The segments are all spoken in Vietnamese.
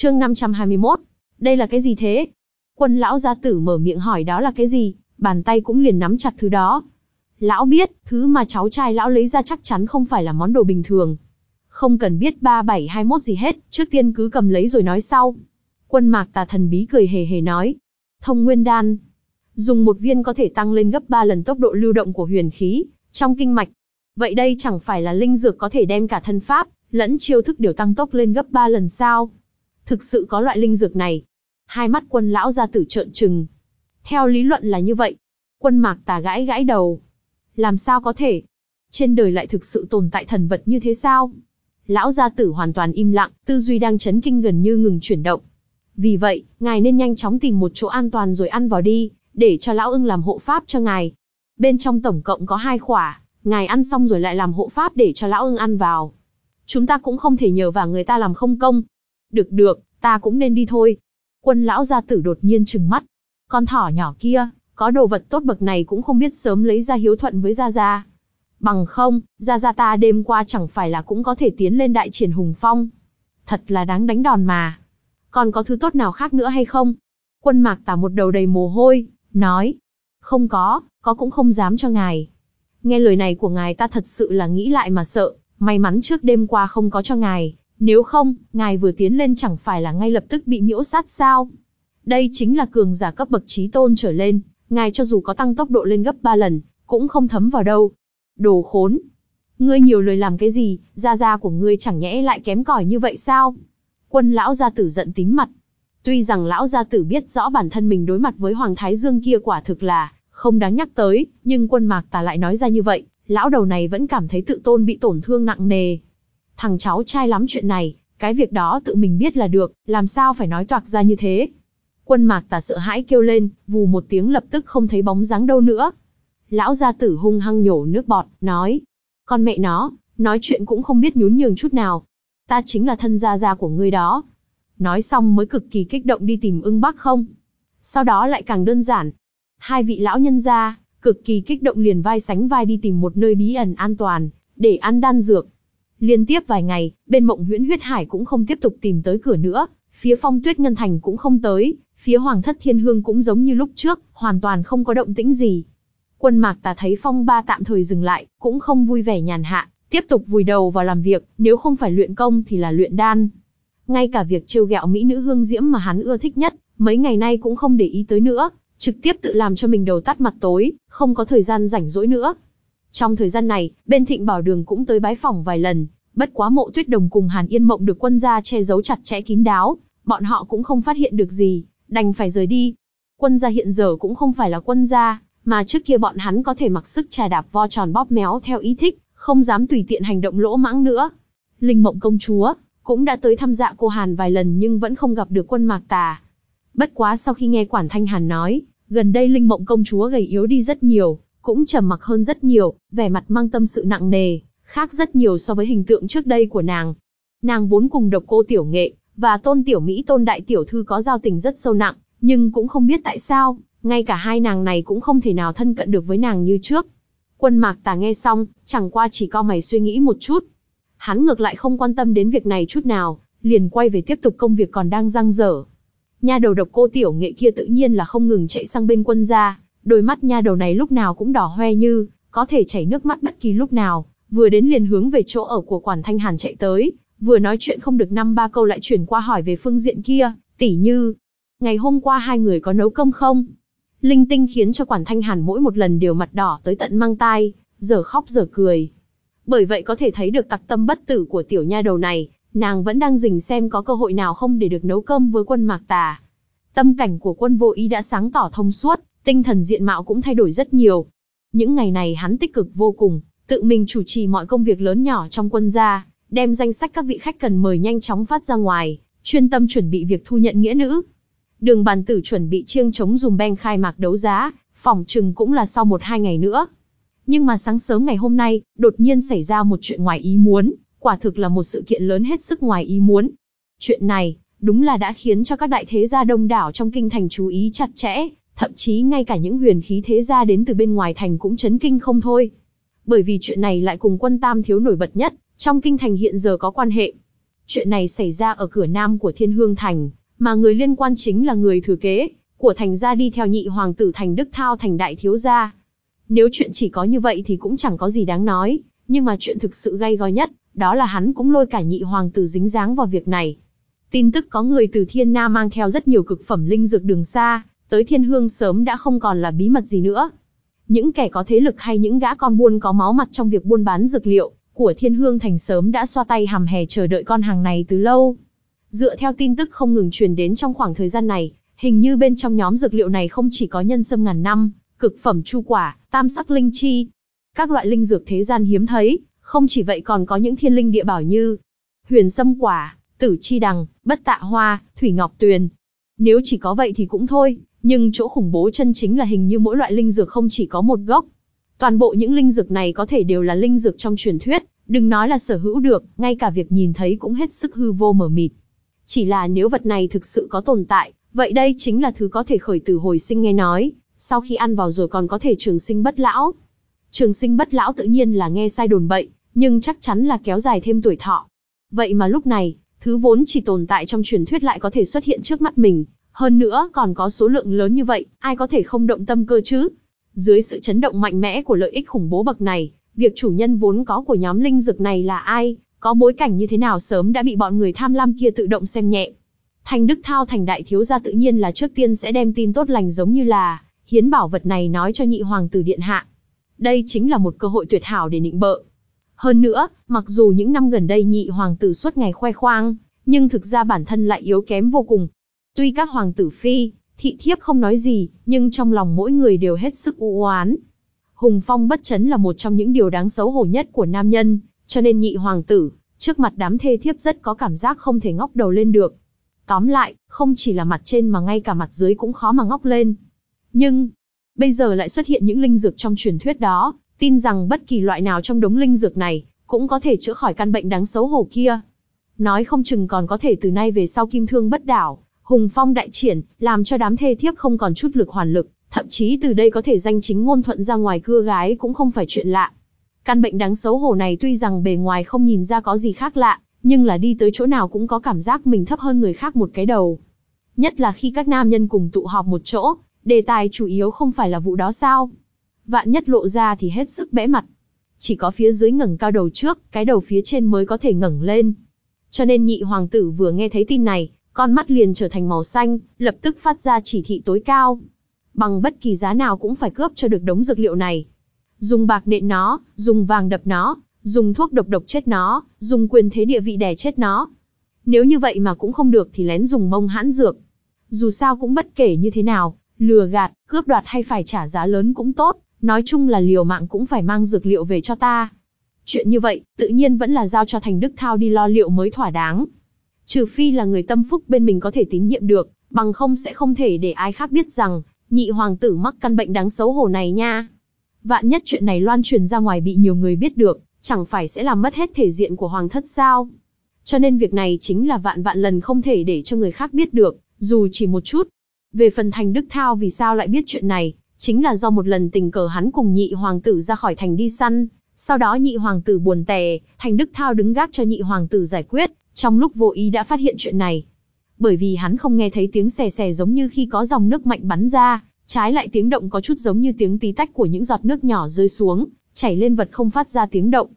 Chương 521. Đây là cái gì thế? Quân lão gia tử mở miệng hỏi đó là cái gì, bàn tay cũng liền nắm chặt thứ đó. Lão biết, thứ mà cháu trai lão lấy ra chắc chắn không phải là món đồ bình thường. Không cần biết 3721 gì hết, trước tiên cứ cầm lấy rồi nói sau. Quân mạc tà thần bí cười hề hề nói. Thông nguyên đan. Dùng một viên có thể tăng lên gấp 3 lần tốc độ lưu động của huyền khí, trong kinh mạch. Vậy đây chẳng phải là linh dược có thể đem cả thân pháp, lẫn chiêu thức đều tăng tốc lên gấp 3 lần sao? Thực sự có loại linh dược này. Hai mắt quân lão ra tử trợn trừng. Theo lý luận là như vậy. Quân mạc tà gãi gãi đầu. Làm sao có thể? Trên đời lại thực sự tồn tại thần vật như thế sao? Lão gia tử hoàn toàn im lặng, tư duy đang chấn kinh gần như ngừng chuyển động. Vì vậy, ngài nên nhanh chóng tìm một chỗ an toàn rồi ăn vào đi, để cho lão ưng làm hộ pháp cho ngài. Bên trong tổng cộng có hai khỏa, ngài ăn xong rồi lại làm hộ pháp để cho lão ưng ăn vào. Chúng ta cũng không thể nhờ vào người ta làm không công. Được được, ta cũng nên đi thôi. Quân lão gia tử đột nhiên trừng mắt. Con thỏ nhỏ kia, có đồ vật tốt bậc này cũng không biết sớm lấy ra hiếu thuận với Gia Gia. Bằng không, Gia Gia ta đêm qua chẳng phải là cũng có thể tiến lên đại triển hùng phong. Thật là đáng đánh đòn mà. Còn có thứ tốt nào khác nữa hay không? Quân mạc tả một đầu đầy mồ hôi, nói. Không có, có cũng không dám cho ngài. Nghe lời này của ngài ta thật sự là nghĩ lại mà sợ, may mắn trước đêm qua không có cho ngài, nếu không, ngài vừa tiến lên chẳng phải là ngay lập tức bị nhiễu sát sao. Đây chính là cường giả cấp bậc trí tôn trở lên, ngài cho dù có tăng tốc độ lên gấp 3 lần, cũng không thấm vào đâu. Đồ khốn! Ngươi nhiều lời làm cái gì, gia gia của ngươi chẳng nhẽ lại kém cỏi như vậy sao? Quân lão gia tử giận tím mặt. Tuy rằng lão gia tử biết rõ bản thân mình đối mặt với Hoàng Thái Dương kia quả thực là không đáng nhắc tới, nhưng quân mạc tà lại nói ra như vậy, lão đầu này vẫn cảm thấy tự tôn bị tổn thương nặng nề. Thằng cháu trai lắm chuyện này, cái việc đó tự mình biết là được, làm sao phải nói toạc ra như thế. Quân mạc tà sợ hãi kêu lên, vù một tiếng lập tức không thấy bóng dáng đâu nữa. Lão gia tử hung hăng nhổ nước bọt, nói. Con mẹ nó, nói chuyện cũng không biết nhún nhường chút nào. Ta chính là thân gia gia của ngươi đó. Nói xong mới cực kỳ kích động đi tìm ưng bắc không. Sau đó lại càng đơn giản. Hai vị lão nhân gia, cực kỳ kích động liền vai sánh vai đi tìm một nơi bí ẩn an toàn, để ăn đan dược. Liên tiếp vài ngày, bên mộng huyễn huyết hải cũng không tiếp tục tìm tới cửa nữa, phía phong tuyết ngân thành cũng không tới, phía hoàng thất thiên hương cũng giống như lúc trước, hoàn toàn không có động tĩnh gì. Quân mạc tà thấy phong ba tạm thời dừng lại, cũng không vui vẻ nhàn hạ, tiếp tục vùi đầu vào làm việc, nếu không phải luyện công thì là luyện đan. Ngay cả việc trêu ghẹo mỹ nữ hương diễm mà hắn ưa thích nhất, mấy ngày nay cũng không để ý tới nữa, trực tiếp tự làm cho mình đầu tắt mặt tối, không có thời gian rảnh rỗi nữa. Trong thời gian này, bên thịnh bảo đường cũng tới bái phòng vài lần, bất quá mộ tuyết đồng cùng Hàn Yên Mộng được quân gia che giấu chặt chẽ kín đáo, bọn họ cũng không phát hiện được gì, đành phải rời đi. Quân gia hiện giờ cũng không phải là quân gia, mà trước kia bọn hắn có thể mặc sức trà đạp vo tròn bóp méo theo ý thích, không dám tùy tiện hành động lỗ mãng nữa. Linh Mộng công chúa cũng đã tới thăm dạ cô Hàn vài lần nhưng vẫn không gặp được quân Mạc Tà. Bất quá sau khi nghe Quản Thanh Hàn nói, gần đây Linh Mộng công chúa gầy yếu đi rất nhiều, cũng trầm mặc hơn rất nhiều, vẻ mặt mang tâm sự nặng nề, khác rất nhiều so với hình tượng trước đây của nàng. Nàng vốn cùng độc cô tiểu nghệ, và tôn tiểu Mỹ tôn đại tiểu thư có giao tình rất sâu nặng, nhưng cũng không biết tại sao, ngay cả hai nàng này cũng không thể nào thân cận được với nàng như trước. Quân mạc tà nghe xong, chẳng qua chỉ co mày suy nghĩ một chút. Hắn ngược lại không quan tâm đến việc này chút nào, liền quay về tiếp tục công việc còn đang răng dở. Nha đầu độc cô tiểu nghệ kia tự nhiên là không ngừng chạy sang bên quân gia, đôi mắt nha đầu này lúc nào cũng đỏ hoe như, có thể chảy nước mắt bất kỳ lúc nào, vừa đến liền hướng về chỗ ở của quản thanh hàn chạy tới, vừa nói chuyện không được năm ba câu lại chuyển qua hỏi về phương diện kia, tỉ như, ngày hôm qua hai người có nấu cơm không? Linh tinh khiến cho quản thanh hàn mỗi một lần đều mặt đỏ tới tận mang tai, giờ khóc giờ cười. Bởi vậy có thể thấy được tặc tâm bất tử của tiểu nha đầu này, nàng vẫn đang rình xem có cơ hội nào không để được nấu cơm với quân mạc tà. Tâm cảnh của quân vô ý đã sáng tỏ thông suốt, tinh thần diện mạo cũng thay đổi rất nhiều. Những ngày này hắn tích cực vô cùng, tự mình chủ trì mọi công việc lớn nhỏ trong quân gia, đem danh sách các vị khách cần mời nhanh chóng phát ra ngoài, chuyên tâm chuẩn bị việc thu nhận nghĩa nữ. Đường bàn tử chuẩn bị chiêng chống dùm beng khai mạc đấu giá, phòng trừng cũng là sau một hai ngày nữa. Nhưng mà sáng sớm ngày hôm nay, đột nhiên xảy ra một chuyện ngoài ý muốn, quả thực là một sự kiện lớn hết sức ngoài ý muốn. Chuyện này, đúng là đã khiến cho các đại thế gia đông đảo trong kinh thành chú ý chặt chẽ, thậm chí ngay cả những huyền khí thế gia đến từ bên ngoài thành cũng chấn kinh không thôi. Bởi vì chuyện này lại cùng quân tam thiếu nổi bật nhất, trong kinh thành hiện giờ có quan hệ. Chuyện này xảy ra ở cửa nam của Thiên Hương Thành, mà người liên quan chính là người thừa kế của thành gia đi theo nhị hoàng tử thành Đức Thao thành đại thiếu gia. Nếu chuyện chỉ có như vậy thì cũng chẳng có gì đáng nói, nhưng mà chuyện thực sự gay go nhất, đó là hắn cũng lôi cả nhị hoàng tử dính dáng vào việc này. Tin tức có người từ Thiên Nam mang theo rất nhiều cực phẩm linh dược đường xa, tới Thiên Hương sớm đã không còn là bí mật gì nữa. Những kẻ có thế lực hay những gã con buôn có máu mặt trong việc buôn bán dược liệu của Thiên Hương Thành sớm đã xoa tay hàm hè chờ đợi con hàng này từ lâu. Dựa theo tin tức không ngừng truyền đến trong khoảng thời gian này, hình như bên trong nhóm dược liệu này không chỉ có nhân sâm ngàn năm, cực phẩm chu quả, tam sắc linh chi, các loại linh dược thế gian hiếm thấy, không chỉ vậy còn có những thiên linh địa bảo như huyền sâm quả, tử chi đằng, bất tạ hoa, thủy ngọc tuyền. Nếu chỉ có vậy thì cũng thôi, nhưng chỗ khủng bố chân chính là hình như mỗi loại linh dược không chỉ có một gốc. Toàn bộ những linh dược này có thể đều là linh dược trong truyền thuyết, đừng nói là sở hữu được, ngay cả việc nhìn thấy cũng hết sức hư vô mờ mịt. Chỉ là nếu vật này thực sự có tồn tại, vậy đây chính là thứ có thể khởi tử hồi sinh nghe nói, sau khi ăn vào rồi còn có thể trường sinh bất lão. Trường sinh bất lão tự nhiên là nghe sai đồn bậy, nhưng chắc chắn là kéo dài thêm tuổi thọ. Vậy mà lúc này, thứ vốn chỉ tồn tại trong truyền thuyết lại có thể xuất hiện trước mắt mình, hơn nữa còn có số lượng lớn như vậy, ai có thể không động tâm cơ chứ? Dưới sự chấn động mạnh mẽ của lợi ích khủng bố bậc này, việc chủ nhân vốn có của nhóm linh dược này là ai, có bối cảnh như thế nào sớm đã bị bọn người tham lam kia tự động xem nhẹ. Thành Đức Thao thành đại thiếu gia tự nhiên là trước tiên sẽ đem tin tốt lành giống như là hiến bảo vật này nói cho nhị hoàng tử điện hạ. Đây chính là một cơ hội tuyệt hảo để nịnh bợ. Hơn nữa, mặc dù những năm gần đây nhị hoàng tử suốt ngày khoe khoang, nhưng thực ra bản thân lại yếu kém vô cùng. Tuy các hoàng tử phi, thị thiếp không nói gì, nhưng trong lòng mỗi người đều hết sức u oán. Hùng phong bất chấn là một trong những điều đáng xấu hổ nhất của nam nhân, cho nên nhị hoàng tử, trước mặt đám thê thiếp rất có cảm giác không thể ngóc đầu lên được. Tóm lại, không chỉ là mặt trên mà ngay cả mặt dưới cũng khó mà ngóc lên. Nhưng, bây giờ lại xuất hiện những linh dược trong truyền thuyết đó, tin rằng bất kỳ loại nào trong đống linh dược này, cũng có thể chữa khỏi căn bệnh đáng xấu hổ kia. Nói không chừng còn có thể từ nay về sau kim thương bất đảo, hùng phong đại triển, làm cho đám thê thiếp không còn chút lực hoàn lực, thậm chí từ đây có thể danh chính ngôn thuận ra ngoài cưa gái cũng không phải chuyện lạ. Căn bệnh đáng xấu hổ này tuy rằng bề ngoài không nhìn ra có gì khác lạ, nhưng là đi tới chỗ nào cũng có cảm giác mình thấp hơn người khác một cái đầu. Nhất là khi các nam nhân cùng tụ họp một chỗ, đề tài chủ yếu không phải là vụ đó sao. Vạn nhất lộ ra thì hết sức bẽ mặt. Chỉ có phía dưới ngẩng cao đầu trước, cái đầu phía trên mới có thể ngẩng lên. Cho nên nhị hoàng tử vừa nghe thấy tin này, con mắt liền trở thành màu xanh, lập tức phát ra chỉ thị tối cao. Bằng bất kỳ giá nào cũng phải cướp cho được đống dược liệu này. Dùng bạc nện nó, dùng vàng đập nó, dùng thuốc độc độc chết nó, dùng quyền thế địa vị đè chết nó. Nếu như vậy mà cũng không được thì lén dùng mông hãn dược. Dù sao cũng bất kể như thế nào, lừa gạt, cướp đoạt hay phải trả giá lớn cũng tốt, nói chung là liều mạng cũng phải mang dược liệu về cho ta. Chuyện như vậy, tự nhiên vẫn là giao cho Thành Đức Thao đi lo liệu mới thỏa đáng. Trừ phi là người tâm phúc bên mình có thể tín nhiệm được, bằng không sẽ không thể để ai khác biết rằng, nhị hoàng tử mắc căn bệnh đáng xấu hổ này nha. Vạn nhất chuyện này loan truyền ra ngoài bị nhiều người biết được, chẳng phải sẽ làm mất hết thể diện của hoàng thất sao? Cho nên việc này chính là vạn vạn lần không thể để cho người khác biết được, dù chỉ một chút. Về phần thành Đức Thao vì sao lại biết chuyện này, chính là do một lần tình cờ hắn cùng nhị hoàng tử ra khỏi thành đi săn, sau đó nhị hoàng tử buồn tè, thành Đức Thao đứng gác cho nhị hoàng tử giải quyết, trong lúc vô ý đã phát hiện chuyện này. Bởi vì hắn không nghe thấy tiếng xè xè giống như khi có dòng nước mạnh bắn ra, trái lại tiếng động có chút giống như tiếng tí tách của những giọt nước nhỏ rơi xuống, chảy lên vật không phát ra tiếng động.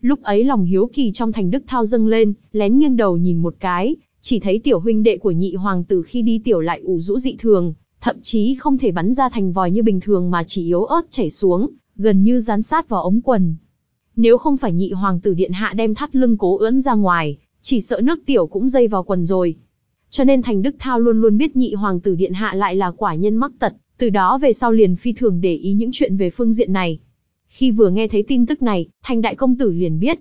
Lúc ấy lòng hiếu kỳ trong thành Đức Thao dâng lên, lén nghiêng đầu nhìn một cái, chỉ thấy tiểu huynh đệ của nhị hoàng tử khi đi tiểu lại ủ rũ dị thường, thậm chí không thể bắn ra thành vòi như bình thường mà chỉ yếu ớt chảy xuống, gần như dán sát vào ống quần. Nếu không phải nhị hoàng tử điện hạ đem thắt lưng cố ưỡn ra ngoài, chỉ sợ nước tiểu cũng dây vào quần rồi. Cho nên Thành Đức Thao luôn luôn biết nhị hoàng tử điện hạ lại là quả nhân mắc tật, từ đó về sau liền phi thường để ý những chuyện về phương diện này. Khi vừa nghe thấy tin tức này, Thành Đại Công Tử liền biết.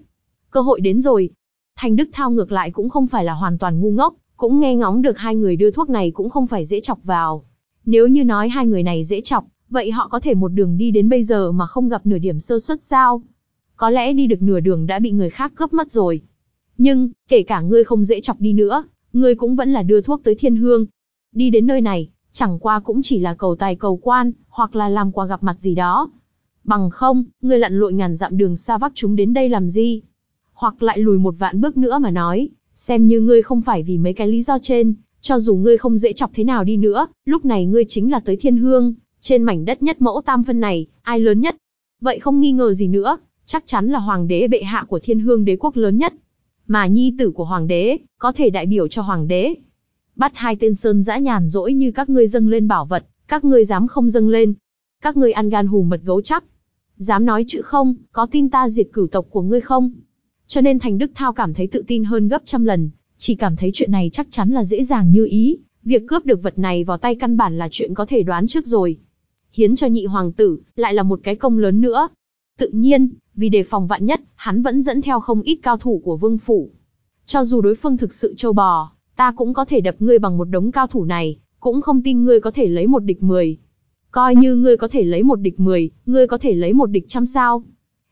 Cơ hội đến rồi. Thành Đức Thao ngược lại cũng không phải là hoàn toàn ngu ngốc, cũng nghe ngóng được hai người đưa thuốc này cũng không phải dễ chọc vào. Nếu như nói hai người này dễ chọc, vậy họ có thể một đường đi đến bây giờ mà không gặp nửa điểm sơ suất sao? Có lẽ đi được nửa đường đã bị người khác cướp mất rồi. Nhưng, kể cả ngươi không dễ chọc đi nữa, ngươi cũng vẫn là đưa thuốc tới thiên hương. Đi đến nơi này, chẳng qua cũng chỉ là cầu tài cầu quan, hoặc là làm quà gặp mặt gì đó. Bằng không, ngươi lặn lội ngàn dặm đường xa vác chúng đến đây làm gì? Hoặc lại lùi một vạn bước nữa mà nói, xem như ngươi không phải vì mấy cái lý do trên, cho dù ngươi không dễ chọc thế nào đi nữa, lúc này ngươi chính là tới thiên hương, trên mảnh đất nhất mẫu tam phân này, ai lớn nhất? Vậy không nghi ngờ gì nữa, chắc chắn là hoàng đế bệ hạ của thiên hương đế quốc lớn nhất. Mà nhi tử của hoàng đế, có thể đại biểu cho hoàng đế. Bắt hai tên sơn dã nhàn rỗi như các ngươi dâng lên bảo vật, các ngươi dám không dâng lên. Các ngươi ăn gan hù mật gấu chắc. Dám nói chữ không, có tin ta diệt cửu tộc của ngươi không? Cho nên Thành Đức Thao cảm thấy tự tin hơn gấp trăm lần, chỉ cảm thấy chuyện này chắc chắn là dễ dàng như ý, việc cướp được vật này vào tay căn bản là chuyện có thể đoán trước rồi. Hiến cho nhị hoàng tử, lại là một cái công lớn nữa. Tự nhiên, vì đề phòng vạn nhất, hắn vẫn dẫn theo không ít cao thủ của vương phủ. Cho dù đối phương thực sự châu bò, ta cũng có thể đập ngươi bằng một đống cao thủ này, cũng không tin ngươi có thể lấy một địch mười. Coi như ngươi có thể lấy một địch mười, ngươi có thể lấy một địch trăm sao.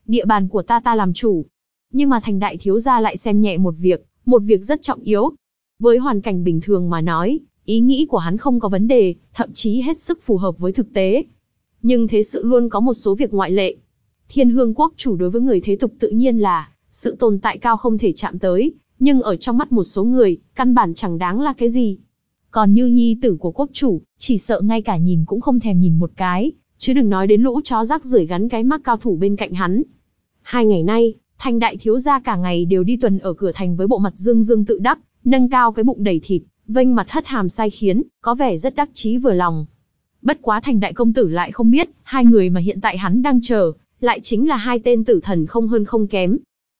Địa bàn của ta ta làm chủ. Nhưng mà thành đại thiếu gia lại xem nhẹ một việc, một việc rất trọng yếu. Với hoàn cảnh bình thường mà nói, ý nghĩ của hắn không có vấn đề, thậm chí hết sức phù hợp với thực tế. Nhưng thế sự luôn có một số việc ngoại lệ. Thiên hương quốc chủ đối với người thế tục tự nhiên là sự tồn tại cao không thể chạm tới, nhưng ở trong mắt một số người, căn bản chẳng đáng là cái gì. Còn như nhi tử của quốc chủ, chỉ sợ ngay cả nhìn cũng không thèm nhìn một cái, chứ đừng nói đến lũ chó rác rưởi gắn cái mắc cao thủ bên cạnh hắn. Hai ngày nay, thành đại thiếu gia cả ngày đều đi tuần ở cửa thành với bộ mặt dương dương tự đắc, nâng cao cái bụng đầy thịt, vênh mặt hất hàm sai khiến, có vẻ rất đắc chí vừa lòng. Bất quá thành đại công tử lại không biết, hai người mà hiện tại hắn đang chờ, lại chính là hai tên tử thần không hơn không kém.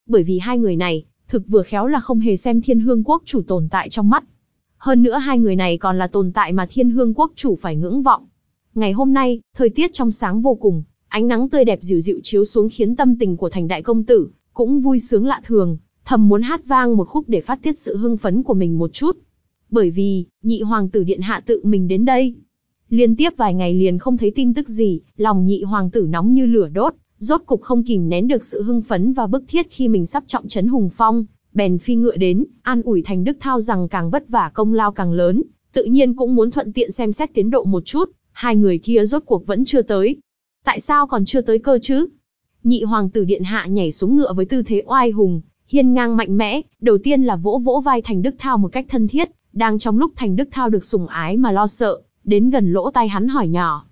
Bởi vì hai người này, thực vừa khéo là không hề xem thiên hương quốc chủ tồn tại trong mắt. Hơn nữa hai người này còn là tồn tại mà thiên hương quốc chủ phải ngưỡng vọng. Ngày hôm nay, thời tiết trong sáng vô cùng, ánh nắng tươi đẹp dịu dịu chiếu xuống khiến tâm tình của thành đại công tử, cũng vui sướng lạ thường, thầm muốn hát vang một khúc để phát tiết sự hưng phấn của mình một chút. Bởi vì, nhị hoàng tử điện hạ tự mình đến đây. Liên tiếp vài ngày liền không thấy tin tức gì, lòng nhị hoàng tử nóng như lửa đốt, rốt cục không kìm nén được sự hưng phấn và bức thiết khi mình sắp trọng trấn hùng phong, bèn phi ngựa đến, an ủi Thành Đức Thao rằng càng vất vả công lao càng lớn, tự nhiên cũng muốn thuận tiện xem xét tiến độ một chút, hai người kia rốt cuộc vẫn chưa tới. Tại sao còn chưa tới cơ chứ? Nhị hoàng tử điện hạ nhảy xuống ngựa với tư thế oai hùng, hiên ngang mạnh mẽ, đầu tiên là vỗ vỗ vai Thành Đức Thao một cách thân thiết, đang trong lúc Thành Đức Thao được sủng ái mà lo sợ, đến gần lỗ tai hắn hỏi nhỏ.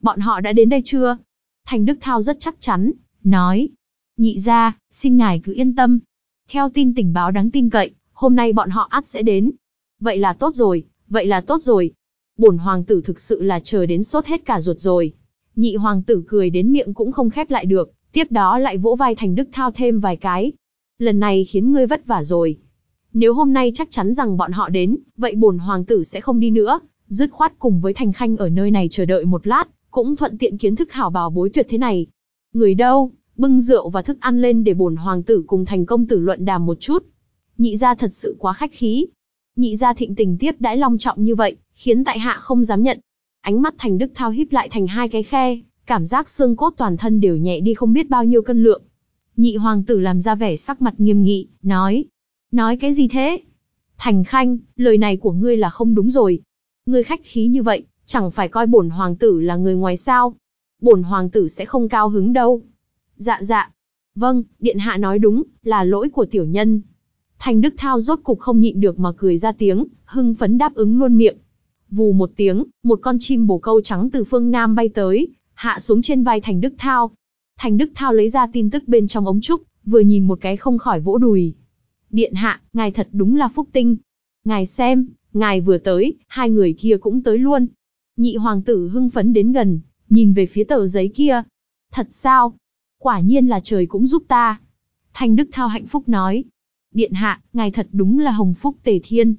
Bọn họ đã đến đây chưa? Thành Đức Thao rất chắc chắn, nói. Nhị ra, xin ngài cứ yên tâm, theo tin tình báo đáng tin cậy, hôm nay bọn họ ắt sẽ đến. Vậy là tốt rồi, vậy là tốt rồi. Bổn hoàng tử thực sự là chờ đến sốt hết cả ruột rồi. Nhị hoàng tử cười đến miệng cũng không khép lại được, tiếp đó lại vỗ vai Thành Đức Thao thêm vài cái. Lần này khiến ngươi vất vả rồi. Nếu hôm nay chắc chắn rằng bọn họ đến, vậy bổn hoàng tử sẽ không đi nữa, dứt khoát cùng với Thành Khanh ở nơi này chờ đợi một lát, cũng thuận tiện kiến thức hảo bào bối tuyệt thế này. Người đâu, bưng rượu và thức ăn lên để bổn hoàng tử cùng thành công tử luận đàm một chút. Nhị gia thật sự quá khách khí. Nhị gia thịnh tình tiếp đãi long trọng như vậy, khiến tại hạ không dám nhận. Ánh mắt thành đức thao híp lại thành hai cái khe, cảm giác xương cốt toàn thân đều nhẹ đi không biết bao nhiêu cân lượng. Nhị hoàng tử làm ra vẻ sắc mặt nghiêm nghị, nói. Nói cái gì thế? Thành khanh, lời này của ngươi là không đúng rồi. Ngươi khách khí như vậy, chẳng phải coi bổn hoàng tử là người ngoài sao. Bổn hoàng tử sẽ không cao hứng đâu. Dạ dạ. Vâng, điện hạ nói đúng, là lỗi của tiểu nhân. Thành Đức Thao rốt cục không nhịn được mà cười ra tiếng, hưng phấn đáp ứng luôn miệng. Vù một tiếng, một con chim bồ câu trắng từ phương Nam bay tới, hạ xuống trên vai Thành Đức Thao. Thành Đức Thao lấy ra tin tức bên trong ống trúc, vừa nhìn một cái không khỏi vỗ đùi. Điện hạ, ngài thật đúng là phúc tinh. Ngài xem, ngài vừa tới, hai người kia cũng tới luôn. Nhị hoàng tử hưng phấn đến gần, nhìn về phía tờ giấy kia. Thật sao? Quả nhiên là trời cũng giúp ta. Thanh Đức Thao hạnh phúc nói. Điện hạ, ngài thật đúng là hồng phúc tề thiên.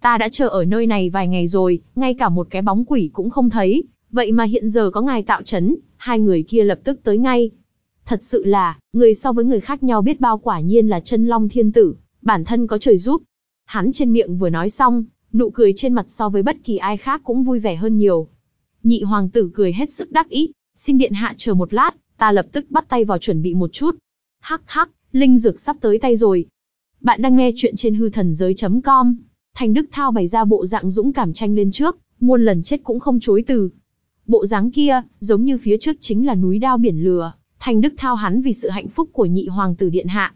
Ta đã chờ ở nơi này vài ngày rồi, ngay cả một cái bóng quỷ cũng không thấy. Vậy mà hiện giờ có ngài tạo chấn, hai người kia lập tức tới ngay. Thật sự là, người so với người khác nhau biết bao quả nhiên là chân long thiên tử, bản thân có trời giúp. Hắn trên miệng vừa nói xong, nụ cười trên mặt so với bất kỳ ai khác cũng vui vẻ hơn nhiều. Nhị hoàng tử cười hết sức đắc ý, xin điện hạ chờ một lát, ta lập tức bắt tay vào chuẩn bị một chút. Hắc hắc, linh dược sắp tới tay rồi. Bạn đang nghe chuyện trên hư thần giới.com. Thành Đức Thao bày ra bộ dạng dũng cảm tranh lên trước, muôn lần chết cũng không chối từ. Bộ dáng kia, giống như phía trước chính là núi đao biển lừa, Thành Đức Thao hắn vì sự hạnh phúc của nhị hoàng tử điện hạ.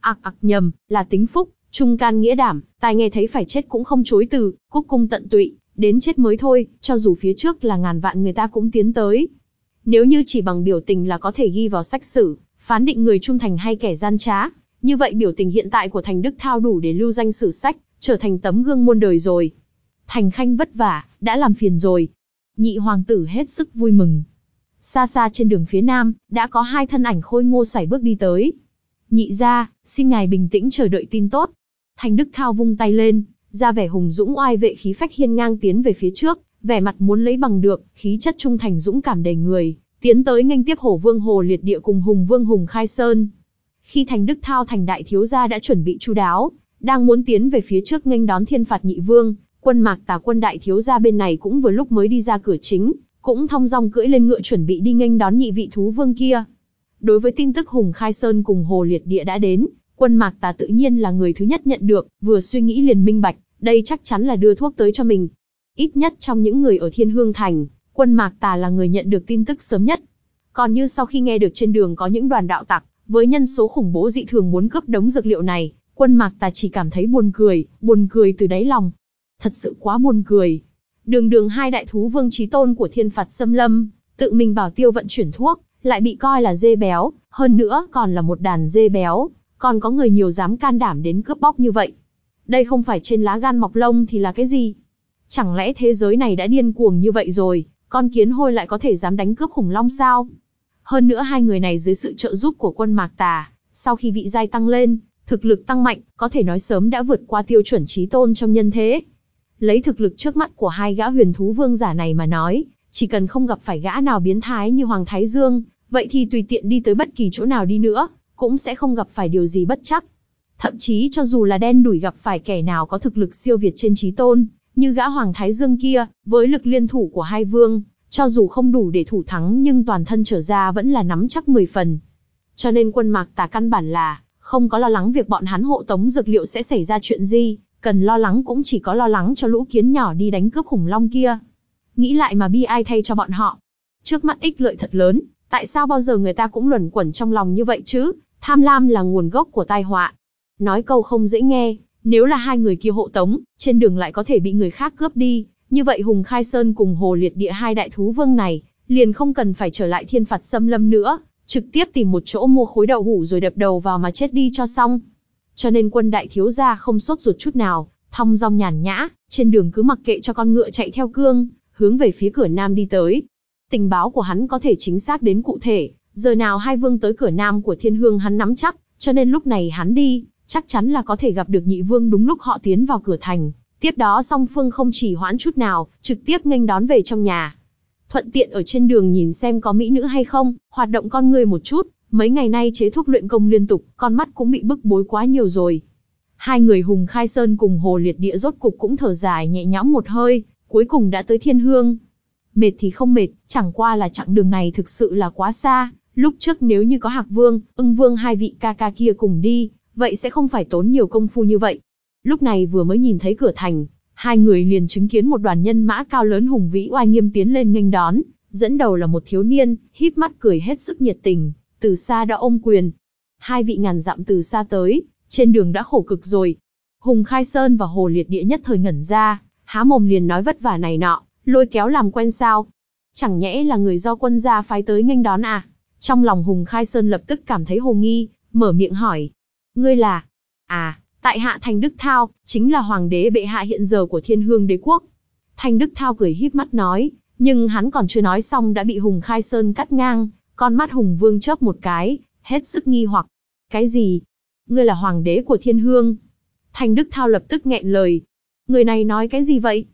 Ặc ặc nhầm, là tính phúc, Trung can nghĩa đảm, tai nghe thấy phải chết cũng không chối từ, cúc cung tận tụy, đến chết mới thôi, cho dù phía trước là ngàn vạn người ta cũng tiến tới. Nếu như chỉ bằng biểu tình là có thể ghi vào sách sử, phán định người trung thành hay kẻ gian trá, như vậy biểu tình hiện tại của Thành Đức Thao đủ để lưu danh sử sách, trở thành tấm gương muôn đời rồi. Thành Khanh vất vả, đã làm phiền rồi. Nhị hoàng tử hết sức vui mừng. Xa xa trên đường phía nam, đã có hai thân ảnh khôi ngô sải bước đi tới. Nhị ra, xin ngài bình tĩnh chờ đợi tin tốt. Thanh Đức Thao vung tay lên, ra vẻ hùng dũng oai vệ khí phách hiên ngang tiến về phía trước, vẻ mặt muốn lấy bằng được, khí chất trung thành dũng cảm đầy người, tiến tới nghênh tiếp Hổ Vương Hồ Liệt Địa cùng Hùng Vương Hùng Khai Sơn. Khi Thành Đức Thao thành đại thiếu gia đã chuẩn bị chu đáo, đang muốn tiến về phía trước nghênh đón thiên phạt nhị vương, quân mạc tà quân đại thiếu gia bên này cũng vừa lúc mới đi ra cửa chính, cũng thong dong cưỡi lên ngựa chuẩn bị đi nghênh đón nhị vị thú vương kia. Đối với tin tức Hùng Khai Sơn cùng Hồ Liệt Địa đã đến, quân mạc tà tự nhiên là người thứ nhất nhận được, vừa suy nghĩ liền minh bạch, đây chắc chắn là đưa thuốc tới cho mình. Ít nhất trong những người ở Thiên Hương Thành, quân mạc tà là người nhận được tin tức sớm nhất. Còn như sau khi nghe được trên đường có những đoàn đạo tặc, với nhân số khủng bố dị thường muốn cướp đống dược liệu này, quân mạc tà chỉ cảm thấy buồn cười, buồn cười từ đáy lòng. Thật sự quá buồn cười. Đường đường hai đại thú vương trí tôn của thiên phạt xâm lâm, tự mình bảo tiêu vận chuyển thuốc, lại bị coi là dê béo, hơn nữa còn là một đàn dê béo, còn có người nhiều dám can đảm đến cướp bóc như vậy. Đây không phải trên lá gan mọc lông thì là cái gì? Chẳng lẽ thế giới này đã điên cuồng như vậy rồi, con kiến hôi lại có thể dám đánh cướp khủng long sao? Hơn nữa hai người này dưới sự trợ giúp của quân Mạc Tà, sau khi vị giai tăng lên, thực lực tăng mạnh, có thể nói sớm đã vượt qua tiêu chuẩn trí tôn trong nhân thế. Lấy thực lực trước mắt của hai gã huyền thú vương giả này mà nói, chỉ cần không gặp phải gã nào biến thái như Hoàng Thái Dương, vậy thì tùy tiện đi tới bất kỳ chỗ nào đi nữa, cũng sẽ không gặp phải điều gì bất chắc. Thậm chí cho dù là đen đuổi gặp phải kẻ nào có thực lực siêu việt trên trí tôn, như gã Hoàng Thái Dương kia, với lực liên thủ của hai vương, cho dù không đủ để thủ thắng nhưng toàn thân trở ra vẫn là nắm chắc 10 phần. Cho nên quân mạc tà căn bản là, không có lo lắng việc bọn hắn hộ tống dược liệu sẽ xảy ra chuyện gì, cần lo lắng cũng chỉ có lo lắng cho lũ kiến nhỏ đi đánh cướp khủng long kia. Nghĩ lại mà bi ai thay cho bọn họ. Trước mắt ích lợi thật lớn, tại sao bao giờ người ta cũng luẩn quẩn trong lòng như vậy chứ? Tham lam là nguồn gốc của tai họa. Nói câu không dễ nghe, nếu là hai người kia hộ tống, trên đường lại có thể bị người khác cướp đi, như vậy Hùng Khai Sơn cùng Hồ Liệt Địa hai đại thú vương này, liền không cần phải trở lại thiên phạt xâm lâm nữa, trực tiếp tìm một chỗ mua khối đậu hủ rồi đập đầu vào mà chết đi cho xong. Cho nên quân đại thiếu gia không sốt ruột chút nào, thong dong nhàn nhã, trên đường cứ mặc kệ cho con ngựa chạy theo cương, hướng về phía cửa nam đi tới. Tình báo của hắn có thể chính xác đến cụ thể, giờ nào hai vương tới cửa nam của thiên hương hắn nắm chắc, cho nên lúc này hắn đi, chắc chắn là có thể gặp được nhị vương đúng lúc họ tiến vào cửa thành. Tiếp đó song phương không chỉ hoãn chút nào, trực tiếp nghênh đón về trong nhà. Thuận tiện ở trên đường nhìn xem có mỹ nữ hay không, hoạt động con người một chút, mấy ngày nay chế thuốc luyện công liên tục, con mắt cũng bị bức bối quá nhiều rồi. Hai người Hùng Khai Sơn cùng Hồ Liệt Địa rốt cục cũng thở dài nhẹ nhõm một hơi, cuối cùng đã tới Thiên Hương. Mệt thì không mệt, chẳng qua là chặng đường này thực sự là quá xa, lúc trước nếu như có Hạc Vương, ưng Vương hai vị ca ca kia cùng đi, vậy sẽ không phải tốn nhiều công phu như vậy. Lúc này vừa mới nhìn thấy cửa thành, hai người liền chứng kiến một đoàn nhân mã cao lớn hùng vĩ oai nghiêm tiến lên nghênh đón, dẫn đầu là một thiếu niên, híp mắt cười hết sức nhiệt tình, từ xa đã ôm quyền. Hai vị ngàn dặm từ xa tới, trên đường đã khổ cực rồi. Hùng Khai Sơn và Hồ Liệt Địa nhất thời ngẩn ra, há mồm liền nói vất vả này nọ, lôi kéo làm quen sao. Chẳng nhẽ là người do quân gia phái tới nghênh đón à? Trong lòng Hùng Khai Sơn lập tức cảm thấy hồ nghi, mở miệng hỏi. Ngươi là? À, Tại hạ Thành Đức Thao, chính là hoàng đế bệ hạ hiện giờ của thiên hương đế quốc. Thành Đức Thao cười híp mắt nói, nhưng hắn còn chưa nói xong đã bị Hùng Khai Sơn cắt ngang, con mắt Hùng Vương chớp một cái, hết sức nghi hoặc. Cái gì? Ngươi là hoàng đế của thiên hương. Thành Đức Thao lập tức nghẹn lời. Người này nói cái gì vậy?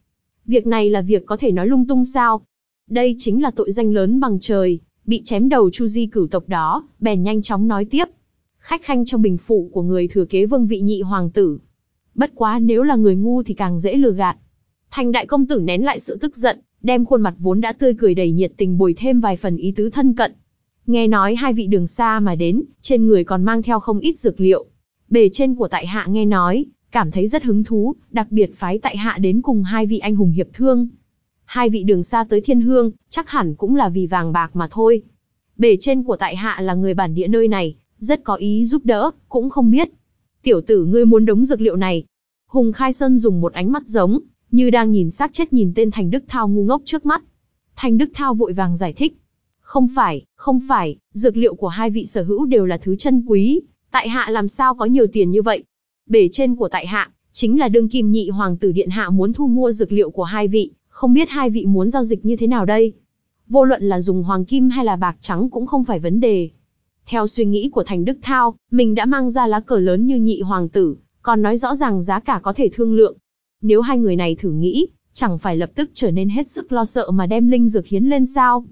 Việc này là việc có thể nói lung tung sao? Đây chính là tội danh lớn bằng trời, bị chém đầu Chu Di cửu tộc đó, bèn nhanh chóng nói tiếp khách khanh trong bình phụ của người thừa kế vương vị nhị hoàng tử. Bất quá nếu là người ngu thì càng dễ lừa gạt. Thành đại công tử nén lại sự tức giận, đem khuôn mặt vốn đã tươi cười đầy nhiệt tình bồi thêm vài phần ý tứ thân cận. Nghe nói hai vị đường xa mà đến, trên người còn mang theo không ít dược liệu. Bề trên của tại hạ nghe nói, cảm thấy rất hứng thú, đặc biệt phái tại hạ đến cùng hai vị anh hùng hiệp thương. Hai vị đường xa tới thiên hương, chắc hẳn cũng là vì vàng bạc mà thôi. Bề trên của tại hạ là người bản địa nơi này, rất có ý giúp đỡ, cũng không biết. Tiểu tử ngươi muốn đống dược liệu này. Hùng Khai Sơn dùng một ánh mắt giống, như đang nhìn xác chết nhìn tên Thành Đức Thao ngu ngốc trước mắt. Thành Đức Thao vội vàng giải thích. Không phải, không phải, dược liệu của hai vị sở hữu đều là thứ chân quý, tại hạ làm sao có nhiều tiền như vậy. Bể trên của tại hạ, chính là đương kim nhị hoàng tử điện hạ muốn thu mua dược liệu của hai vị, không biết hai vị muốn giao dịch như thế nào đây. Vô luận là dùng hoàng kim hay là bạc trắng cũng không phải vấn đề. Theo suy nghĩ của Thành Đức Thao, mình đã mang ra lá cờ lớn như nhị hoàng tử, còn nói rõ ràng giá cả có thể thương lượng. Nếu hai người này thử nghĩ, chẳng phải lập tức trở nên hết sức lo sợ mà đem linh dược hiến lên sao.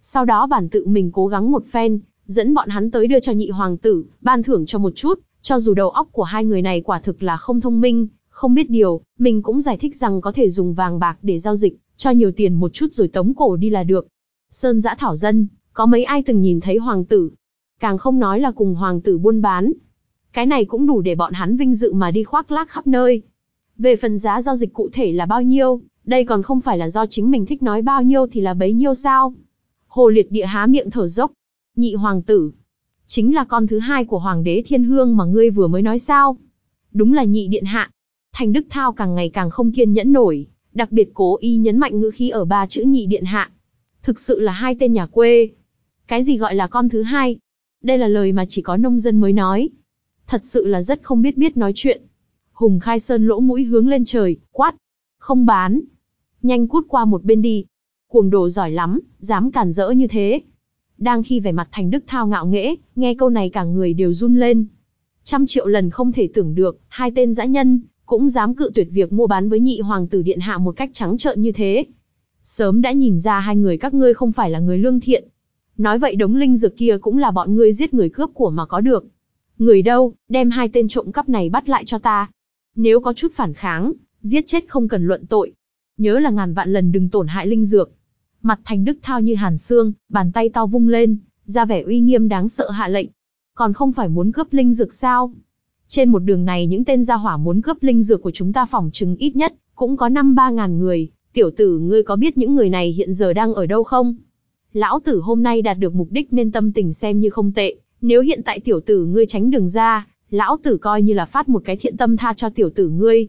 Sau đó bản tự mình cố gắng một phen, dẫn bọn hắn tới đưa cho nhị hoàng tử, ban thưởng cho một chút, cho dù đầu óc của hai người này quả thực là không thông minh, không biết điều, mình cũng giải thích rằng có thể dùng vàng bạc để giao dịch, cho nhiều tiền một chút rồi tống cổ đi là được. Sơn giã thảo dân, có mấy ai từng nhìn thấy hoàng tử? Càng không nói là cùng hoàng tử buôn bán. Cái này cũng đủ để bọn hắn vinh dự mà đi khoác lác khắp nơi. Về phần giá giao dịch cụ thể là bao nhiêu, đây còn không phải là do chính mình thích nói bao nhiêu thì là bấy nhiêu sao. Hồ liệt địa há miệng thở dốc. Nhị hoàng tử. Chính là con thứ hai của hoàng đế thiên hương mà ngươi vừa mới nói sao. Đúng là nhị điện hạ. Thành Đức Thao càng ngày càng không kiên nhẫn nổi, đặc biệt cố ý nhấn mạnh ngữ khí ở ba chữ nhị điện hạ. Thực sự là hai tên nhà quê. Cái gì gọi là con thứ hai? Đây là lời mà chỉ có nông dân mới nói. Thật sự là rất không biết biết nói chuyện. Hùng Khai Sơn lỗ mũi hướng lên trời, quát. Không bán. Nhanh cút qua một bên đi. Cuồng đồ giỏi lắm, dám cản rỡ như thế. Đang khi vẻ mặt Thành Đức Thao ngạo nghễ, nghe câu này cả người đều run lên. Trăm triệu lần không thể tưởng được, hai tên dã nhân, cũng dám cự tuyệt việc mua bán với nhị hoàng tử điện hạ một cách trắng trợn như thế. Sớm đã nhìn ra hai người các ngươi không phải là người lương thiện. Nói vậy đống linh dược kia cũng là bọn ngươi giết người cướp của mà có được. Người đâu, đem hai tên trộm cắp này bắt lại cho ta. Nếu có chút phản kháng, giết chết không cần luận tội. Nhớ là ngàn vạn lần đừng tổn hại linh dược. Mặt thành đức thao như hàn xương, bàn tay to vung lên, ra vẻ uy nghiêm đáng sợ hạ lệnh. Còn không phải muốn cướp linh dược sao? Trên một đường này những tên gia hỏa muốn cướp linh dược của chúng ta phòng chứng ít nhất, cũng có năm ba ngàn người. Tiểu tử ngươi có biết những người này hiện giờ đang ở đâu không? Lão tử hôm nay đạt được mục đích nên tâm tình xem như không tệ. Nếu hiện tại tiểu tử ngươi tránh đường ra, lão tử coi như là phát một cái thiện tâm tha cho tiểu tử ngươi.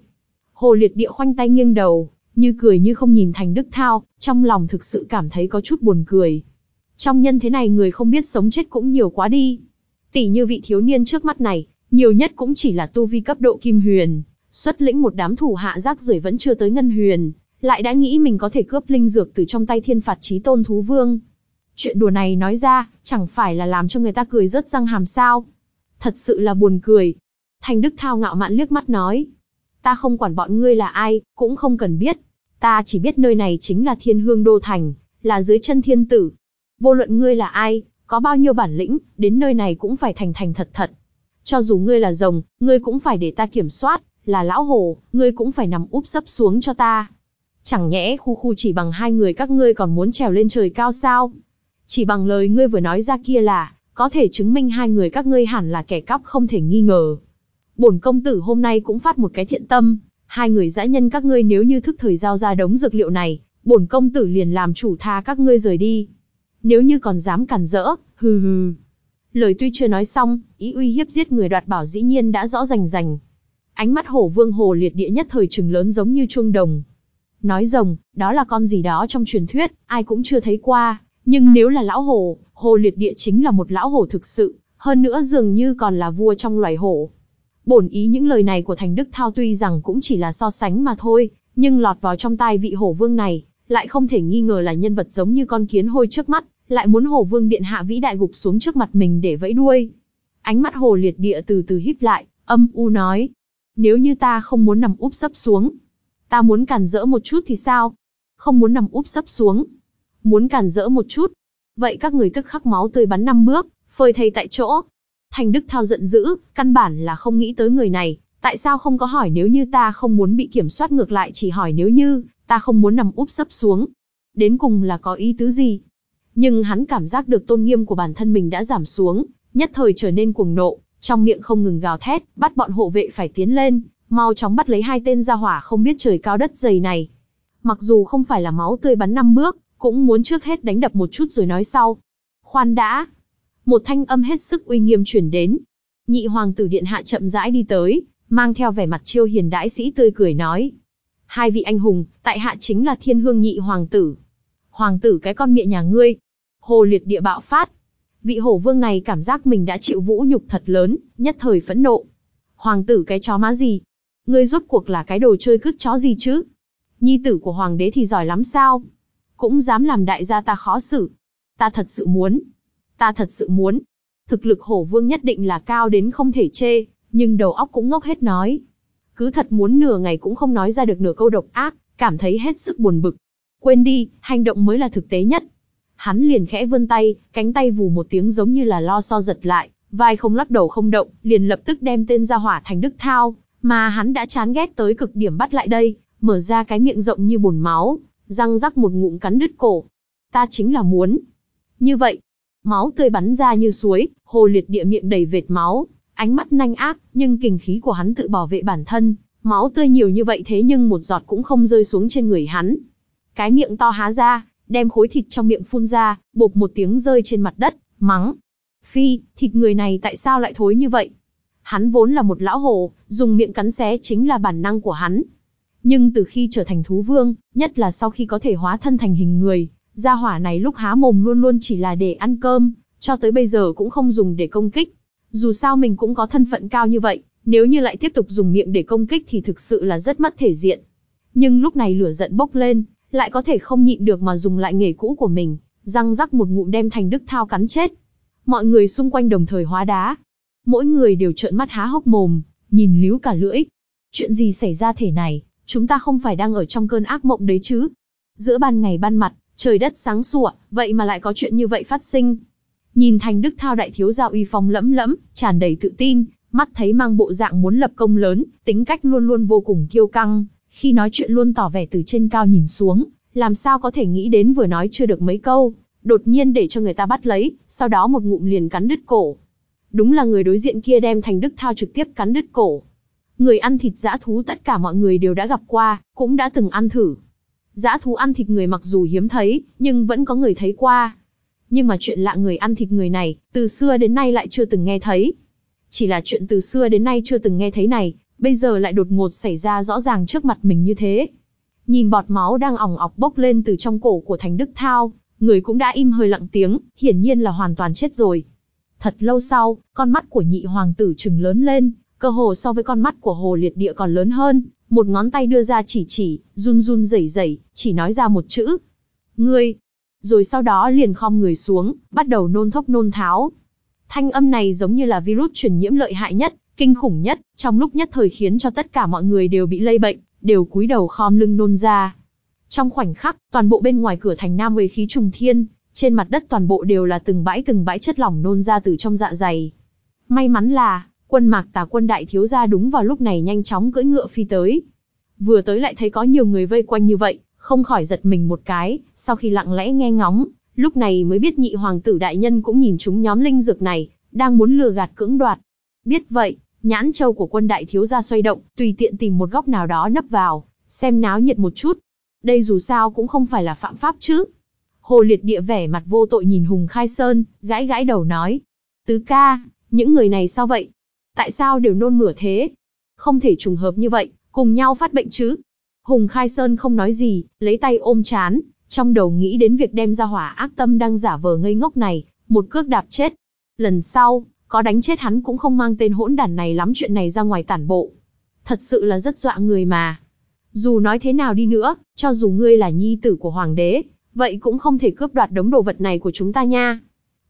Hồ liệt địa khoanh tay nghiêng đầu, như cười như không nhìn thành đức thao, trong lòng thực sự cảm thấy có chút buồn cười. Trong nhân thế này người không biết sống chết cũng nhiều quá đi. Tỷ như vị thiếu niên trước mắt này, nhiều nhất cũng chỉ là tu vi cấp độ kim huyền, xuất lĩnh một đám thủ hạ rác rưởi vẫn chưa tới ngân huyền, lại đã nghĩ mình có thể cướp linh dược từ trong tay thiên phạt chí tôn thú vương. Chuyện đùa này nói ra, chẳng phải là làm cho người ta cười rớt răng hàm sao. Thật sự là buồn cười. Thành Đức Thao ngạo mạn liếc mắt nói. Ta không quản bọn ngươi là ai, cũng không cần biết. Ta chỉ biết nơi này chính là thiên hương đô thành, là dưới chân thiên tử. Vô luận ngươi là ai, có bao nhiêu bản lĩnh, đến nơi này cũng phải thành thành thật thật. Cho dù ngươi là rồng, ngươi cũng phải để ta kiểm soát, là lão hồ, ngươi cũng phải nằm úp sấp xuống cho ta. Chẳng nhẽ khu khu chỉ bằng hai người các ngươi còn muốn trèo lên trời cao sao? Chỉ bằng lời ngươi vừa nói ra kia là, có thể chứng minh hai người các ngươi hẳn là kẻ cắp không thể nghi ngờ. Bổn công tử hôm nay cũng phát một cái thiện tâm, hai người dã nhân các ngươi nếu như thức thời giao ra đống dược liệu này, bổn công tử liền làm chủ tha các ngươi rời đi. Nếu như còn dám cản rỡ, hừ hừ. Lời tuy chưa nói xong, ý uy hiếp giết người đoạt bảo dĩ nhiên đã rõ rành rành. Ánh mắt hổ vương hồ liệt địa nhất thời trừng lớn giống như chuông đồng. Nói rồng, đó là con gì đó trong truyền thuyết, ai cũng chưa thấy qua, nhưng nếu là lão hổ, hồ liệt địa chính là một lão hổ thực sự, hơn nữa dường như còn là vua trong loài hổ. Bổn ý những lời này của Thành Đức Thao tuy rằng cũng chỉ là so sánh mà thôi, nhưng lọt vào trong tai vị hổ vương này, lại không thể nghi ngờ là nhân vật giống như con kiến hôi trước mắt, lại muốn hổ vương điện hạ vĩ đại gục xuống trước mặt mình để vẫy đuôi. Ánh mắt hồ liệt địa từ từ híp lại, âm u nói. Nếu như ta không muốn nằm úp sấp xuống, ta muốn cản rỡ một chút thì sao? Không muốn nằm úp sấp xuống, muốn cản rỡ một chút. Vậy các người tức khắc máu tươi bắn năm bước, phơi thây tại chỗ. Thành Đức Thao giận dữ, căn bản là không nghĩ tới người này, tại sao không có hỏi nếu như ta không muốn bị kiểm soát ngược lại chỉ hỏi nếu như, ta không muốn nằm úp sấp xuống. Đến cùng là có ý tứ gì? Nhưng hắn cảm giác được tôn nghiêm của bản thân mình đã giảm xuống, nhất thời trở nên cuồng nộ, trong miệng không ngừng gào thét, bắt bọn hộ vệ phải tiến lên, mau chóng bắt lấy hai tên gia hỏa không biết trời cao đất dày này. Mặc dù không phải là máu tươi bắn năm bước, cũng muốn trước hết đánh đập một chút rồi nói sau. Khoan đã. Một thanh âm hết sức uy nghiêm chuyển đến. Nhị hoàng tử điện hạ chậm rãi đi tới, mang theo vẻ mặt chiêu hiền đãi sĩ tươi cười nói. Hai vị anh hùng, tại hạ chính là thiên hương nhị hoàng tử. Hoàng tử cái con miệng nhà ngươi. Hồ liệt địa bạo phát. Vị hổ vương này cảm giác mình đã chịu vũ nhục thật lớn, nhất thời phẫn nộ. Hoàng tử cái chó má gì? Ngươi rốt cuộc là cái đồ chơi cứt chó gì chứ? Nhi tử của hoàng đế thì giỏi lắm sao? Cũng dám làm đại gia ta khó xử. Ta thật sự muốn. Ta thật sự muốn. Thực lực hổ vương nhất định là cao đến không thể chê, nhưng đầu óc cũng ngốc hết nói. Cứ thật muốn nửa ngày cũng không nói ra được nửa câu độc ác, cảm thấy hết sức buồn bực. Quên đi, hành động mới là thực tế nhất. Hắn liền khẽ vươn tay, cánh tay vù một tiếng giống như là lo so giật lại, vai không lắc đầu không động, liền lập tức đem tên ra hỏa thành đức thao, mà hắn đã chán ghét tới cực điểm bắt lại đây, mở ra cái miệng rộng như bồn máu, răng rắc một ngụm cắn đứt cổ. Ta chính là muốn. Như vậy, máu tươi bắn ra như suối, hồ liệt địa miệng đầy vệt máu, ánh mắt nanh ác, nhưng kình khí của hắn tự bảo vệ bản thân, máu tươi nhiều như vậy thế nhưng một giọt cũng không rơi xuống trên người hắn. Cái miệng to há ra, đem khối thịt trong miệng phun ra, bộp một tiếng rơi trên mặt đất, mắng. Phi, thịt người này tại sao lại thối như vậy? Hắn vốn là một lão hồ, dùng miệng cắn xé chính là bản năng của hắn. Nhưng từ khi trở thành thú vương, nhất là sau khi có thể hóa thân thành hình người, gia hỏa này lúc há mồm luôn luôn chỉ là để ăn cơm, cho tới bây giờ cũng không dùng để công kích. Dù sao mình cũng có thân phận cao như vậy, nếu như lại tiếp tục dùng miệng để công kích thì thực sự là rất mất thể diện. Nhưng lúc này lửa giận bốc lên, lại có thể không nhịn được mà dùng lại nghề cũ của mình, răng rắc một ngụm đem thành đức thao cắn chết. Mọi người xung quanh đồng thời hóa đá. Mỗi người đều trợn mắt há hốc mồm, nhìn líu cả lưỡi. Chuyện gì xảy ra thể này, chúng ta không phải đang ở trong cơn ác mộng đấy chứ. Giữa ban ngày ban mặt, trời đất sáng sủa, vậy mà lại có chuyện như vậy phát sinh. Nhìn thành đức thao đại thiếu gia uy phong lẫm lẫm, tràn đầy tự tin, mắt thấy mang bộ dạng muốn lập công lớn, tính cách luôn luôn vô cùng kiêu căng, khi nói chuyện luôn tỏ vẻ từ trên cao nhìn xuống, làm sao có thể nghĩ đến vừa nói chưa được mấy câu, đột nhiên để cho người ta bắt lấy, sau đó một ngụm liền cắn đứt cổ. Đúng là người đối diện kia đem thành đức thao trực tiếp cắn đứt cổ. Người ăn thịt dã thú tất cả mọi người đều đã gặp qua, cũng đã từng ăn thử. Dã thú ăn thịt người mặc dù hiếm thấy, nhưng vẫn có người thấy qua. Nhưng mà chuyện lạ người ăn thịt người này, từ xưa đến nay lại chưa từng nghe thấy. Chỉ là chuyện từ xưa đến nay chưa từng nghe thấy này, bây giờ lại đột ngột xảy ra rõ ràng trước mặt mình như thế. Nhìn bọt máu đang ỏng ọc bốc lên từ trong cổ của Thánh Đức Thao, người cũng đã im hơi lặng tiếng, hiển nhiên là hoàn toàn chết rồi. Thật lâu sau, con mắt của nhị hoàng tử trừng lớn lên, cơ hồ so với con mắt của hồ liệt địa còn lớn hơn, một ngón tay đưa ra chỉ chỉ, run run rẩy rẩy, chỉ nói ra một chữ. Ngươi. Rồi sau đó liền khom người xuống, bắt đầu nôn thốc nôn tháo. Thanh âm này giống như là virus truyền nhiễm lợi hại nhất, kinh khủng nhất, trong lúc nhất thời khiến cho tất cả mọi người đều bị lây bệnh, đều cúi đầu khom lưng nôn ra. Trong khoảnh khắc, toàn bộ bên ngoài cửa thành Nam Uế khí trùng thiên, trên mặt đất toàn bộ đều là từng bãi từng bãi chất lỏng nôn ra từ trong dạ dày. May mắn là, quân mạc tà quân đại thiếu gia đúng vào lúc này nhanh chóng cưỡi ngựa phi tới. Vừa tới lại thấy có nhiều người vây quanh như vậy, không khỏi giật mình một cái, sau khi lặng lẽ nghe ngóng, lúc này mới biết nhị hoàng tử đại nhân cũng nhìn chúng nhóm linh dược này, đang muốn lừa gạt cưỡng đoạt. Biết vậy, nhãn châu của quân đại thiếu gia xoay động, tùy tiện tìm một góc nào đó nấp vào, xem náo nhiệt một chút. Đây dù sao cũng không phải là phạm pháp chứ. Hồ liệt địa vẻ mặt vô tội nhìn Hùng Khai Sơn, gãi gãi đầu nói. Tứ ca, những người này sao vậy? Tại sao đều nôn mửa thế? Không thể trùng hợp như vậy, cùng nhau phát bệnh chứ? Hùng Khai Sơn không nói gì, lấy tay ôm chán, trong đầu nghĩ đến việc đem ra hỏa ác tâm đang giả vờ ngây ngốc này, một cước đạp chết. Lần sau, có đánh chết hắn cũng không mang tên hỗn đản này lắm chuyện này ra ngoài tản bộ. Thật sự là rất dọa người mà. Dù nói thế nào đi nữa, cho dù ngươi là nhi tử của hoàng đế, vậy cũng không thể cướp đoạt đống đồ vật này của chúng ta nha.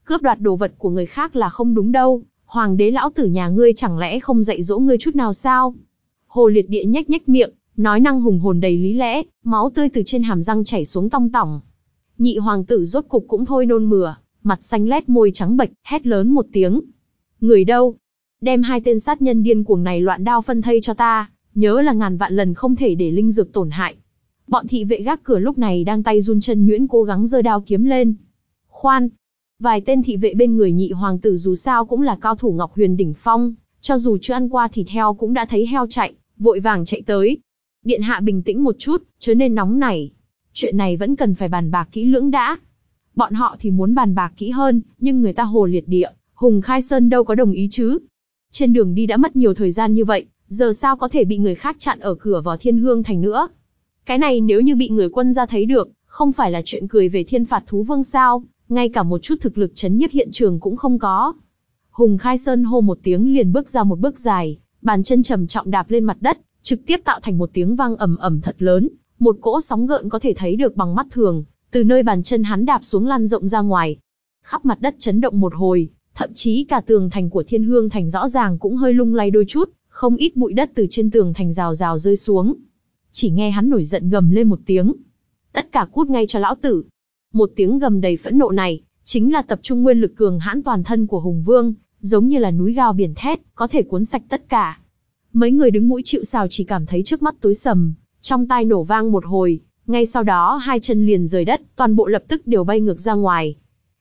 Cướp đoạt đồ vật của người khác là không đúng đâu, hoàng đế lão tử nhà ngươi chẳng lẽ không dạy dỗ ngươi chút nào sao? Hồ liệt địa nhếch nhếch miệng, nói năng hùng hồn đầy lý lẽ, máu tươi từ trên hàm răng chảy xuống tong tỏng. Nhị hoàng tử rốt cục cũng thôi nôn mửa, mặt xanh lét môi trắng bệch, hét lớn một tiếng. Người đâu? Đem hai tên sát nhân điên cuồng này loạn đao phân thây cho ta, nhớ là ngàn vạn lần không thể để linh dược tổn hại. Bọn thị vệ gác cửa lúc này đang tay run chân nhuyễn cố gắng giơ đao kiếm lên. Khoan! Vài tên thị vệ bên người nhị hoàng tử dù sao cũng là cao thủ Ngọc Huyền đỉnh phong, cho dù chưa ăn qua thịt heo cũng đã thấy heo chạy, vội vàng chạy tới. Điện hạ bình tĩnh một chút, chớ nên nóng nảy. Chuyện này vẫn cần phải bàn bạc kỹ lưỡng đã. Bọn họ thì muốn bàn bạc kỹ hơn, nhưng người ta hồ liệt địa, Hùng Khai Sơn đâu có đồng ý chứ. Trên đường đi đã mất nhiều thời gian như vậy, giờ sao có thể bị người khác chặn ở cửa vào thiên hương thành nữa. Cái này nếu như bị người quân ra thấy được, không phải là chuyện cười về thiên phạt thú vương sao, ngay cả một chút thực lực chấn nhiếp hiện trường cũng không có. Hùng Khai Sơn hô một tiếng liền bước ra một bước dài, bàn chân trầm trọng đạp lên mặt đất, trực tiếp tạo thành một tiếng vang ầm ầm thật lớn, một cỗ sóng gợn có thể thấy được bằng mắt thường, từ nơi bàn chân hắn đạp xuống lan rộng ra ngoài. Khắp mặt đất chấn động một hồi, thậm chí cả tường thành của Thiên Hương thành rõ ràng cũng hơi lung lay đôi chút, không ít bụi đất từ trên tường thành rào rào rơi xuống. Chỉ nghe hắn nổi giận gầm lên một tiếng. Tất cả cút ngay cho lão tử. Một tiếng gầm đầy phẫn nộ này, chính là tập trung nguyên lực cường hãn toàn thân của Hùng Vương, giống như là núi gao biển thét, có thể cuốn sạch tất cả. Mấy người đứng mũi chịu sào chỉ cảm thấy trước mắt tối sầm, trong tai nổ vang một hồi, ngay sau đó hai chân liền rời đất, toàn bộ lập tức đều bay ngược ra ngoài.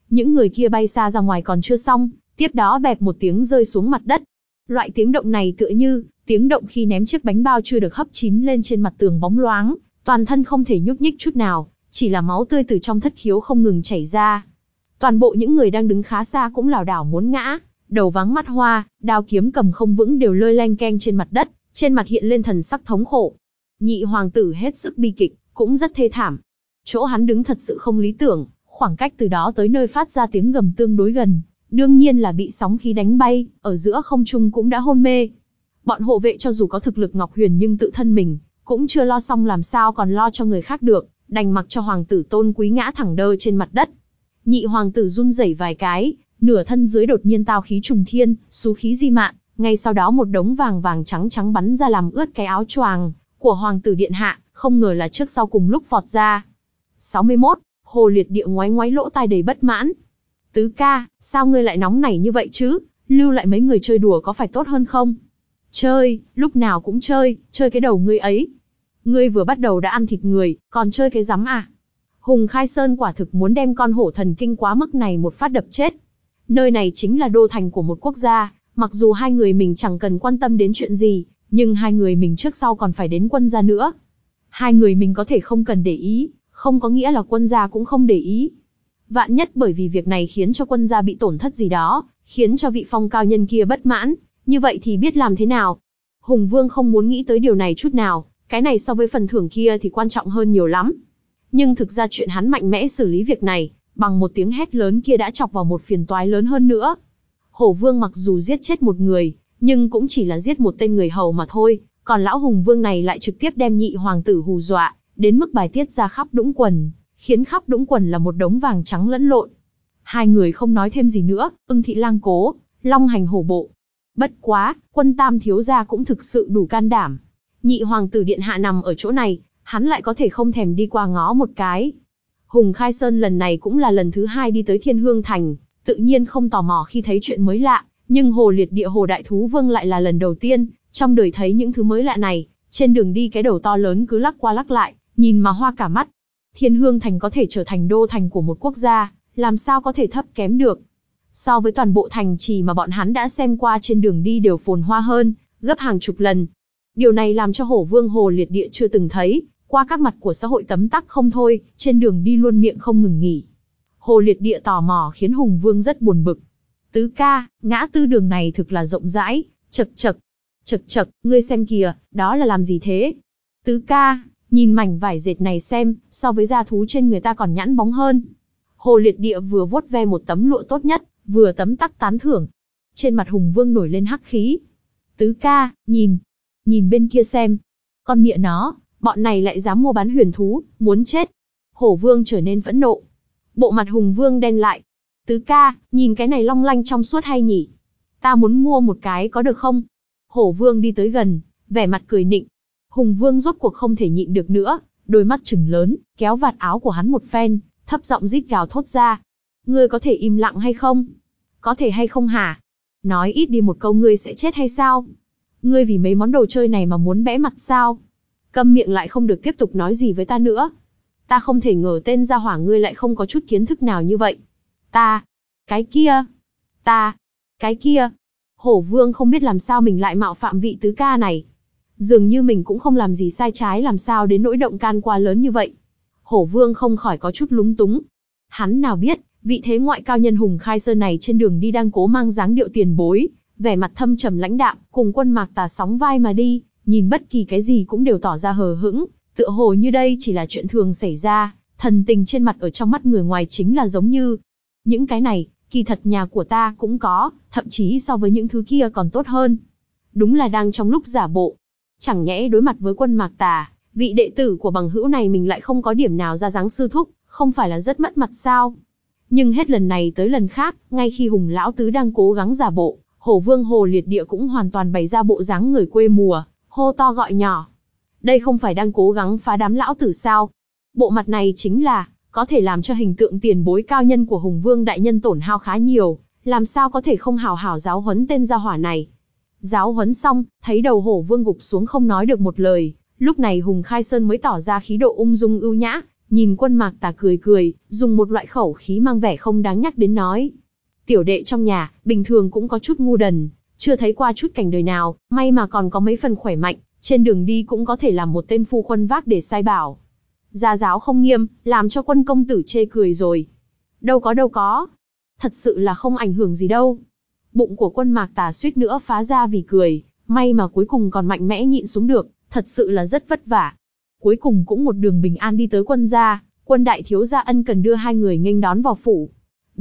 Những người kia bay xa ra ngoài còn chưa xong, tiếp đó bẹp một tiếng rơi xuống mặt đất. Loại tiếng động này tựa như, tiếng động khi ném chiếc bánh bao chưa được hấp chín lên trên mặt tường bóng loáng, toàn thân không thể nhúc nhích chút nào, chỉ là máu tươi từ trong thất khiếu không ngừng chảy ra. Toàn bộ những người đang đứng khá xa cũng lảo đảo muốn ngã, đầu vắng mắt hoa, đao kiếm cầm không vững đều lơi leng keng trên mặt đất, trên mặt hiện lên thần sắc thống khổ. Nhị hoàng tử hết sức bi kịch, cũng rất thê thảm. Chỗ hắn đứng thật sự không lý tưởng, khoảng cách từ đó tới nơi phát ra tiếng gầm tương đối gần, đương nhiên là bị sóng khí đánh bay, ở giữa không trung cũng đã hôn mê. Bọn hộ vệ cho dù có thực lực Ngọc Huyền nhưng tự thân mình, cũng chưa lo xong làm sao còn lo cho người khác được, đành mặc cho hoàng tử tôn quý ngã thẳng đơ trên mặt đất. Nhị hoàng tử run rẩy vài cái, nửa thân dưới đột nhiên tao khí trùng thiên, xú khí di mạn, ngay sau đó một đống vàng vàng trắng trắng bắn ra làm ướt cái áo choàng của hoàng tử điện hạ, không ngờ là trước sau cùng lúc vọt ra. 61. Hồ liệt địa ngoái ngoái lỗ tai đầy bất mãn. Tứ ca, sao ngươi lại nóng nảy như vậy chứ? Lưu lại mấy người chơi đùa có phải tốt hơn không? Chơi, lúc nào cũng chơi, chơi cái đầu ngươi ấy. Ngươi vừa bắt đầu đã ăn thịt người, còn chơi cái rắm à? Hùng Khai Sơn quả thực muốn đem con hổ thần kinh quá mức này một phát đập chết. Nơi này chính là đô thành của một quốc gia, mặc dù hai người mình chẳng cần quan tâm đến chuyện gì, nhưng hai người mình trước sau còn phải đến quân gia nữa. Hai người mình có thể không cần để ý, không có nghĩa là quân gia cũng không để ý. Vạn nhất bởi vì việc này khiến cho quân gia bị tổn thất gì đó, khiến cho vị phong cao nhân kia bất mãn, như vậy thì biết làm thế nào. Hùng Vương không muốn nghĩ tới điều này chút nào, cái này so với phần thưởng kia thì quan trọng hơn nhiều lắm. Nhưng thực ra chuyện hắn mạnh mẽ xử lý việc này, bằng một tiếng hét lớn kia đã chọc vào một phiền toái lớn hơn nữa. Hổ Vương mặc dù giết chết một người, nhưng cũng chỉ là giết một tên người hầu mà thôi, còn lão Hùng Vương này lại trực tiếp đem nhị hoàng tử hù dọa, đến mức bài tiết ra khắp đũng quần, khiến khắp đũng quần là một đống vàng trắng lẫn lộn. Hai người không nói thêm gì nữa, ưng thị lang cố, long hành hổ bộ. Bất quá, quân tam thiếu gia cũng thực sự đủ can đảm. Nhị hoàng tử điện hạ nằm ở chỗ này, hắn lại có thể không thèm đi qua ngó một cái. Hùng Khai Sơn lần này cũng là lần thứ hai đi tới Thiên Hương Thành, tự nhiên không tò mò khi thấy chuyện mới lạ, nhưng Hồ Liệt Địa Hồ Đại Thú Vương lại là lần đầu tiên, trong đời thấy những thứ mới lạ này, trên đường đi cái đầu to lớn cứ lắc qua lắc lại, nhìn mà hoa cả mắt. Thiên Hương Thành có thể trở thành đô thành của một quốc gia, làm sao có thể thấp kém được. So với toàn bộ thành trì mà bọn hắn đã xem qua trên đường đi đều phồn hoa hơn, gấp hàng chục lần. Điều này làm cho hổ vương hồ liệt địa chưa từng thấy, qua các mặt của xã hội tấm tắc không thôi, trên đường đi luôn miệng không ngừng nghỉ. Hồ liệt địa tò mò khiến hùng vương rất buồn bực. Tứ ca, ngã tư đường này thực là rộng rãi, chật chật, chật chật, ngươi xem kìa, đó là làm gì thế? Tứ ca, nhìn mảnh vải dệt này xem, so với da thú trên người ta còn nhẵn bóng hơn. Hồ liệt địa vừa vuốt ve một tấm lụa tốt nhất, vừa tấm tắc tán thưởng. Trên mặt hùng vương nổi lên hắc khí. Tứ ca, nhìn, nhìn bên kia xem. Con mịa nó, bọn này lại dám mua bán huyền thú, muốn chết. Hổ vương trở nên phẫn nộ. Bộ mặt hùng vương đen lại. Tứ ca, nhìn cái này long lanh trong suốt hay nhỉ? Ta muốn mua một cái có được không? Hổ vương đi tới gần, vẻ mặt cười nịnh. Hùng vương rốt cuộc không thể nhịn được nữa, đôi mắt trừng lớn, kéo vạt áo của hắn một phen, thấp giọng rít gào thốt ra. Ngươi có thể im lặng hay không? Có thể hay không hả? Nói ít đi một câu ngươi sẽ chết hay sao? Ngươi vì mấy món đồ chơi này mà muốn bẽ mặt sao? Câm miệng lại không được tiếp tục nói gì với ta nữa. Ta không thể ngờ tên gia hỏa ngươi lại không có chút kiến thức nào như vậy. Ta, cái kia, ta, cái kia. Hổ vương không biết làm sao mình lại mạo phạm vị tứ ca này. Dường như mình cũng không làm gì sai trái làm sao đến nỗi động can quá lớn như vậy. Hổ vương không khỏi có chút lúng túng. Hắn nào biết, vị thế ngoại cao nhân hùng khai sơn này trên đường đi đang cố mang dáng điệu tiền bối, vẻ mặt thâm trầm lãnh đạm, cùng quân mạc tà sóng vai mà đi, nhìn bất kỳ cái gì cũng đều tỏ ra hờ hững, tựa hồ như đây chỉ là chuyện thường xảy ra, thần tình trên mặt ở trong mắt người ngoài chính là giống như. Những cái này, kỳ thật nhà của ta cũng có, thậm chí so với những thứ kia còn tốt hơn. Đúng là đang trong lúc giả bộ. Chẳng nhẽ đối mặt với quân mạc tà, vị đệ tử của bằng hữu này mình lại không có điểm nào ra dáng sư thúc, không phải là rất mất mặt sao? Nhưng hết lần này tới lần khác, ngay khi Hùng Lão Tứ đang cố gắng giả bộ, Hổ Vương Hồ Liệt Địa cũng hoàn toàn bày ra bộ dáng người quê mùa, hô to gọi nhỏ. Đây không phải đang cố gắng phá đám lão tử sao? Bộ mặt này chính là, có thể làm cho hình tượng tiền bối cao nhân của Hùng Vương Đại Nhân tổn hao khá nhiều, làm sao có thể không hào hảo giáo huấn tên gia hỏa này. Giáo huấn xong, thấy đầu hổ vương gục xuống không nói được một lời, lúc này Hùng Khai Sơn mới tỏ ra khí độ ung dung ưu nhã, nhìn quân mạc tà cười cười, dùng một loại khẩu khí mang vẻ không đáng nhắc đến nói. Tiểu đệ trong nhà, bình thường cũng có chút ngu đần, chưa thấy qua chút cảnh đời nào, may mà còn có mấy phần khỏe mạnh, trên đường đi cũng có thể làm một tên phu khuân vác để sai bảo. Gia giáo không nghiêm, làm cho quân công tử chê cười rồi. Đâu có đâu có. Thật sự là không ảnh hưởng gì đâu. Bụng của quân mạc tà suýt nữa phá ra vì cười, may mà cuối cùng còn mạnh mẽ nhịn xuống được, thật sự là rất vất vả. Cuối cùng cũng một đường bình an đi tới quân gia, quân đại thiếu gia ân cần đưa hai người nghênh đón vào phủ.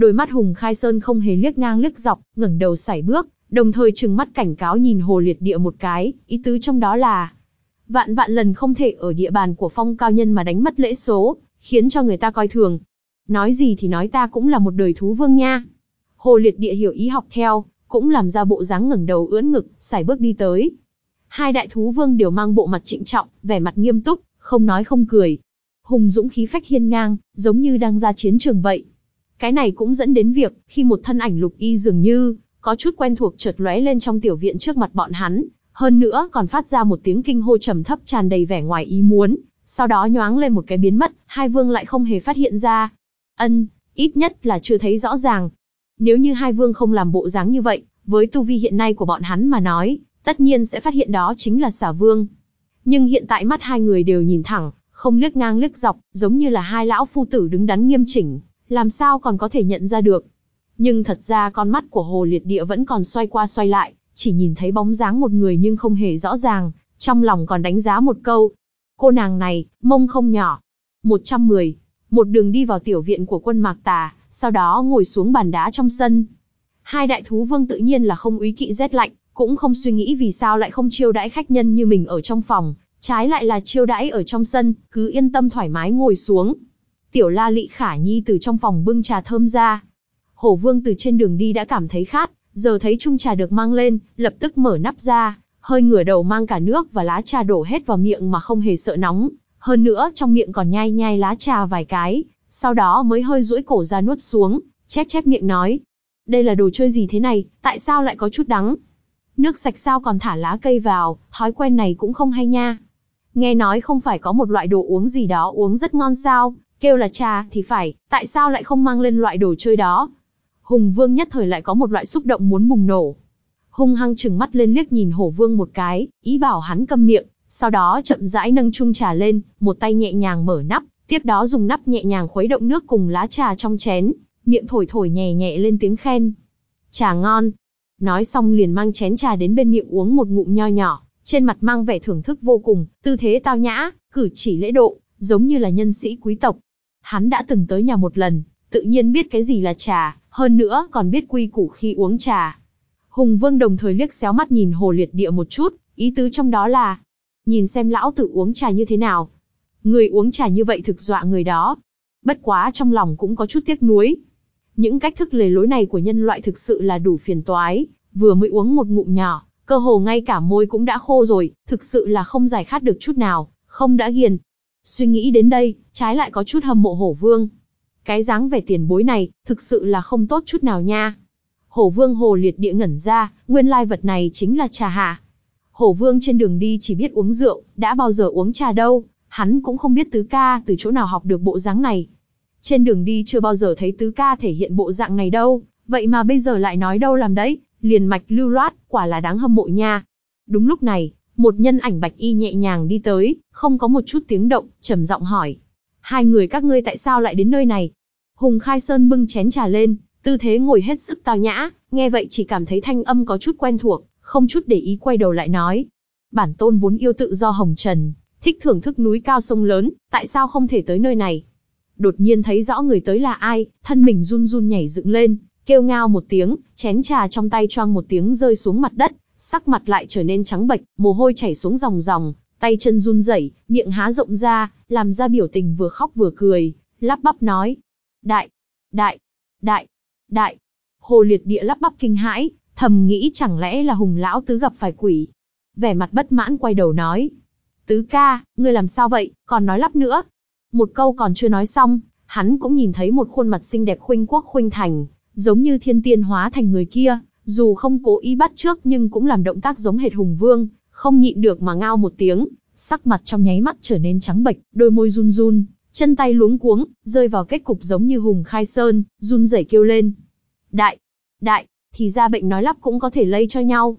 Đôi mắt Hùng Khai Sơn không hề liếc ngang liếc dọc, ngẩng đầu sải bước, đồng thời trừng mắt cảnh cáo nhìn Hồ Liệt Địa một cái, ý tứ trong đó là vạn vạn lần không thể ở địa bàn của phong cao nhân mà đánh mất lễ số, khiến cho người ta coi thường. Nói gì thì nói ta cũng là một đời thú vương nha. Hồ Liệt Địa hiểu ý học theo, cũng làm ra bộ dáng ngẩng đầu ưỡn ngực, sải bước đi tới. Hai đại thú vương đều mang bộ mặt trịnh trọng, vẻ mặt nghiêm túc, không nói không cười. Hùng dũng khí phách hiên ngang, giống như đang ra chiến trường vậy. Cái này cũng dẫn đến việc, khi một thân ảnh lục y dường như, có chút quen thuộc chợt lóe lên trong tiểu viện trước mặt bọn hắn, hơn nữa còn phát ra một tiếng kinh hô trầm thấp tràn đầy vẻ ngoài ý muốn, sau đó nhoáng lên một cái biến mất, hai vương lại không hề phát hiện ra. Ân, ít nhất là chưa thấy rõ ràng. Nếu như hai vương không làm bộ dáng như vậy, với tu vi hiện nay của bọn hắn mà nói, tất nhiên sẽ phát hiện đó chính là xả vương. Nhưng hiện tại mắt hai người đều nhìn thẳng, không liếc ngang liếc dọc, giống như là hai lão phu tử đứng đắn nghiêm chỉnh, làm sao còn có thể nhận ra được. Nhưng thật ra con mắt của Hồ Liệt Địa vẫn còn xoay qua xoay lại, chỉ nhìn thấy bóng dáng một người nhưng không hề rõ ràng, trong lòng còn đánh giá một câu. Cô nàng này, mông không nhỏ. 110, một đường đi vào tiểu viện của quân Mạc Tà, sau đó ngồi xuống bàn đá trong sân. Hai đại thú vương tự nhiên là không úy kỵ rét lạnh, cũng không suy nghĩ vì sao lại không chiêu đãi khách nhân như mình ở trong phòng, trái lại là chiêu đãi ở trong sân, cứ yên tâm thoải mái ngồi xuống. Tiểu La Lị Khả Nhi từ trong phòng bưng trà thơm ra. Hổ Vương từ trên đường đi đã cảm thấy khát, giờ thấy chung trà được mang lên, lập tức mở nắp ra, hơi ngửa đầu mang cả nước và lá trà đổ hết vào miệng mà không hề sợ nóng, hơn nữa trong miệng còn nhai nhai lá trà vài cái, sau đó mới hơi duỗi cổ ra nuốt xuống, chép chép miệng nói. Đây là đồ chơi gì thế này, tại sao lại có chút đắng? Nước sạch sao còn thả lá cây vào, thói quen này cũng không hay nha. Nghe nói không phải có một loại đồ uống gì đó uống rất ngon sao, kêu là trà thì phải, tại sao lại không mang lên loại đồ chơi đó? Hùng Vương nhất thời lại có một loại xúc động muốn bùng nổ. Hung hăng trừng mắt lên liếc nhìn Hổ Vương một cái, ý bảo hắn câm miệng, sau đó chậm rãi nâng chung trà lên, một tay nhẹ nhàng mở nắp, tiếp đó dùng nắp nhẹ nhàng khuấy động nước cùng lá trà trong chén, miệng thổi thổi nhẹ nhẹ lên tiếng khen. Trà ngon. Nói xong liền mang chén trà đến bên miệng uống một ngụm nho nhỏ, trên mặt mang vẻ thưởng thức vô cùng, tư thế tao nhã, cử chỉ lễ độ, giống như là nhân sĩ quý tộc. Hắn đã từng tới nhà một lần, tự nhiên biết cái gì là trà, hơn nữa còn biết quy củ khi uống trà. Hùng Vương đồng thời liếc xéo mắt nhìn Hồ Liệt Địa một chút, ý tứ trong đó là, nhìn xem lão tử uống trà như thế nào. Người uống trà như vậy thực dọa người đó. Bất quá trong lòng cũng có chút tiếc nuối. Những cách thức lề lối này của nhân loại thực sự là đủ phiền toái, vừa mới uống một ngụm nhỏ, cơ hồ ngay cả môi cũng đã khô rồi, thực sự là không giải khát được chút nào, không đã ghiền. Suy nghĩ đến đây, trái lại có chút hâm mộ hổ vương. Cái dáng vẻ tiền bối này, thực sự là không tốt chút nào nha. Hổ vương hồ liệt địa ngẩn ra, nguyên lai vật này chính là trà hạ. Hổ vương trên đường đi chỉ biết uống rượu, đã bao giờ uống trà đâu, hắn cũng không biết tứ ca từ chỗ nào học được bộ dáng này. Trên đường đi chưa bao giờ thấy tứ ca thể hiện bộ dạng này đâu, vậy mà bây giờ lại nói đâu làm đấy, liền mạch lưu loát, quả là đáng hâm mộ nha. Đúng lúc này, một nhân ảnh bạch y nhẹ nhàng đi tới, không có một chút tiếng động, trầm giọng hỏi. Hai người các ngươi tại sao lại đến nơi này? Hùng Khai Sơn bưng chén trà lên, Tư thế ngồi hết sức tao nhã, nghe vậy chỉ cảm thấy thanh âm có chút quen thuộc, không chút để ý quay đầu lại nói. Bản tôn vốn yêu tự do hồng trần, thích thưởng thức núi cao sông lớn, tại sao không thể tới nơi này? Đột nhiên thấy rõ người tới là ai, thân mình run run nhảy dựng lên, kêu ngao một tiếng, chén trà trong tay choang một tiếng rơi xuống mặt đất, sắc mặt lại trở nên trắng bệch, mồ hôi chảy xuống ròng ròng, tay chân run rẩy, miệng há rộng ra, làm ra biểu tình vừa khóc vừa cười, lắp bắp nói: "Đại, đại, đại, đại." Hồ Liệt Địa lắp bắp kinh hãi, thầm nghĩ chẳng lẽ là Hùng lão tứ gặp phải quỷ. Vẻ mặt bất mãn quay đầu nói: "Tứ ca, ngươi làm sao vậy, còn nói lắp nữa?" Một câu còn chưa nói xong, hắn cũng nhìn thấy một khuôn mặt xinh đẹp khuynh quốc khuynh thành, giống như thiên tiên hóa thành người kia, dù không cố ý bắt trước nhưng cũng làm động tác giống hệt hùng vương, không nhịn được mà ngao một tiếng, sắc mặt trong nháy mắt trở nên trắng bệch, đôi môi run run, chân tay luống cuống, rơi vào kết cục giống như hùng khai sơn, run rẩy kêu lên. Đại, đại, thì ra bệnh nói lắp cũng có thể lây cho nhau.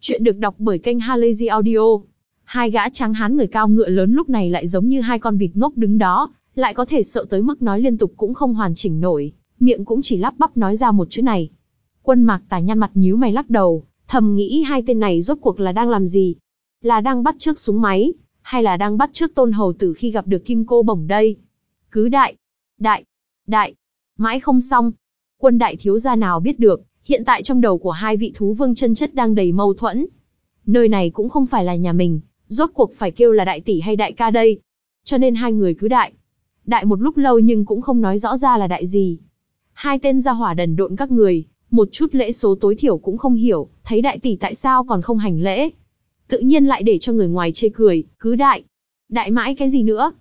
Chuyện được đọc bởi kênh Halazy Audio. Hai gã trắng hán người cao ngựa lớn lúc này lại giống như hai con vịt ngốc đứng đó, lại có thể sợ tới mức nói liên tục cũng không hoàn chỉnh nổi, miệng cũng chỉ lắp bắp nói ra một chữ này. Quân mạc tà nhăn mặt nhíu mày lắc đầu, thầm nghĩ hai tên này rốt cuộc là đang làm gì? Là đang bắt trước súng máy, hay là đang bắt trước tôn hầu tử khi gặp được kim cô bổng đây? Cứ đại, đại, đại, mãi không xong. Quân đại thiếu gia nào biết được, hiện tại trong đầu của hai vị thú vương chân chất đang đầy mâu thuẫn. Nơi này cũng không phải là nhà mình, rốt cuộc phải kêu là đại tỷ hay đại ca đây. Cho nên hai người cứ đại. Đại một lúc lâu nhưng cũng không nói rõ ra là đại gì. Hai tên gia hỏa đần độn các người, một chút lễ số tối thiểu cũng không hiểu, thấy đại tỷ tại sao còn không hành lễ. Tự nhiên lại để cho người ngoài chê cười, cứ đại. Đại mãi cái gì nữa?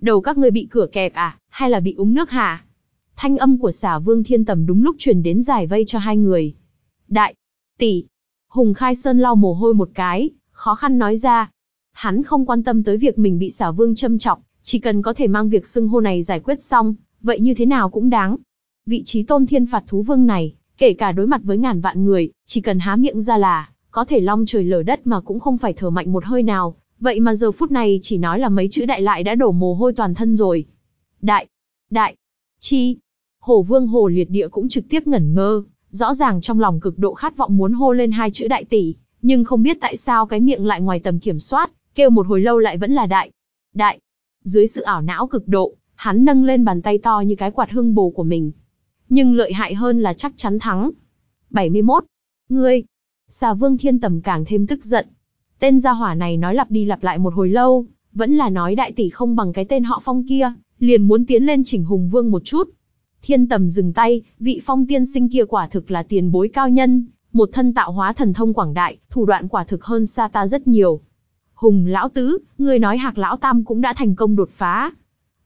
Đầu các người bị cửa kẹp à, hay là bị uống nước hả? Thanh âm của xả vương thiên tầm đúng lúc truyền đến giải vây cho hai người. Đại, tỷ, Hùng Khai Sơn lau mồ hôi một cái, khó khăn nói ra. Hắn không quan tâm tới việc mình bị xả vương châm chọc, chỉ cần có thể mang việc xưng hô này giải quyết xong, vậy như thế nào cũng đáng. Vị trí tôn thiên phạt thú vương này, kể cả đối mặt với ngàn vạn người, chỉ cần há miệng ra là, có thể long trời lở đất mà cũng không phải thở mạnh một hơi nào, vậy mà giờ phút này chỉ nói là mấy chữ đại lại đã đổ mồ hôi toàn thân rồi. Đại, đại, chi, hồ vương hồ liệt địa cũng trực tiếp ngẩn ngơ, rõ ràng trong lòng cực độ khát vọng muốn hô lên hai chữ đại tỷ, nhưng không biết tại sao cái miệng lại ngoài tầm kiểm soát, kêu một hồi lâu lại vẫn là đại, đại. Dưới sự ảo não cực độ, hắn nâng lên bàn tay to như cái quạt hưng bồ của mình, nhưng lợi hại hơn là chắc chắn thắng. 71. Ngươi! Xà vương thiên tầm càng thêm tức giận. Tên gia hỏa này nói lặp đi lặp lại một hồi lâu, vẫn là nói đại tỷ không bằng cái tên họ phong kia, liền muốn tiến lên chỉnh hùng vương một chút. Thiên tầm dừng tay, vị phong tiên sinh kia quả thực là tiền bối cao nhân, một thân tạo hóa thần thông quảng đại, thủ đoạn quả thực hơn xa ta rất nhiều. Hùng lão tứ, người nói hạc lão tam cũng đã thành công đột phá.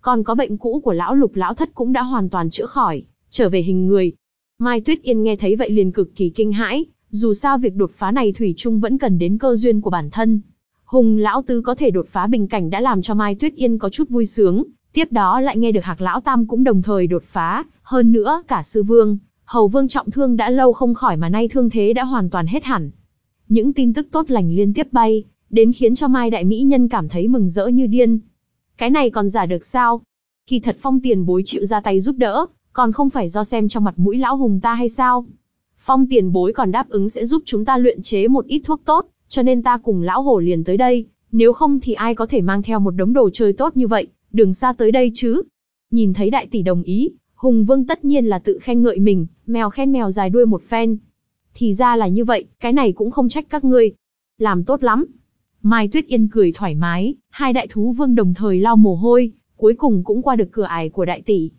Còn có bệnh cũ của lão lục lão thất cũng đã hoàn toàn chữa khỏi trở về hình người. Mai Tuyết Yên nghe thấy vậy liền cực kỳ kinh hãi, dù sao việc đột phá này thủy chung vẫn cần đến cơ duyên của bản thân. Hùng lão tứ có thể đột phá bình cảnh đã làm cho Mai Tuyết Yên có chút vui sướng, tiếp đó lại nghe được Hạc lão tam cũng đồng thời đột phá, hơn nữa cả sư vương, hầu vương trọng thương đã lâu không khỏi mà nay thương thế đã hoàn toàn hết hẳn. Những tin tức tốt lành liên tiếp bay, đến khiến cho Mai đại mỹ nhân cảm thấy mừng rỡ như điên. Cái này còn giả được sao? Kỳ thật phong tiền bối chịu ra tay giúp đỡ, còn không phải do xem trong mặt mũi lão hùng ta hay sao? Phong tiền bối còn đáp ứng sẽ giúp chúng ta luyện chế một ít thuốc tốt, cho nên ta cùng lão hổ liền tới đây, nếu không thì ai có thể mang theo một đống đồ chơi tốt như vậy, đường xa tới đây chứ? Nhìn thấy đại tỷ đồng ý, Hùng Vương tất nhiên là tự khen ngợi mình, mèo khen mèo dài đuôi một phen. Thì ra là như vậy, cái này cũng không trách các ngươi. Làm tốt lắm. Mai Tuyết Yên cười thoải mái, hai đại thú vương đồng thời lau mồ hôi, cuối cùng cũng qua được cửa ải của đại tỷ.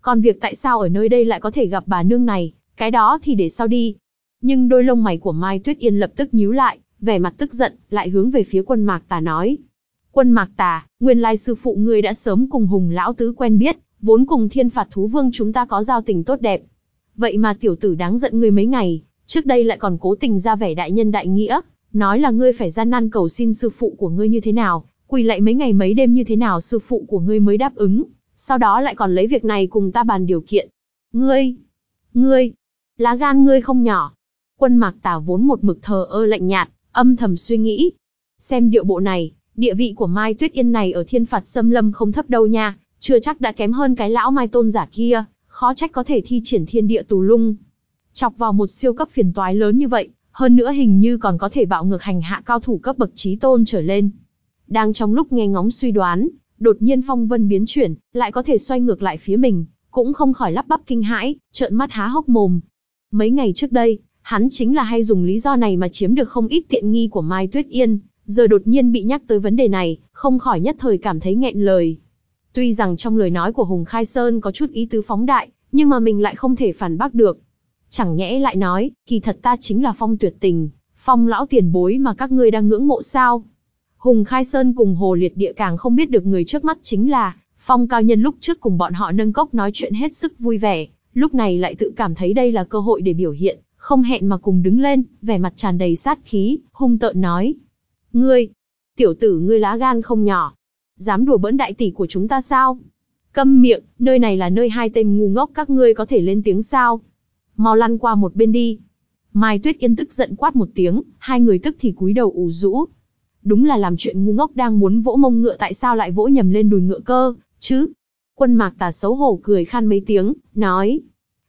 Còn việc tại sao ở nơi đây lại có thể gặp bà nương này, cái đó thì để sau đi. Nhưng đôi lông mày của Mai Tuyết Yên lập tức nhíu lại, vẻ mặt tức giận, lại hướng về phía quân Mạc Tà nói. Quân Mạc Tà, nguyên lai sư phụ ngươi đã sớm cùng Hùng Lão Tứ quen biết, vốn cùng thiên phạt thú vương chúng ta có giao tình tốt đẹp. Vậy mà tiểu tử đáng giận ngươi mấy ngày, trước đây lại còn cố tình ra vẻ đại nhân đại nghĩa, nói là ngươi phải gian nan cầu xin sư phụ của ngươi như thế nào, quỳ lại mấy ngày mấy đêm như thế nào sư phụ của ngươi mới đáp ứng, sau đó lại còn lấy việc này cùng ta bàn điều kiện. Ngươi, ngươi, lá gan ngươi không nhỏ. Quân mạc tả vốn một mực thờ ơ lạnh nhạt, âm thầm suy nghĩ. Xem điệu bộ này, địa vị của Mai Tuyết Yên này ở thiên phạt xâm lâm không thấp đâu nha, chưa chắc đã kém hơn cái lão Mai Tôn giả kia, Khó trách có thể thi triển thiên địa tù lung. Chọc vào một siêu cấp phiền toái lớn như vậy, hơn nữa hình như còn có thể bạo ngược hành hạ cao thủ cấp bậc trí tôn trở lên. Đang trong lúc nghe ngóng suy đoán, đột nhiên phong vân biến chuyển, lại có thể xoay ngược lại phía mình, cũng không khỏi lắp bắp kinh hãi, trợn mắt há hốc mồm. Mấy ngày trước đây, hắn chính là hay dùng lý do này mà chiếm được không ít tiện nghi của Mai Tuyết Yên, giờ đột nhiên bị nhắc tới vấn đề này, không khỏi nhất thời cảm thấy nghẹn lời. Tuy rằng trong lời nói của Hùng Khai Sơn có chút ý tứ phóng đại, nhưng mà mình lại không thể phản bác được. Chẳng nhẽ lại nói, kỳ thật ta chính là phong tuyệt tình, phong lão tiền bối mà các ngươi đang ngưỡng mộ sao. Hùng Khai Sơn cùng Hồ Liệt Địa càng không biết được người trước mắt chính là, phong cao nhân lúc trước cùng bọn họ nâng cốc nói chuyện hết sức vui vẻ, lúc này lại tự cảm thấy đây là cơ hội để biểu hiện, không hẹn mà cùng đứng lên, vẻ mặt tràn đầy sát khí, hung tợn nói. Ngươi, tiểu tử ngươi lá gan không nhỏ, dám đùa bỡn đại tỷ của chúng ta sao? Câm miệng, nơi này là nơi hai tên ngu ngốc các ngươi có thể lên tiếng sao? Mau lăn qua một bên đi. Mai Tuyết Yên tức giận quát một tiếng, hai người tức thì cúi đầu ủ rũ. Đúng là làm chuyện ngu ngốc đang muốn vỗ mông ngựa tại sao lại vỗ nhầm lên đùi ngựa cơ, chứ? Quân mạc tà xấu hổ cười khan mấy tiếng, nói.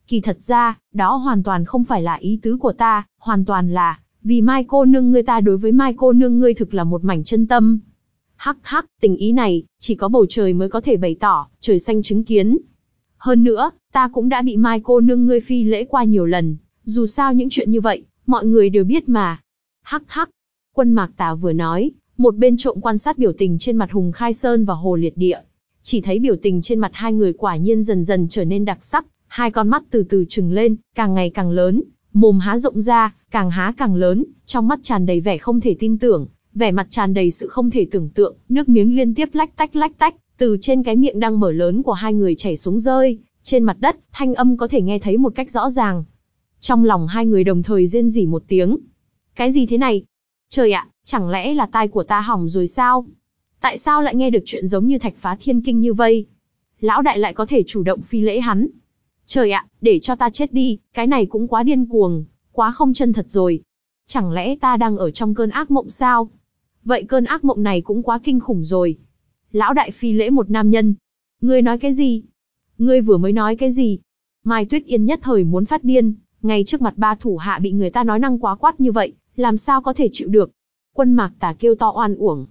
Kỳ thật ra, đó hoàn toàn không phải là ý tứ của ta, hoàn toàn là, vì Mai cô nương ngươi ta đối với Mai cô nương ngươi thực là một mảnh chân tâm. Hắc hắc, tình ý này, chỉ có bầu trời mới có thể bày tỏ, trời xanh chứng kiến. Hơn nữa, ta cũng đã bị Mai cô nương ngươi phi lễ qua nhiều lần, dù sao những chuyện như vậy, mọi người đều biết mà. Hắc hắc, quân mạc tà vừa nói, một bên trộm quan sát biểu tình trên mặt Hùng Khai Sơn và Hồ Liệt Địa. Chỉ thấy biểu tình trên mặt hai người quả nhiên dần dần trở nên đặc sắc, hai con mắt từ từ trừng lên, càng ngày càng lớn, mồm há rộng ra, càng há càng lớn, trong mắt tràn đầy vẻ không thể tin tưởng, vẻ mặt tràn đầy sự không thể tưởng tượng, nước miếng liên tiếp lách tách lách tách, từ trên cái miệng đang mở lớn của hai người chảy xuống rơi, trên mặt đất, thanh âm có thể nghe thấy một cách rõ ràng. Trong lòng hai người đồng thời rên rỉ một tiếng. Cái gì thế này? Trời ạ, chẳng lẽ là tai của ta hỏng rồi sao? Tại sao lại nghe được chuyện giống như thạch phá thiên kinh như vây? Lão đại lại có thể chủ động phi lễ hắn. Trời ạ, để cho ta chết đi, cái này cũng quá điên cuồng, quá không chân thật rồi. Chẳng lẽ ta đang ở trong cơn ác mộng sao? Vậy cơn ác mộng này cũng quá kinh khủng rồi. Lão đại phi lễ một nam nhân. Ngươi nói cái gì? Ngươi vừa mới nói cái gì? Mai Tuyết Yên nhất thời muốn phát điên, ngay trước mặt ba thủ hạ bị người ta nói năng quá quát như vậy, làm sao có thể chịu được? Quân mạc tà kêu to oan uổng.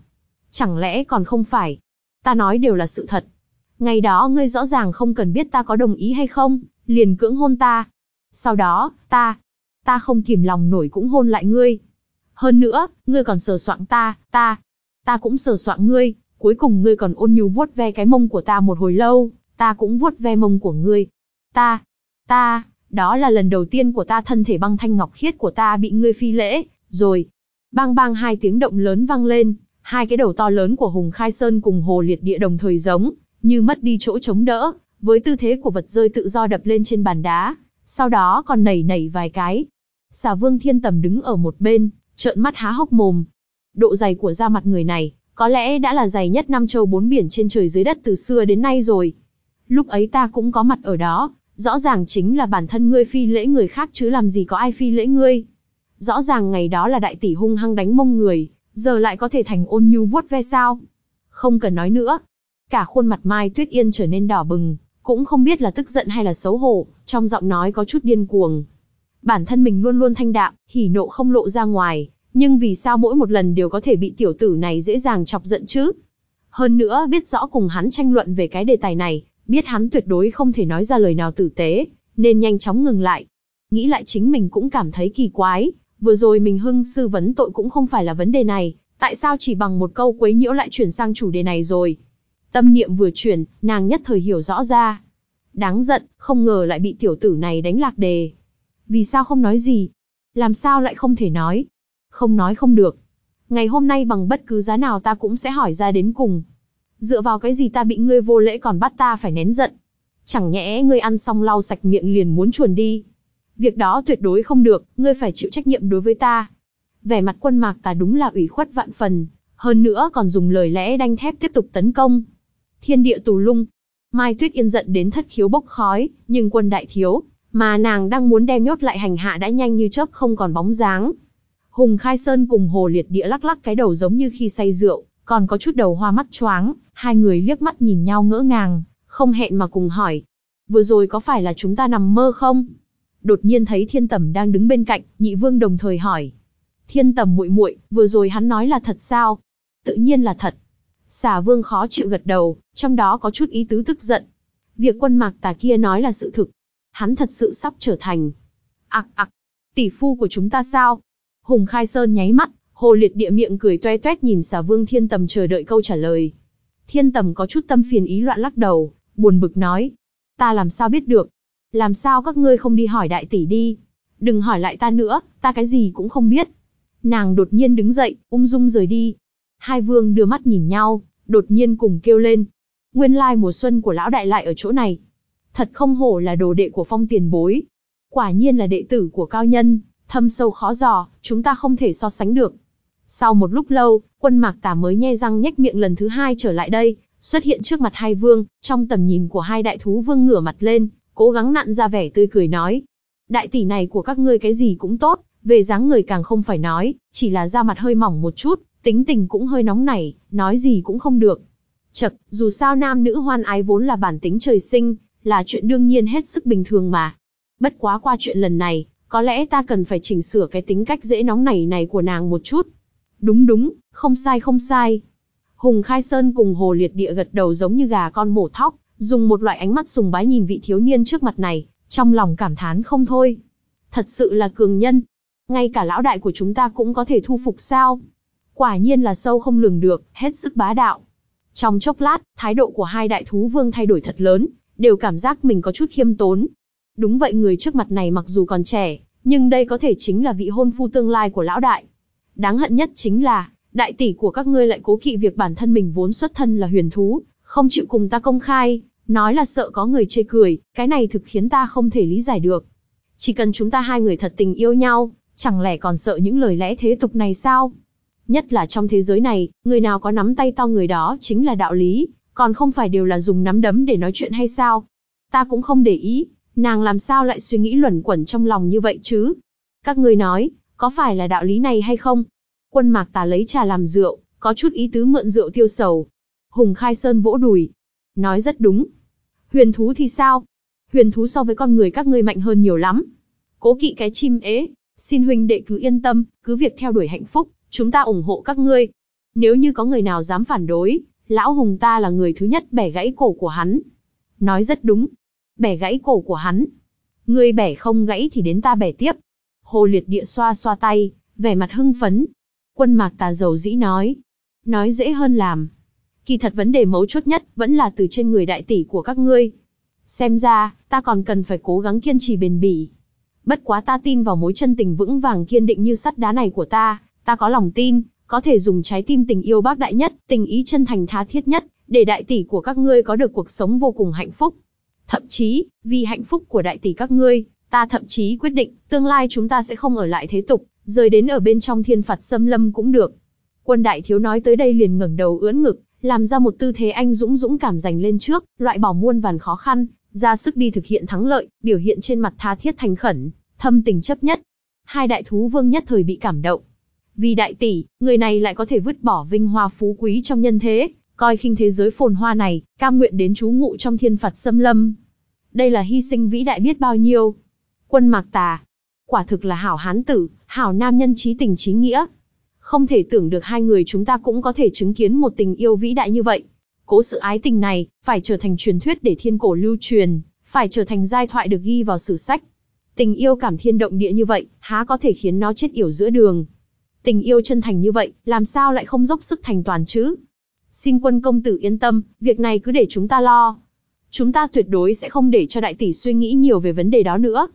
Chẳng lẽ còn không phải? Ta nói đều là sự thật. Ngày đó ngươi rõ ràng không cần biết ta có đồng ý hay không, liền cưỡng hôn ta. Sau đó, ta, ta không kìm lòng nổi cũng hôn lại ngươi. Hơn nữa, ngươi còn sờ soạng ta, ta, ta cũng sờ soạng ngươi, cuối cùng ngươi còn ôn nhu vuốt ve cái mông của ta một hồi lâu, ta cũng vuốt ve mông của ngươi. Ta, ta, đó là lần đầu tiên của ta thân thể băng thanh ngọc khiết của ta bị ngươi phi lễ, rồi. Bang bang hai tiếng động lớn vang lên, hai cái đầu to lớn của Hùng Khai Sơn cùng Hồ Liệt Địa đồng thời giống, như mất đi chỗ chống đỡ, với tư thế của vật rơi tự do đập lên trên bàn đá, sau đó còn nảy nảy vài cái. Xà Vương Thiên Tầm đứng ở một bên, trợn mắt há hốc mồm. Độ dày của da mặt người này, có lẽ đã là dày nhất năm châu bốn biển trên trời dưới đất từ xưa đến nay rồi. Lúc ấy ta cũng có mặt ở đó, rõ ràng chính là bản thân ngươi phi lễ người khác chứ làm gì có ai phi lễ ngươi. Rõ ràng ngày đó là đại tỷ hung hăng đánh mông người, giờ lại có thể thành ôn nhu vuốt ve sao. Không cần nói nữa. Cả khuôn mặt Mai Tuyết Yên trở nên đỏ bừng, cũng không biết là tức giận hay là xấu hổ, trong giọng nói có chút điên cuồng. Bản thân mình luôn luôn thanh đạm, hỉ nộ không lộ ra ngoài, nhưng vì sao mỗi một lần đều có thể bị tiểu tử này dễ dàng chọc giận chứ? Hơn nữa biết rõ cùng hắn tranh luận về cái đề tài này, biết hắn tuyệt đối không thể nói ra lời nào tử tế, nên nhanh chóng ngừng lại. Nghĩ lại chính mình cũng cảm thấy kỳ quái, vừa rồi mình hưng sư vấn tội cũng không phải là vấn đề này, tại sao chỉ bằng một câu quấy nhiễu lại chuyển sang chủ đề này rồi? Tâm niệm vừa chuyển, nàng nhất thời hiểu rõ ra. Đáng giận, không ngờ lại bị tiểu tử này đánh lạc đề. Vì sao không nói gì? Làm sao lại không thể nói? Không nói không được. Ngày hôm nay bằng bất cứ giá nào ta cũng sẽ hỏi ra đến cùng. Dựa vào cái gì ta bị ngươi vô lễ còn bắt ta phải nén giận? Chẳng nhẽ ngươi ăn xong lau sạch miệng liền muốn chuồn đi? Việc đó tuyệt đối không được, ngươi phải chịu trách nhiệm đối với ta. Vẻ mặt quân mạc ta đúng là ủy khuất vạn phần, hơn nữa còn dùng lời lẽ đanh thép tiếp tục tấn công. Thiên địa tù lung. Mai Tuyết Yên giận đến thất khiếu bốc khói, nhưng quân đại thiếu, mà nàng đang muốn đem nhốt lại hành hạ đã nhanh như chớp không còn bóng dáng. Hùng Khai Sơn cùng Hồ Liệt Địa lắc lắc cái đầu giống như khi say rượu, còn có chút đầu hoa mắt choáng, hai người liếc mắt nhìn nhau ngỡ ngàng, không hẹn mà cùng hỏi. vừa rồi có phải là chúng ta nằm mơ không? Đột nhiên thấy Thiên Tầm đang đứng bên cạnh, Nhị Vương đồng thời hỏi. Thiên Tầm muội muội, vừa rồi hắn nói là thật sao? Tự nhiên là thật. Xà Vương khó chịu gật đầu, trong đó có chút ý tứ tức giận. Việc quân mạc tà kia nói là sự thực. Hắn thật sự sắp trở thành. Ặc ặc, tỷ phu của chúng ta sao? Hùng Khai Sơn nháy mắt, Hồ Liệt địa miệng cười toe toét nhìn xà Vương Thiên Tầm chờ đợi câu trả lời. Thiên Tầm có chút tâm phiền ý loạn lắc đầu, buồn bực nói. Ta làm sao biết được? Làm sao các ngươi không đi hỏi đại tỷ đi? Đừng hỏi lại ta nữa, ta cái gì cũng không biết. Nàng đột nhiên đứng dậy, ung dung rời đi. Hai vương đưa mắt nhìn nhau, đột nhiên cùng kêu lên. Nguyên lai mùa xuân của lão đại lại ở chỗ này. Thật không hổ là đồ đệ của phong tiền bối. Quả nhiên là đệ tử của cao nhân, thâm sâu khó dò, chúng ta không thể so sánh được. Sau một lúc lâu, quân mạc tả mới nhe răng nhếch miệng lần thứ hai trở lại đây, xuất hiện trước mặt hai vương, trong tầm nhìn của hai đại thú vương ngửa mặt lên, cố gắng nặn ra vẻ tươi cười nói. Đại tỷ này của các ngươi cái gì cũng tốt, về dáng người càng không phải nói, chỉ là da mặt hơi mỏng một chút, tính tình cũng hơi nóng nảy, nói gì cũng không được. Chật, dù sao nam nữ hoan ái vốn là bản tính trời sinh, là chuyện đương nhiên hết sức bình thường mà. Bất quá qua chuyện lần này, có lẽ ta cần phải chỉnh sửa cái tính cách dễ nóng nảy này của nàng một chút. Đúng đúng, không sai không sai. Hùng Khai Sơn cùng Hồ Liệt Địa gật đầu giống như gà con mổ thóc, dùng một loại ánh mắt sùng bái nhìn vị thiếu niên trước mặt này, trong lòng cảm thán không thôi. Thật sự là cường nhân. Ngay cả lão đại của chúng ta cũng có thể thu phục sao? Quả nhiên là sâu không lường được, hết sức bá đạo. Trong chốc lát, thái độ của hai đại thú vương thay đổi thật lớn, đều cảm giác mình có chút khiêm tốn. Đúng vậy người trước mặt này mặc dù còn trẻ, nhưng đây có thể chính là vị hôn phu tương lai của lão đại. Đáng hận nhất chính là, đại tỷ của các ngươi lại cố kỵ việc bản thân mình vốn xuất thân là huyền thú, không chịu cùng ta công khai, nói là sợ có người chê cười, cái này thực khiến ta không thể lý giải được. Chỉ cần chúng ta hai người thật tình yêu nhau, chẳng lẽ còn sợ những lời lẽ thế tục này sao? Nhất là trong thế giới này, người nào có nắm tay to người đó chính là đạo lý, còn không phải đều là dùng nắm đấm để nói chuyện hay sao? Ta cũng không để ý, nàng làm sao lại suy nghĩ luẩn quẩn trong lòng như vậy chứ? Các ngươi nói, có phải là đạo lý này hay không? Quân mạc tà lấy trà làm rượu, có chút ý tứ mượn rượu tiêu sầu. Hùng khai sơn vỗ đùi. Nói rất đúng. Huyền thú thì sao? Huyền thú so với con người các ngươi mạnh hơn nhiều lắm. Cố kỵ cái chim ế, xin huynh đệ cứ yên tâm, cứ việc theo đuổi hạnh phúc, chúng ta ủng hộ các ngươi. Nếu như có người nào dám phản đối, lão hùng ta là người thứ nhất bẻ gãy cổ của hắn. Nói rất đúng. Bẻ gãy cổ của hắn. Ngươi bẻ không gãy thì đến ta bẻ tiếp. Hồ liệt địa xoa xoa tay, vẻ mặt hưng phấn. Quân mạc tà dầu dĩ nói. Nói dễ hơn làm. Kỳ thật vấn đề mấu chốt nhất vẫn là từ trên người đại tỷ của các ngươi. Xem ra, ta còn cần phải cố gắng kiên trì bền bỉ. Bất quá ta tin vào mối chân tình vững vàng kiên định như sắt đá này của ta, ta có lòng tin, có thể dùng trái tim tình yêu bác đại nhất, tình ý chân thành tha thiết nhất, để đại tỷ của các ngươi có được cuộc sống vô cùng hạnh phúc. Thậm chí, vì hạnh phúc của đại tỷ các ngươi, ta thậm chí quyết định, tương lai chúng ta sẽ không ở lại thế tục, rời đến ở bên trong thiên phạt xâm lâm cũng được. Quân đại thiếu nói tới đây liền ngẩng đầu ưỡn ngực, làm ra một tư thế anh dũng dũng cảm giành lên trước, loại bỏ muôn vàn khó khăn, ra sức đi thực hiện thắng lợi, biểu hiện trên mặt tha thiết thành khẩn, thâm tình chấp nhất. Hai đại thú vương nhất thời bị cảm động. Vì đại tỷ, người này lại có thể vứt bỏ vinh hoa phú quý trong nhân thế, coi khinh thế giới phồn hoa này, cam nguyện đến trú ngụ trong thiên phạt xâm lâm. Đây là hy sinh vĩ đại biết bao nhiêu. Quân mạc tà, quả thực là hảo hán tử, hảo nam nhân trí tình trí nghĩa. Không thể tưởng được hai người chúng ta cũng có thể chứng kiến một tình yêu vĩ đại như vậy. Cố sự ái tình này, phải trở thành truyền thuyết để thiên cổ lưu truyền, phải trở thành giai thoại được ghi vào sử sách. Tình yêu cảm thiên động địa như vậy, há có thể khiến nó chết yểu giữa đường. Tình yêu chân thành như vậy, làm sao lại không dốc sức thành toàn chứ? Xin quân công tử yên tâm, việc này cứ để chúng ta lo. Chúng ta tuyệt đối sẽ không để cho đại tỷ suy nghĩ nhiều về vấn đề đó nữa.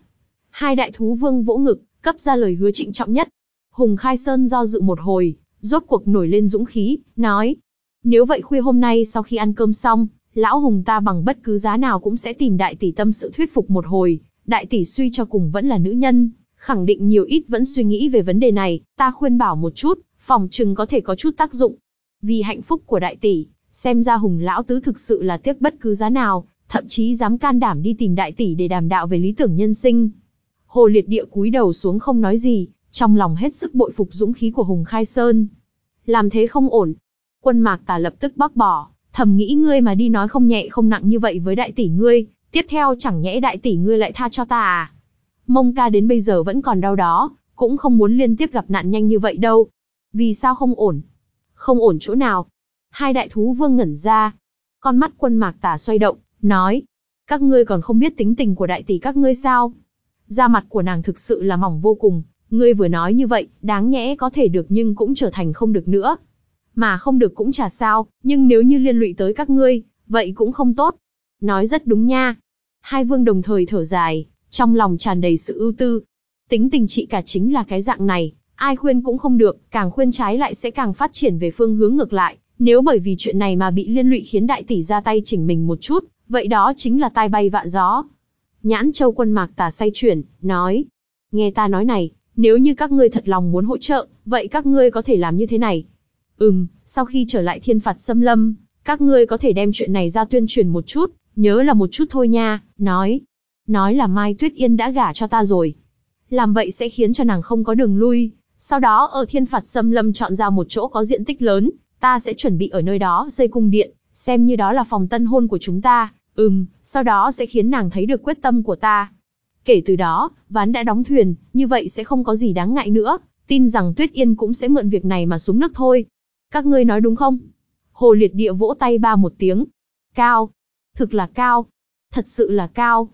Hai đại thú vương vỗ ngực, cấp ra lời hứa trịnh trọng nhất. Hùng Khai Sơn do dự một hồi, rốt cuộc nổi lên dũng khí, nói. Nếu vậy khuya hôm nay sau khi ăn cơm xong, lão Hùng ta bằng bất cứ giá nào cũng sẽ tìm đại tỷ tâm sự thuyết phục một hồi, đại tỷ suy cho cùng vẫn là nữ nhân, khẳng định nhiều ít vẫn suy nghĩ về vấn đề này, ta khuyên bảo một chút, phòng chừng có thể có chút tác dụng. Vì hạnh phúc của đại tỷ, xem ra Hùng lão tứ thực sự là tiếc bất cứ giá nào, thậm chí dám can đảm đi tìm đại tỷ để đàm đạo về lý tưởng nhân sinh. Hồ Liệt Địa cúi đầu xuống không nói gì, trong lòng hết sức bội phục dũng khí của Hùng Khai Sơn. Làm thế không ổn. Quân Mạc Tà lập tức bác bỏ, thầm nghĩ ngươi mà đi nói không nhẹ không nặng như vậy với đại tỷ ngươi, Tiếp theo chẳng nhẽ đại tỷ ngươi lại tha cho ta à? Mông ca đến bây giờ vẫn còn đau đó, cũng không muốn liên tiếp gặp nạn nhanh như vậy đâu. Vì sao không ổn? Không ổn chỗ nào? Hai đại thú vương ngẩn ra. Con mắt quân mạc tả xoay động, nói. Các ngươi còn không biết tính tình của đại tỷ các ngươi sao? Da mặt của nàng thực sự là mỏng vô cùng, ngươi vừa nói như vậy, đáng nhẽ có thể được nhưng cũng trở thành không được nữa. Mà không được cũng chả sao, nhưng nếu như liên lụy tới các ngươi, vậy cũng không tốt. Nói rất đúng nha. Hai vương đồng thời thở dài, trong lòng tràn đầy sự ưu tư. Tính tình chị cả chính là cái dạng này, ai khuyên cũng không được, càng khuyên trái lại sẽ càng phát triển về phương hướng ngược lại. Nếu bởi vì chuyện này mà bị liên lụy khiến đại tỷ ra tay chỉnh mình một chút, vậy đó chính là tai bay vạ gió. Nhãn châu quân mạc tà say chuyển, nói. Nghe ta nói này, nếu như các ngươi thật lòng muốn hỗ trợ, vậy các ngươi có thể làm như thế này. Ừm, sau khi trở lại thiên phạt xâm lâm, các ngươi có thể đem chuyện này ra tuyên truyền một chút, nhớ là một chút thôi nha, nói. Nói là Mai Tuyết Yên đã gả cho ta rồi. Làm vậy sẽ khiến cho nàng không có đường lui. Sau đó ở thiên phạt xâm lâm chọn ra một chỗ có diện tích lớn, ta sẽ chuẩn bị ở nơi đó xây cung điện, xem như đó là phòng tân hôn của chúng ta. Ừm, sau đó sẽ khiến nàng thấy được quyết tâm của ta. Kể từ đó, ván đã đóng thuyền, như vậy sẽ không có gì đáng ngại nữa, tin rằng Tuyết Yên cũng sẽ mượn việc này mà xuống nước thôi. Các ngươi nói đúng không? Hồ liệt địa vỗ tay ba một tiếng. Cao. Thực là cao. Thật sự là cao.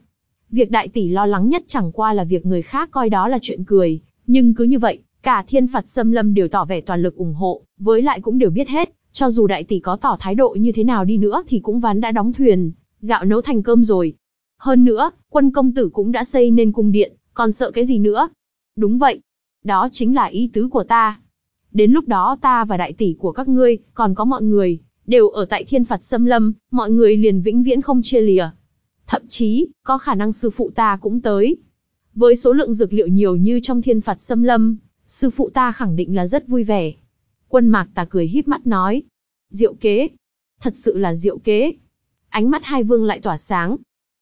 Việc đại tỷ lo lắng nhất chẳng qua là việc người khác coi đó là chuyện cười. Nhưng cứ như vậy, cả thiên phạt xâm lâm đều tỏ vẻ toàn lực ủng hộ, với lại cũng đều biết hết, cho dù đại tỷ có tỏ thái độ như thế nào đi nữa thì cũng ván đã đóng thuyền, gạo nấu thành cơm rồi. Hơn nữa, quân công tử cũng đã xây nên cung điện, còn sợ cái gì nữa? Đúng vậy. Đó chính là ý tứ của ta. Đến lúc đó ta và đại tỷ của các ngươi, còn có mọi người, đều ở tại thiên phạt xâm lâm, mọi người liền vĩnh viễn không chia lìa. Thậm chí, có khả năng sư phụ ta cũng tới. Với số lượng dược liệu nhiều như trong thiên phạt xâm lâm, sư phụ ta khẳng định là rất vui vẻ. Quân mạc ta cười híp mắt nói. Diệu kế. Thật sự là diệu kế. Ánh mắt hai vương lại tỏa sáng.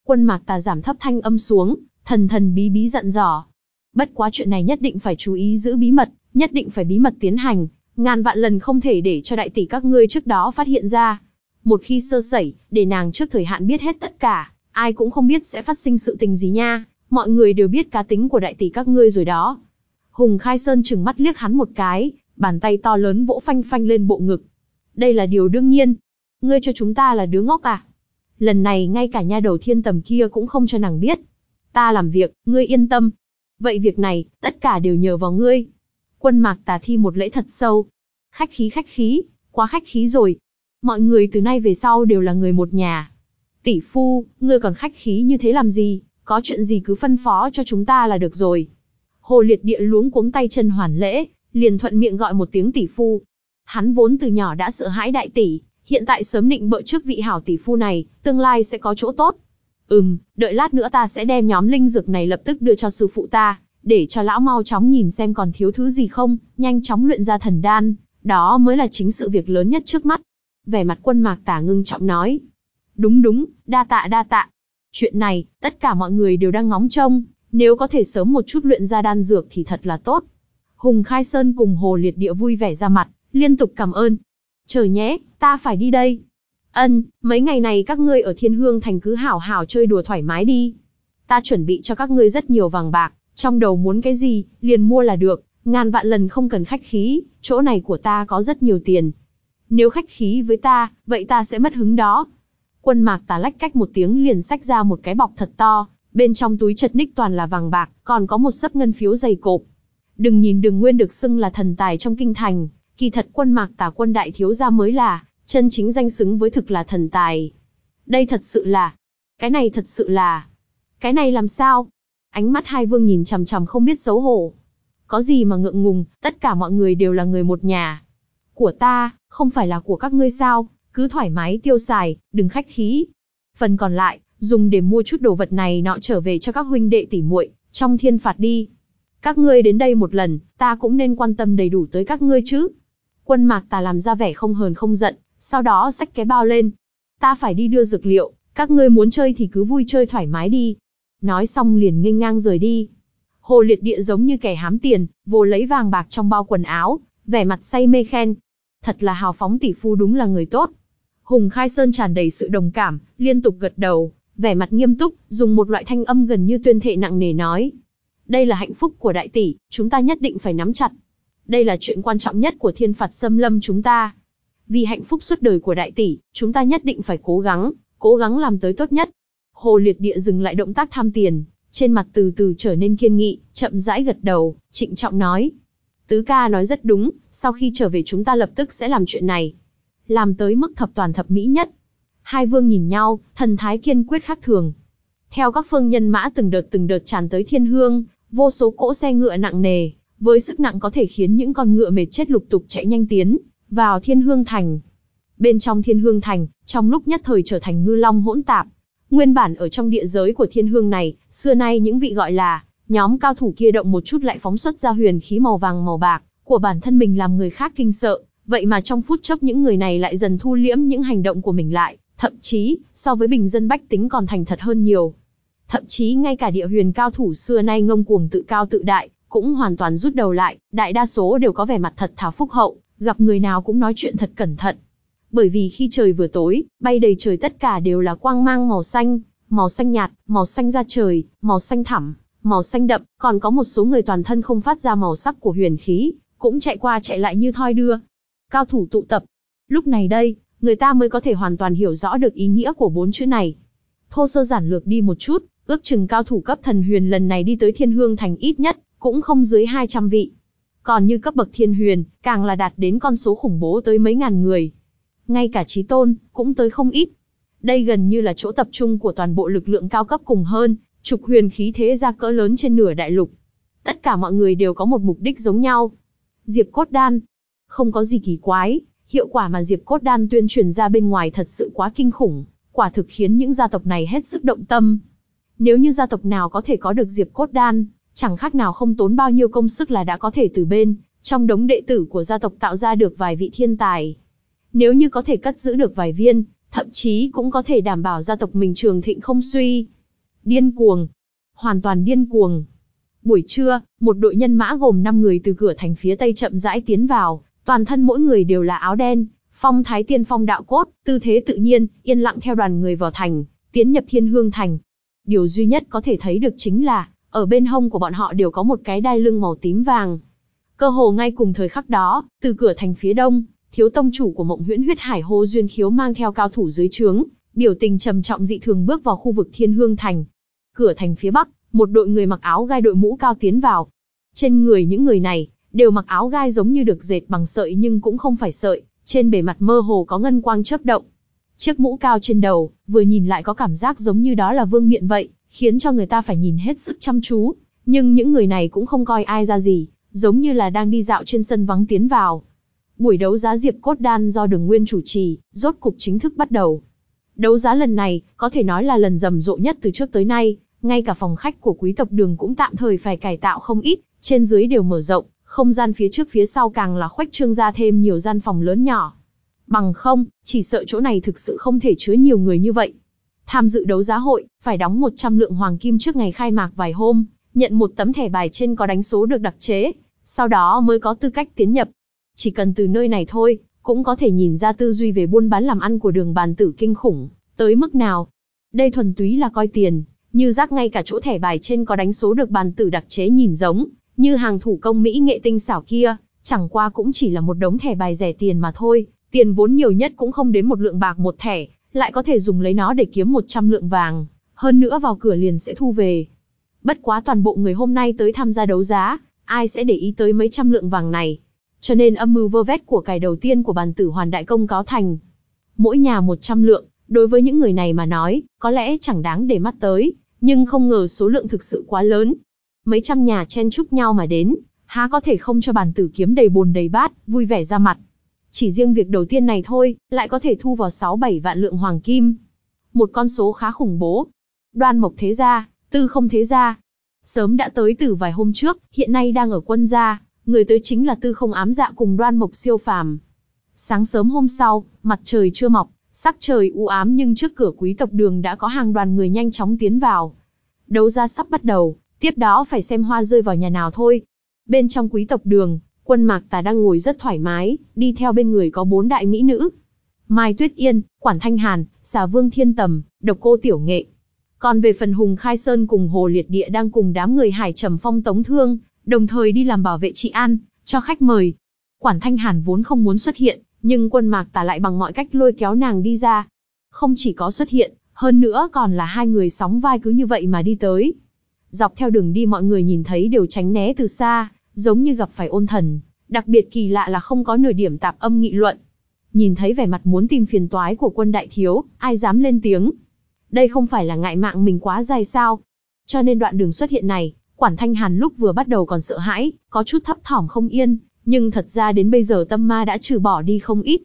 Quân mạc ta giảm thấp thanh âm xuống, thần thần bí bí dặn dò. Bất quá chuyện này nhất định phải chú ý giữ bí mật, nhất định phải bí mật tiến hành, ngàn vạn lần không thể để cho đại tỷ các ngươi trước đó phát hiện ra. Một khi sơ sẩy, để nàng trước thời hạn biết hết tất cả, ai cũng không biết sẽ phát sinh sự tình gì nha, mọi người đều biết cá tính của đại tỷ các ngươi rồi đó. Hùng Khai Sơn chừng mắt liếc hắn một cái, bàn tay to lớn vỗ phanh phanh lên bộ ngực. Đây là điều đương nhiên. Ngươi cho chúng ta là đứa ngốc à? Lần này ngay cả nha đầu thiên tầm kia cũng không cho nàng biết. Ta làm việc, ngươi yên tâm. Vậy việc này, tất cả đều nhờ vào ngươi. Quân mạc tà thi một lễ thật sâu. Khách khí khách khí, quá khách khí rồi. Mọi người từ nay về sau đều là người một nhà. Tỷ phu, ngươi còn khách khí như thế làm gì, có chuyện gì cứ phân phó cho chúng ta là được rồi. Hồ liệt địa luống cuống tay chân hoàn lễ, liền thuận miệng gọi một tiếng tỷ phu. Hắn vốn từ nhỏ đã sợ hãi đại tỷ, hiện tại sớm định bợ trước vị hảo tỷ phu này, tương lai sẽ có chỗ tốt. Ừm, đợi lát nữa ta sẽ đem nhóm linh dược này lập tức đưa cho sư phụ ta, để cho lão mau chóng nhìn xem còn thiếu thứ gì không, nhanh chóng luyện ra thần đan, đó mới là chính sự việc lớn nhất trước mắt. Vẻ mặt quân mạc tả ngưng trọng nói. Đúng đúng, đa tạ đa tạ. Chuyện này, tất cả mọi người đều đang ngóng trông, nếu có thể sớm một chút luyện ra đan dược thì thật là tốt. Hùng Khai Sơn cùng Hồ Liệt Địa vui vẻ ra mặt, liên tục cảm ơn. Chờ nhé, ta phải đi đây. Ân, mấy ngày này các ngươi ở Thiên Hương Thành cứ hảo hảo chơi đùa thoải mái đi. Ta chuẩn bị cho các ngươi rất nhiều vàng bạc, trong đầu muốn cái gì, liền mua là được, ngàn vạn lần không cần khách khí, chỗ này của ta có rất nhiều tiền. Nếu khách khí với ta, vậy ta sẽ mất hứng đó. Quân mạc tà lách cách một tiếng liền xách ra một cái bọc thật to, bên trong túi chật ních toàn là vàng bạc, còn có một sấp ngân phiếu dày cộp. Đừng nhìn đường nguyên được xưng là thần tài trong kinh thành, kỳ thật quân mạc tả quân đại thiếu gia mới là, chân chính danh xứng với thực là thần tài. Đây thật sự là, cái này thật sự là, cái này làm sao? Ánh mắt hai vương nhìn chằm chằm không biết xấu hổ. Có gì mà ngượng ngùng, tất cả mọi người đều là người một nhà. Của ta, không phải là của các ngươi sao, cứ thoải mái tiêu xài, đừng khách khí. Phần còn lại, dùng để mua chút đồ vật này nọ trở về cho các huynh đệ tỉ muội trong thiên phạt đi. Các ngươi đến đây một lần, ta cũng nên quan tâm đầy đủ tới các ngươi chứ. Quân mạc ta làm ra vẻ không hờn không giận, sau đó xách cái bao lên. Ta phải đi đưa dược liệu, các ngươi muốn chơi thì cứ vui chơi thoải mái đi. Nói xong liền nghênh ngang rời đi. Hồ liệt địa giống như kẻ hám tiền, vô lấy vàng bạc trong bao quần áo, vẻ mặt say mê khen. Thật là hào phóng tỷ phu đúng là người tốt. Hùng Khai Sơn tràn đầy sự đồng cảm, liên tục gật đầu, vẻ mặt nghiêm túc, dùng một loại thanh âm gần như tuyên thệ nặng nề nói. Đây là hạnh phúc của đại tỷ, chúng ta nhất định phải nắm chặt. Đây là chuyện quan trọng nhất của thiên phạt xâm lâm chúng ta. Vì hạnh phúc suốt đời của đại tỷ, chúng ta nhất định phải cố gắng, cố gắng làm tới tốt nhất. Hồ liệt địa dừng lại động tác tham tiền, trên mặt từ từ trở nên kiên nghị, chậm rãi gật đầu, trịnh trọng nói. Tứ ca nói rất đúng, sau khi trở về chúng ta lập tức sẽ làm chuyện này. Làm tới mức thập toàn thập mỹ nhất. Hai vương nhìn nhau, thần thái kiên quyết khác thường. Theo các phương nhân mã từng đợt từng đợt tràn tới thiên hương, vô số cỗ xe ngựa nặng nề, với sức nặng có thể khiến những con ngựa mệt chết lục tục chạy nhanh tiến vào Thiên Hương Thành. Bên trong Thiên Hương Thành, trong lúc nhất thời trở thành ngư long hỗn tạp. Nguyên bản ở trong địa giới của Thiên Hương này, xưa nay những vị gọi là nhóm cao thủ kia động một chút lại phóng xuất ra huyền khí màu vàng màu bạc của bản thân mình làm người khác kinh sợ, vậy mà trong phút chốc những người này lại dần thu liễm những hành động của mình lại, thậm chí so với bình dân bách tính còn thành thật hơn nhiều. Thậm chí ngay cả địa huyền cao thủ xưa nay ngông cuồng tự cao tự đại, cũng hoàn toàn rút đầu lại, đại đa số đều có vẻ mặt thật thà phúc hậu, gặp người nào cũng nói chuyện thật cẩn thận. Bởi vì khi trời vừa tối, bay đầy trời tất cả đều là quang mang màu xanh, màu xanh nhạt, màu xanh da trời, màu xanh thẳm, màu xanh đậm, còn có một số người toàn thân không phát ra màu sắc của huyền khí, cũng chạy qua chạy lại như thoi đưa. Cao thủ tụ tập. Lúc này đây, người ta mới có thể hoàn toàn hiểu rõ được ý nghĩa của bốn chữ này. Thô sơ giản lược đi một chút, ước chừng cao thủ cấp thần huyền lần này đi tới thiên hương thành ít nhất, cũng không dưới 200 vị. Còn như cấp bậc thiên huyền, càng là đạt đến con số khủng bố tới mấy ngàn người. Ngay cả trí tôn, cũng tới không ít. Đây gần như là chỗ tập trung của toàn bộ lực lượng cao cấp cùng hơn, trục huyền khí thế ra cỡ lớn trên nửa đại lục. Tất cả mọi người đều có một mục đích giống nhau. Diệp Cốt Đan. Không có gì kỳ quái, hiệu quả mà Diệp Cốt Đan tuyên truyền ra bên ngoài thật sự quá kinh khủng, quả thực khiến những gia tộc này hết sức động tâm. Nếu như gia tộc nào có thể có được Diệp Cốt Đan, chẳng khác nào không tốn bao nhiêu công sức là đã có thể từ bên, trong đống đệ tử của gia tộc tạo ra được vài vị thiên tài. Nếu như có thể cất giữ được vài viên, thậm chí cũng có thể đảm bảo gia tộc mình trường thịnh không suy. Điên cuồng. Hoàn toàn điên cuồng. Buổi trưa, một đội nhân mã gồm 5 người từ cửa thành phía tây chậm rãi tiến vào, toàn thân mỗi người đều là áo đen, phong thái tiên phong đạo cốt, tư thế tự nhiên, yên lặng theo đoàn người vào thành, tiến nhập thiên hương thành. Điều duy nhất có thể thấy được chính là, ở bên hông của bọn họ đều có một cái đai lưng màu tím vàng. Cơ hồ ngay cùng thời khắc đó, từ cửa thành phía đông, thiếu tông chủ của mộng huyễn huyết hải hô duyên khiếu mang theo cao thủ dưới trướng, biểu tình trầm trọng dị thường bước vào khu vực thiên hương thành. Cửa thành phía bắc, một đội người mặc áo gai đội mũ cao tiến vào. Trên người những người này, đều mặc áo gai giống như được dệt bằng sợi nhưng cũng không phải sợi, trên bề mặt mơ hồ có ngân quang chớp động. Chiếc mũ cao trên đầu, vừa nhìn lại có cảm giác giống như đó là vương miện vậy, khiến cho người ta phải nhìn hết sức chăm chú. Nhưng những người này cũng không coi ai ra gì, giống như là đang đi dạo trên sân vắng tiến vào. Buổi đấu giá Diệp Cốt Đan do Đường Nguyên chủ trì, rốt cục chính thức bắt đầu. Đấu giá lần này, có thể nói là lần rầm rộ nhất từ trước tới nay, ngay cả phòng khách của quý tộc đường cũng tạm thời phải cải tạo không ít, trên dưới đều mở rộng, không gian phía trước phía sau càng là khoách trương ra thêm nhiều gian phòng lớn nhỏ. Bằng không, chỉ sợ chỗ này thực sự không thể chứa nhiều người như vậy. Tham dự đấu giá hội, phải đóng 100 lượng hoàng kim trước ngày khai mạc vài hôm, nhận một tấm thẻ bài trên có đánh số được đặc chế, sau đó mới có tư cách tiến nhập. Chỉ cần từ nơi này thôi, cũng có thể nhìn ra tư duy về buôn bán làm ăn của đường bàn tử kinh khủng, tới mức nào. Đây thuần túy là coi tiền, như rác ngay cả chỗ thẻ bài trên có đánh số được bàn tử đặc chế nhìn giống, như hàng thủ công Mỹ nghệ tinh xảo kia, chẳng qua cũng chỉ là một đống thẻ bài rẻ tiền mà thôi, tiền vốn nhiều nhất cũng không đến một lượng bạc một thẻ, lại có thể dùng lấy nó để kiếm 100 lượng vàng, hơn nữa vào cửa liền sẽ thu về. Bất quá toàn bộ người hôm nay tới tham gia đấu giá, ai sẽ để ý tới mấy trăm lượng vàng này. Cho nên âm mưu vơ vét của cải đầu tiên của bàn tử hoàn đại công cáo thành. Mỗi nhà 100 lượng, đối với những người này mà nói, có lẽ chẳng đáng để mắt tới, nhưng không ngờ số lượng thực sự quá lớn. Mấy trăm nhà chen chúc nhau mà đến, há có thể không cho bàn tử kiếm đầy bồn đầy bát, vui vẻ ra mặt. Chỉ riêng việc đầu tiên này thôi, lại có thể thu vào 6-7 vạn lượng hoàng kim. Một con số khá khủng bố. Đoan Mộc Thế Gia, Tư Không Thế Gia. Sớm đã tới từ vài hôm trước, hiện nay đang ở quân gia, người tới chính là Tư Không Ám Dạ cùng Đoan Mộc Siêu Phàm. Sáng sớm hôm sau, mặt trời chưa mọc, sắc trời u ám nhưng trước cửa quý tộc đường đã có hàng đoàn người nhanh chóng tiến vào. Đấu ra sắp bắt đầu, tiếp đó phải xem hoa rơi vào nhà nào thôi. Bên trong quý tộc đường, Quân Mạc Tà đang ngồi rất thoải mái, đi theo bên người có bốn đại mỹ nữ. Mai Tuyết Yên, Quản Thanh Hàn, Xà Vương Thiên Tầm, Độc Cô Tiểu Nghệ. Còn về phần Hùng Khai Sơn cùng Hồ Liệt Địa đang cùng đám người Hải Trầm Phong tống thương, đồng thời đi làm bảo vệ trị an, cho khách mời. Quản Thanh Hàn vốn không muốn xuất hiện, nhưng quân mạc tả lại bằng mọi cách lôi kéo nàng đi ra. Không chỉ có xuất hiện, hơn nữa còn là hai người sóng vai cứ như vậy mà đi tới. Dọc theo đường đi mọi người nhìn thấy đều tránh né từ xa, giống như gặp phải ôn thần. Đặc biệt kỳ lạ là không có nửa điểm tạp âm nghị luận. Nhìn thấy vẻ mặt muốn tìm phiền toái của quân đại thiếu, ai dám lên tiếng. Đây không phải là ngại mạng mình quá dài sao. Cho nên đoạn đường xuất hiện này, Quản Thanh Hàn lúc vừa bắt đầu còn sợ hãi, có chút thấp thỏm không yên, nhưng thật ra đến bây giờ tâm ma đã trừ bỏ đi không ít.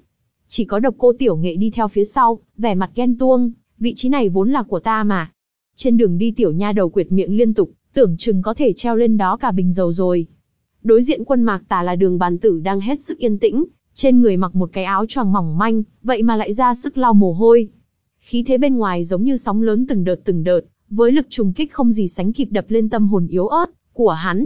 Chỉ có độc cô tiểu nghệ đi theo phía sau, vẻ mặt ghen tuông, vị trí này vốn là của ta mà. Trên đường đi tiểu nha đầu quyệt miệng liên tục, tưởng chừng có thể treo lên đó cả bình dầu rồi. Đối diện quân mạc tà là đường bàn tử đang hết sức yên tĩnh, trên người mặc một cái áo choàng mỏng manh, vậy mà lại ra sức lau mồ hôi. Khí thế bên ngoài giống như sóng lớn từng đợt từng đợt, với lực trùng kích không gì sánh kịp đập lên tâm hồn yếu ớt của hắn.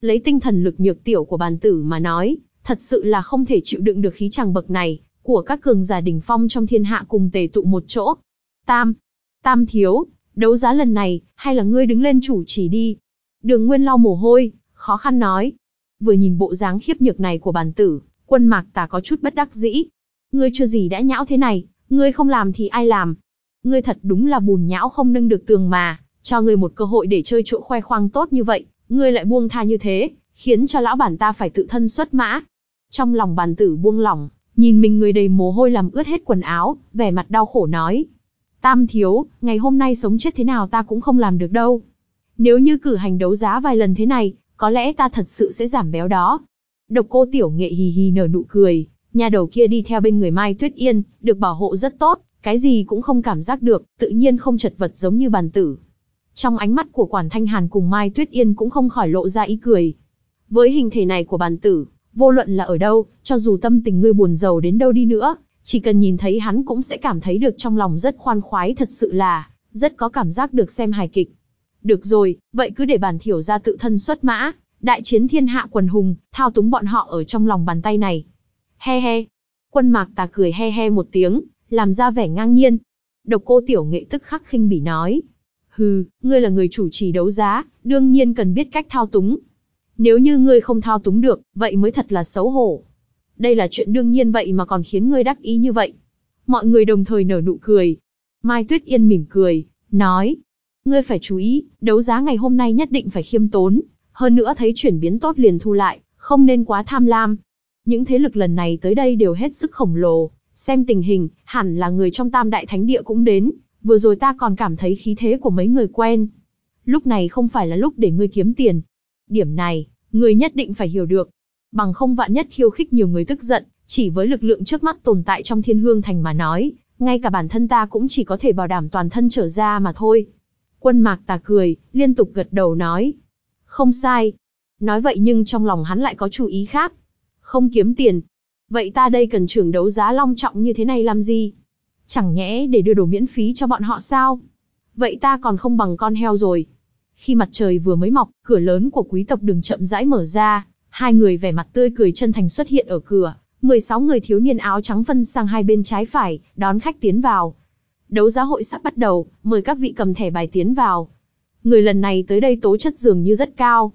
Lấy tinh thần lực nhược tiểu của bàn tử mà nói, thật sự là không thể chịu đựng được khí chàng bậc này, của các cường giả đỉnh phong trong thiên hạ cùng tề tụ một chỗ. Tam, Tam thiếu, đấu giá lần này, hay là ngươi đứng lên chủ chỉ đi. Đường Nguyên lau mồ hôi, khó khăn nói. Vừa nhìn bộ dáng khiếp nhược này của bàn tử, quân mạc tà có chút bất đắc dĩ. Ngươi chưa gì đã nhão thế này, ngươi không làm thì ai làm. Ngươi thật đúng là bùn nhão không nâng được tường mà, cho ngươi một cơ hội để chơi chỗ khoe khoang tốt như vậy, ngươi lại buông tha như thế, khiến cho lão bản ta phải tự thân xuất mã. Trong lòng bàn tử buông lỏng, nhìn mình người đầy mồ hôi làm ướt hết quần áo, vẻ mặt đau khổ nói. Tam thiếu, ngày hôm nay sống chết thế nào ta cũng không làm được đâu. Nếu như cử hành đấu giá vài lần thế này, có lẽ ta thật sự sẽ giảm béo đó. Độc cô tiểu nghệ hì hì nở nụ cười, nhà đầu kia đi theo bên người Mai Tuyết Yên, được bảo hộ rất tốt, cái gì cũng không cảm giác được, tự nhiên không chật vật giống như bàn tử. Trong ánh mắt của Quản Thanh Hàn cùng Mai Tuyết Yên cũng không khỏi lộ ra ý cười. Với hình thể này của bàn tử, vô luận là ở đâu, cho dù tâm tình ngươi buồn giàu đến đâu đi nữa, chỉ cần nhìn thấy hắn cũng sẽ cảm thấy được trong lòng rất khoan khoái thật sự là, rất có cảm giác được xem hài kịch. Được rồi, vậy cứ để bản thiểu ra tự thân xuất mã, đại chiến thiên hạ quần hùng, thao túng bọn họ ở trong lòng bàn tay này. He he. Quân mạc tà cười he he một tiếng, làm ra vẻ ngang nhiên. Độc cô tiểu nghệ tức khắc khinh bỉ nói. Hừ, ngươi là người chủ trì đấu giá, đương nhiên cần biết cách thao túng. Nếu như ngươi không thao túng được, vậy mới thật là xấu hổ. Đây là chuyện đương nhiên vậy mà còn khiến ngươi đắc ý như vậy. Mọi người đồng thời nở nụ cười. Mai Tuyết Yên mỉm cười, nói. Ngươi phải chú ý, đấu giá ngày hôm nay nhất định phải khiêm tốn. Hơn nữa thấy chuyển biến tốt liền thu lại, không nên quá tham lam. Những thế lực lần này tới đây đều hết sức khổng lồ. Xem tình hình, hẳn là người trong tam đại thánh địa cũng đến. Vừa rồi ta còn cảm thấy khí thế của mấy người quen. Lúc này không phải là lúc để ngươi kiếm tiền. Điểm này, ngươi nhất định phải hiểu được bằng không vạn nhất khiêu khích nhiều người tức giận, chỉ với lực lượng trước mắt tồn tại trong thiên hương thành mà nói, ngay cả bản thân ta cũng chỉ có thể bảo đảm toàn thân trở ra mà thôi. Quân mạc tà cười, liên tục gật đầu nói. Không sai. Nói vậy nhưng trong lòng hắn lại có chú ý khác. Không kiếm tiền. Vậy ta đây cần trưởng đấu giá long trọng như thế này làm gì? Chẳng nhẽ để đưa đồ miễn phí cho bọn họ sao? Vậy ta còn không bằng con heo rồi. Khi mặt trời vừa mới mọc, cửa lớn của quý tộc đường chậm rãi mở ra, Hai người vẻ mặt tươi cười chân thành xuất hiện ở cửa, 16 người thiếu niên áo trắng phân sang hai bên trái phải, đón khách tiến vào. Đấu giá hội sắp bắt đầu, mời các vị cầm thẻ bài tiến vào. Người lần này tới đây tố chất dường như rất cao.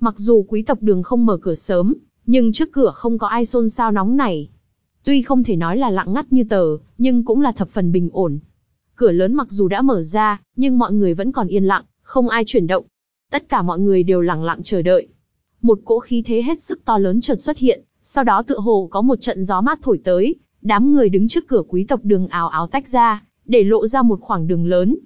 Mặc dù quý tộc đường không mở cửa sớm, nhưng trước cửa không có ai xôn xao nóng nảy. Tuy không thể nói là lặng ngắt như tờ, nhưng cũng là thập phần bình ổn. Cửa lớn mặc dù đã mở ra, nhưng mọi người vẫn còn yên lặng, không ai chuyển động. Tất cả mọi người đều lặng lặng chờ đợi một cỗ khí thế hết sức to lớn chợt xuất hiện, sau đó tựa hồ có một trận gió mát thổi tới, đám người đứng trước cửa quý tộc đường ào áo tách ra, để lộ ra một khoảng đường lớn.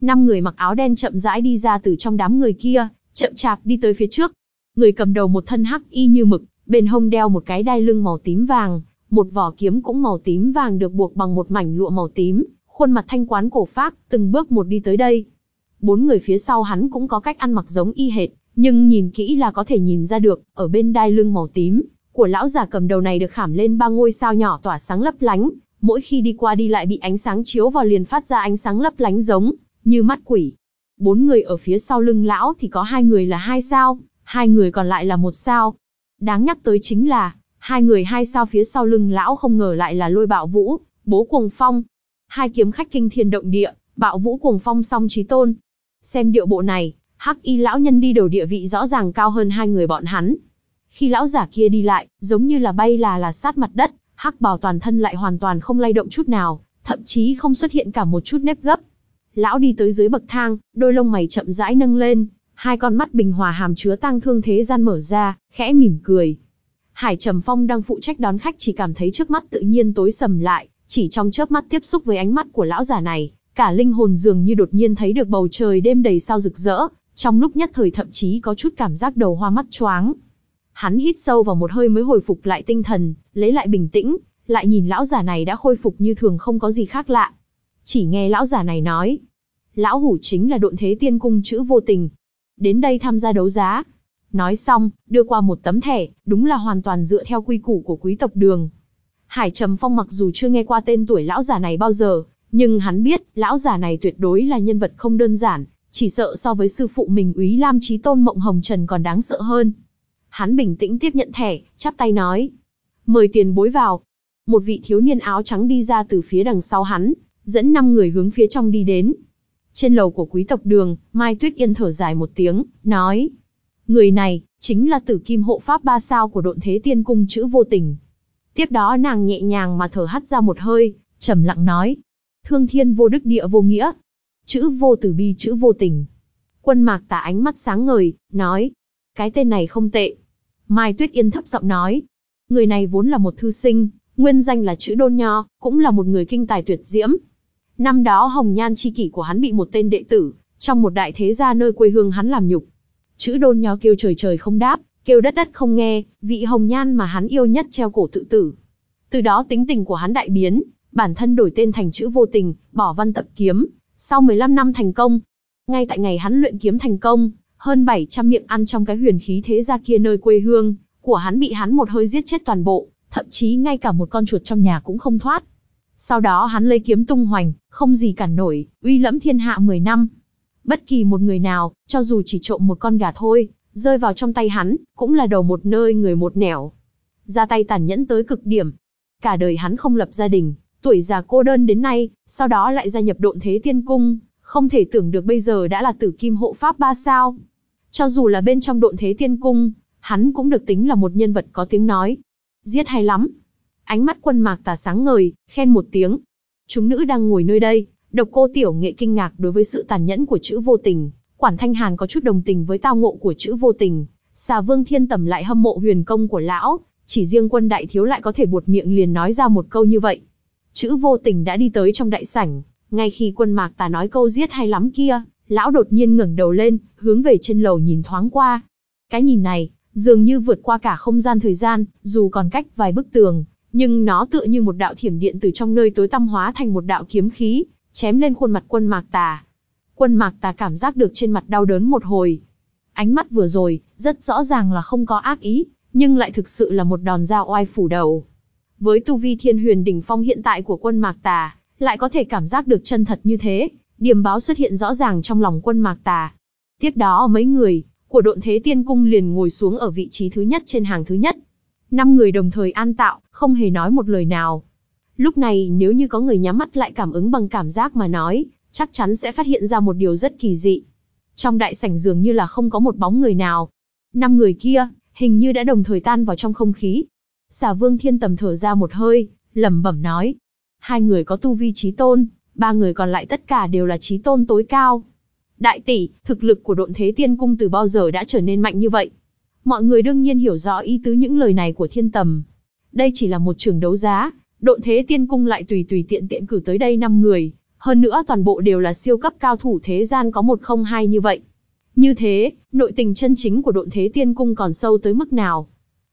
Năm người mặc áo đen chậm rãi đi ra từ trong đám người kia, chậm chạp đi tới phía trước. Người cầm đầu một thân hắc y như mực, bên hông đeo một cái đai lưng màu tím vàng, một vỏ kiếm cũng màu tím vàng được buộc bằng một mảnh lụa màu tím, khuôn mặt thanh quán cổ phác, từng bước một đi tới đây. Bốn người phía sau hắn cũng có cách ăn mặc giống y hệt, nhưng nhìn kỹ là có thể nhìn ra được, ở bên đai lưng màu tím, của lão già cầm đầu này được khảm lên ba ngôi sao nhỏ tỏa sáng lấp lánh, mỗi khi đi qua đi lại bị ánh sáng chiếu vào liền phát ra ánh sáng lấp lánh giống, như mắt quỷ. Bốn người ở phía sau lưng lão thì có hai người là hai sao, hai người còn lại là một sao. Đáng nhắc tới chính là, hai người hai sao phía sau lưng lão không ngờ lại là lôi bạo vũ, bố cuồng phong. Hai kiếm khách kinh thiên động địa, Bạo vũ cuồng phong song trí tôn. Xem điệu bộ này, hắc y lão nhân đi đầu địa vị rõ ràng cao hơn hai người bọn hắn. Khi lão giả kia đi lại, giống như là bay là là sát mặt đất, hắc bào toàn thân lại hoàn toàn không lay động chút nào, thậm chí không xuất hiện cả một chút nếp gấp. Lão đi tới dưới bậc thang, đôi lông mày chậm rãi nâng lên, hai con mắt bình hòa hàm chứa tang thương thế gian mở ra, khẽ mỉm cười. Hải Trầm Phong đang phụ trách đón khách chỉ cảm thấy trước mắt tự nhiên tối sầm lại, chỉ trong chớp mắt tiếp xúc với ánh mắt của lão già này, cả linh hồn dường như đột nhiên thấy được bầu trời đêm đầy sao rực rỡ, trong lúc nhất thời thậm chí có chút cảm giác đầu hoa mắt choáng. Hắn hít sâu vào một hơi mới hồi phục lại tinh thần, lấy lại bình tĩnh, lại nhìn lão già này đã khôi phục như thường không có gì khác lạ. Chỉ nghe lão già này nói, lão hủ chính là độn thế tiên cung chữ vô tình. Đến đây tham gia đấu giá. Nói xong, đưa qua một tấm thẻ, đúng là hoàn toàn dựa theo quy củ của quý tộc đường. Hải Trầm Phong mặc dù chưa nghe qua tên tuổi lão già này bao giờ, nhưng hắn biết, lão già này tuyệt đối là nhân vật không đơn giản, chỉ sợ so với sư phụ mình úy Lam Chí Tôn Mộng Hồng Trần còn đáng sợ hơn. Hắn bình tĩnh tiếp nhận thẻ, chắp tay nói. Mời tiền bối vào. Một vị thiếu niên áo trắng đi ra từ phía đằng sau hắn, dẫn năm người hướng phía trong đi đến. Trên lầu của quý tộc đường, Mai Tuyết Yên thở dài một tiếng, nói. Người này, chính là tử kim hộ pháp ba sao của độn thế tiên cung chữ vô tình. Tiếp đó nàng nhẹ nhàng mà thở hắt ra một hơi, trầm lặng nói. Thương thiên vô đức địa vô nghĩa. Chữ vô tử bi chữ vô tình. Quân mạc tả ánh mắt sáng ngời, nói. Cái tên này không tệ. Mai Tuyết Yên thấp giọng nói. Người này vốn là một thư sinh, nguyên danh là chữ đôn nho, cũng là một người kinh tài tuyệt diễm. Năm đó hồng nhan chi kỷ của hắn bị một tên đệ tử, trong một đại thế gia nơi quê hương hắn làm nhục. Chữ đôn nho kêu trời trời không đáp, kêu đất đất không nghe, vị hồng nhan mà hắn yêu nhất treo cổ tự tử. Từ đó tính tình của hắn đại biến, bản thân đổi tên thành chữ vô tình, bỏ văn tập kiếm, sau 15 năm thành công. Ngay tại ngày hắn luyện kiếm thành công, hơn 700 miệng ăn trong cái huyền khí thế gia kia nơi quê hương, của hắn bị hắn một hơi giết chết toàn bộ, thậm chí ngay cả một con chuột trong nhà cũng không thoát. Sau đó hắn lấy kiếm tung hoành, không gì cản nổi, uy lẫm thiên hạ 10 năm. Bất kỳ một người nào, cho dù chỉ trộm một con gà thôi, rơi vào trong tay hắn, cũng là đầu một nơi người một nẻo. Ra tay tàn nhẫn tới cực điểm. Cả đời hắn không lập gia đình, tuổi già cô đơn đến nay, sau đó lại gia nhập độn thế tiên cung, không thể tưởng được bây giờ đã là tử kim hộ pháp ba sao. Cho dù là bên trong độn thế tiên cung, hắn cũng được tính là một nhân vật có tiếng nói. Giết hay lắm. Ánh mắt quân mạc tà sáng ngời, khen một tiếng. Chúng nữ đang ngồi nơi đây, độc cô tiểu nghệ kinh ngạc đối với sự tàn nhẫn của chữ vô tình. Quản Thanh Hàn có chút đồng tình với tao ngộ của chữ vô tình. Xà vương thiên tầm lại hâm mộ huyền công của lão, chỉ riêng quân đại thiếu lại có thể buột miệng liền nói ra một câu như vậy. Chữ vô tình đã đi tới trong đại sảnh, ngay khi quân mạc tà nói câu giết hay lắm kia, lão đột nhiên ngẩng đầu lên, hướng về trên lầu nhìn thoáng qua. Cái nhìn này, dường như vượt qua cả không gian thời gian, dù còn cách vài bức tường, nhưng nó tựa như một đạo thiểm điện từ trong nơi tối tăm hóa thành một đạo kiếm khí, chém lên khuôn mặt quân mạc tà. Quân mạc tà cảm giác được trên mặt đau đớn một hồi. Ánh mắt vừa rồi, rất rõ ràng là không có ác ý, nhưng lại thực sự là một đòn dao oai phủ đầu. Với tu vi thiên huyền đỉnh phong hiện tại của quân mạc tà, lại có thể cảm giác được chân thật như thế, điểm báo xuất hiện rõ ràng trong lòng quân mạc tà. Tiếp đó mấy người, của độn thế tiên cung liền ngồi xuống ở vị trí thứ nhất trên hàng thứ nhất. Năm người đồng thời an tạo, không hề nói một lời nào. Lúc này nếu như có người nhắm mắt lại cảm ứng bằng cảm giác mà nói, chắc chắn sẽ phát hiện ra một điều rất kỳ dị. Trong đại sảnh dường như là không có một bóng người nào. Năm người kia, hình như đã đồng thời tan vào trong không khí. Xà vương thiên tầm thở ra một hơi, lẩm bẩm nói. Hai người có tu vi trí tôn, ba người còn lại tất cả đều là trí tôn tối cao. Đại tỷ, thực lực của độn thế tiên cung từ bao giờ đã trở nên mạnh như vậy? Mọi người đương nhiên hiểu rõ ý tứ những lời này của thiên tầm. Đây chỉ là một trường đấu giá, độn thế tiên cung lại tùy tùy tiện tiện cử tới đây 5 người, hơn nữa toàn bộ đều là siêu cấp cao thủ thế gian có một không hai như vậy. Như thế, nội tình chân chính của độn thế tiên cung còn sâu tới mức nào?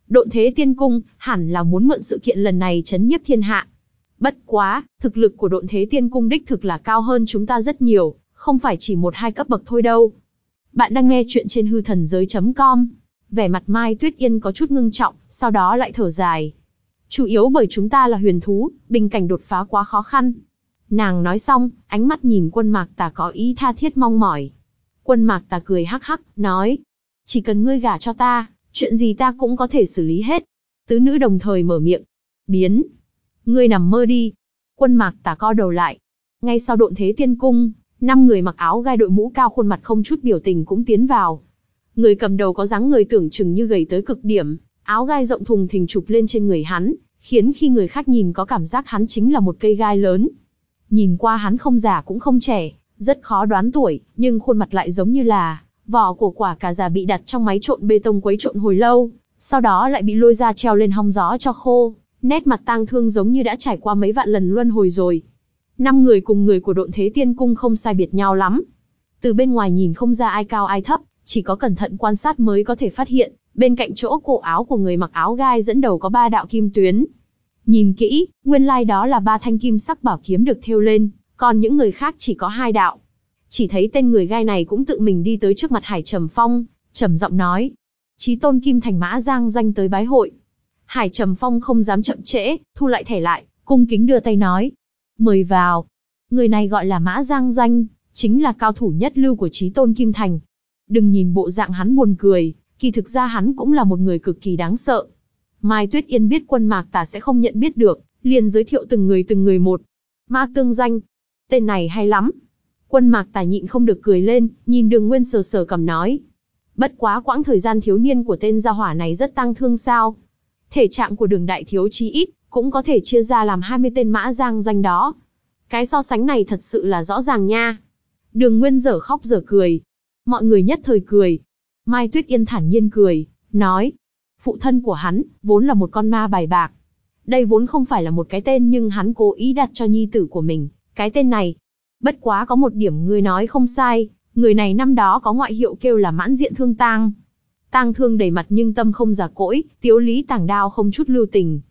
Độn thế tiên cung, hẳn là muốn mượn sự kiện lần này chấn nhiếp thiên hạ. Bất quá, thực lực của độn thế tiên cung đích thực là cao hơn chúng ta rất nhiều, không phải chỉ một hai cấp bậc thôi đâu. Bạn đang nghe chuyện trên hư thần giới.com. Vẻ mặt Mai Tuyết Yên có chút ngưng trọng, sau đó lại thở dài. Chủ yếu bởi chúng ta là huyền thú, bình cảnh đột phá quá khó khăn. Nàng nói xong, ánh mắt nhìn quân mạc tà có ý tha thiết mong mỏi. Quân mạc tà cười hắc hắc, nói. Chỉ cần ngươi gả cho ta, chuyện gì ta cũng có thể xử lý hết. Tứ nữ đồng thời mở miệng. Biến. Ngươi nằm mơ đi. Quân mạc tà co đầu lại. Ngay sau độn thế tiên cung, năm người mặc áo gai đội mũ cao khuôn mặt không chút biểu tình cũng tiến vào. Người cầm đầu có dáng người tưởng chừng như gầy tới cực điểm, áo gai rộng thùng thình chụp lên trên người hắn, khiến khi người khác nhìn có cảm giác hắn chính là một cây gai lớn. Nhìn qua hắn không già cũng không trẻ, rất khó đoán tuổi, nhưng khuôn mặt lại giống như là vỏ của quả cà già bị đặt trong máy trộn bê tông quấy trộn hồi lâu, sau đó lại bị lôi ra treo lên hong gió cho khô, nét mặt tang thương giống như đã trải qua mấy vạn lần luân hồi rồi. Năm người cùng người của độn thế tiên cung không sai biệt nhau lắm. Từ bên ngoài nhìn không ra ai cao ai thấp, chỉ có cẩn thận quan sát mới có thể phát hiện, bên cạnh chỗ cổ áo của người mặc áo gai dẫn đầu có ba đạo kim tuyến. Nhìn kỹ, nguyên lai like đó là ba thanh kim sắc bảo kiếm được thêu lên, còn những người khác chỉ có hai đạo. Chỉ thấy tên người gai này cũng tự mình đi tới trước mặt Hải Trầm Phong, trầm giọng nói. Chí tôn Kim Thành Mã Giang danh tới bái hội. Hải Trầm Phong không dám chậm trễ, thu lại thẻ lại, cung kính đưa tay nói. Mời vào. Người này gọi là Mã Giang danh, chính là cao thủ nhất lưu của Chí tôn Kim Thành. Đừng nhìn bộ dạng hắn buồn cười, kỳ thực ra hắn cũng là một người cực kỳ đáng sợ. Mai Tuyết Yên biết quân mạc Tả sẽ không nhận biết được, liền giới thiệu từng người từng người một. Ma tương danh. Tên này hay lắm. Quân mạc Tả nhịn không được cười lên, nhìn đường nguyên sờ sờ cầm nói. Bất quá quãng thời gian thiếu niên của tên gia hỏa này rất tăng thương sao. Thể trạng của đường đại thiếu chí ít, cũng có thể chia ra làm 20 tên mã giang danh đó. Cái so sánh này thật sự là rõ ràng nha. Đường nguyên dở khóc dở cười. Mọi người nhất thời cười. Mai Tuyết Yên thản nhiên cười, nói. Phụ thân của hắn, vốn là một con ma bài bạc. Đây vốn không phải là một cái tên nhưng hắn cố ý đặt cho nhi tử của mình. Cái tên này, Bất quá có một điểm người nói không sai, người này năm đó có ngoại hiệu kêu là mãn diện thương tang. Tang thương đầy mặt nhưng tâm không giả cỗi, tiếu lý tàng đao không chút lưu tình.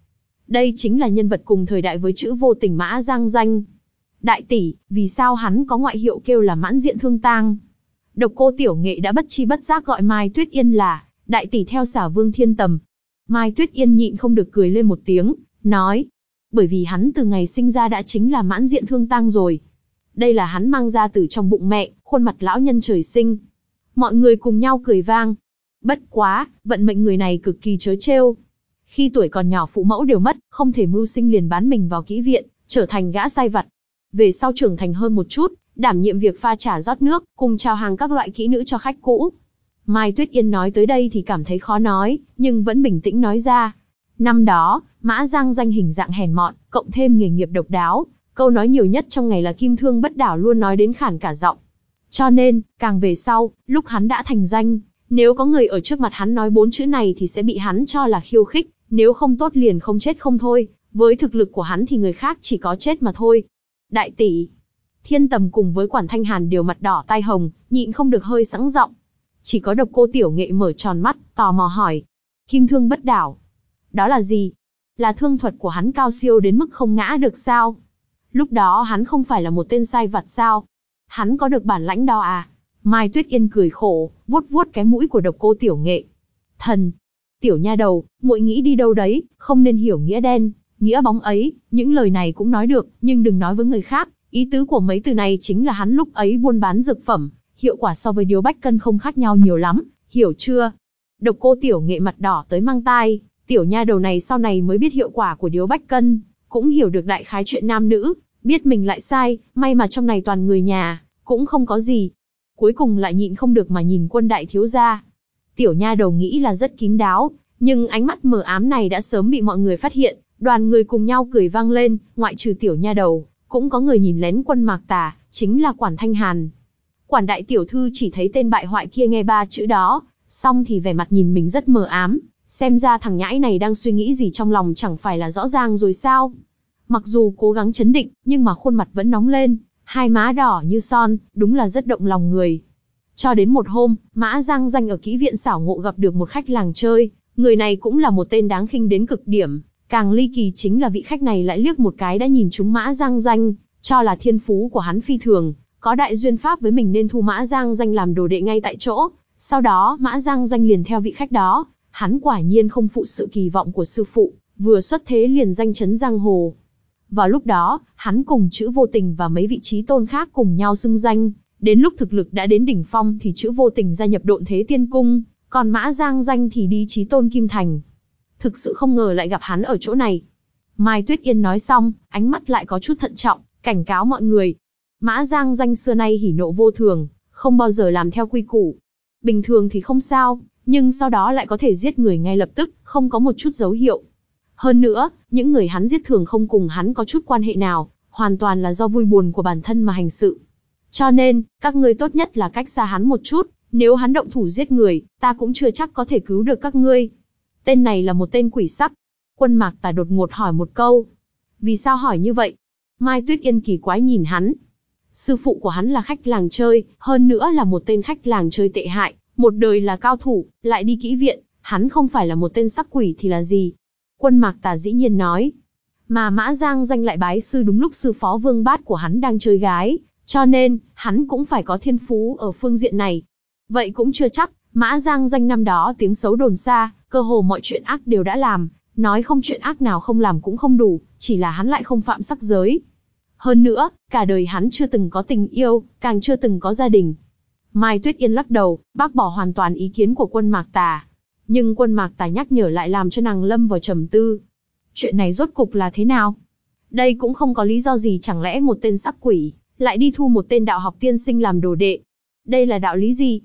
Đây chính là nhân vật cùng thời đại với chữ vô tình mã giang danh. Đại tỷ, vì sao hắn có ngoại hiệu kêu là mãn diện thương tang? Độc cô tiểu nghệ đã bất chi bất giác gọi Mai Tuyết Yên là, đại tỷ theo xả vương thiên tầm. Mai Tuyết Yên nhịn không được cười lên một tiếng, nói. Bởi vì hắn từ ngày sinh ra đã chính là mãn diện thương tang rồi. Đây là hắn mang ra từ trong bụng mẹ, khuôn mặt lão nhân trời sinh. Mọi người cùng nhau cười vang. Bất quá, vận mệnh người này cực kỳ chớ trêu. Khi tuổi còn nhỏ phụ mẫu đều mất, không thể mưu sinh liền bán mình vào kỹ viện, trở thành gã sai vặt. Về sau trưởng thành hơn một chút, đảm nhiệm việc pha trà rót nước, cùng chào hàng các loại kỹ nữ cho khách cũ. Mai Tuyết Yên nói tới đây thì cảm thấy khó nói, nhưng vẫn bình tĩnh nói ra. Năm đó, Mã Giang danh hình dạng hèn mọn, cộng thêm nghề nghiệp độc đáo, Câu nói nhiều nhất trong ngày là kim thương bất đảo luôn nói đến khản cả giọng. Cho nên, càng về sau, lúc hắn đã thành danh, nếu có người ở trước mặt hắn nói bốn chữ này thì sẽ bị hắn cho là khiêu khích, nếu không tốt liền không chết không thôi, với thực lực của hắn thì người khác chỉ có chết mà thôi. Đại tỷ, thiên tầm cùng với quản thanh hàn đều mặt đỏ tai hồng, nhịn không được hơi sẵn giọng. Chỉ có độc cô tiểu nghệ mở tròn mắt, tò mò hỏi. Kim thương bất đảo. Đó là gì? Là thương thuật của hắn cao siêu đến mức không ngã được sao? Lúc đó hắn không phải là một tên sai vặt sao? Hắn có được bản lãnh đó à? Mai Tuyết Yên cười khổ, vuốt vuốt cái mũi của độc cô tiểu nghệ. Thần! Tiểu nha đầu, muội nghĩ đi đâu đấy, không nên hiểu nghĩa đen, nghĩa bóng ấy, những lời này cũng nói được, nhưng đừng nói với người khác. Ý tứ của mấy từ này chính là hắn lúc ấy buôn bán dược phẩm, hiệu quả so với điếu bách cân không khác nhau nhiều lắm, hiểu chưa? Độc cô tiểu nghệ mặt đỏ tới mang tai, tiểu nha đầu này sau này mới biết hiệu quả của điếu bách cân cũng hiểu được đại khái chuyện nam nữ, biết mình lại sai, may mà trong này toàn người nhà, cũng không có gì. Cuối cùng lại nhịn không được mà nhìn quân đại thiếu gia. Tiểu nha đầu nghĩ là rất kín đáo, nhưng ánh mắt mờ ám này đã sớm bị mọi người phát hiện, đoàn người cùng nhau cười vang lên, ngoại trừ tiểu nha đầu, cũng có người nhìn lén quân mạc tà, chính là quản thanh hàn. Quản đại tiểu thư chỉ thấy tên bại hoại kia nghe ba chữ đó, xong thì vẻ mặt nhìn mình rất mờ ám, Xem ra thằng nhãi này đang suy nghĩ gì trong lòng chẳng phải là rõ ràng rồi sao? Mặc dù cố gắng chấn định, nhưng mà khuôn mặt vẫn nóng lên, hai má đỏ như son, đúng là rất động lòng người. Cho đến một hôm, Mã Giang danh ở kỹ viện xảo ngộ gặp được một khách làng chơi, người này cũng là một tên đáng khinh đến cực điểm, càng ly kỳ chính là vị khách này lại liếc một cái đã nhìn chúng Mã Giang danh, cho là thiên phú của hắn phi thường, có đại duyên pháp với mình nên thu Mã Giang danh làm đồ đệ ngay tại chỗ. Sau đó Mã Giang danh liền theo vị khách đó, Hắn quả nhiên không phụ sự kỳ vọng của sư phụ, vừa xuất thế liền danh chấn giang hồ. Vào lúc đó, hắn cùng chữ vô tình và mấy vị trí tôn khác cùng nhau xưng danh, đến lúc thực lực đã đến đỉnh phong thì chữ vô tình gia nhập độn thế tiên cung, còn mã giang danh thì đi trí tôn kim thành. Thực sự không ngờ lại gặp hắn ở chỗ này. Mai Tuyết Yên nói xong, ánh mắt lại có chút thận trọng, cảnh cáo mọi người. Mã Giang danh xưa nay hỉ nộ vô thường, không bao giờ làm theo quy củ. Bình thường thì không sao, nhưng sau đó lại có thể giết người ngay lập tức, không có một chút dấu hiệu. Hơn nữa, những người hắn giết thường không cùng hắn có chút quan hệ nào, hoàn toàn là do vui buồn của bản thân mà hành sự. Cho nên, các ngươi tốt nhất là cách xa hắn một chút, nếu hắn động thủ giết người, ta cũng chưa chắc có thể cứu được các ngươi. Tên này là một tên quỷ sắc. Quân mạc tà đột ngột hỏi một câu. Vì sao hỏi như vậy? Mai Tuyết Yên kỳ quái nhìn hắn. Sư phụ của hắn là khách làng chơi, hơn nữa là một tên khách làng chơi tệ hại, một đời là cao thủ, lại đi kỹ viện, hắn không phải là một tên sắc quỷ thì là gì? Quân mạc tà dĩ nhiên nói. Mà Mã Giang danh lại bái sư đúng lúc sư phó vương bát của hắn đang chơi gái, cho nên, hắn cũng phải có thiên phú ở phương diện này. Vậy cũng chưa chắc, Mã Giang danh năm đó tiếng xấu đồn xa, cơ hồ mọi chuyện ác đều đã làm, nói không chuyện ác nào không làm cũng không đủ, chỉ là hắn lại không phạm sắc giới. Hơn nữa, cả đời hắn chưa từng có tình yêu, càng chưa từng có gia đình. Mai Tuyết Yên lắc đầu, bác bỏ hoàn toàn ý kiến của quân Mạc Tà. Nhưng quân Mạc Tài nhắc nhở lại làm cho nàng lâm vào trầm tư. Chuyện này rốt cục là thế nào? Đây cũng không có lý do gì chẳng lẽ một tên sắc quỷ, lại đi thu một tên đạo học tiên sinh làm đồ đệ. Đây là đạo lý gì?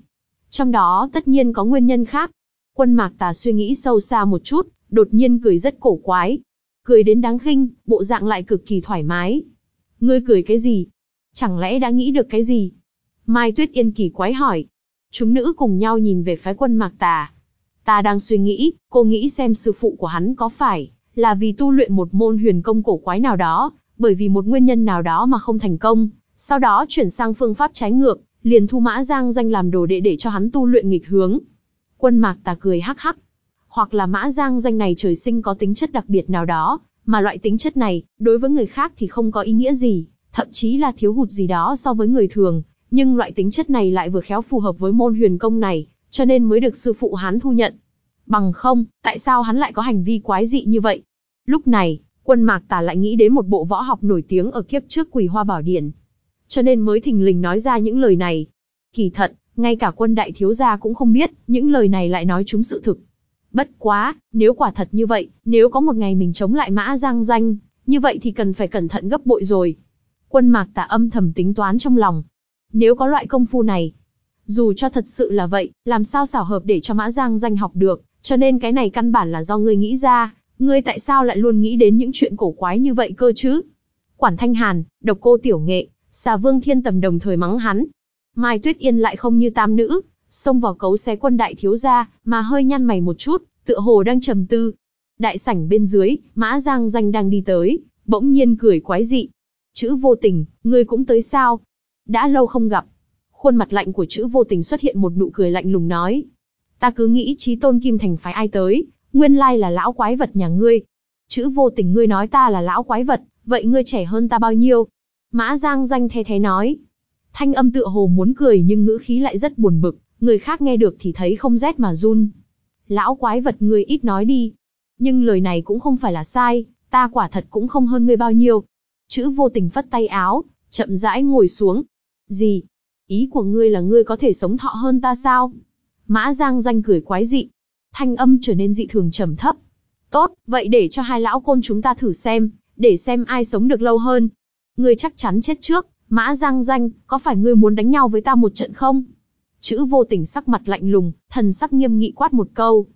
Trong đó tất nhiên có nguyên nhân khác. Quân Mạc Tà suy nghĩ sâu xa một chút, đột nhiên cười rất cổ quái. Cười đến đáng khinh, bộ dạng lại cực kỳ thoải mái. Ngươi cười cái gì? Chẳng lẽ đã nghĩ được cái gì? Mai Tuyết Yên kỳ quái hỏi. Chúng nữ cùng nhau nhìn về phái quân Mạc Tà. Ta đang suy nghĩ, cô nghĩ xem sư phụ của hắn có phải là vì tu luyện một môn huyền công cổ quái nào đó, bởi vì một nguyên nhân nào đó mà không thành công, sau đó chuyển sang phương pháp trái ngược, liền thu Mã Giang danh làm đồ đệ để cho hắn tu luyện nghịch hướng. Quân Mạc Tà cười hắc hắc. Hoặc là Mã Giang danh này trời sinh có tính chất đặc biệt nào đó, mà loại tính chất này, đối với người khác thì không có ý nghĩa gì, thậm chí là thiếu hụt gì đó so với người thường, nhưng loại tính chất này lại vừa khéo phù hợp với môn huyền công này, cho nên mới được sư phụ hắn thu nhận. Bằng không, tại sao hắn lại có hành vi quái dị như vậy? Lúc này, quân mạc tà lại nghĩ đến một bộ võ học nổi tiếng ở kiếp trước quỳ hoa bảo điển. Cho nên mới thình lình nói ra những lời này. Kỳ thật, ngay cả quân đại thiếu gia cũng không biết, những lời này lại nói chúng sự thực. Bất quá, nếu quả thật như vậy, nếu có một ngày mình chống lại mã giang danh, như vậy thì cần phải cẩn thận gấp bội rồi. Quân mạc tà âm thầm tính toán trong lòng. Nếu có loại công phu này, dù cho thật sự là vậy, làm sao xảo hợp để cho mã giang danh học được, cho nên cái này căn bản là do ngươi nghĩ ra, ngươi tại sao lại luôn nghĩ đến những chuyện cổ quái như vậy cơ chứ? Quản Thanh Hàn, độc cô tiểu nghệ, xà vương thiên tầm đồng thời mắng hắn. Mai Tuyết Yên lại không như tam nữ, xông vào cấu xé quân đại thiếu gia, mà hơi nhăn mày một chút, tựa hồ đang trầm tư. Đại sảnh bên dưới, Mã Giang Danh đang đi tới, bỗng nhiên cười quái dị. Chữ vô tình, ngươi cũng tới sao? Đã lâu không gặp. Khuôn mặt lạnh của chữ vô tình xuất hiện một nụ cười lạnh lùng nói. Ta cứ nghĩ trí tôn kim thành phái ai tới, nguyên lai là lão quái vật nhà ngươi. Chữ vô tình ngươi nói ta là lão quái vật, vậy ngươi trẻ hơn ta bao nhiêu? Mã Giang danh thế thế nói. Thanh âm tựa hồ muốn cười nhưng ngữ khí lại rất buồn bực, người khác nghe được thì thấy không rét mà run. Lão quái vật ngươi ít nói đi. Nhưng lời này cũng không phải là sai, ta quả thật cũng không hơn ngươi bao nhiêu. Chữ vô tình phất tay áo, chậm rãi ngồi xuống. Gì? Ý của ngươi là ngươi có thể sống thọ hơn ta sao? Mã Giang danh cười quái dị. Thanh âm trở nên dị thường trầm thấp. Tốt, vậy để cho hai lão côn chúng ta thử xem, để xem ai sống được lâu hơn. Ngươi chắc chắn chết trước, Mã Giang danh, có phải ngươi muốn đánh nhau với ta một trận không? Chữ vô tình sắc mặt lạnh lùng, thần sắc nghiêm nghị quát một câu.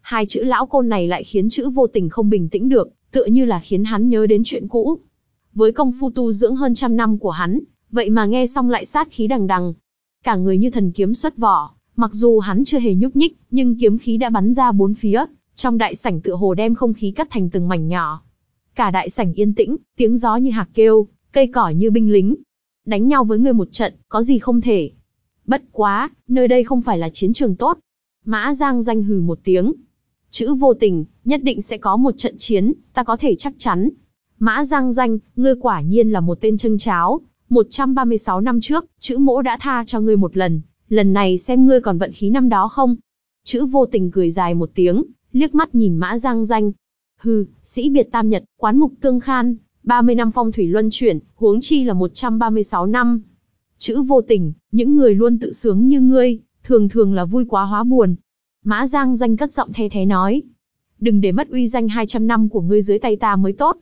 Hai chữ lão côn này lại khiến chữ vô tình không bình tĩnh được, tựa như là khiến hắn nhớ đến chuyện cũ. Với công phu tu dưỡng hơn trăm năm của hắn, vậy mà nghe xong lại sát khí đằng đằng. Cả người như thần kiếm xuất vỏ, mặc dù hắn chưa hề nhúc nhích, nhưng kiếm khí đã bắn ra bốn phía, trong đại sảnh tựa hồ đem không khí cắt thành từng mảnh nhỏ. Cả đại sảnh yên tĩnh, tiếng gió như hạc kêu, cây cỏ như binh lính. Đánh nhau với người một trận, có gì không thể. Bất quá, nơi đây không phải là chiến trường tốt. Mã Giang danh hừ một tiếng. Chữ vô tình, nhất định sẽ có một trận chiến, ta có thể chắc chắn. Mã Giang danh, ngươi quả nhiên là một tên chân cháo. 136 năm trước, chữ mỗ đã tha cho ngươi một lần, lần này xem ngươi còn vận khí năm đó không. Chữ vô tình cười dài một tiếng, liếc mắt nhìn Mã Giang danh. Hừ, sĩ biệt tam nhật, quán mục tương khan, 30 năm phong thủy luân chuyển, huống chi là 136 năm. Chữ vô tình, những người luôn tự sướng như ngươi, thường thường là vui quá hóa buồn. Mã Giang danh cất giọng the thế nói. Đừng để mất uy danh 200 năm của ngươi dưới tay ta mới tốt.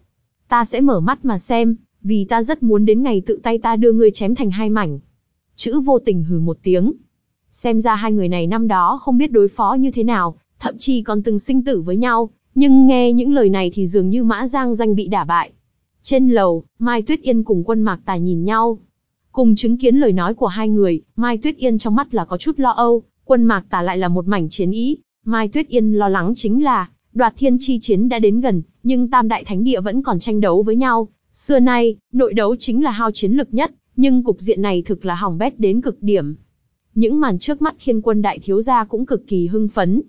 Ta sẽ mở mắt mà xem, vì ta rất muốn đến ngày tự tay ta đưa ngươi chém thành hai mảnh. Chữ vô tình hừ một tiếng. Xem ra hai người này năm đó không biết đối phó như thế nào, thậm chí còn từng sinh tử với nhau, nhưng nghe những lời này thì dường như Mã Giang danh bị đả bại. Trên lầu, Mai Tuyết Yên cùng quân Mạc Tài nhìn nhau. Cùng chứng kiến lời nói của hai người, Mai Tuyết Yên trong mắt là có chút lo âu, quân Mạc Tà lại là một mảnh chiến ý. Mai Tuyết Yên lo lắng chính là, đoạt thiên chi chiến đã đến gần, nhưng tam đại thánh địa vẫn còn tranh đấu với nhau. Xưa nay, nội đấu chính là hao chiến lực nhất, nhưng cục diện này thực là hỏng bét đến cực điểm. Những màn trước mắt khiên quân đại thiếu gia cũng cực kỳ hưng phấn.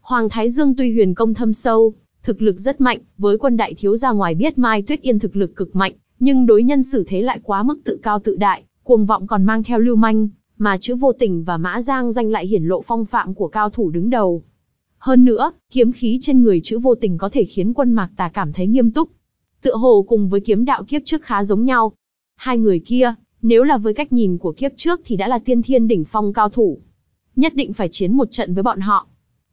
Hoàng Thái Dương tuy huyền công thâm sâu, thực lực rất mạnh, với quân đại thiếu gia ngoài biết Mai Tuyết Yên thực lực cực mạnh, nhưng đối nhân xử thế lại quá mức tự cao tự đại, cuồng vọng còn mang theo lưu manh, mà chữ vô tình và mã giang danh lại hiển lộ phong phạm của cao thủ đứng đầu. Hơn nữa, kiếm khí trên người chữ vô tình có thể khiến quân mạc tà cảm thấy nghiêm túc. Tựa hồ cùng với kiếm đạo kiếp trước khá giống nhau. Hai người kia, nếu là với cách nhìn của kiếp trước thì đã là tiên thiên đỉnh phong cao thủ. Nhất định phải chiến một trận với bọn họ.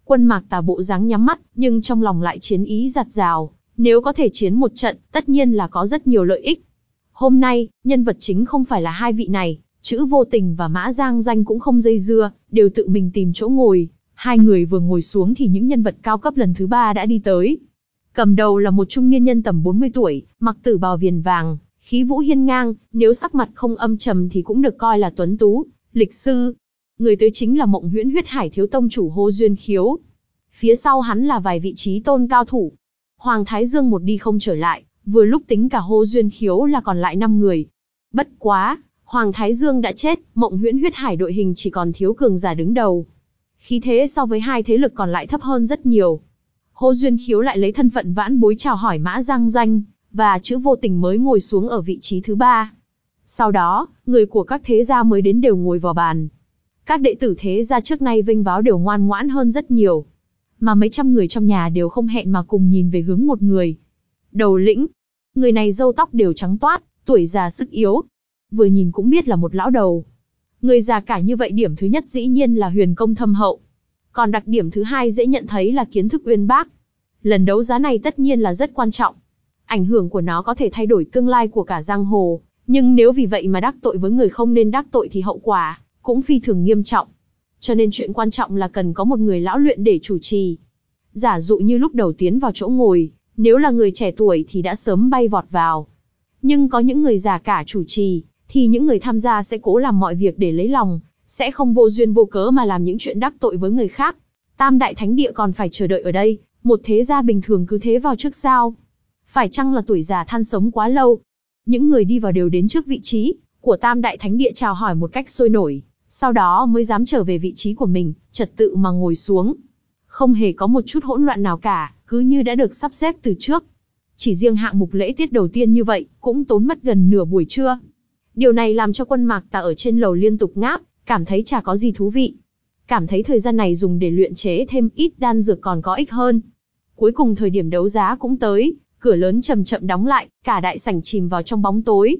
Quân mạc tà bộ dáng nhắm mắt, nhưng trong lòng lại chiến ý giặt rào. Nếu có thể chiến một trận, tất nhiên là có rất nhiều lợi ích. Hôm nay, nhân vật chính không phải là hai vị này, chữ vô tình và mã giang danh cũng không dây dưa, đều tự mình tìm chỗ ngồi. Hai người vừa ngồi xuống thì những nhân vật cao cấp lần thứ ba đã đi tới. Cầm đầu là một trung niên nhân tầm 40 tuổi, mặc tử bào viền vàng, khí vũ hiên ngang, nếu sắc mặt không âm trầm thì cũng được coi là tuấn tú, lịch sư. Người tới chính là mộng huyễn huyết hải thiếu tông chủ hô duyên khiếu. Phía sau hắn là vài vị trí tôn cao thủ. Hoàng Thái Dương một đi không trở lại, vừa lúc tính cả hô duyên khiếu là còn lại 5 người. Bất quá, Hoàng Thái Dương đã chết, mộng huyễn huyết hải đội hình chỉ còn thiếu cường giả đứng đầu. Khí thế so với hai thế lực còn lại thấp hơn rất nhiều. Hô Duyên Khiếu lại lấy thân phận vãn bối chào hỏi Mã Giang Danh, và chữ vô tình mới ngồi xuống ở vị trí thứ ba. Sau đó, người của các thế gia mới đến đều ngồi vào bàn. Các đệ tử thế gia trước nay vinh váo đều ngoan ngoãn hơn rất nhiều. Mà mấy trăm người trong nhà đều không hẹn mà cùng nhìn về hướng một người. Đầu lĩnh. Người này râu tóc đều trắng toát, tuổi già sức yếu. Vừa nhìn cũng biết là một lão đầu. Người già cả như vậy điểm thứ nhất dĩ nhiên là huyền công thâm hậu. Còn đặc điểm thứ hai dễ nhận thấy là kiến thức uyên bác. Lần đấu giá này tất nhiên là rất quan trọng. Ảnh hưởng của nó có thể thay đổi tương lai của cả giang hồ, nhưng nếu vì vậy mà đắc tội với người không nên đắc tội thì hậu quả cũng phi thường nghiêm trọng. Cho nên chuyện quan trọng là cần có một người lão luyện để chủ trì. Giả dụ như lúc đầu tiến vào chỗ ngồi, nếu là người trẻ tuổi thì đã sớm bay vọt vào. Nhưng có những người già cả chủ trì, thì những người tham gia sẽ cố làm mọi việc để lấy lòng, sẽ không vô duyên vô cớ mà làm những chuyện đắc tội với người khác. Tam đại thánh địa còn phải chờ đợi ở đây, một thế gia bình thường cứ thế vào trước sao. Phải chăng là tuổi già than sống quá lâu? Những người đi vào đều đến trước vị trí của tam đại thánh địa chào hỏi một cách sôi nổi, sau đó mới dám trở về vị trí của mình, trật tự mà ngồi xuống. Không hề có một chút hỗn loạn nào cả, cứ như đã được sắp xếp từ trước. Chỉ riêng hạng mục lễ tiết đầu tiên như vậy, cũng tốn mất gần nửa buổi trưa. Điều này làm cho quân mạc tà ở trên lầu liên tục ngáp, cảm thấy chả có gì thú vị. Cảm thấy thời gian này dùng để luyện chế thêm ít đan dược còn có ích hơn. Cuối cùng thời điểm đấu giá cũng tới, cửa lớn chậm chậm đóng lại, cả đại sảnh chìm vào trong bóng tối.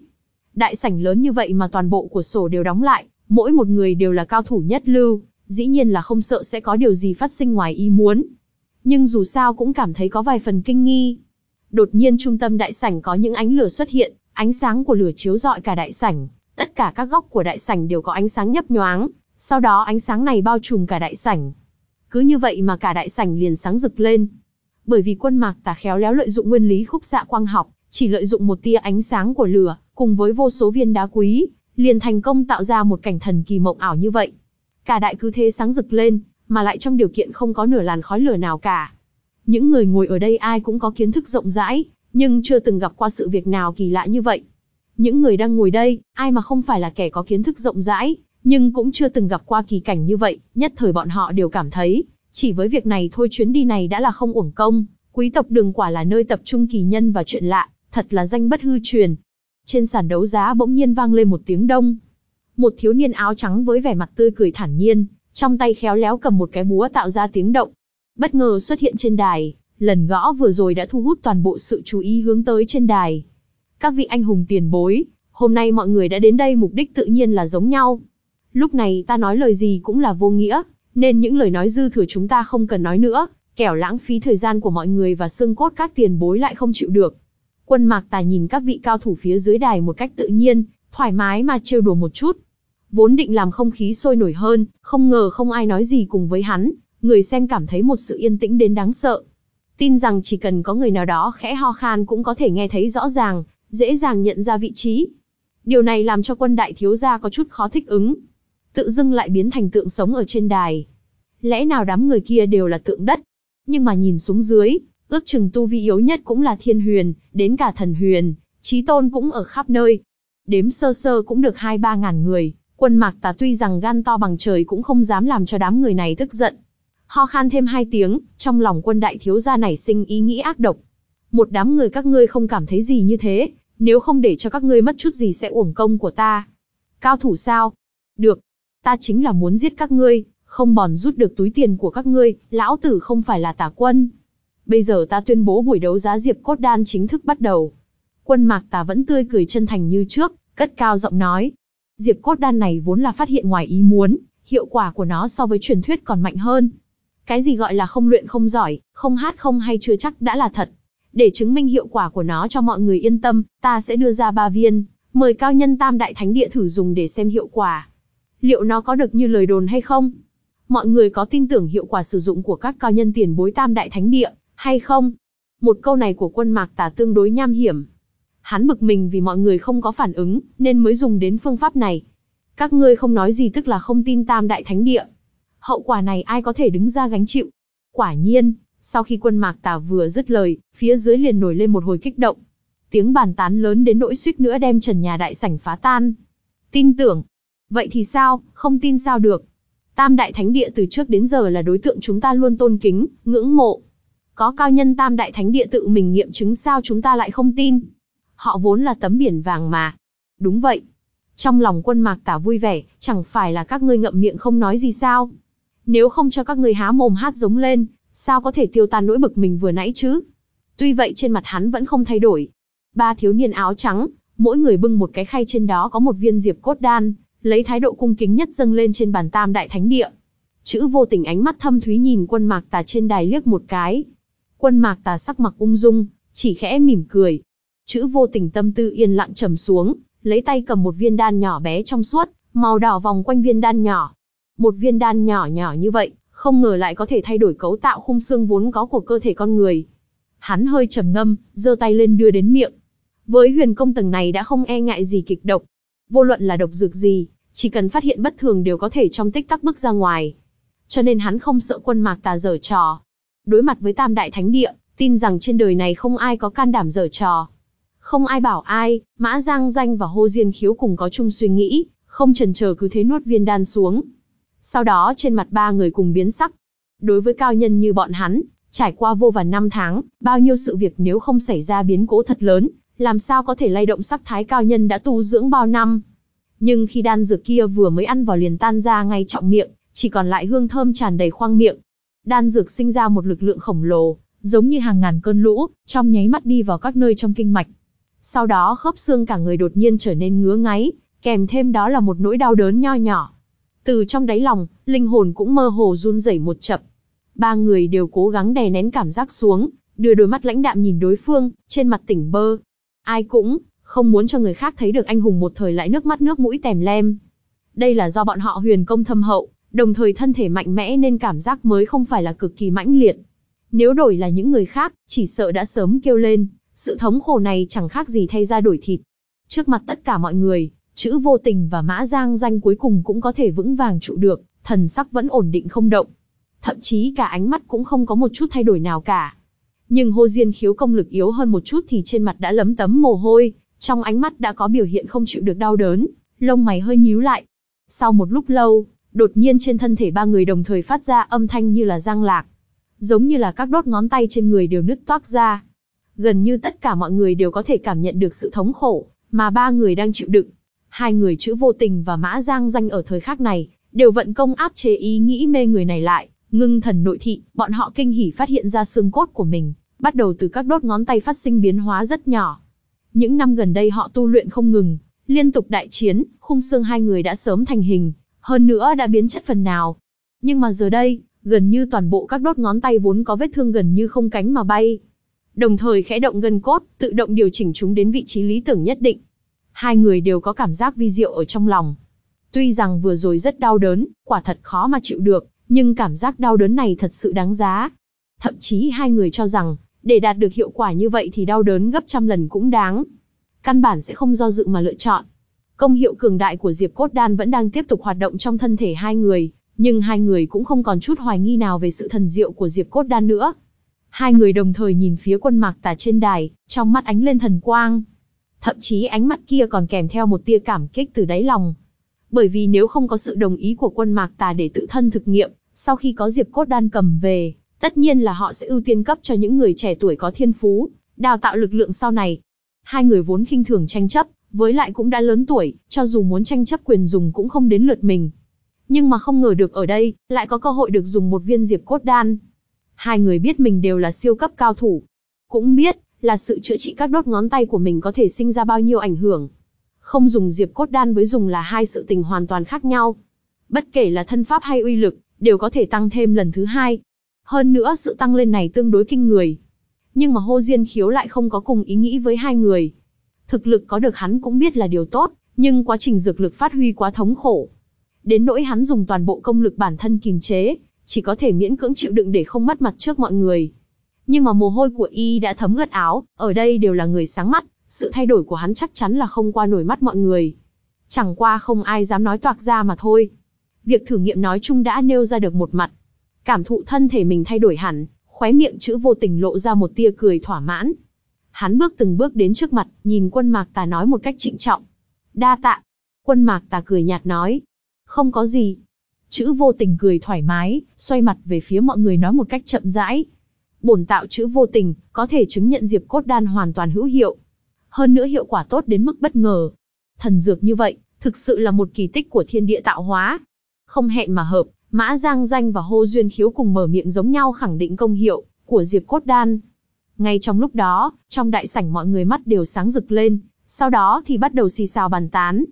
Đại sảnh lớn như vậy mà toàn bộ của sổ đều đóng lại, mỗi một người đều là cao thủ nhất lưu, dĩ nhiên là không sợ sẽ có điều gì phát sinh ngoài ý muốn. Nhưng dù sao cũng cảm thấy có vài phần kinh nghi. Đột nhiên trung tâm đại sảnh có những ánh lửa xuất hiện, Ánh sáng của lửa chiếu rọi cả đại sảnh, tất cả các góc của đại sảnh đều có ánh sáng nhấp nhoáng, sau đó ánh sáng này bao trùm cả đại sảnh. Cứ như vậy mà cả đại sảnh liền sáng rực lên. Bởi vì quân mạc tà khéo léo lợi dụng nguyên lý khúc xạ quang học, chỉ lợi dụng một tia ánh sáng của lửa, cùng với vô số viên đá quý, liền thành công tạo ra một cảnh thần kỳ mộng ảo như vậy. Cả đại cứ thế sáng rực lên, mà lại trong điều kiện không có nửa làn khói lửa nào cả. Những người ngồi ở đây ai cũng có kiến thức rộng rãi, nhưng chưa từng gặp qua sự việc nào kỳ lạ như vậy. Những người đang ngồi đây, ai mà không phải là kẻ có kiến thức rộng rãi, nhưng cũng chưa từng gặp qua kỳ cảnh như vậy, nhất thời bọn họ đều cảm thấy, chỉ với việc này thôi chuyến đi này đã là không uổng công, quý tộc đường quả là nơi tập trung kỳ nhân và chuyện lạ, thật là danh bất hư truyền. Trên sàn đấu giá bỗng nhiên vang lên một tiếng đông. Một thiếu niên áo trắng với vẻ mặt tươi cười thản nhiên, trong tay khéo léo cầm một cái búa tạo ra tiếng động. Bất ngờ xuất hiện trên đài, Lần gõ vừa rồi đã thu hút toàn bộ sự chú ý hướng tới trên đài. Các vị anh hùng tiền bối, hôm nay mọi người đã đến đây mục đích tự nhiên là giống nhau. Lúc này ta nói lời gì cũng là vô nghĩa, nên những lời nói dư thừa chúng ta không cần nói nữa, kẻo lãng phí thời gian của mọi người và xương cốt các tiền bối lại không chịu được. Quân mạc Tài nhìn các vị cao thủ phía dưới đài một cách tự nhiên, thoải mái mà trêu đùa một chút. Vốn định làm không khí sôi nổi hơn, không ngờ không ai nói gì cùng với hắn, người xem cảm thấy một sự yên tĩnh đến đáng sợ. Tin rằng chỉ cần có người nào đó khẽ ho khan cũng có thể nghe thấy rõ ràng, dễ dàng nhận ra vị trí. Điều này làm cho quân đại thiếu gia có chút khó thích ứng. Tự dưng lại biến thành tượng sống ở trên đài. Lẽ nào đám người kia đều là tượng đất? Nhưng mà nhìn xuống dưới, ước chừng tu vi yếu nhất cũng là thiên huyền, đến cả thần huyền, trí tôn cũng ở khắp nơi. Đếm sơ sơ cũng được hai ba ngàn người, quân mạc tà tuy rằng gan to bằng trời cũng không dám làm cho đám người này tức giận. Ho khan thêm hai tiếng, trong lòng quân đại thiếu gia nảy sinh ý nghĩ ác độc. Một đám người các ngươi không cảm thấy gì như thế, nếu không để cho các ngươi mất chút gì sẽ uổng công của ta. Cao thủ sao? Được. Ta chính là muốn giết các ngươi, không bòn rút được túi tiền của các ngươi, lão tử không phải là tà quân. Bây giờ ta tuyên bố buổi đấu giá Diệp Cốt Đan chính thức bắt đầu. Quân mạc tà vẫn tươi cười chân thành như trước, cất cao giọng nói. Diệp Cốt Đan này vốn là phát hiện ngoài ý muốn, hiệu quả của nó so với truyền thuyết còn mạnh hơn. Cái gì gọi là không luyện không giỏi, không hát không hay chưa chắc đã là thật. Để chứng minh hiệu quả của nó cho mọi người yên tâm, ta sẽ đưa ra ba viên, mời cao nhân tam đại thánh địa thử dùng để xem hiệu quả. Liệu nó có được như lời đồn hay không? Mọi người có tin tưởng hiệu quả sử dụng của các cao nhân tiền bối tam đại thánh địa, hay không? Một câu này của quân mạc tả tương đối nham hiểm. Hắn bực mình vì mọi người không có phản ứng, nên mới dùng đến phương pháp này. Các ngươi không nói gì tức là không tin tam đại thánh địa. Hậu quả này ai có thể đứng ra gánh chịu? Quả nhiên, sau khi quân mạc tà vừa dứt lời, phía dưới liền nổi lên một hồi kích động. Tiếng bàn tán lớn đến nỗi suýt nữa đem trần nhà đại sảnh phá tan. Tin tưởng. Vậy thì sao, không tin sao được. Tam đại thánh địa từ trước đến giờ là đối tượng chúng ta luôn tôn kính, ngưỡng mộ. Có cao nhân tam đại thánh địa tự mình nghiệm chứng sao chúng ta lại không tin. Họ vốn là tấm biển vàng mà. Đúng vậy. Trong lòng quân mạc tả vui vẻ, chẳng phải là các ngươi ngậm miệng không nói gì sao. Nếu không cho các ngươi há mồm hát giống lên, sao có thể tiêu tan nỗi bực mình vừa nãy chứ? Tuy vậy trên mặt hắn vẫn không thay đổi. Ba thiếu niên áo trắng, mỗi người bưng một cái khay trên đó có một viên diệp cốt đan, lấy thái độ cung kính nhất dâng lên trên bàn tam đại thánh địa. Chữ vô tình ánh mắt thâm thúy nhìn quân mạc tà trên đài liếc một cái. Quân mạc tà sắc mặt ung dung, chỉ khẽ mỉm cười. Chữ vô tình tâm tư yên lặng trầm xuống, lấy tay cầm một viên đan nhỏ bé trong suốt, màu đỏ vòng quanh viên đan nhỏ. Một viên đan nhỏ nhỏ như vậy, không ngờ lại có thể thay đổi cấu tạo khung xương vốn có của cơ thể con người. Hắn hơi trầm ngâm, giơ tay lên đưa đến miệng. Với huyền công tầng này đã không e ngại gì kịch độc. Vô luận là độc dược gì, chỉ cần phát hiện bất thường đều có thể trong tích tắc bước ra ngoài. Cho nên hắn không sợ quân mạc tà dở trò. Đối mặt với tam đại thánh địa, tin rằng trên đời này không ai có can đảm dở trò. Không ai bảo ai, Mã Giang Danh và Hô Diên Khiếu cùng có chung suy nghĩ, không chần chờ cứ thế nuốt viên đan xuống. Sau đó trên mặt ba người cùng biến sắc. Đối với cao nhân như bọn hắn, trải qua vô vàn năm tháng, bao nhiêu sự việc nếu không xảy ra biến cố thật lớn, làm sao có thể lay động sắc thái cao nhân đã tu dưỡng bao năm. Nhưng khi đan dược kia vừa mới ăn vào liền tan ra ngay trọng miệng, chỉ còn lại hương thơm tràn đầy khoang miệng. Đan dược sinh ra một lực lượng khổng lồ, giống như hàng ngàn cơn lũ, trong nháy mắt đi vào các nơi trong kinh mạch. Sau đó khớp xương cả người đột nhiên trở nên ngứa ngáy, kèm thêm đó là một nỗi đau đớn nho nhỏ. Từ trong đáy lòng, linh hồn cũng mơ hồ run rẩy một chập. Ba người đều cố gắng đè nén cảm giác xuống, đưa đôi mắt lãnh đạm nhìn đối phương, trên mặt tỉnh bơ. Ai cũng không muốn cho người khác thấy được anh hùng một thời lại nước mắt nước mũi tèm lem. Đây là do bọn họ huyền công thâm hậu, đồng thời thân thể mạnh mẽ nên cảm giác mới không phải là cực kỳ mãnh liệt. Nếu đổi là những người khác, chỉ sợ đã sớm kêu lên, sự thống khổ này chẳng khác gì thay ra đổi thịt. Trước mặt tất cả mọi người, chữ vô tình và mã giang danh cuối cùng cũng có thể vững vàng trụ được, thần sắc vẫn ổn định không động. Thậm chí cả ánh mắt cũng không có một chút thay đổi nào cả. Nhưng hô diên khiếu công lực yếu hơn một chút thì trên mặt đã lấm tấm mồ hôi, trong ánh mắt đã có biểu hiện không chịu được đau đớn, lông mày hơi nhíu lại. Sau một lúc lâu, đột nhiên trên thân thể ba người đồng thời phát ra âm thanh như là giang lạc. Giống như là các đốt ngón tay trên người đều nứt toác ra. Gần như tất cả mọi người đều có thể cảm nhận được sự thống khổ, mà ba người đang chịu đựng. Hai người chữ vô tình và mã giang danh ở thời khắc này, đều vận công áp chế ý nghĩ mê người này lại, ngưng thần nội thị, bọn họ kinh hỉ phát hiện ra xương cốt của mình, bắt đầu từ các đốt ngón tay phát sinh biến hóa rất nhỏ. Những năm gần đây họ tu luyện không ngừng, liên tục đại chiến, khung xương hai người đã sớm thành hình, hơn nữa đã biến chất phần nào. Nhưng mà giờ đây, gần như toàn bộ các đốt ngón tay vốn có vết thương gần như không cánh mà bay. đồng thời khẽ động gân cốt, tự động điều chỉnh chúng đến vị trí lý tưởng nhất định. Hai người đều có cảm giác vi diệu ở trong lòng. Tuy rằng vừa rồi rất đau đớn, quả thật khó mà chịu được, nhưng cảm giác đau đớn này thật sự đáng giá. Thậm chí hai người cho rằng, để đạt được hiệu quả như vậy thì đau đớn gấp trăm lần cũng đáng. Căn bản sẽ không do dự mà lựa chọn. Công hiệu cường đại của Diệp Cốt Đan vẫn đang tiếp tục hoạt động trong thân thể hai người, nhưng hai người cũng không còn chút hoài nghi nào về sự thần diệu của Diệp Cốt Đan nữa. Hai người đồng thời nhìn phía quân mạc tà trên đài, trong mắt ánh lên thần quang. Thậm chí ánh mắt kia còn kèm theo một tia cảm kích từ đáy lòng. Bởi vì nếu không có sự đồng ý của quân mạc tà để tự thân thực nghiệm, sau khi có Diệp Cốt Đan cầm về, tất nhiên là họ sẽ ưu tiên cấp cho những người trẻ tuổi có thiên phú, đào tạo lực lượng sau này. Hai người vốn khinh thường tranh chấp, với lại cũng đã lớn tuổi, cho dù muốn tranh chấp quyền dùng cũng không đến lượt mình. Nhưng mà không ngờ được ở đây, lại có cơ hội được dùng một viên diệp cốt đan. Hai người biết mình đều là siêu cấp cao thủ. Cũng biết, là sự chữa trị các đốt ngón tay của mình có thể sinh ra bao nhiêu ảnh hưởng. Không dùng diệp cốt đan với dùng là hai sự tình hoàn toàn khác nhau. Bất kể là thân pháp hay uy lực, đều có thể tăng thêm lần thứ hai. Hơn nữa sự tăng lên này tương đối kinh người. Nhưng mà Hô Diên Khiếu lại không có cùng ý nghĩ với hai người. Thực lực có được hắn cũng biết là điều tốt, nhưng quá trình dược lực phát huy quá thống khổ. Đến nỗi hắn dùng toàn bộ công lực bản thân kìm chế, chỉ có thể miễn cưỡng chịu đựng để không mất mặt trước mọi người. Nhưng mà mồ hôi của y đã thấm gật áo, ở đây đều là người sáng mắt, sự thay đổi của hắn chắc chắn là không qua nổi mắt mọi người. Chẳng qua không ai dám nói toạc ra mà thôi. Việc thử nghiệm nói chung đã nêu ra được một mặt. Cảm thụ thân thể mình thay đổi hẳn, khóe miệng chữ vô tình lộ ra một tia cười thỏa mãn. Hắn bước từng bước đến trước mặt, nhìn quân mạc tà nói một cách trịnh trọng. Đa tạ. Quân mạc tà cười nhạt nói. Không có gì. Chữ vô tình cười thoải mái, xoay mặt về phía mọi người nói một cách chậm rãi. Bổn tạo chữ vô tình, có thể chứng nhận diệp cốt đan hoàn toàn hữu hiệu. Hơn nữa hiệu quả tốt đến mức bất ngờ. Thần dược như vậy, thực sự là một kỳ tích của thiên địa tạo hóa. Không hẹn mà hợp, Mã Giang Danh và Hô Duyên Khiếu cùng mở miệng giống nhau khẳng định công hiệu của Diệp Cốt Đan. Ngay trong lúc đó, trong đại sảnh mọi người mắt đều sáng rực lên, sau đó thì bắt đầu xì xào bàn tán.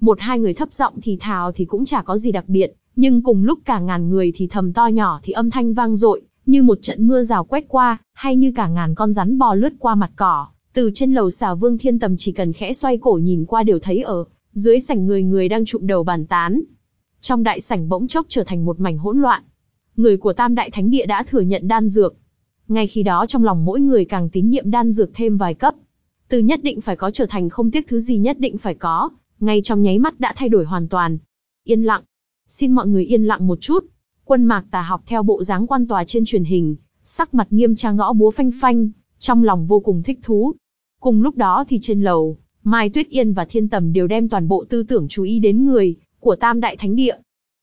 Một hai người thấp giọng thì thào thì cũng chả có gì đặc biệt, nhưng cùng lúc cả ngàn người thì thầm to nhỏ thì âm thanh vang dội, như một trận mưa rào quét qua, hay như cả ngàn con rắn bò lướt qua mặt cỏ. Từ trên lầu xà vương thiên tầm chỉ cần khẽ xoay cổ nhìn qua đều thấy ở dưới sảnh người người đang trụm đầu bàn tán. Trong đại sảnh bỗng chốc trở thành một mảnh hỗn loạn. Người của Tam Đại Thánh Địa đã thừa nhận đan dược, ngay khi đó trong lòng mỗi người càng tín nhiệm đan dược thêm vài cấp. Từ nhất định phải có trở thành không tiếc thứ gì nhất định phải có, ngay trong nháy mắt đã thay đổi hoàn toàn. Yên lặng. Xin mọi người yên lặng một chút. Quân mạc tà học theo bộ dáng quan tòa trên truyền hình, sắc mặt nghiêm trang ngõ búa phanh phanh, trong lòng vô cùng thích thú. Cùng lúc đó thì trên lầu, Mai Tuyết Yên và Thiên Tầm đều đem toàn bộ tư tưởng chú ý đến người của Tam Đại Thánh Địa.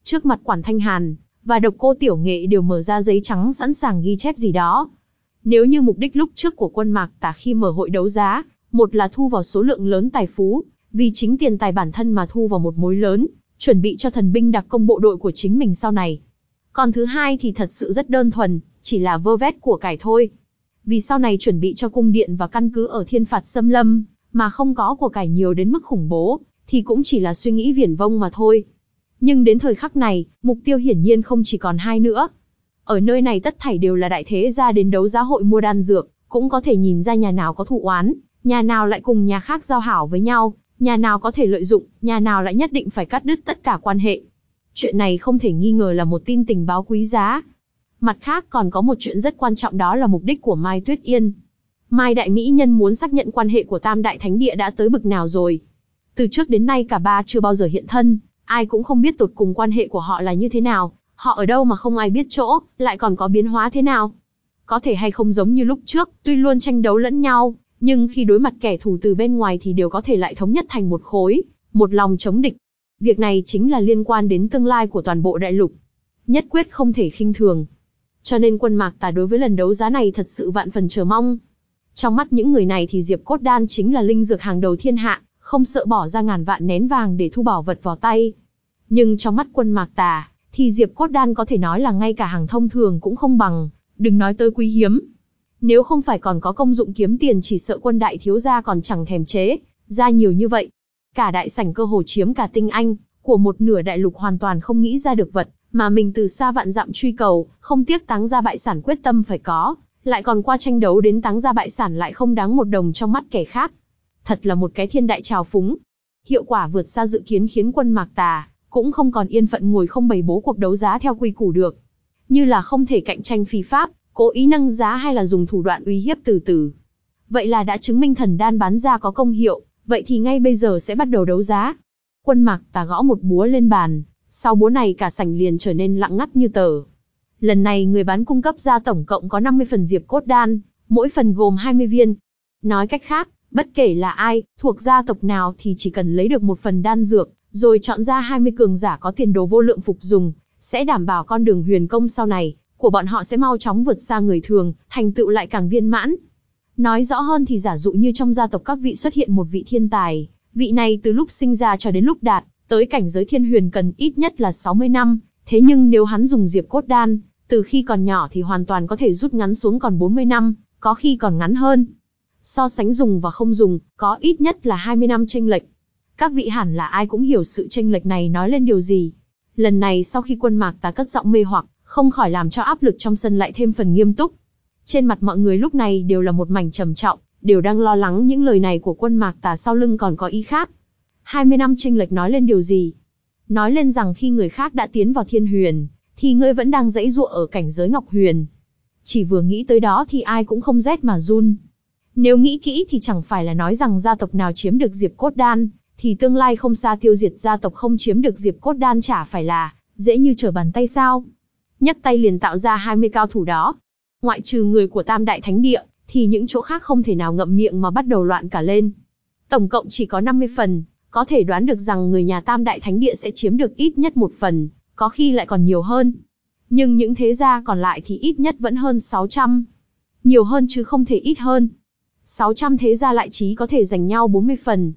Trước mặt Quản Thanh Hàn, và độc cô tiểu nghệ đều mở ra giấy trắng sẵn sàng ghi chép gì đó. Nếu như mục đích lúc trước của quân mạc tả khi mở hội đấu giá, một là thu vào số lượng lớn tài phú, vì chính tiền tài bản thân mà thu vào một mối lớn, chuẩn bị cho thần binh đặc công bộ đội của chính mình sau này. Còn thứ hai thì thật sự rất đơn thuần, chỉ là vơ vét của cải thôi. Vì sau này chuẩn bị cho cung điện và căn cứ ở thiên phạt xâm lâm, mà không có của cải nhiều đến mức khủng bố, thì cũng chỉ là suy nghĩ viển vông mà thôi. Nhưng đến thời khắc này, mục tiêu hiển nhiên không chỉ còn hai nữa. Ở nơi này tất thảy đều là đại thế gia đến đấu giá hội mua đan dược, cũng có thể nhìn ra nhà nào có thụ oán, nhà nào lại cùng nhà khác giao hảo với nhau, nhà nào có thể lợi dụng, nhà nào lại nhất định phải cắt đứt tất cả quan hệ. Chuyện này không thể nghi ngờ là một tin tình báo quý giá. Mặt khác còn có một chuyện rất quan trọng đó là mục đích của Mai Tuyết Yên. Mai Đại Mỹ Nhân muốn xác nhận quan hệ của Tam Đại Thánh Địa đã tới bực nào rồi. Từ trước đến nay cả ba chưa bao giờ hiện thân, ai cũng không biết tột cùng quan hệ của họ là như thế nào, họ ở đâu mà không ai biết chỗ, lại còn có biến hóa thế nào. Có thể hay không giống như lúc trước, tuy luôn tranh đấu lẫn nhau, nhưng khi đối mặt kẻ thù từ bên ngoài thì đều có thể lại thống nhất thành một khối, một lòng chống địch. Việc này chính là liên quan đến tương lai của toàn bộ đại lục. Nhất quyết không thể khinh thường. Cho nên quân mạc tà đối với lần đấu giá này thật sự vạn phần chờ mong. Trong mắt những người này thì Diệp Cốt Đan chính là linh dược hàng đầu thiên hạ, không sợ bỏ ra ngàn vạn nén vàng để thu bảo vật vào tay. Nhưng trong mắt quân mạc tà, thì Diệp Cốt Đan có thể nói là ngay cả hàng thông thường cũng không bằng, đừng nói tới quý hiếm. Nếu không phải còn có công dụng kiếm tiền chỉ sợ quân đại thiếu gia còn chẳng thèm chế, ra nhiều như vậy. Cả đại sảnh cơ hồ chiếm cả tinh anh, của một nửa đại lục hoàn toàn không nghĩ ra được vật, mà mình từ xa vạn dặm truy cầu, không tiếc táng ra bại sản quyết tâm phải có, lại còn qua tranh đấu đến táng ra bại sản lại không đáng một đồng trong mắt kẻ khác. Thật là một cái thiên đại trào phúng. Hiệu quả vượt xa dự kiến khiến quân Mạc Tà, cũng không còn yên phận ngồi không bày bố cuộc đấu giá theo quy củ được. Như là không thể cạnh tranh phi pháp, cố ý nâng giá hay là dùng thủ đoạn uy hiếp từ từ. Vậy là đã chứng minh thần đan bán ra có công hiệu, vậy thì ngay bây giờ sẽ bắt đầu đấu giá. Quân Mạc Tà gõ một búa lên bàn, sau búa này cả sảnh liền trở nên lặng ngắt như tờ. Lần này người bán cung cấp ra tổng cộng có 50 phần diệp cốt đan, mỗi phần gồm 20 viên. Nói cách khác, bất kể là ai, thuộc gia tộc nào thì chỉ cần lấy được một phần đan dược, rồi chọn ra 20 cường giả có tiền đồ vô lượng phục dùng, sẽ đảm bảo con đường huyền công sau này của bọn họ sẽ mau chóng vượt xa người thường, thành tựu lại càng viên mãn. Nói rõ hơn thì giả dụ như trong gia tộc các vị xuất hiện một vị thiên tài, vị này từ lúc sinh ra cho đến lúc đạt tới cảnh giới thiên huyền cần ít nhất là 60 năm, thế nhưng nếu hắn dùng diệp cốt đan, từ khi còn nhỏ thì hoàn toàn có thể rút ngắn xuống còn 40 năm, có khi còn ngắn hơn. So sánh dùng và không dùng, có ít nhất là 20 năm tranh lệch. Các vị hẳn là ai cũng hiểu sự tranh lệch này nói lên điều gì. Lần này sau khi quân mạc tá cất giọng mê hoặc, không khỏi làm cho áp lực trong sân lại thêm phần nghiêm túc. Trên mặt mọi người lúc này đều là một mảnh trầm trọng, đều đang lo lắng những lời này của quân mạc tà sau lưng còn có ý khác. 20 năm chênh lệch nói lên điều gì? Nói lên rằng khi người khác đã tiến vào thiên huyền, thì ngươi vẫn đang dãy dụa ở cảnh giới ngọc huyền. Chỉ vừa nghĩ tới đó thì ai cũng không rét mà run. Nếu nghĩ kỹ thì chẳng phải là nói rằng gia tộc nào chiếm được diệp cốt đan, thì tương lai không xa tiêu diệt gia tộc không chiếm được diệp cốt đan chả phải là, dễ như trở bàn tay sao. Nhấc tay liền tạo ra 20 cao thủ đó. Ngoại trừ người của Tam Đại Thánh Địa, thì những chỗ khác không thể nào ngậm miệng mà bắt đầu loạn cả lên. Tổng cộng chỉ có 50 phần, có thể đoán được rằng người nhà Tam Đại Thánh Địa sẽ chiếm được ít nhất một phần, có khi lại còn nhiều hơn. Nhưng những thế gia còn lại thì ít nhất vẫn hơn 600. Nhiều hơn chứ không thể ít hơn. 600 thế gia lại chí có thể giành nhau 40 phần.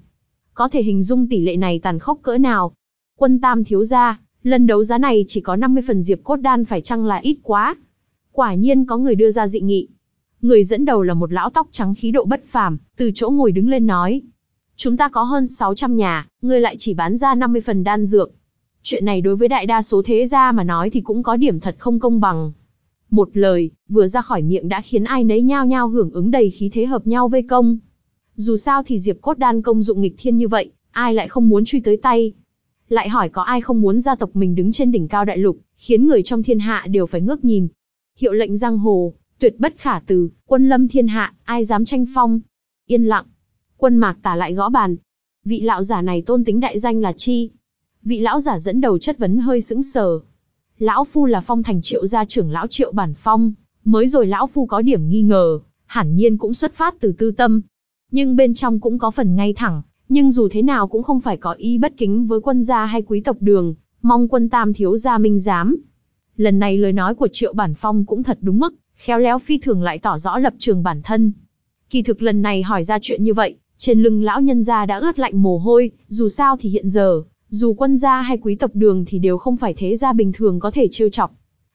Có thể hình dung tỷ lệ này tàn khốc cỡ nào. Quân Tam thiếu gia, lần đấu giá này chỉ có 50 phần diệp cốt đan phải chăng là ít quá. Quả nhiên có người đưa ra dị nghị. Người dẫn đầu là một lão tóc trắng khí độ bất phàm, từ chỗ ngồi đứng lên nói. Chúng ta có hơn 600 nhà, ngươi lại chỉ bán ra 50 phần đan dược. Chuyện này đối với đại đa số thế gia mà nói thì cũng có điểm thật không công bằng. Một lời, vừa ra khỏi miệng đã khiến ai nấy nhao nhao hưởng ứng đầy khí thế hợp nhau vây công. Dù sao thì Diệp Cốt Đan công dụng nghịch thiên như vậy, ai lại không muốn truy tới tay. Lại hỏi có ai không muốn gia tộc mình đứng trên đỉnh cao đại lục, khiến người trong thiên hạ đều phải ngước nhìn. Hiệu lệnh giang hồ, tuyệt bất khả từ, quân lâm thiên hạ, ai dám tranh phong. Yên lặng. Quân mạc tả lại gõ bàn. Vị lão giả này tôn tính đại danh là chi? Vị lão giả dẫn đầu chất vấn hơi sững sờ. Lão Phu là phong thành triệu gia trưởng lão triệu bản phong, mới rồi lão Phu có điểm nghi ngờ, hẳn nhiên cũng xuất phát từ tư tâm. Nhưng bên trong cũng có phần ngay thẳng, nhưng dù thế nào cũng không phải có ý bất kính với quân gia hay quý tộc đường, mong quân tam thiếu gia minh giám. Lần này lời nói của triệu bản phong cũng thật đúng mức, khéo léo phi thường lại tỏ rõ lập trường bản thân. Kỳ thực lần này hỏi ra chuyện như vậy, trên lưng lão nhân gia đã ướt lạnh mồ hôi, dù sao thì hiện giờ, dù quân gia hay quý tộc đường thì đều không phải thế gia bình thường có thể trêu chọc.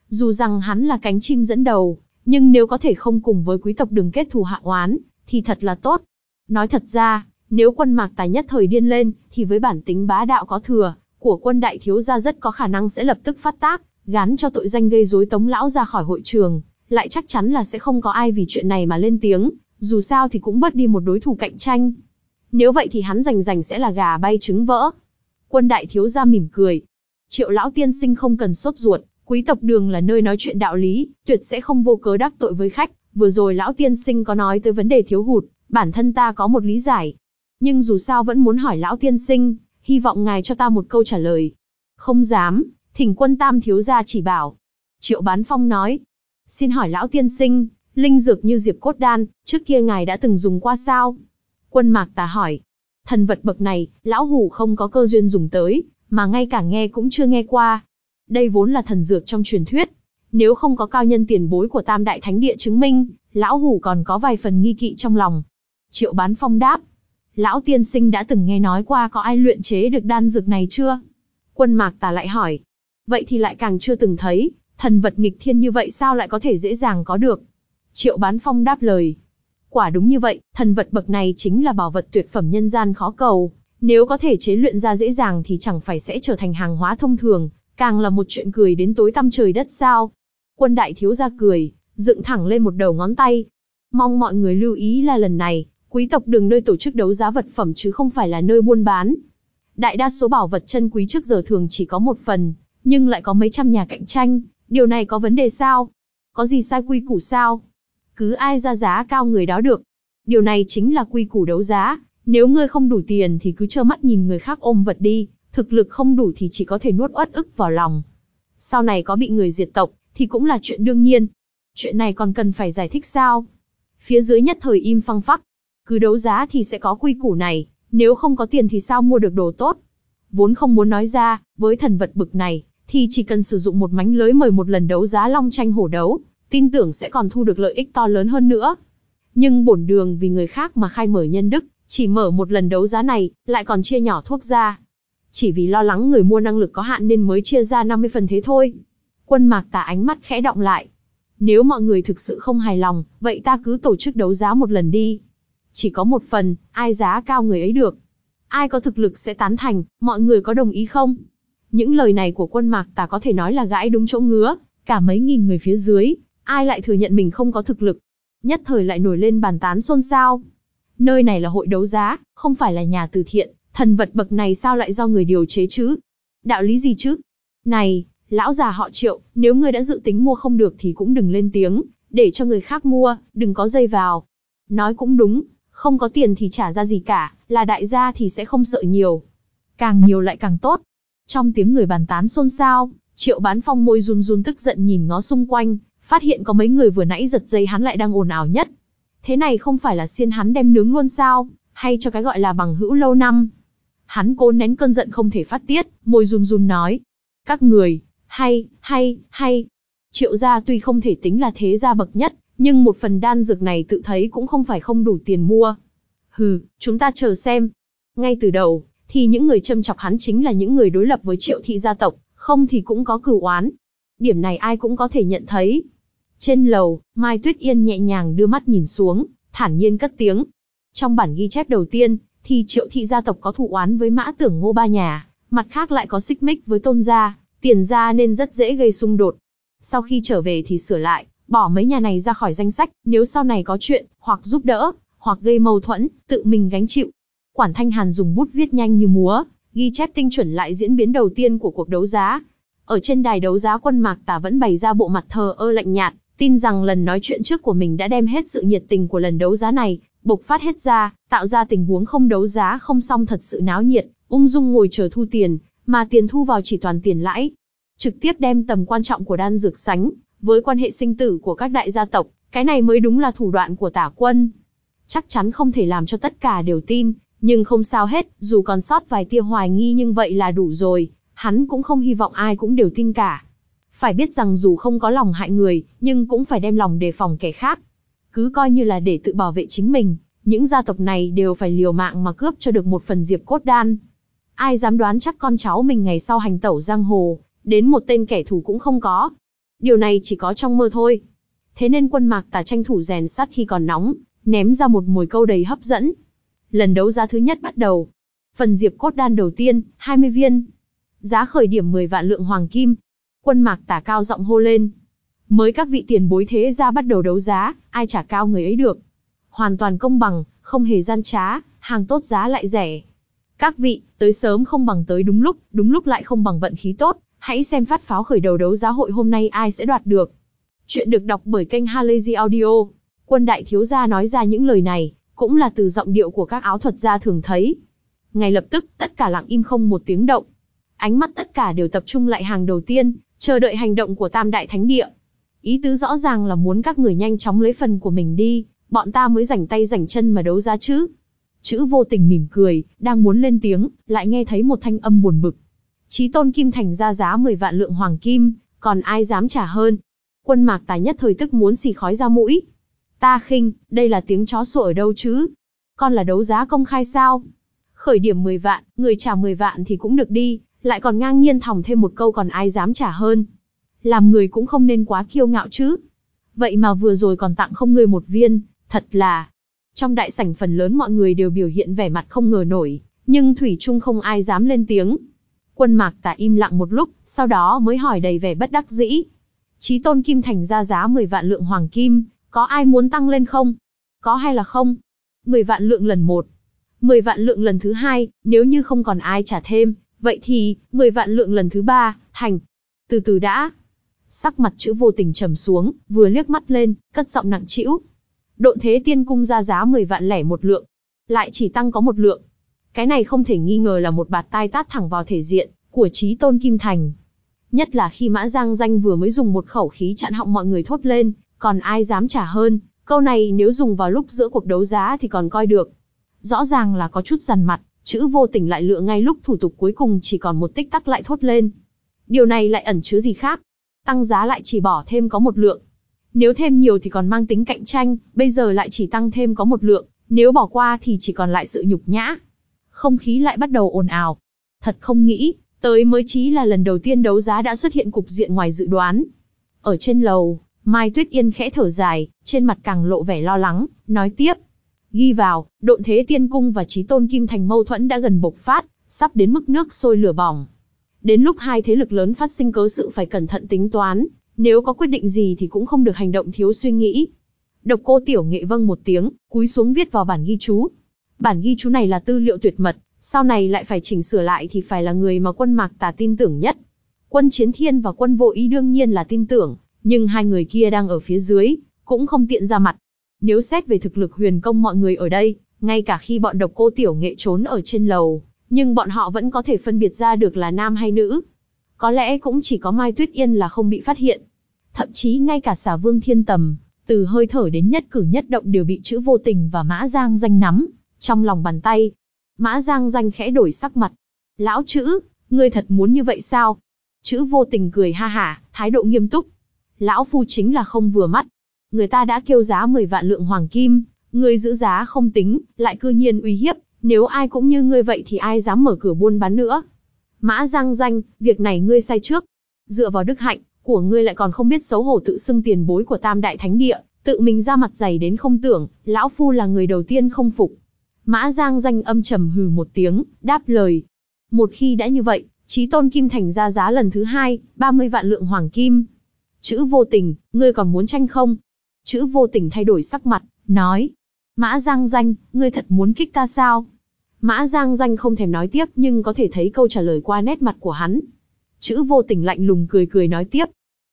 Dù rằng hắn là cánh chim dẫn đầu, nhưng nếu có thể không cùng với quý tộc đường kết thù hạ oán, thì thật là tốt. Nói thật ra, nếu quân mạc tài nhất thời điên lên, thì với bản tính bá đạo có thừa, của quân đại thiếu gia rất có khả năng sẽ lập tức phát tác, gán cho tội danh gây rối tống lão ra khỏi hội trường, lại chắc chắn là sẽ không có ai vì chuyện này mà lên tiếng, dù sao thì cũng bớt đi một đối thủ cạnh tranh. Nếu vậy thì hắn giành giành sẽ là gà bay trứng vỡ. Quân đại thiếu gia mỉm cười. Triệu lão tiên sinh không cần sốt ruột, quý tộc đường là nơi nói chuyện đạo lý, tuyệt sẽ không vô cớ đắc tội với khách. Vừa rồi lão tiên sinh có nói tới vấn đề thiếu hụt, bản thân ta có một lý giải. Nhưng dù sao vẫn muốn hỏi lão tiên sinh, hy vọng ngài cho ta một câu trả lời. Không dám, thỉnh quân tam thiếu gia chỉ bảo. Triệu bán phong nói. Xin hỏi lão tiên sinh, linh dược như diệp cốt đan, trước kia ngài đã từng dùng qua sao? Quân mạc tà hỏi. Thần vật bậc này, lão hủ không có cơ duyên dùng tới, mà ngay cả nghe cũng chưa nghe qua. Đây vốn là thần dược trong truyền thuyết. Nếu không có cao nhân tiền bối của Tam Đại Thánh Địa chứng minh, lão hủ còn có vài phần nghi kỵ trong lòng. Triệu bán phong đáp. Lão tiên sinh đã từng nghe nói qua có ai luyện chế được đan dược này chưa? Quân mạc tà lại hỏi. Vậy thì lại càng chưa từng thấy, thần vật nghịch thiên như vậy sao lại có thể dễ dàng có được? Triệu bán phong đáp lời. Quả đúng như vậy, thần vật bậc này chính là bảo vật tuyệt phẩm nhân gian khó cầu. Nếu có thể chế luyện ra dễ dàng thì chẳng phải sẽ trở thành hàng hóa thông thường, càng là một chuyện cười đến tối tăm trời đất sao. Quân đại thiếu gia cười, dựng thẳng lên một đầu ngón tay. Mong mọi người lưu ý là lần này, quý tộc đừng nơi tổ chức đấu giá vật phẩm chứ không phải là nơi buôn bán. Đại đa số bảo vật chân quý trước giờ thường chỉ có một phần, nhưng lại có mấy trăm nhà cạnh tranh, điều này có vấn đề sao? Có gì sai quy củ sao? Cứ ai ra giá cao người đó được. Điều này chính là quy củ đấu giá, nếu ngươi không đủ tiền thì cứ trơ mắt nhìn người khác ôm vật đi, thực lực không đủ thì chỉ có thể nuốt uất ức vào lòng. Sau này có bị người diệt tộc, thì cũng là chuyện đương nhiên. Chuyện này còn cần phải giải thích sao? Phía dưới nhất thời im phăng phắc. Cứ đấu giá thì sẽ có quy củ này, nếu không có tiền thì sao mua được đồ tốt? Vốn không muốn nói ra, với thần vật bực này, thì chỉ cần sử dụng một mánh lưới mời một lần đấu giá long tranh hổ đấu, tin tưởng sẽ còn thu được lợi ích to lớn hơn nữa. Nhưng bổn đường vì người khác mà khai mở nhân đức, chỉ mở một lần đấu giá này, lại còn chia nhỏ thuốc ra. Chỉ vì lo lắng người mua năng lực có hạn nên mới chia ra 50 phần thế thôi. Quân mạc tà ánh mắt khẽ động lại. Nếu mọi người thực sự không hài lòng, vậy ta cứ tổ chức đấu giá một lần đi. Chỉ có một phần, ai giá cao người ấy được. Ai có thực lực sẽ tán thành, mọi người có đồng ý không? Những lời này của quân mạc tà có thể nói là gãi đúng chỗ ngứa, cả mấy nghìn người phía dưới, ai lại thừa nhận mình không có thực lực. Nhất thời lại nổi lên bàn tán xôn xao. Nơi này là hội đấu giá, không phải là nhà từ thiện, thần vật bậc này sao lại do người điều chế chứ? Đạo lý gì chứ? Này, lão già họ triệu, nếu ngươi đã dự tính mua không được thì cũng đừng lên tiếng, để cho người khác mua, đừng có dây vào. Nói cũng đúng, không có tiền thì trả ra gì cả, là đại gia thì sẽ không sợ nhiều. Càng nhiều lại càng tốt. Trong tiếng người bàn tán xôn xao, triệu bán phong môi run run tức giận nhìn ngó xung quanh, phát hiện có mấy người vừa nãy giật dây hắn lại đang ồn ào nhất. Thế này không phải là xiên hắn đem nướng luôn sao, hay cho cái gọi là bằng hữu lâu năm. Hắn cố nén cơn giận không thể phát tiết, môi run run nói. Các người, hay, hay, hay. Triệu gia tuy không thể tính là thế gia bậc nhất, nhưng một phần đan dược này tự thấy cũng không phải không đủ tiền mua. Hừ, chúng ta chờ xem. Ngay từ đầu, thì những người châm chọc hắn chính là những người đối lập với triệu thị gia tộc, không thì cũng có cửu oán. Điểm này ai cũng có thể nhận thấy. Trên lầu, Mai Tuyết Yên nhẹ nhàng đưa mắt nhìn xuống, thản nhiên cất tiếng. Trong bản ghi chép đầu tiên, thì triệu thị gia tộc có thụ oán với mã tưởng ngô ba nhà, mặt khác lại có xích mích với tôn gia, tiền gia nên rất dễ gây xung đột. Sau khi trở về thì sửa lại, bỏ mấy nhà này ra khỏi danh sách, nếu sau này có chuyện, hoặc giúp đỡ, hoặc gây mâu thuẫn, tự mình gánh chịu. Quản Thanh Hàn dùng bút viết nhanh như múa, ghi chép tinh chuẩn lại diễn biến đầu tiên của cuộc đấu giá. Ở trên đài đấu giá quân mạc tả vẫn bày ra bộ mặt thờ ơ lạnh nhạt, tin rằng lần nói chuyện trước của mình đã đem hết sự nhiệt tình của lần đấu giá này, bộc phát hết ra, tạo ra tình huống không đấu giá không xong thật sự náo nhiệt, ung dung ngồi chờ thu tiền, mà tiền thu vào chỉ toàn tiền lãi. Trực tiếp đem tầm quan trọng của đan dược sánh, với quan hệ sinh tử của các đại gia tộc, cái này mới đúng là thủ đoạn của tả quân. Chắc chắn không thể làm cho tất cả đều tin, nhưng không sao hết, dù còn sót vài tia hoài nghi nhưng vậy là đủ rồi, hắn cũng không hy vọng ai cũng đều tin cả. Phải biết rằng dù không có lòng hại người, nhưng cũng phải đem lòng đề phòng kẻ khác. Cứ coi như là để tự bảo vệ chính mình, những gia tộc này đều phải liều mạng mà cướp cho được một phần diệp cốt đan. Ai dám đoán chắc con cháu mình ngày sau hành tẩu giang hồ, đến một tên kẻ thù cũng không có. Điều này chỉ có trong mơ thôi. Thế nên quân mạc tà tranh thủ rèn sắt khi còn nóng, ném ra một mồi câu đầy hấp dẫn. Lần đấu giá thứ nhất bắt đầu. Phần diệp cốt đan đầu tiên, 20 viên. Giá khởi điểm 10 vạn lượng hoàng kim. Quân mạc tả cao giọng hô lên. Mới các vị tiền bối thế ra bắt đầu đấu giá, ai trả cao người ấy được. Hoàn toàn công bằng, không hề gian trá, hàng tốt giá lại rẻ. Các vị, tới sớm không bằng tới đúng lúc, đúng lúc lại không bằng vận khí tốt, hãy xem phát pháo khởi đầu đấu giá hội hôm nay ai sẽ đoạt được. Chuyện được đọc bởi kênh Halazy Audio. Quân đại thiếu gia nói ra những lời này, cũng là từ giọng điệu của các áo thuật gia thường thấy. Ngay lập tức, tất cả lặng im không một tiếng động. Ánh mắt tất cả đều tập trung lại hàng đầu tiên, chờ đợi hành động của Tam Đại Thánh Địa. Ý tứ rõ ràng là muốn các người nhanh chóng lấy phần của mình đi, bọn ta mới rảnh tay rảnh chân mà đấu ra chứ. Chữ vô tình mỉm cười, đang muốn lên tiếng, lại nghe thấy một thanh âm buồn bực. Chí tôn kim thành ra giá 10 vạn lượng hoàng kim, còn ai dám trả hơn. Quân mạc tài nhất thời tức muốn xì khói ra mũi. Ta khinh, đây là tiếng chó sủa ở đâu chứ? Con là đấu giá công khai sao? Khởi điểm 10 vạn, người trả 10 vạn thì cũng được đi, lại còn ngang nhiên thòng thêm một câu còn ai dám trả hơn. Làm người cũng không nên quá kiêu ngạo chứ. Vậy mà vừa rồi còn tặng không người một viên, thật là... Trong đại sảnh phần lớn mọi người đều biểu hiện vẻ mặt không ngờ nổi, nhưng Thủy Trung không ai dám lên tiếng. Quân mạc tả im lặng một lúc, sau đó mới hỏi đầy vẻ bất đắc dĩ. Chí tôn Kim Thành ra giá 10 vạn lượng hoàng kim, có ai muốn tăng lên không? Có hay là không? 10 vạn lượng lần một, 10 vạn lượng lần thứ hai, nếu như không còn ai trả thêm, vậy thì, 10 vạn lượng lần thứ ba, thành. Từ từ đã. Sắc mặt chữ vô tình trầm xuống, vừa liếc mắt lên, cất giọng nặng trĩu. Độn thế tiên cung ra giá 10 vạn lẻ một lượng, lại chỉ tăng có một lượng. Cái này không thể nghi ngờ là một bạt tai tát thẳng vào thể diện của trí tôn Kim Thành. Nhất là khi Mã Giang Danh vừa mới dùng một khẩu khí chặn họng mọi người thốt lên, còn ai dám trả hơn, câu này nếu dùng vào lúc giữa cuộc đấu giá thì còn coi được. Rõ ràng là có chút dằn mặt, chữ vô tình lại lựa ngay lúc thủ tục cuối cùng chỉ còn một tích tắc lại thốt lên. Điều này lại ẩn chứa gì khác? Tăng giá lại chỉ bỏ thêm có một lượng. Nếu thêm nhiều thì còn mang tính cạnh tranh, bây giờ lại chỉ tăng thêm có một lượng, nếu bỏ qua thì chỉ còn lại sự nhục nhã. Không khí lại bắt đầu ồn ào. Thật không nghĩ, tới mới chí là lần đầu tiên đấu giá đã xuất hiện cục diện ngoài dự đoán. Ở trên lầu, Mai Tuyết Yên khẽ thở dài, trên mặt càng lộ vẻ lo lắng, nói tiếp. Ghi vào, độn thế tiên cung và trí tôn kim thành mâu thuẫn đã gần bộc phát, sắp đến mức nước sôi lửa bỏng. Đến lúc hai thế lực lớn phát sinh cớ sự phải cẩn thận tính toán, nếu có quyết định gì thì cũng không được hành động thiếu suy nghĩ. Độc cô tiểu nghệ vâng một tiếng, cúi xuống viết vào bản ghi chú. Bản ghi chú này là tư liệu tuyệt mật, sau này lại phải chỉnh sửa lại thì phải là người mà quân mạc tà tin tưởng nhất. Quân chiến thiên và quân vô ý đương nhiên là tin tưởng, nhưng hai người kia đang ở phía dưới, cũng không tiện ra mặt. Nếu xét về thực lực huyền công mọi người ở đây, ngay cả khi bọn độc cô tiểu nghệ trốn ở trên lầu, nhưng bọn họ vẫn có thể phân biệt ra được là nam hay nữ. Có lẽ cũng chỉ có Mai Tuyết Yên là không bị phát hiện. Thậm chí ngay cả xà vương thiên tầm, từ hơi thở đến nhất cử nhất động đều bị chữ vô tình và mã giang danh nắm, trong lòng bàn tay. Mã giang danh khẽ đổi sắc mặt. Lão chữ, ngươi thật muốn như vậy sao? Chữ vô tình cười ha hả, thái độ nghiêm túc. Lão phu chính là không vừa mắt. Người ta đã kêu giá 10 vạn lượng hoàng kim, ngươi giữ giá không tính, lại cư nhiên uy hiếp, nếu ai cũng như ngươi vậy thì ai dám mở cửa buôn bán nữa. Mã Giang Danh, việc này ngươi sai trước. Dựa vào đức hạnh của ngươi lại còn không biết xấu hổ tự xưng tiền bối của Tam Đại Thánh Địa, tự mình ra mặt dày đến không tưởng, lão phu là người đầu tiên không phục. Mã Giang Danh âm trầm hừ một tiếng, đáp lời. Một khi đã như vậy, Chí Tôn Kim Thành ra giá lần thứ hai, 30 vạn lượng hoàng kim. Chữ vô tình, ngươi còn muốn tranh không? Chữ vô tình thay đổi sắc mặt, nói. Mã Giang Danh, ngươi thật muốn kích ta sao? Mã Giang Danh không thèm nói tiếp nhưng có thể thấy câu trả lời qua nét mặt của hắn. Chữ vô tình lạnh lùng cười cười nói tiếp.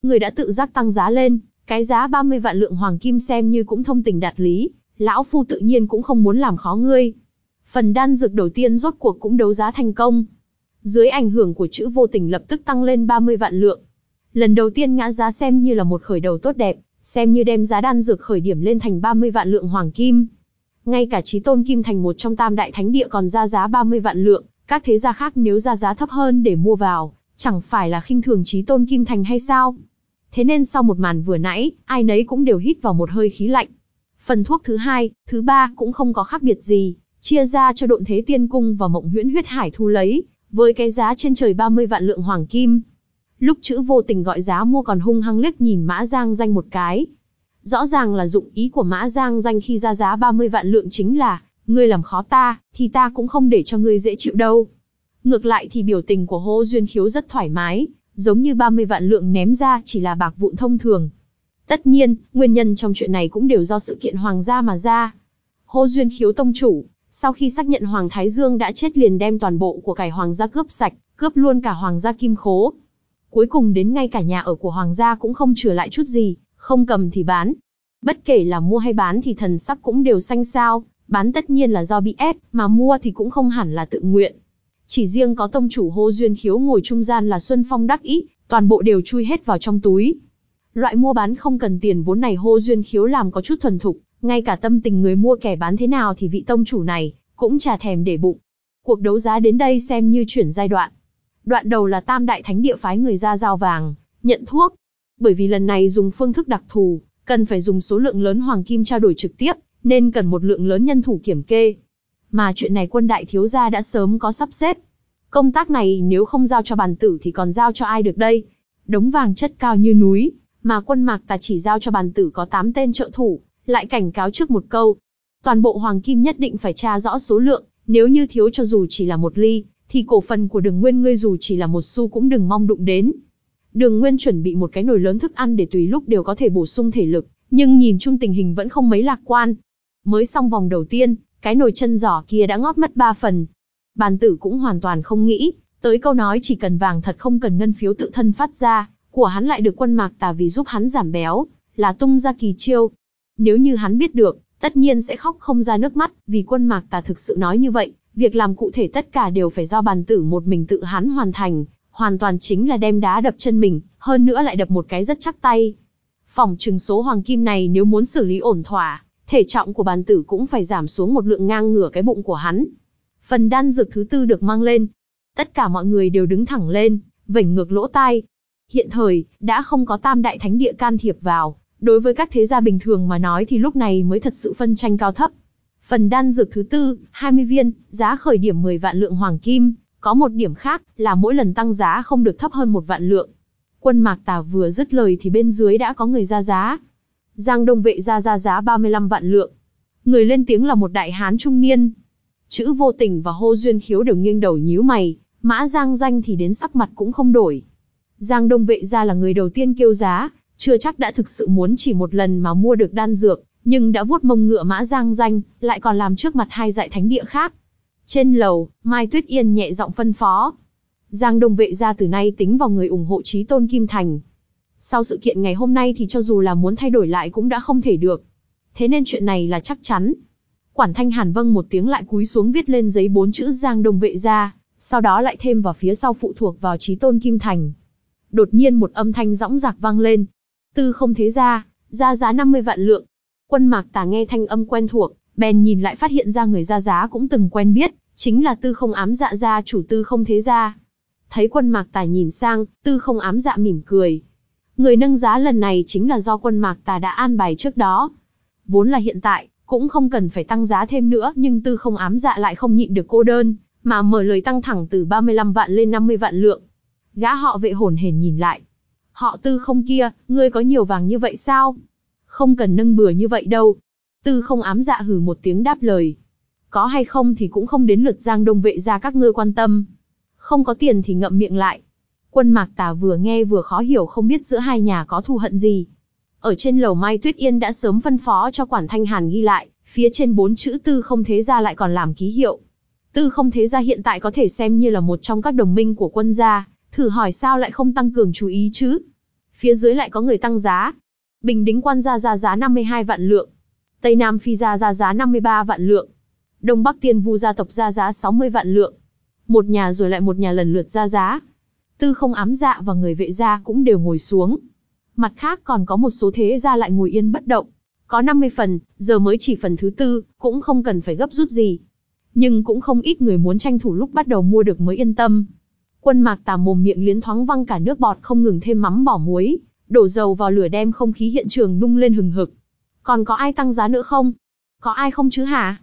Người đã tự giác tăng giá lên, cái giá 30 vạn lượng hoàng kim xem như cũng thông tình đạt lý, lão phu tự nhiên cũng không muốn làm khó ngươi. Phần đan dược đầu tiên rốt cuộc cũng đấu giá thành công. Dưới ảnh hưởng của chữ vô tình lập tức tăng lên 30 vạn lượng. Lần đầu tiên ngã giá xem như là một khởi đầu tốt đẹp, xem như đem giá đan dược khởi điểm lên thành 30 vạn lượng hoàng kim. Ngay cả trí tôn kim thành một trong tam đại thánh địa còn ra giá 30 vạn lượng, các thế gia khác nếu ra giá thấp hơn để mua vào, chẳng phải là khinh thường trí tôn kim thành hay sao? Thế nên sau một màn vừa nãy, ai nấy cũng đều hít vào một hơi khí lạnh. Phần thuốc thứ hai, thứ ba cũng không có khác biệt gì, chia ra cho độn thế tiên cung và mộng huyễn huyết hải thu lấy, với cái giá trên trời 30 vạn lượng hoàng kim. Lúc chữ vô tình gọi giá mua còn hung hăng liếc nhìn Mã Giang danh một cái. Rõ ràng là dụng ý của Mã Giang danh khi ra giá 30 vạn lượng chính là, ngươi làm khó ta, thì ta cũng không để cho ngươi dễ chịu đâu. Ngược lại thì biểu tình của Hô Duyên Khiếu rất thoải mái, giống như 30 vạn lượng ném ra chỉ là bạc vụn thông thường. Tất nhiên, nguyên nhân trong chuyện này cũng đều do sự kiện hoàng gia mà ra. Hô Duyên Khiếu tông chủ, sau khi xác nhận Hoàng Thái Dương đã chết liền đem toàn bộ của cải hoàng gia cướp sạch, cướp luôn cả hoàng gia kim khố. Cuối cùng đến ngay cả nhà ở của hoàng gia cũng không trở lại chút gì, không cầm thì bán. Bất kể là mua hay bán thì thần sắc cũng đều xanh xao, bán tất nhiên là do bị ép, mà mua thì cũng không hẳn là tự nguyện. Chỉ riêng có tông chủ hô duyên khiếu ngồi trung gian là Xuân Phong đắc ý, toàn bộ đều chui hết vào trong túi. Loại mua bán không cần tiền vốn này hô duyên khiếu làm có chút thuần thục, ngay cả tâm tình người mua kẻ bán thế nào thì vị tông chủ này cũng chả thèm để bụng. Cuộc đấu giá đến đây xem như chuyển giai đoạn. Đoạn đầu là tam đại thánh địa phái người ra giao vàng, nhận thuốc. Bởi vì lần này dùng phương thức đặc thù, cần phải dùng số lượng lớn hoàng kim trao đổi trực tiếp, nên cần một lượng lớn nhân thủ kiểm kê. Mà chuyện này quân đại thiếu gia đã sớm có sắp xếp. Công tác này nếu không giao cho bàn tử thì còn giao cho ai được đây? Đống vàng chất cao như núi, mà quân mạc ta chỉ giao cho bàn tử có 8 tên trợ thủ, lại cảnh cáo trước một câu. Toàn bộ hoàng kim nhất định phải tra rõ số lượng, nếu như thiếu cho dù chỉ là một ly, thì cổ phần của đường nguyên ngươi dù chỉ là một xu cũng đừng mong đụng đến. Đường Nguyên chuẩn bị một cái nồi lớn thức ăn để tùy lúc đều có thể bổ sung thể lực, nhưng nhìn chung tình hình vẫn không mấy lạc quan. Mới xong vòng đầu tiên, cái nồi chân giỏ kia đã ngót mất ba phần. Bàn tử cũng hoàn toàn không nghĩ, tới câu nói chỉ cần vàng thật không cần ngân phiếu tự thân phát ra, của hắn lại được quân mạc tà vì giúp hắn giảm béo, là tung ra kỳ chiêu. Nếu như hắn biết được, tất nhiên sẽ khóc không ra nước mắt, vì quân mạc tà thực sự nói như vậy, việc làm cụ thể tất cả đều phải do bàn tử một mình tự hắn hoàn thành, hoàn toàn chính là đem đá đập chân mình, hơn nữa lại đập một cái rất chắc tay. Phòng trừng số hoàng kim này nếu muốn xử lý ổn thỏa, thể trọng của bàn tử cũng phải giảm xuống một lượng ngang ngửa cái bụng của hắn. Phần đan dược thứ tư được mang lên. Tất cả mọi người đều đứng thẳng lên, vểnh ngược lỗ tai. Hiện thời, đã không có tam đại thánh địa can thiệp vào, đối với các thế gia bình thường mà nói thì lúc này mới thật sự phân tranh cao thấp. Phần đan dược thứ tư, 20 viên, giá khởi điểm 10 vạn lượng hoàng kim, có một điểm khác là mỗi lần tăng giá không được thấp hơn một vạn lượng. Quân Mạc Tà vừa dứt lời thì bên dưới đã có người ra giá. Giang Đông vệ ra ra giá 35 vạn lượng. Người lên tiếng là một đại hán trung niên. Chữ vô tình và hô duyên khiếu đều nghiêng đầu nhíu mày, mã Giang danh thì đến sắc mặt cũng không đổi. Giang Đông vệ ra là người đầu tiên kêu giá, chưa chắc đã thực sự muốn chỉ một lần mà mua được đan dược, nhưng đã vuốt mông ngựa mã Giang danh, lại còn làm trước mặt hai dạy thánh địa khác. Trên lầu, Mai Tuyết Yên nhẹ giọng phân phó. Giang Đông vệ ra từ nay tính vào người ủng hộ trí tôn Kim Thành. Sau sự kiện ngày hôm nay thì cho dù là muốn thay đổi lại cũng đã không thể được. Thế nên chuyện này là chắc chắn. Quản thanh hàn vâng một tiếng lại cúi xuống viết lên giấy bốn chữ Giang Đông vệ ra, sau đó lại thêm vào phía sau phụ thuộc vào trí tôn Kim Thành. Đột nhiên một âm thanh rõng rạc vang lên. Tư không thế ra, ra giá 50 vạn lượng. Quân mạc tà nghe thanh âm quen thuộc, bèn nhìn lại phát hiện ra người ra giá cũng từng quen biết, chính là tư không ám dạ gia chủ tư không thế gia. Thấy quân mạc tà nhìn sang, tư không ám dạ mỉm cười. Người nâng giá lần này chính là do quân mạc tà đã an bài trước đó. Vốn là hiện tại, cũng không cần phải tăng giá thêm nữa nhưng tư không ám dạ lại không nhịn được cô đơn, mà mở lời tăng thẳng từ 35 vạn lên 50 vạn lượng. Gã họ vệ hồn hển nhìn lại. Họ tư không kia, ngươi có nhiều vàng như vậy sao? Không cần nâng bừa như vậy đâu. Tư không ám dạ hừ một tiếng đáp lời. Có hay không thì cũng không đến lượt giang đông vệ ra các ngươi quan tâm. Không có tiền thì ngậm miệng lại. Quân mạc tà vừa nghe vừa khó hiểu không biết giữa hai nhà có thù hận gì. Ở trên lầu Mai Tuyết Yên đã sớm phân phó cho quản thanh hàn ghi lại, phía trên bốn chữ tư không thế gia lại còn làm ký hiệu. Tư không thế gia hiện tại có thể xem như là một trong các đồng minh của quân gia, thử hỏi sao lại không tăng cường chú ý chứ? Phía dưới lại có người tăng giá. Bình đính quan ra ra giá 52 vạn lượng. Tây Nam Phi ra ra giá 53 vạn lượng. Đông Bắc Tiên Vu gia tộc ra giá 60 vạn lượng. Một nhà rồi lại một nhà lần lượt ra giá. Tư không ám dạ và người vệ gia cũng đều ngồi xuống. Mặt khác còn có một số thế gia lại ngồi yên bất động. Có 50 phần, giờ mới chỉ phần thứ tư, cũng không cần phải gấp rút gì. Nhưng cũng không ít người muốn tranh thủ lúc bắt đầu mua được mới yên tâm. Quân mạc tà mồm miệng liến thoáng văng cả nước bọt không ngừng thêm mắm bỏ muối, đổ dầu vào lửa đem không khí hiện trường nung lên hừng hực. Còn có ai tăng giá nữa không? Có ai không chứ hả?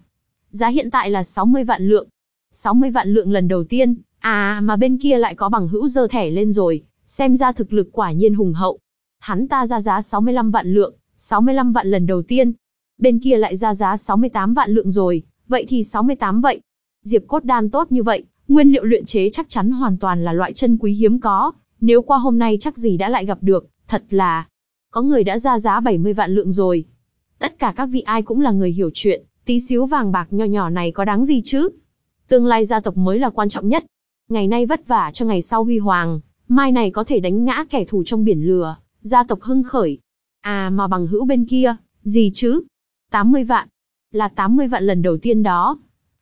Giá hiện tại là 60 vạn lượng. 60 vạn lượng lần đầu tiên, à mà bên kia lại có bằng hữu dơ thẻ lên rồi, xem ra thực lực quả nhiên hùng hậu. Hắn ta ra giá 65 vạn lượng, 65 vạn lần đầu tiên. Bên kia lại ra giá 68 vạn lượng rồi, vậy thì 68 vậy. Diệp cốt đan tốt như vậy, nguyên liệu luyện chế chắc chắn hoàn toàn là loại chân quý hiếm có, nếu qua hôm nay chắc gì đã lại gặp được, thật là... Có người đã ra giá 70 vạn lượng rồi. Tất cả các vị ai cũng là người hiểu chuyện, tí xíu vàng bạc nho nhỏ này có đáng gì chứ? Tương lai gia tộc mới là quan trọng nhất. Ngày nay vất vả cho ngày sau huy hoàng, mai này có thể đánh ngã kẻ thù trong biển lừa, gia tộc hưng khởi. À mà bằng hữu bên kia, gì chứ? 80 vạn. Là 80 vạn lần đầu tiên đó.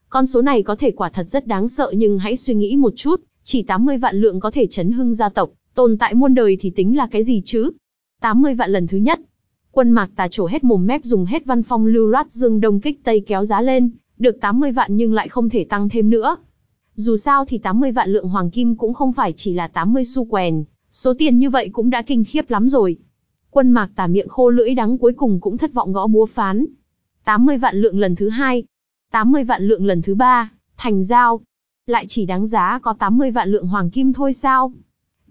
Con số này có thể quả thật rất đáng sợ nhưng hãy suy nghĩ một chút, chỉ 80 vạn lượng có thể chấn hưng gia tộc, tồn tại muôn đời thì tính là cái gì chứ? 80 vạn lần thứ nhất. Quân mạc tà trổ hết mồm mép dùng hết văn phong lưu loát dương đông kích tây kéo giá lên, được 80 vạn nhưng lại không thể tăng thêm nữa. Dù sao thì 80 vạn lượng hoàng kim cũng không phải chỉ là 80 xu quèn, số tiền như vậy cũng đã kinh khiếp lắm rồi. Quân mạc tà miệng khô lưỡi đắng cuối cùng cũng thất vọng gõ búa phán. 80 vạn lượng lần thứ hai, 80 vạn lượng lần thứ ba, thành giao. Lại chỉ đáng giá có 80 vạn lượng hoàng kim thôi sao?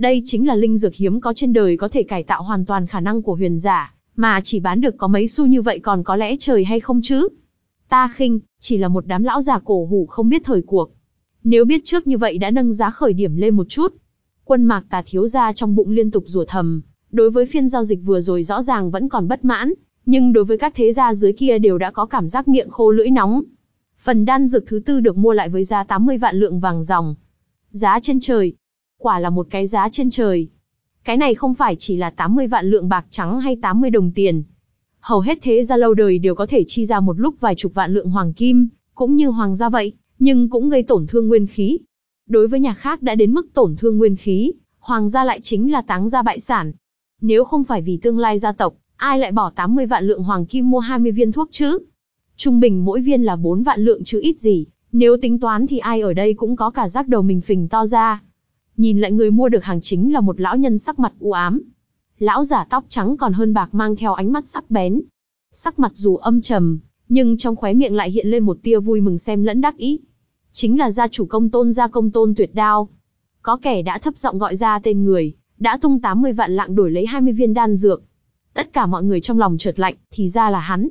Đây chính là linh dược hiếm có trên đời có thể cải tạo hoàn toàn khả năng của huyền giả, mà chỉ bán được có mấy xu như vậy còn có lẽ trời hay không chứ? Ta khinh, chỉ là một đám lão già cổ hủ không biết thời cuộc. Nếu biết trước như vậy đã nâng giá khởi điểm lên một chút. Quân mạc tà thiếu gia trong bụng liên tục rủa thầm, đối với phiên giao dịch vừa rồi rõ ràng vẫn còn bất mãn, nhưng đối với các thế gia dưới kia đều đã có cảm giác miệng khô lưỡi nóng. Phần đan dược thứ tư được mua lại với giá 80 vạn lượng vàng ròng. Giá trên trời. Quả là một cái giá trên trời. Cái này không phải chỉ là 80 vạn lượng bạc trắng hay 80 đồng tiền. Hầu hết thế gia lâu đời đều có thể chi ra một lúc vài chục vạn lượng hoàng kim, cũng như hoàng gia vậy, nhưng cũng gây tổn thương nguyên khí. Đối với nhà khác đã đến mức tổn thương nguyên khí, hoàng gia lại chính là táng gia bại sản. Nếu không phải vì tương lai gia tộc, ai lại bỏ 80 vạn lượng hoàng kim mua 20 viên thuốc chứ? Trung bình mỗi viên là 4 vạn lượng chứ ít gì, nếu tính toán thì ai ở đây cũng có cả rác đầu mình phình to ra. Nhìn lại người mua được hàng chính là một lão nhân sắc mặt u ám. Lão giả tóc trắng còn hơn bạc mang theo ánh mắt sắc bén. Sắc mặt dù âm trầm, nhưng trong khóe miệng lại hiện lên một tia vui mừng xem lẫn đắc ý. Chính là gia chủ công tôn gia công tôn tuyệt đao. Có kẻ đã thấp giọng gọi ra tên người, đã tung 80 vạn lạng đổi lấy 20 viên đan dược. Tất cả mọi người trong lòng chợt lạnh, thì ra là hắn.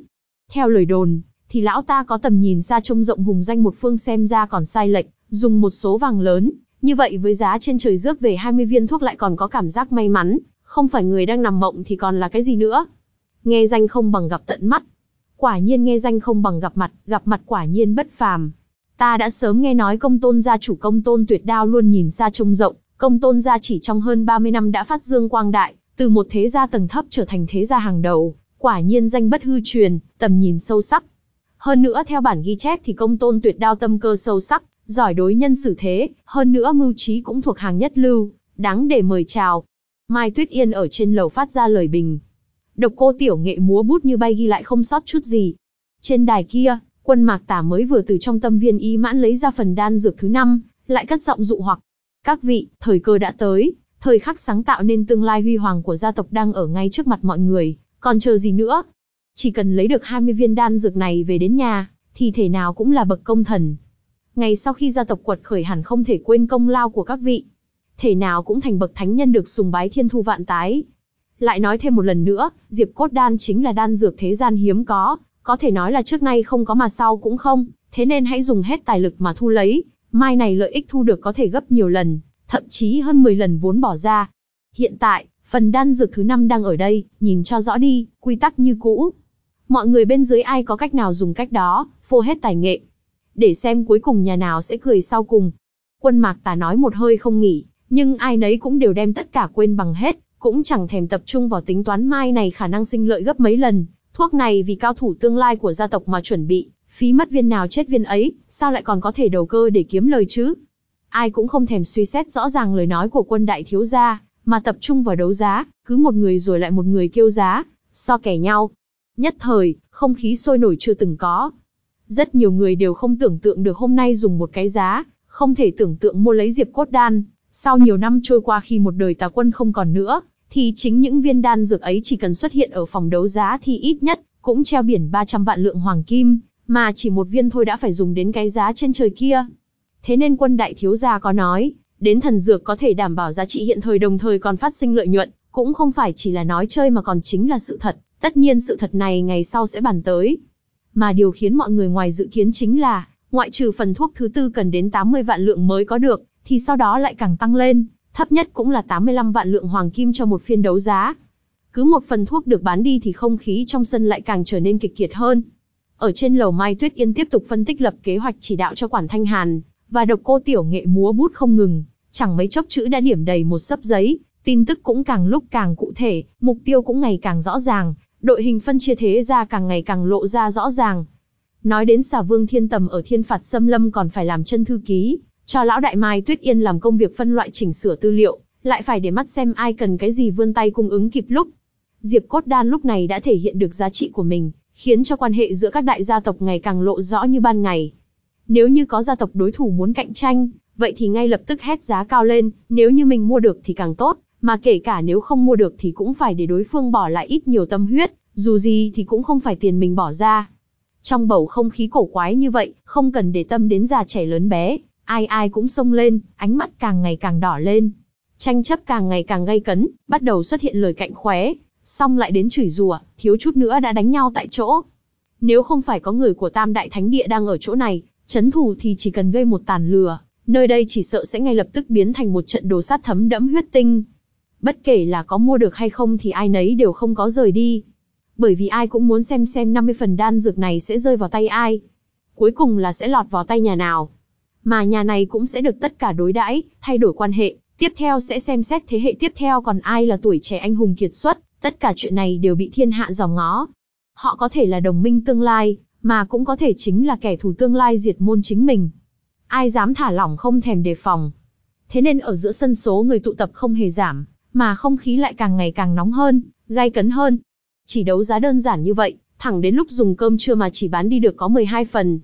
Theo lời đồn, thì lão ta có tầm nhìn xa trông rộng hùng danh một phương xem ra còn sai lệch, dùng một số vàng lớn, như vậy với giá trên trời rước về 20 viên thuốc lại còn có cảm giác may mắn, không phải người đang nằm mộng thì còn là cái gì nữa. Nghe danh không bằng gặp tận mắt. Quả nhiên nghe danh không bằng gặp mặt, gặp mặt quả nhiên bất phàm. Ta đã sớm nghe nói công tôn gia chủ công tôn tuyệt đao luôn nhìn xa trông rộng, công tôn gia chỉ trong hơn 30 năm đã phát dương quang đại, từ một thế gia tầng thấp trở thành thế gia hàng đầu, quả nhiên danh bất hư truyền, tầm nhìn sâu sắc. Hơn nữa theo bản ghi chép thì công tôn tuyệt đao tâm cơ sâu sắc, giỏi đối nhân xử thế, hơn nữa mưu trí cũng thuộc hàng nhất lưu, đáng để mời chào. Mai Tuyết Yên ở trên lầu phát ra lời bình. Độc cô tiểu nghệ múa bút như bay ghi lại không sót chút gì. Trên đài kia, quân mạc tả mới vừa từ trong tâm viên y mãn lấy ra phần đan dược thứ năm, lại cất giọng dụ hoặc. Các vị, thời cơ đã tới, thời khắc sáng tạo nên tương lai huy hoàng của gia tộc đang ở ngay trước mặt mọi người, còn chờ gì nữa? Chỉ cần lấy được 20 viên đan dược này về đến nhà, thì thể nào cũng là bậc công thần. Ngày sau khi gia tộc quật khởi hẳn không thể quên công lao của các vị. Thể nào cũng thành bậc thánh nhân được sùng bái thiên thu vạn tái. Lại nói thêm một lần nữa, Diệp Cốt Đan chính là đan dược thế gian hiếm có, có thể nói là trước nay không có mà sau cũng không, thế nên hãy dùng hết tài lực mà thu lấy, mai này lợi ích thu được có thể gấp nhiều lần, thậm chí hơn 10 lần vốn bỏ ra. Hiện tại, phần đan dược thứ năm đang ở đây, nhìn cho rõ đi, quy tắc như cũ. Mọi người bên dưới ai có cách nào dùng cách đó, phô hết tài nghệ. Để xem cuối cùng nhà nào sẽ cười sau cùng. Quân mạc tà nói một hơi không nghỉ, nhưng ai nấy cũng đều đem tất cả quên bằng hết, cũng chẳng thèm tập trung vào tính toán mai này khả năng sinh lợi gấp mấy lần. Thuốc này vì cao thủ tương lai của gia tộc mà chuẩn bị, phí mất viên nào chết viên ấy, sao lại còn có thể đầu cơ để kiếm lời chứ? Ai cũng không thèm suy xét rõ ràng lời nói của quân đại thiếu gia, mà tập trung vào đấu giá, cứ một người rồi lại một người kêu giá, so kẻ nhau. Nhất thời, không khí sôi nổi chưa từng có. Rất nhiều người đều không tưởng tượng được hôm nay dùng một cái giá, không thể tưởng tượng mua lấy diệp cốt đan. Sau nhiều năm trôi qua khi một đời tà quân không còn nữa, thì chính những viên đan dược ấy chỉ cần xuất hiện ở phòng đấu giá thì ít nhất cũng treo biển 300 vạn lượng hoàng kim, mà chỉ một viên thôi đã phải dùng đến cái giá trên trời kia. Thế nên quân đại thiếu gia có nói, đến thần dược có thể đảm bảo giá trị hiện thời đồng thời còn phát sinh lợi nhuận, cũng không phải chỉ là nói chơi mà còn chính là sự thật, tất nhiên sự thật này ngày sau sẽ bàn tới. Mà điều khiến mọi người ngoài dự kiến chính là, ngoại trừ phần thuốc thứ tư cần đến 80 vạn lượng mới có được, thì sau đó lại càng tăng lên, thấp nhất cũng là 85 vạn lượng hoàng kim cho một phiên đấu giá. Cứ một phần thuốc được bán đi thì không khí trong sân lại càng trở nên kịch kiệt hơn. Ở trên lầu Mai Tuyết Yên tiếp tục phân tích lập kế hoạch chỉ đạo cho quản thanh hàn, và độc cô tiểu nghệ múa bút không ngừng, chẳng mấy chốc chữ đã điểm đầy một sấp giấy, tin tức cũng càng lúc càng cụ thể, mục tiêu cũng ngày càng rõ ràng, đội hình phân chia thế ra càng ngày càng lộ ra rõ ràng. Nói đến xà vương thiên tầm ở thiên phạt xâm lâm còn phải làm chân thư ký, cho lão đại mai tuyết yên làm công việc phân loại chỉnh sửa tư liệu, lại phải để mắt xem ai cần cái gì vươn tay cung ứng kịp lúc. Diệp Cốt Đan lúc này đã thể hiện được giá trị của mình, khiến cho quan hệ giữa các đại gia tộc ngày càng lộ rõ như ban ngày. Nếu như có gia tộc đối thủ muốn cạnh tranh, vậy thì ngay lập tức hét giá cao lên, nếu như mình mua được thì càng tốt, mà kể cả nếu không mua được thì cũng phải để đối phương bỏ lại ít nhiều tâm huyết, dù gì thì cũng không phải tiền mình bỏ ra. Trong bầu không khí cổ quái như vậy, không cần để tâm đến già trẻ lớn bé, ai ai cũng xông lên, ánh mắt càng ngày càng đỏ lên. Tranh chấp càng ngày càng gay cấn, bắt đầu xuất hiện lời cạnh khóe, xong lại đến chửi rủa, thiếu chút nữa đã đánh nhau tại chỗ. Nếu không phải có người của Tam Đại Thánh Địa đang ở chỗ này, chấn thủ thì chỉ cần gây một tàn lừa, Nơi đây chỉ sợ sẽ ngay lập tức biến thành một trận đồ sát thấm đẫm huyết tinh. Bất kể là có mua được hay không thì ai nấy đều không có rời đi. Bởi vì ai cũng muốn xem xem 50 phần đan dược này sẽ rơi vào tay ai. Cuối cùng là sẽ lọt vào tay nhà nào. Mà nhà này cũng sẽ được tất cả đối đãi, thay đổi quan hệ. Tiếp theo sẽ xem xét thế hệ tiếp theo còn ai là tuổi trẻ anh hùng kiệt xuất. Tất cả chuyện này đều bị thiên hạ dòm ngó. Họ có thể là đồng minh tương lai, mà cũng có thể chính là kẻ thù tương lai diệt môn chính mình. Ai dám thả lỏng không thèm đề phòng. Thế nên ở giữa sân số người tụ tập không hề giảm, mà không khí lại càng ngày càng nóng hơn, gay cấn hơn. Chỉ đấu giá đơn giản như vậy, thẳng đến lúc dùng cơm trưa mà chỉ bán đi được có 12 phần.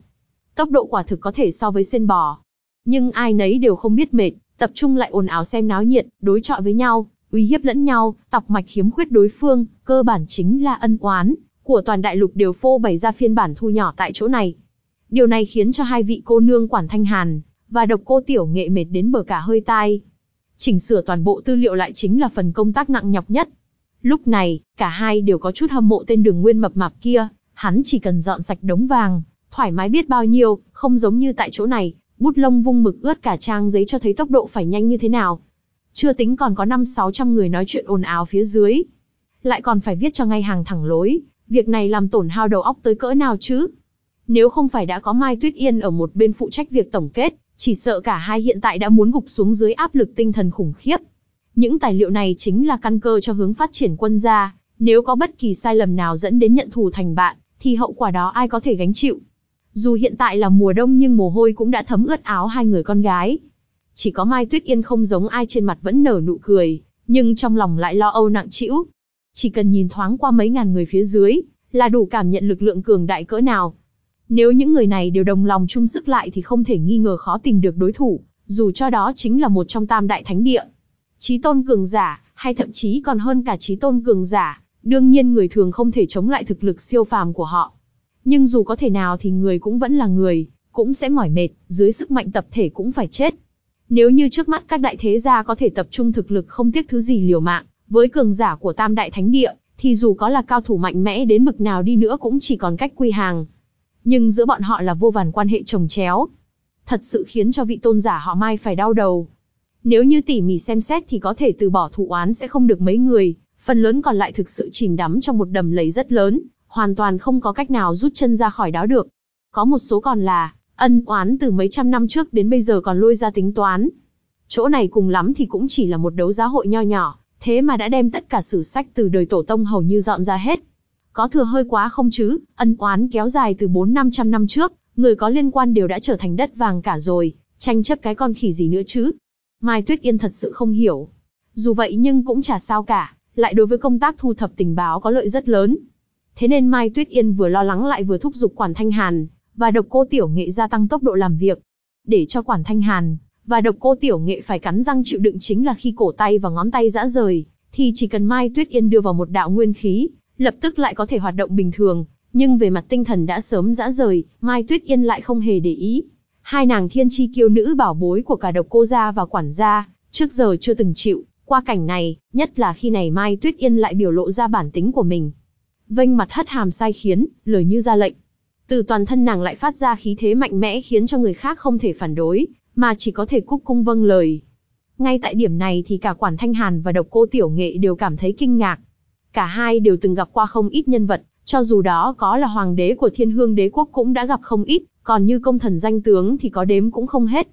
Tốc độ quả thực có thể so với sen bò. Nhưng ai nấy đều không biết mệt, tập trung lại ồn ào xem náo nhiệt, đối chọi với nhau, uy hiếp lẫn nhau, tọc mạch khiếm khuyết đối phương, cơ bản chính là ân oán của toàn đại lục đều phô bày ra phiên bản thu nhỏ tại chỗ này. Điều này khiến cho hai vị cô nương quản thanh hàn và độc cô tiểu nghệ mệt đến bờ cả hơi tai. Chỉnh sửa toàn bộ tư liệu lại chính là phần công tác nặng nhọc nhất. Lúc này, cả hai đều có chút hâm mộ tên đường nguyên mập mạp kia, hắn chỉ cần dọn sạch đống vàng, thoải mái biết bao nhiêu, không giống như tại chỗ này, bút lông vung mực ướt cả trang giấy cho thấy tốc độ phải nhanh như thế nào. Chưa tính còn có 5-600 người nói chuyện ồn ào phía dưới. Lại còn phải viết cho ngay hàng thẳng lối, việc này làm tổn hao đầu óc tới cỡ nào chứ? Nếu không phải đã có Mai Tuyết Yên ở một bên phụ trách việc tổng kết, chỉ sợ cả hai hiện tại đã muốn gục xuống dưới áp lực tinh thần khủng khiếp. Những tài liệu này chính là căn cơ cho hướng phát triển quân gia, nếu có bất kỳ sai lầm nào dẫn đến nhận thù thành bạn, thì hậu quả đó ai có thể gánh chịu. Dù hiện tại là mùa đông nhưng mồ hôi cũng đã thấm ướt áo hai người con gái. Chỉ có Mai Tuyết Yên không giống ai trên mặt vẫn nở nụ cười, nhưng trong lòng lại lo âu nặng trĩu. Chỉ cần nhìn thoáng qua mấy ngàn người phía dưới, là đủ cảm nhận lực lượng cường đại cỡ nào. Nếu những người này đều đồng lòng chung sức lại thì không thể nghi ngờ khó tìm được đối thủ, dù cho đó chính là một trong tam đại thánh địa. Chí tôn cường giả, hay thậm chí còn hơn cả chí tôn cường giả, đương nhiên người thường không thể chống lại thực lực siêu phàm của họ. Nhưng dù có thể nào thì người cũng vẫn là người, cũng sẽ mỏi mệt, dưới sức mạnh tập thể cũng phải chết. Nếu như trước mắt các đại thế gia có thể tập trung thực lực không tiếc thứ gì liều mạng, với cường giả của tam đại thánh địa, thì dù có là cao thủ mạnh mẽ đến bực nào đi nữa cũng chỉ còn cách quy hàng. Nhưng giữa bọn họ là vô vàn quan hệ trồng chéo. Thật sự khiến cho vị tôn giả họ Mai phải đau đầu. Nếu như tỉ mỉ xem xét thì có thể từ bỏ thủ oán sẽ không được mấy người, phần lớn còn lại thực sự chìm đắm trong một đầm lầy rất lớn, hoàn toàn không có cách nào rút chân ra khỏi đó được. Có một số còn là, ân oán từ mấy trăm năm trước đến bây giờ còn lôi ra tính toán. Chỗ này cùng lắm thì cũng chỉ là một đấu giá hội nho nhỏ, thế mà đã đem tất cả sử sách từ đời tổ tông hầu như dọn ra hết. Có thừa hơi quá không chứ, ân oán kéo dài từ 4-500 năm trước, người có liên quan đều đã trở thành đất vàng cả rồi, tranh chấp cái con khỉ gì nữa chứ. Mai Tuyết Yên thật sự không hiểu. Dù vậy nhưng cũng chả sao cả, lại đối với công tác thu thập tình báo có lợi rất lớn. Thế nên Mai Tuyết Yên vừa lo lắng lại vừa thúc giục Quản Thanh Hàn, và độc cô Tiểu Nghệ gia tăng tốc độ làm việc. Để cho Quản Thanh Hàn, và độc cô Tiểu Nghệ phải cắn răng chịu đựng chính là khi cổ tay và ngón tay rã rời, thì chỉ cần Mai Tuyết Yên đưa vào một đạo nguyên khí, lập tức lại có thể hoạt động bình thường, nhưng về mặt tinh thần đã sớm dã rời, Mai Tuyết Yên lại không hề để ý. Hai nàng thiên chi kiêu nữ bảo bối của cả độc cô gia và quản gia, trước giờ chưa từng chịu, qua cảnh này, nhất là khi này Mai Tuyết Yên lại biểu lộ ra bản tính của mình. Vênh mặt hất hàm sai khiến, lời như ra lệnh. Từ toàn thân nàng lại phát ra khí thế mạnh mẽ khiến cho người khác không thể phản đối, mà chỉ có thể cúc cung vâng lời. Ngay tại điểm này thì cả Quản Thanh Hàn và độc cô Tiểu Nghệ đều cảm thấy kinh ngạc. Cả hai đều từng gặp qua không ít nhân vật, cho dù đó có là hoàng đế của thiên hương đế quốc cũng đã gặp không ít, còn như công thần danh tướng thì có đếm cũng không hết.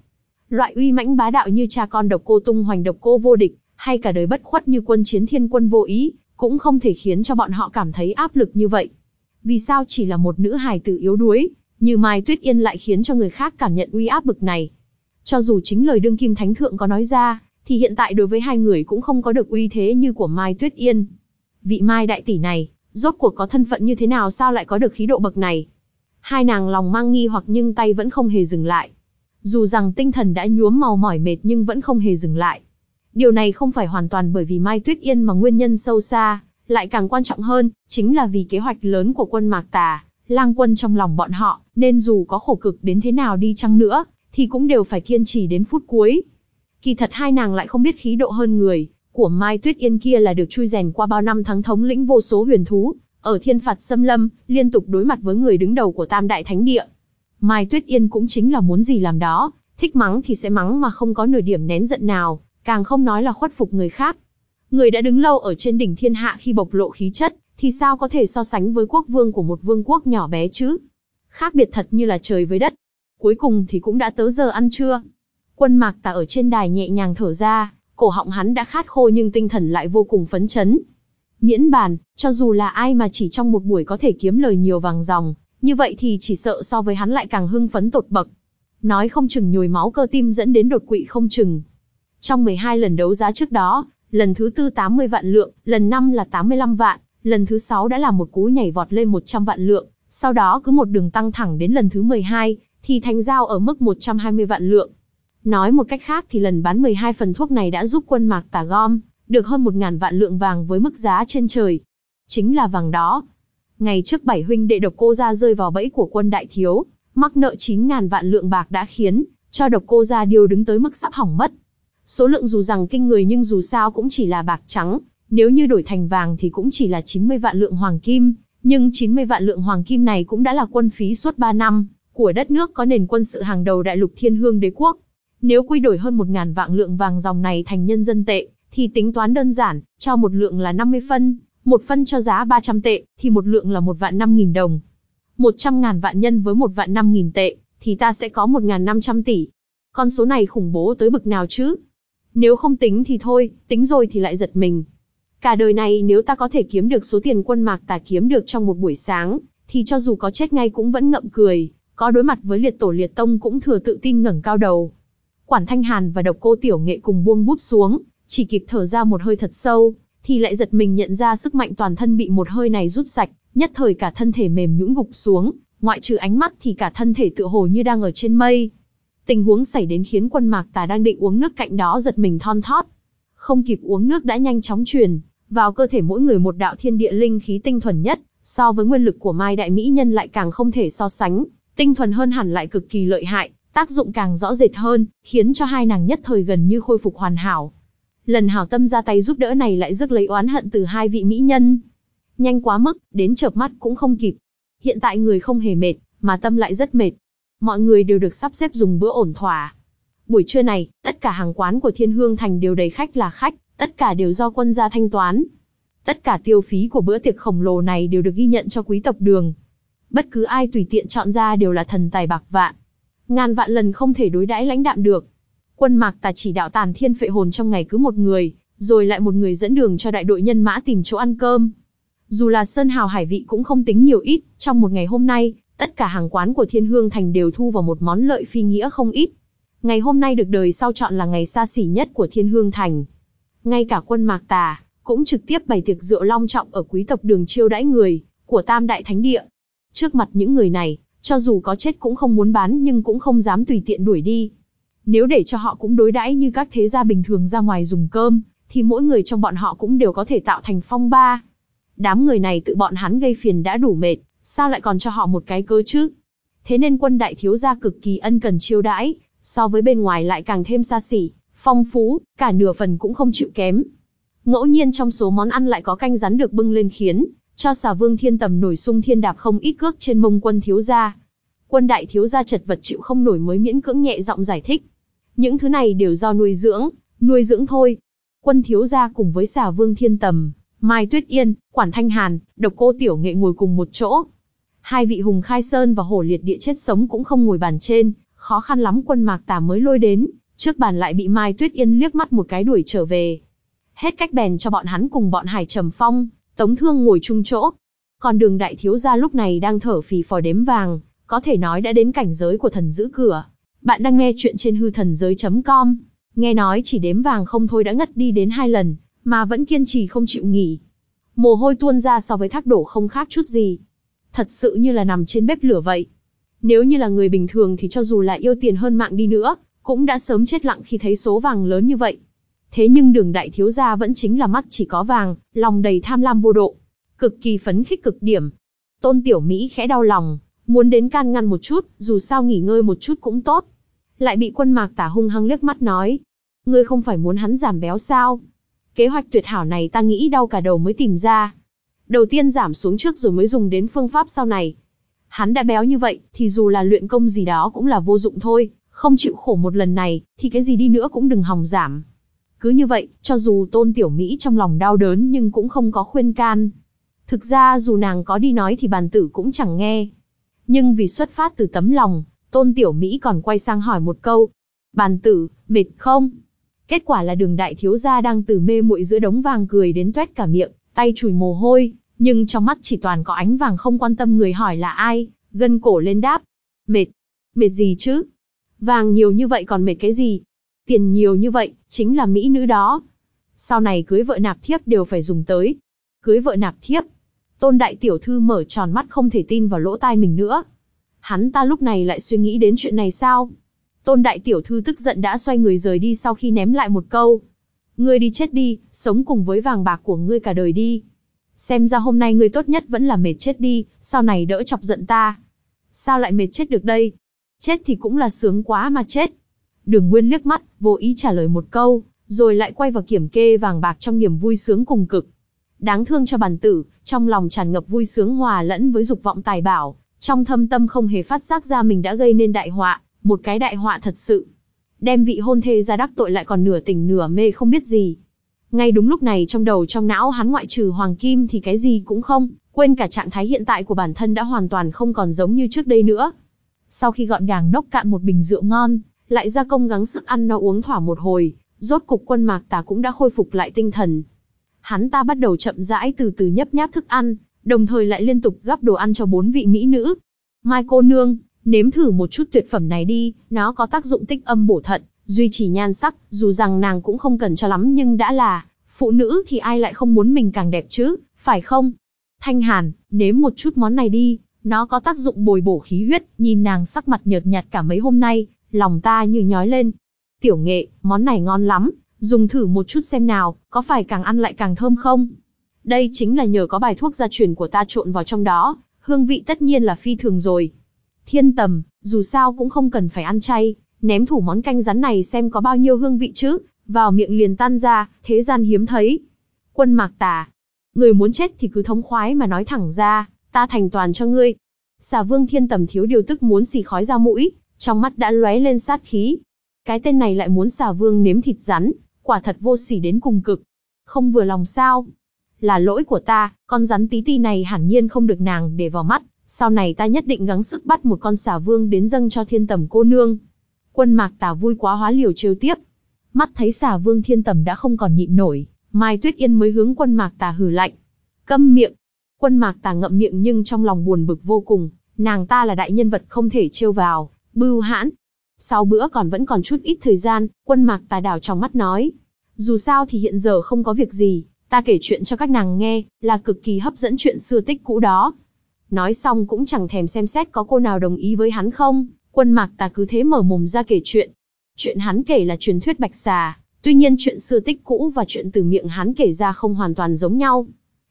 Loại uy mãnh bá đạo như cha con độc cô tung hoành độc cô vô địch, hay cả đời bất khuất như quân chiến thiên quân vô ý, cũng không thể khiến cho bọn họ cảm thấy áp lực như vậy. Vì sao chỉ là một nữ hài tử yếu đuối, như Mai Tuyết Yên lại khiến cho người khác cảm nhận uy áp bực này. Cho dù chính lời đương kim thánh thượng có nói ra, thì hiện tại đối với hai người cũng không có được uy thế như của Mai Tuyết Yên. Vị Mai đại tỷ này, rốt cuộc có thân phận như thế nào sao lại có được khí độ bậc này? Hai nàng lòng mang nghi hoặc nhưng tay vẫn không hề dừng lại. Dù rằng tinh thần đã nhuốm màu mỏi mệt nhưng vẫn không hề dừng lại. Điều này không phải hoàn toàn bởi vì Mai Tuyết Yên mà nguyên nhân sâu xa, lại càng quan trọng hơn, chính là vì kế hoạch lớn của quân Mạc Tà, lang quân trong lòng bọn họ, nên dù có khổ cực đến thế nào đi chăng nữa, thì cũng đều phải kiên trì đến phút cuối. Kỳ thật hai nàng lại không biết khí độ hơn người, của Mai Tuyết Yên kia là được chui rèn qua bao năm tháng thống lĩnh vô số huyền thú, ở thiên phạt xâm lâm, liên tục đối mặt với người đứng đầu của Tam Đại Thánh Địa. Mai Tuyết Yên cũng chính là muốn gì làm đó, thích mắng thì sẽ mắng mà không có nửa điểm nén giận nào, càng không nói là khuất phục người khác. Người đã đứng lâu ở trên đỉnh thiên hạ khi bộc lộ khí chất, thì sao có thể so sánh với quốc vương của một vương quốc nhỏ bé chứ? Khác biệt thật như là trời với đất. Cuối cùng thì cũng đã tới giờ ăn trưa. Quân mạc tà ở trên đài nhẹ nhàng thở ra, cổ họng hắn đã khát khô nhưng tinh thần lại vô cùng phấn chấn. Miễn bàn, cho dù là ai mà chỉ trong một buổi có thể kiếm lời nhiều vàng dòng, như vậy thì chỉ sợ so với hắn lại càng hưng phấn tột bậc. Nói không chừng nhồi máu cơ tim dẫn đến đột quỵ không chừng. Trong 12 lần đấu giá trước đó, lần thứ tư 80 vạn lượng, lần năm là 85 vạn, lần thứ sáu đã là một cú nhảy vọt lên 100 vạn lượng, sau đó cứ một đường tăng thẳng đến lần thứ 12, thì thành giao ở mức 120 vạn lượng. Nói một cách khác thì lần bán 12 phần thuốc này đã giúp quân mạc tà gom, được hơn 1.000 vạn lượng vàng với mức giá trên trời. Chính là vàng đó. Ngày trước bảy huynh đệ độc cô ra rơi vào bẫy của quân đại thiếu, mắc nợ 9.000 vạn lượng bạc đã khiến cho độc cô ra điều đứng tới mức sắp hỏng mất. Số lượng dù rằng kinh người nhưng dù sao cũng chỉ là bạc trắng, nếu như đổi thành vàng thì cũng chỉ là 90 vạn lượng hoàng kim, nhưng 90 vạn lượng hoàng kim này cũng đã là quân phí suốt 3 năm của đất nước có nền quân sự hàng đầu đại lục thiên hương đế quốc. Nếu quy đổi hơn 1.000 vạn lượng vàng dòng này thành nhân dân tệ, thì tính toán đơn giản, cho một lượng là 50 phân, một phân cho giá 300 tệ, thì một lượng là một vạn 5.000 đồng. 100 ngàn vạn nhân với một vạn 5.000 tệ, thì ta sẽ có 1.500 tỷ. Con số này khủng bố tới bực nào chứ? Nếu không tính thì thôi, tính rồi thì lại giật mình. Cả đời này nếu ta có thể kiếm được số tiền quân mạc ta kiếm được trong một buổi sáng, thì cho dù có chết ngay cũng vẫn ngậm cười, có đối mặt với liệt tổ liệt tông cũng thừa tự tin ngẩng cao đầu. Quản Thanh Hàn và độc cô tiểu nghệ cùng buông bút xuống, chỉ kịp thở ra một hơi thật sâu, thì lại giật mình nhận ra sức mạnh toàn thân bị một hơi này rút sạch, nhất thời cả thân thể mềm nhũn gục xuống, ngoại trừ ánh mắt thì cả thân thể tựa hồ như đang ở trên mây. Tình huống xảy đến khiến quân mạc tà đang định uống nước cạnh đó giật mình thon thót. Không kịp uống nước đã nhanh chóng truyền, vào cơ thể mỗi người một đạo thiên địa linh khí tinh thuần nhất, so với nguyên lực của Mai Đại Mỹ Nhân lại càng không thể so sánh, tinh thuần hơn hẳn lại cực kỳ lợi hại, tác dụng càng rõ rệt hơn, khiến cho hai nàng nhất thời gần như khôi phục hoàn hảo. Lần hảo tâm ra tay giúp đỡ này lại rước lấy oán hận từ hai vị mỹ nhân. Nhanh quá mức, đến chợp mắt cũng không kịp. Hiện tại người không hề mệt, mà tâm lại rất mệt. Mọi người đều được sắp xếp dùng bữa ổn thỏa. Buổi trưa này, tất cả hàng quán của Thiên Hương Thành đều đầy khách là khách, tất cả đều do quân gia thanh toán. Tất cả tiêu phí của bữa tiệc khổng lồ này đều được ghi nhận cho quý tộc đường. Bất cứ ai tùy tiện chọn ra đều là thần tài bạc vạn. Ngàn vạn lần không thể đối đãi lãnh đạm được. Quân mạc tà chỉ đạo tàn thiên phệ hồn trong ngày cứ một người, rồi lại một người dẫn đường cho đại đội nhân mã tìm chỗ ăn cơm. Dù là sơn hào hải vị cũng không tính nhiều ít, trong một ngày hôm nay, tất cả hàng quán của Thiên Hương Thành đều thu vào một món lợi phi nghĩa không ít. Ngày hôm nay được đời sau chọn là ngày xa xỉ nhất của Thiên Hương Thành. Ngay cả quân mạc tà, cũng trực tiếp bày tiệc rượu long trọng ở quý tộc đường chiêu đãi người, của Tam Đại Thánh Địa. Trước mặt những người này, cho dù có chết cũng không muốn bán nhưng cũng không dám tùy tiện đuổi đi. Nếu để cho họ cũng đối đãi như các thế gia bình thường ra ngoài dùng cơm, thì mỗi người trong bọn họ cũng đều có thể tạo thành phong ba. Đám người này tự bọn hắn gây phiền đã đủ mệt, sao lại còn cho họ một cái cơ chứ? Thế nên quân đại thiếu gia cực kỳ ân cần chiêu đãi, so với bên ngoài lại càng thêm xa xỉ, phong phú, cả nửa phần cũng không chịu kém. Ngẫu nhiên trong số món ăn lại có canh rắn được bưng lên khiến cho xà vương thiên tầm nổi sung thiên đạp không ít cước trên mông quân thiếu gia. Quân đại thiếu gia chật vật chịu không nổi mới miễn cưỡng nhẹ giọng giải thích. Những thứ này đều do nuôi dưỡng, nuôi dưỡng thôi. Quân thiếu gia cùng với xà vương thiên tầm, Mai Tuyết Yên, Quản Thanh Hàn, độc cô tiểu nghệ ngồi cùng một chỗ. Hai vị hùng khai sơn và hổ liệt địa chết sống cũng không ngồi bàn trên, khó khăn lắm quân mạc tà mới lôi đến, trước bàn lại bị Mai Tuyết Yên liếc mắt một cái đuổi trở về. Hết cách bèn cho bọn hắn cùng bọn Hải Trầm Phong, Tống Thương ngồi chung chỗ. Còn đường đại thiếu gia lúc này đang thở phì phò đếm vàng, có thể nói đã đến cảnh giới của thần giữ cửa. Bạn đang nghe chuyện trên hư thần giới.com. Nghe nói chỉ đếm vàng không thôi đã ngất đi đến hai lần, mà vẫn kiên trì không chịu nghỉ. Mồ hôi tuôn ra so với thác đổ không khác chút gì. Thật sự như là nằm trên bếp lửa vậy. Nếu như là người bình thường thì cho dù là yêu tiền hơn mạng đi nữa, cũng đã sớm chết lặng khi thấy số vàng lớn như vậy. Thế nhưng đường đại thiếu gia vẫn chính là mắt chỉ có vàng, lòng đầy tham lam vô độ. Cực kỳ phấn khích cực điểm. Tôn Tiểu Mỹ khẽ đau lòng, muốn đến can ngăn một chút, dù sao nghỉ ngơi một chút cũng tốt. Lại bị quân mạc tả hung hăng liếc mắt nói. Ngươi không phải muốn hắn giảm béo sao? Kế hoạch tuyệt hảo này ta nghĩ đau cả đầu mới tìm ra. Đầu tiên giảm xuống trước rồi mới dùng đến phương pháp sau này. Hắn đã béo như vậy, thì dù là luyện công gì đó cũng là vô dụng thôi, Không chịu khổ một lần này, thì cái gì đi nữa cũng đừng hòng giảm. Cứ như vậy, cho dù tôn tiểu Mỹ trong lòng đau đớn nhưng cũng không có khuyên can. Thực ra dù nàng có đi nói thì bàn tử cũng chẳng nghe. Nhưng vì xuất phát từ tấm lòng, tôn tiểu Mỹ còn quay sang hỏi một câu. Bàn tử, mệt không? Kết quả là đường đại thiếu gia đang từ mê muội giữa đống vàng cười đến tuét cả miệng, tay chùi mồ hôi, nhưng trong mắt chỉ toàn có ánh vàng không quan tâm người hỏi là ai, gân cổ lên đáp. Mệt. Mệt gì chứ? Vàng nhiều như vậy còn mệt cái gì? Tiền nhiều như vậy, chính là mỹ nữ đó. Sau này cưới vợ nạp thiếp đều phải dùng tới. Cưới vợ nạp thiếp. Tôn đại tiểu thư mở tròn mắt không thể tin vào lỗ tai mình nữa. Hắn ta lúc này lại suy nghĩ đến chuyện này sao? Tôn đại tiểu thư tức giận đã xoay người rời đi sau khi ném lại một câu. Ngươi đi chết đi, sống cùng với vàng bạc của ngươi cả đời đi. Xem ra hôm nay ngươi tốt nhất vẫn là mệt chết đi, sau này đỡ chọc giận ta. Sao lại mệt chết được đây? Chết thì cũng là sướng quá mà chết. Đường Nguyên liếc mắt, vô ý trả lời một câu, rồi lại quay vào kiểm kê vàng bạc trong niềm vui sướng cùng cực. Đáng thương cho bản tử, trong lòng tràn ngập vui sướng hòa lẫn với dục vọng tài bảo, trong thâm tâm không hề phát giác ra mình đã gây nên đại họa, một cái đại họa thật sự. Đem vị hôn thê ra đắc tội lại còn nửa tỉnh nửa mê không biết gì. Ngay đúng lúc này trong đầu trong não hắn ngoại trừ hoàng kim thì cái gì cũng không, quên cả trạng thái hiện tại của bản thân đã hoàn toàn không còn giống như trước đây nữa. Sau khi gọn gàng nốc cạn một bình rượu ngon, lại ra công gắng sức ăn no uống thỏa một hồi, rốt cục quân mạc tà cũng đã khôi phục lại tinh thần. Hắn ta bắt đầu chậm rãi từ từ nhấp nháp thức ăn, đồng thời lại liên tục gắp đồ ăn cho bốn vị mỹ nữ. Mai cô nương, nếm thử một chút tuyệt phẩm này đi, nó có tác dụng tích âm bổ thận, duy trì nhan sắc, dù rằng nàng cũng không cần cho lắm nhưng đã là, phụ nữ thì ai lại không muốn mình càng đẹp chứ, phải không? Thanh Hàn, nếm một chút món này đi, nó có tác dụng bồi bổ khí huyết, nhìn nàng sắc mặt nhợt nhạt cả mấy hôm nay, lòng ta như nhói lên. Tiểu nghệ, món này ngon lắm, dùng thử một chút xem nào, có phải càng ăn lại càng thơm không? Đây chính là nhờ có bài thuốc gia truyền của ta trộn vào trong đó, hương vị tất nhiên là phi thường rồi. Thiên tầm, dù sao cũng không cần phải ăn chay, ném thủ món canh rắn này xem có bao nhiêu hương vị chứ, vào miệng liền tan ra, thế gian hiếm thấy. Quân mạc tà, người muốn chết thì cứ thống khoái mà nói thẳng ra, ta thành toàn cho ngươi. Xà vương thiên tầm thiếu điều tức muốn xì khói ra mũi, trong mắt đã lóe lên sát khí. Cái tên này lại muốn xà vương nếm thịt rắn, quả thật vô sỉ đến cùng cực. Không vừa lòng sao? Là lỗi của ta, con rắn tí ti này hẳn nhiên không được nàng để vào mắt, sau này ta nhất định gắng sức bắt một con xà vương đến dâng cho thiên tầm cô nương. Quân mạc tà vui quá hóa liều trêu tiếp. Mắt thấy xà vương thiên tầm đã không còn nhịn nổi, Mai Tuyết Yên mới hướng quân mạc tà hử lạnh. Câm miệng. Quân mạc tà ngậm miệng nhưng trong lòng buồn bực vô cùng, nàng ta là đại nhân vật không thể trêu vào, bưu hãn. Sau bữa còn vẫn còn chút ít thời gian, quân mạc tà đảo trong mắt nói. Dù sao thì hiện giờ không có việc gì, ta kể chuyện cho các nàng nghe, là cực kỳ hấp dẫn chuyện xưa tích cũ đó. Nói xong cũng chẳng thèm xem xét có cô nào đồng ý với hắn không, quân mạc tà cứ thế mở mồm ra kể chuyện. Chuyện hắn kể là truyền thuyết bạch xà, tuy nhiên chuyện xưa tích cũ và chuyện từ miệng hắn kể ra không hoàn toàn giống nhau.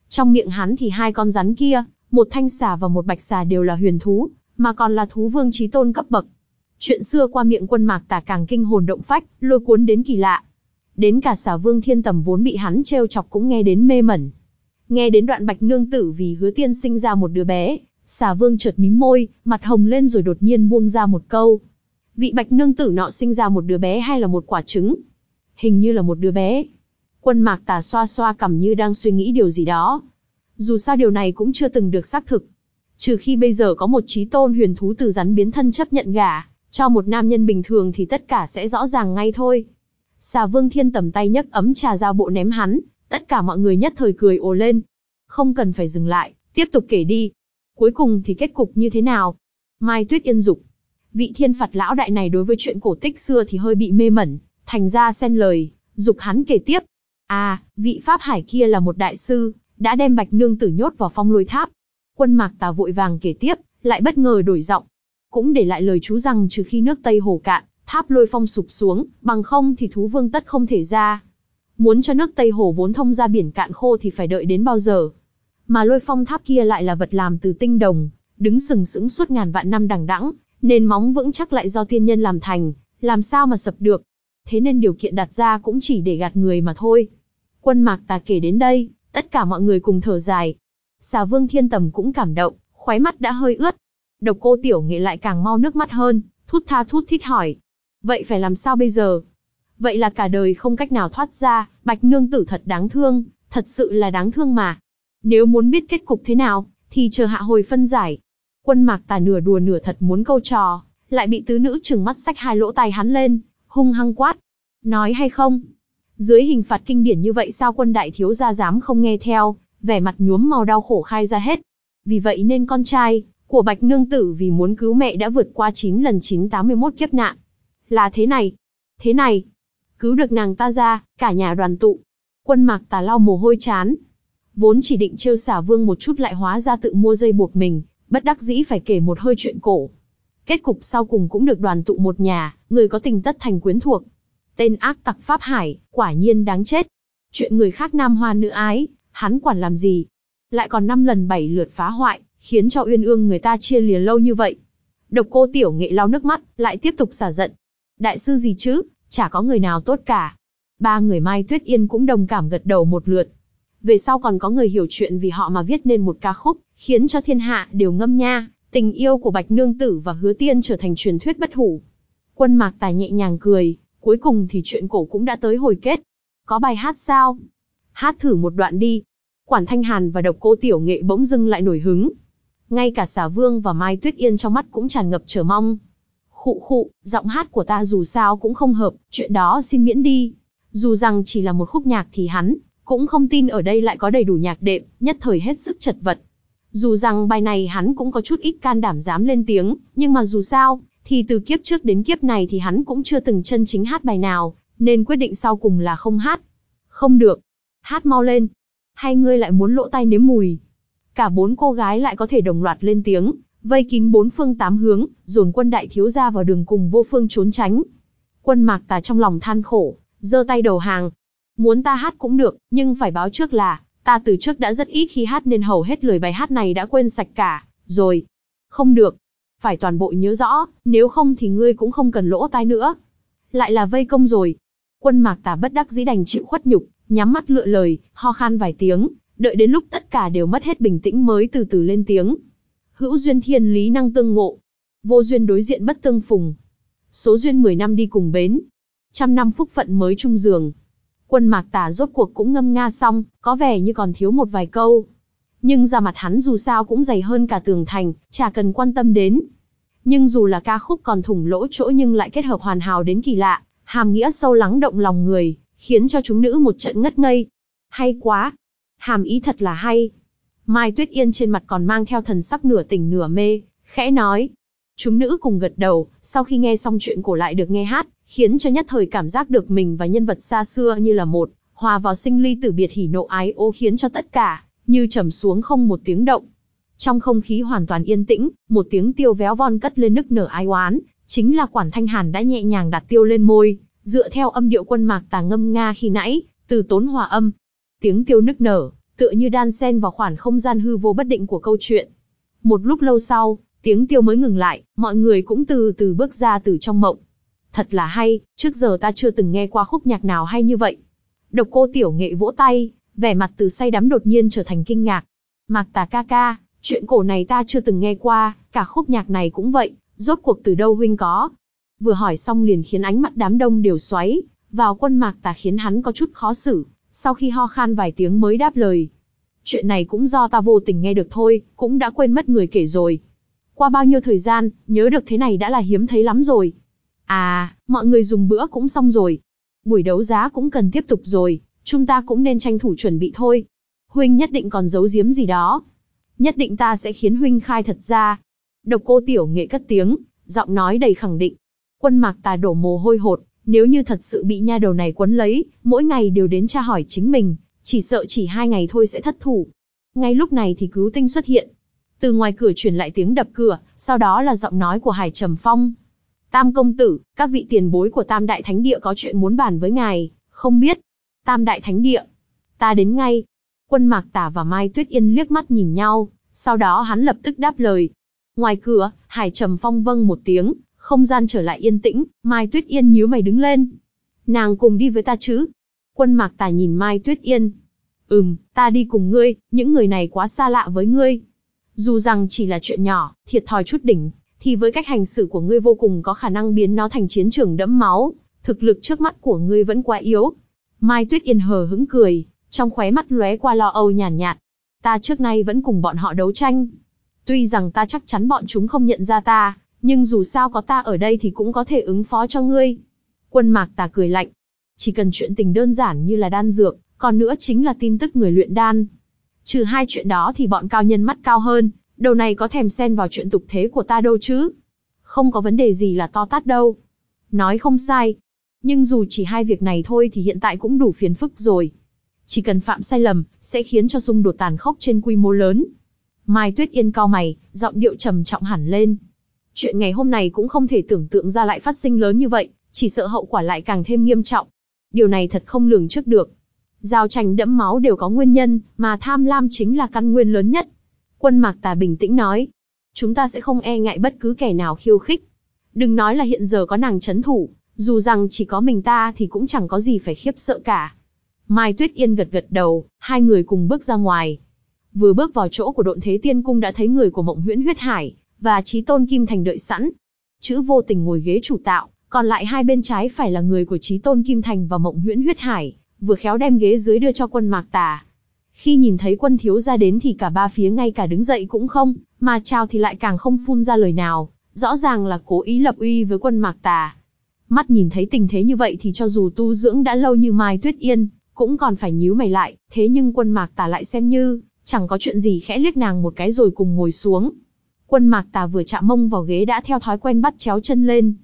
Trong miệng hắn thì hai con rắn kia, một thanh xà và một bạch xà đều là huyền thú, mà còn là thú vương trí tôn cấp bậc. Chuyện xưa qua miệng quân mạc tà càng kinh hồn động phách, lôi cuốn đến kỳ lạ. Đến cả xà vương thiên tầm vốn bị hắn trêu chọc cũng nghe đến mê mẩn. Nghe đến đoạn bạch nương tử vì hứa tiên sinh ra một đứa bé, xà vương chợt mím môi, mặt hồng lên rồi đột nhiên buông ra một câu. Vị bạch nương tử nọ sinh ra một đứa bé hay là một quả trứng? Hình như là một đứa bé. Quân mạc tà xoa xoa cầm như đang suy nghĩ điều gì đó. Dù sao điều này cũng chưa từng được xác thực. Trừ khi bây giờ có một trí tôn huyền thú từ rắn biến thân chấp nhận gả, cho một nam nhân bình thường thì tất cả sẽ rõ ràng ngay thôi. Xà vương thiên tầm tay nhấc ấm trà ra bộ ném hắn, tất cả mọi người nhất thời cười ồ lên. Không cần phải dừng lại, tiếp tục kể đi. Cuối cùng thì kết cục như thế nào? Mai Tuyết Yên dục. Vị thiên phạt lão đại này đối với chuyện cổ tích xưa thì hơi bị mê mẩn, thành ra xen lời, dục hắn kể tiếp. À, vị Pháp Hải kia là một đại sư, đã đem bạch nương tử nhốt vào phong lôi tháp. Quân mạc tà vội vàng kể tiếp, lại bất ngờ đổi giọng. Cũng để lại lời chú rằng trừ khi nước Tây Hồ cạn, tháp lôi phong sụp xuống, bằng không thì thú vương tất không thể ra. Muốn cho nước Tây Hồ vốn thông ra biển cạn khô thì phải đợi đến bao giờ. Mà lôi phong tháp kia lại là vật làm từ tinh đồng, đứng sừng sững suốt ngàn vạn năm đằng đẵng, nền móng vững chắc lại do tiên nhân làm thành, làm sao mà sập được. Thế nên điều kiện đặt ra cũng chỉ để gạt người mà thôi. Quân mạc tà kể đến đây, tất cả mọi người cùng thở dài. Xà vương thiên tầm cũng cảm động, khóe mắt đã hơi ướt. Độc cô tiểu nghệ lại càng mau nước mắt hơn, thút tha thút thít hỏi. Vậy phải làm sao bây giờ? Vậy là cả đời không cách nào thoát ra, bạch nương tử thật đáng thương, thật sự là đáng thương mà. Nếu muốn biết kết cục thế nào, thì chờ hạ hồi phân giải. Quân mạc tà nửa đùa nửa thật muốn câu trò, lại bị tứ nữ trừng mắt sách hai lỗ tai hắn lên, hung hăng quát. Nói hay không? Dưới hình phạt kinh điển như vậy sao quân đại thiếu gia dám không nghe theo, vẻ mặt nhuốm màu đau khổ khai ra hết. Vì vậy nên con trai của Bạch Nương Tử vì muốn cứu mẹ đã vượt qua 9 lần 981 kiếp nạn. Là thế này, thế này, cứu được nàng ta ra, cả nhà đoàn tụ. Quân mạc tà lau mồ hôi chán. Vốn chỉ định trêu xả vương một chút lại hóa ra tự mua dây buộc mình, bất đắc dĩ phải kể một hơi chuyện cổ. Kết cục sau cùng cũng được đoàn tụ một nhà, người có tình tất thành quyến thuộc. Tên ác tặc Pháp Hải, quả nhiên đáng chết. Chuyện người khác nam hoa nữ ái, hắn quản làm gì? Lại còn năm lần bảy lượt phá hoại, khiến cho uyên ương người ta chia lìa lâu như vậy. Độc cô tiểu nghệ lau nước mắt, lại tiếp tục xả giận. Đại sư gì chứ, chả có người nào tốt cả. Ba người Mai Tuyết Yên cũng đồng cảm gật đầu một lượt. Về sau còn có người hiểu chuyện vì họ mà viết nên một ca khúc, khiến cho thiên hạ đều ngâm nha, tình yêu của Bạch Nương Tử và Hứa Tiên trở thành truyền thuyết bất hủ. Quân Mạc Tài nhẹ nhàng cười, cuối cùng thì chuyện cổ cũng đã tới hồi kết. Có bài hát sao? Hát thử một đoạn đi. Quản Thanh Hàn và độc cô tiểu nghệ bỗng dưng lại nổi hứng. Ngay cả xà vương và Mai Tuyết Yên trong mắt cũng tràn ngập chờ mong. Khụ khụ, giọng hát của ta dù sao cũng không hợp, chuyện đó xin miễn đi. Dù rằng chỉ là một khúc nhạc thì hắn, cũng không tin ở đây lại có đầy đủ nhạc đệm, nhất thời hết sức chật vật. Dù rằng bài này hắn cũng có chút ít can đảm dám lên tiếng, nhưng mà dù sao, thì từ kiếp trước đến kiếp này thì hắn cũng chưa từng chân chính hát bài nào, nên quyết định sau cùng là không hát. Không được. Hát mau lên. Hay ngươi lại muốn lỗ tai nếm mùi. Cả bốn cô gái lại có thể đồng loạt lên tiếng, vây kín bốn phương tám hướng, dồn quân đại thiếu gia vào đường cùng vô phương trốn tránh. Quân mạc tà trong lòng than khổ, giơ tay đầu hàng. Muốn ta hát cũng được, nhưng phải báo trước là, ta từ trước đã rất ít khi hát nên hầu hết lời bài hát này đã quên sạch cả, rồi. Không được. Phải toàn bộ nhớ rõ, nếu không thì ngươi cũng không cần lỗ tai nữa. Lại là vây công rồi. Quân mạc tà bất đắc dĩ đành chịu khuất nhục, nhắm mắt lựa lời, ho khan vài tiếng, đợi đến lúc tất cả đều mất hết bình tĩnh mới từ từ lên tiếng. Hữu duyên thiên lý năng tương ngộ, vô duyên đối diện bất tương phùng. Số duyên 10 năm đi cùng bến, trăm năm phúc phận mới chung giường. Quân mạc tà rốt cuộc cũng ngâm nga xong, có vẻ như còn thiếu một vài câu. Nhưng ra mặt hắn dù sao cũng dày hơn cả tường thành, chả cần quan tâm đến. Nhưng dù là ca khúc còn thủng lỗ chỗ nhưng lại kết hợp hoàn hảo đến kỳ lạ, hàm nghĩa sâu lắng động lòng người, khiến cho chúng nữ một trận ngất ngây. Hay quá! Hàm ý thật là hay. Mai Tuyết Yên trên mặt còn mang theo thần sắc nửa tỉnh nửa mê, khẽ nói. Chúng nữ cùng gật đầu, sau khi nghe xong chuyện cổ lại được nghe hát, khiến cho nhất thời cảm giác được mình và nhân vật xa xưa như là một, hòa vào sinh ly tử biệt hỉ nộ ái ô khiến cho tất cả, như trầm xuống không một tiếng động. Trong không khí hoàn toàn yên tĩnh, một tiếng tiêu véo von cất lên nức nở ai oán, chính là quản thanh hàn đã nhẹ nhàng đặt tiêu lên môi, dựa theo âm điệu quân mạc tà ngâm nga khi nãy, từ tốn hòa âm. Tiếng tiêu nức nở, tựa như đan xen vào khoảng không gian hư vô bất định của câu chuyện. Một lúc lâu sau, tiếng tiêu mới ngừng lại, mọi người cũng từ từ bước ra từ trong mộng. Thật là hay, trước giờ ta chưa từng nghe qua khúc nhạc nào hay như vậy. Độc cô tiểu nghệ vỗ tay, vẻ mặt từ say đắm đột nhiên trở thành kinh ngạc. Mạc tà ca ca, chuyện cổ này ta chưa từng nghe qua, cả khúc nhạc này cũng vậy, rốt cuộc từ đâu huynh có. Vừa hỏi xong liền khiến ánh mắt đám đông đều xoáy, vào quân mạc tà khiến hắn có chút khó xử, sau khi ho khan vài tiếng mới đáp lời. Chuyện này cũng do ta vô tình nghe được thôi, cũng đã quên mất người kể rồi. Qua bao nhiêu thời gian, nhớ được thế này đã là hiếm thấy lắm rồi. À, mọi người dùng bữa cũng xong rồi. Buổi đấu giá cũng cần tiếp tục rồi, chúng ta cũng nên tranh thủ chuẩn bị thôi. Huynh nhất định còn giấu giếm gì đó. Nhất định ta sẽ khiến Huynh khai thật ra. Độc cô tiểu nghệ cất tiếng, giọng nói đầy khẳng định. Quân mạc tà đổ mồ hôi hột, nếu như thật sự bị nha đầu này quấn lấy, mỗi ngày đều đến tra hỏi chính mình, chỉ sợ chỉ hai ngày thôi sẽ thất thủ. Ngay lúc này thì cứu tinh xuất hiện. Từ ngoài cửa truyền lại tiếng đập cửa, sau đó là giọng nói của Hải Trầm Phong. Tam công tử, các vị tiền bối của Tam Đại Thánh Địa có chuyện muốn bàn với ngài, không biết. Tam Đại Thánh Địa. Ta đến ngay. Quân Mạc Tả và Mai Tuyết Yên liếc mắt nhìn nhau, sau đó hắn lập tức đáp lời. Ngoài cửa, Hải Trầm Phong vâng một tiếng, không gian trở lại yên tĩnh, Mai Tuyết Yên nhíu mày đứng lên. Nàng cùng đi với ta chứ? Quân Mạc Tài nhìn Mai Tuyết Yên. Ừm, ta đi cùng ngươi, những người này quá xa lạ với ngươi. Dù rằng chỉ là chuyện nhỏ, thiệt thòi chút đỉnh, thì với cách hành xử của ngươi vô cùng có khả năng biến nó thành chiến trường đẫm máu, thực lực trước mắt của ngươi vẫn quá yếu. Mai Tuyết Yên hờ hững cười, trong khóe mắt lóe qua lo âu nhàn nhạt, nhạt. Ta trước nay vẫn cùng bọn họ đấu tranh. Tuy rằng ta chắc chắn bọn chúng không nhận ra ta, nhưng dù sao có ta ở đây thì cũng có thể ứng phó cho ngươi. Quân mạc tà cười lạnh. Chỉ cần chuyện tình đơn giản như là đan dược, còn nữa chính là tin tức người luyện đan. Trừ hai chuyện đó thì bọn cao nhân mắt cao hơn, đầu này có thèm xen vào chuyện tục thế của ta đâu chứ. Không có vấn đề gì là to tát đâu. Nói không sai. Nhưng dù chỉ hai việc này thôi thì hiện tại cũng đủ phiền phức rồi. Chỉ cần phạm sai lầm, sẽ khiến cho xung đột tàn khốc trên quy mô lớn. Mai Tuyết Yên cao mày, giọng điệu trầm trọng hẳn lên. Chuyện ngày hôm này cũng không thể tưởng tượng ra lại phát sinh lớn như vậy, chỉ sợ hậu quả lại càng thêm nghiêm trọng. Điều này thật không lường trước được. Giao tranh đẫm máu đều có nguyên nhân, mà tham lam chính là căn nguyên lớn nhất. Quân Mạc Tà bình tĩnh nói, chúng ta sẽ không e ngại bất cứ kẻ nào khiêu khích. Đừng nói là hiện giờ có nàng chấn thủ, dù rằng chỉ có mình ta thì cũng chẳng có gì phải khiếp sợ cả. Mai Tuyết Yên gật gật đầu, hai người cùng bước ra ngoài. Vừa bước vào chỗ của độn thế tiên cung đã thấy người của mộng huyễn huyết hải, và trí tôn kim thành đợi sẵn. Chữ vô tình ngồi ghế chủ tạo, còn lại hai bên trái phải là người của trí tôn kim thành và mộng huyễn huyết hải, vừa khéo đem ghế dưới đưa cho quân mạc tà. Khi nhìn thấy quân thiếu ra đến thì cả ba phía ngay cả đứng dậy cũng không, mà chào thì lại càng không phun ra lời nào, rõ ràng là cố ý lập uy với quân mạc tà. Mắt nhìn thấy tình thế như vậy thì cho dù tu dưỡng đã lâu như Mai Tuyết Yên, cũng còn phải nhíu mày lại, thế nhưng quân mạc tà lại xem như, chẳng có chuyện gì khẽ liếc nàng một cái rồi cùng ngồi xuống. Quân mạc tà vừa chạm mông vào ghế đã theo thói quen bắt chéo chân lên.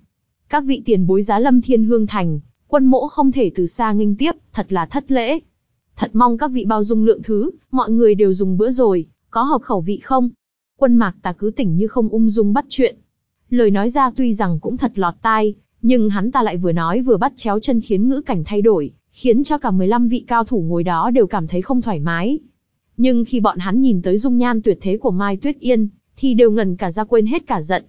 Các vị tiền bối giá lâm thiên hương thành, quân mỗ không thể từ xa nghênh tiếp, thật là thất lễ. Thật mong các vị bao dung lượng thứ, mọi người đều dùng bữa rồi, có hợp khẩu vị không? Quân mạc tà cứ tỉnh như không ung dung bắt chuyện. Lời nói ra tuy rằng cũng thật lọt tai, nhưng hắn ta lại vừa nói vừa bắt chéo chân khiến ngữ cảnh thay đổi, khiến cho cả 15 vị cao thủ ngồi đó đều cảm thấy không thoải mái. Nhưng khi bọn hắn nhìn tới dung nhan tuyệt thế của Mai Tuyết Yên, thì đều ngần cả ra quên hết cả giận.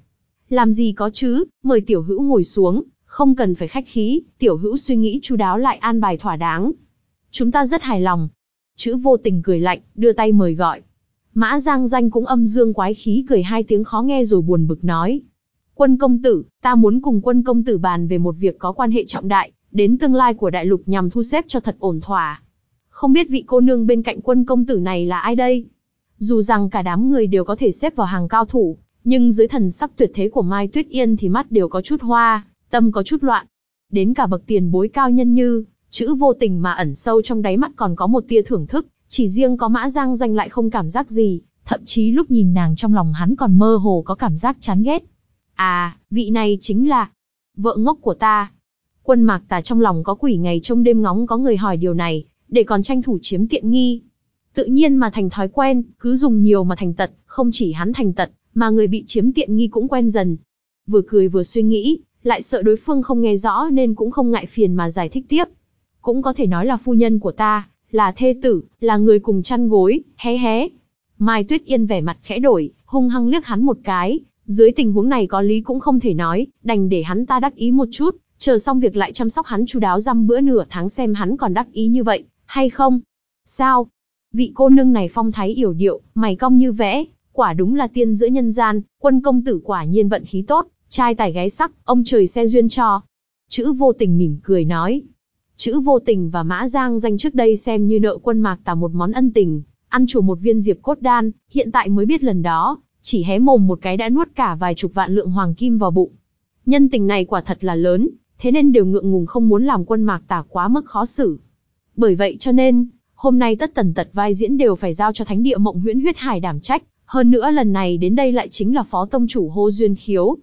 Làm gì có chứ, mời tiểu hữu ngồi xuống, không cần phải khách khí, tiểu hữu suy nghĩ chu đáo lại an bài thỏa đáng. Chúng ta rất hài lòng. Chữ vô tình cười lạnh, đưa tay mời gọi. Mã Giang Danh cũng âm dương quái khí cười hai tiếng khó nghe rồi buồn bực nói. Quân công tử, ta muốn cùng quân công tử bàn về một việc có quan hệ trọng đại, đến tương lai của đại lục nhằm thu xếp cho thật ổn thỏa. Không biết vị cô nương bên cạnh quân công tử này là ai đây? Dù rằng cả đám người đều có thể xếp vào hàng cao thủ, nhưng dưới thần sắc tuyệt thế của Mai Tuyết Yên thì mắt đều có chút hoa, tâm có chút loạn. Đến cả bậc tiền bối cao nhân như, chữ vô tình mà ẩn sâu trong đáy mắt còn có một tia thưởng thức, chỉ riêng có mã giang danh lại không cảm giác gì, thậm chí lúc nhìn nàng trong lòng hắn còn mơ hồ có cảm giác chán ghét. À, vị này chính là vợ ngốc của ta. Quân mạc tà trong lòng có quỷ ngày trong đêm ngóng có người hỏi điều này, để còn tranh thủ chiếm tiện nghi. Tự nhiên mà thành thói quen, cứ dùng nhiều mà thành tật, không chỉ hắn thành tật, mà người bị chiếm tiện nghi cũng quen dần. Vừa cười vừa suy nghĩ, lại sợ đối phương không nghe rõ nên cũng không ngại phiền mà giải thích tiếp. Cũng có thể nói là phu nhân của ta, là thê tử, là người cùng chăn gối, hé hé. Mai Tuyết Yên vẻ mặt khẽ đổi, hung hăng liếc hắn một cái, dưới tình huống này có lý cũng không thể nói, đành để hắn ta đắc ý một chút, chờ xong việc lại chăm sóc hắn chu đáo dăm bữa nửa tháng xem hắn còn đắc ý như vậy, hay không? Sao? Vị cô nương này phong thái yểu điệu, mày cong như vẽ, quả đúng là tiên giữa nhân gian, quân công tử quả nhiên vận khí tốt, trai tài gái sắc, ông trời xe duyên cho. Chữ vô tình mỉm cười nói. Chữ vô tình và mã giang danh trước đây xem như nợ quân mạc tà một món ân tình, ăn chùa một viên diệp cốt đan, hiện tại mới biết lần đó, chỉ hé mồm một cái đã nuốt cả vài chục vạn lượng hoàng kim vào bụng. Nhân tình này quả thật là lớn, thế nên đều ngượng ngùng không muốn làm quân mạc tà quá mức khó xử. Bởi vậy cho nên, hôm nay tất tần tật vai diễn đều phải giao cho thánh địa mộng huyễn huyết hải đảm trách, hơn nữa lần này đến đây lại chính là phó tông chủ hô duyên khiếu.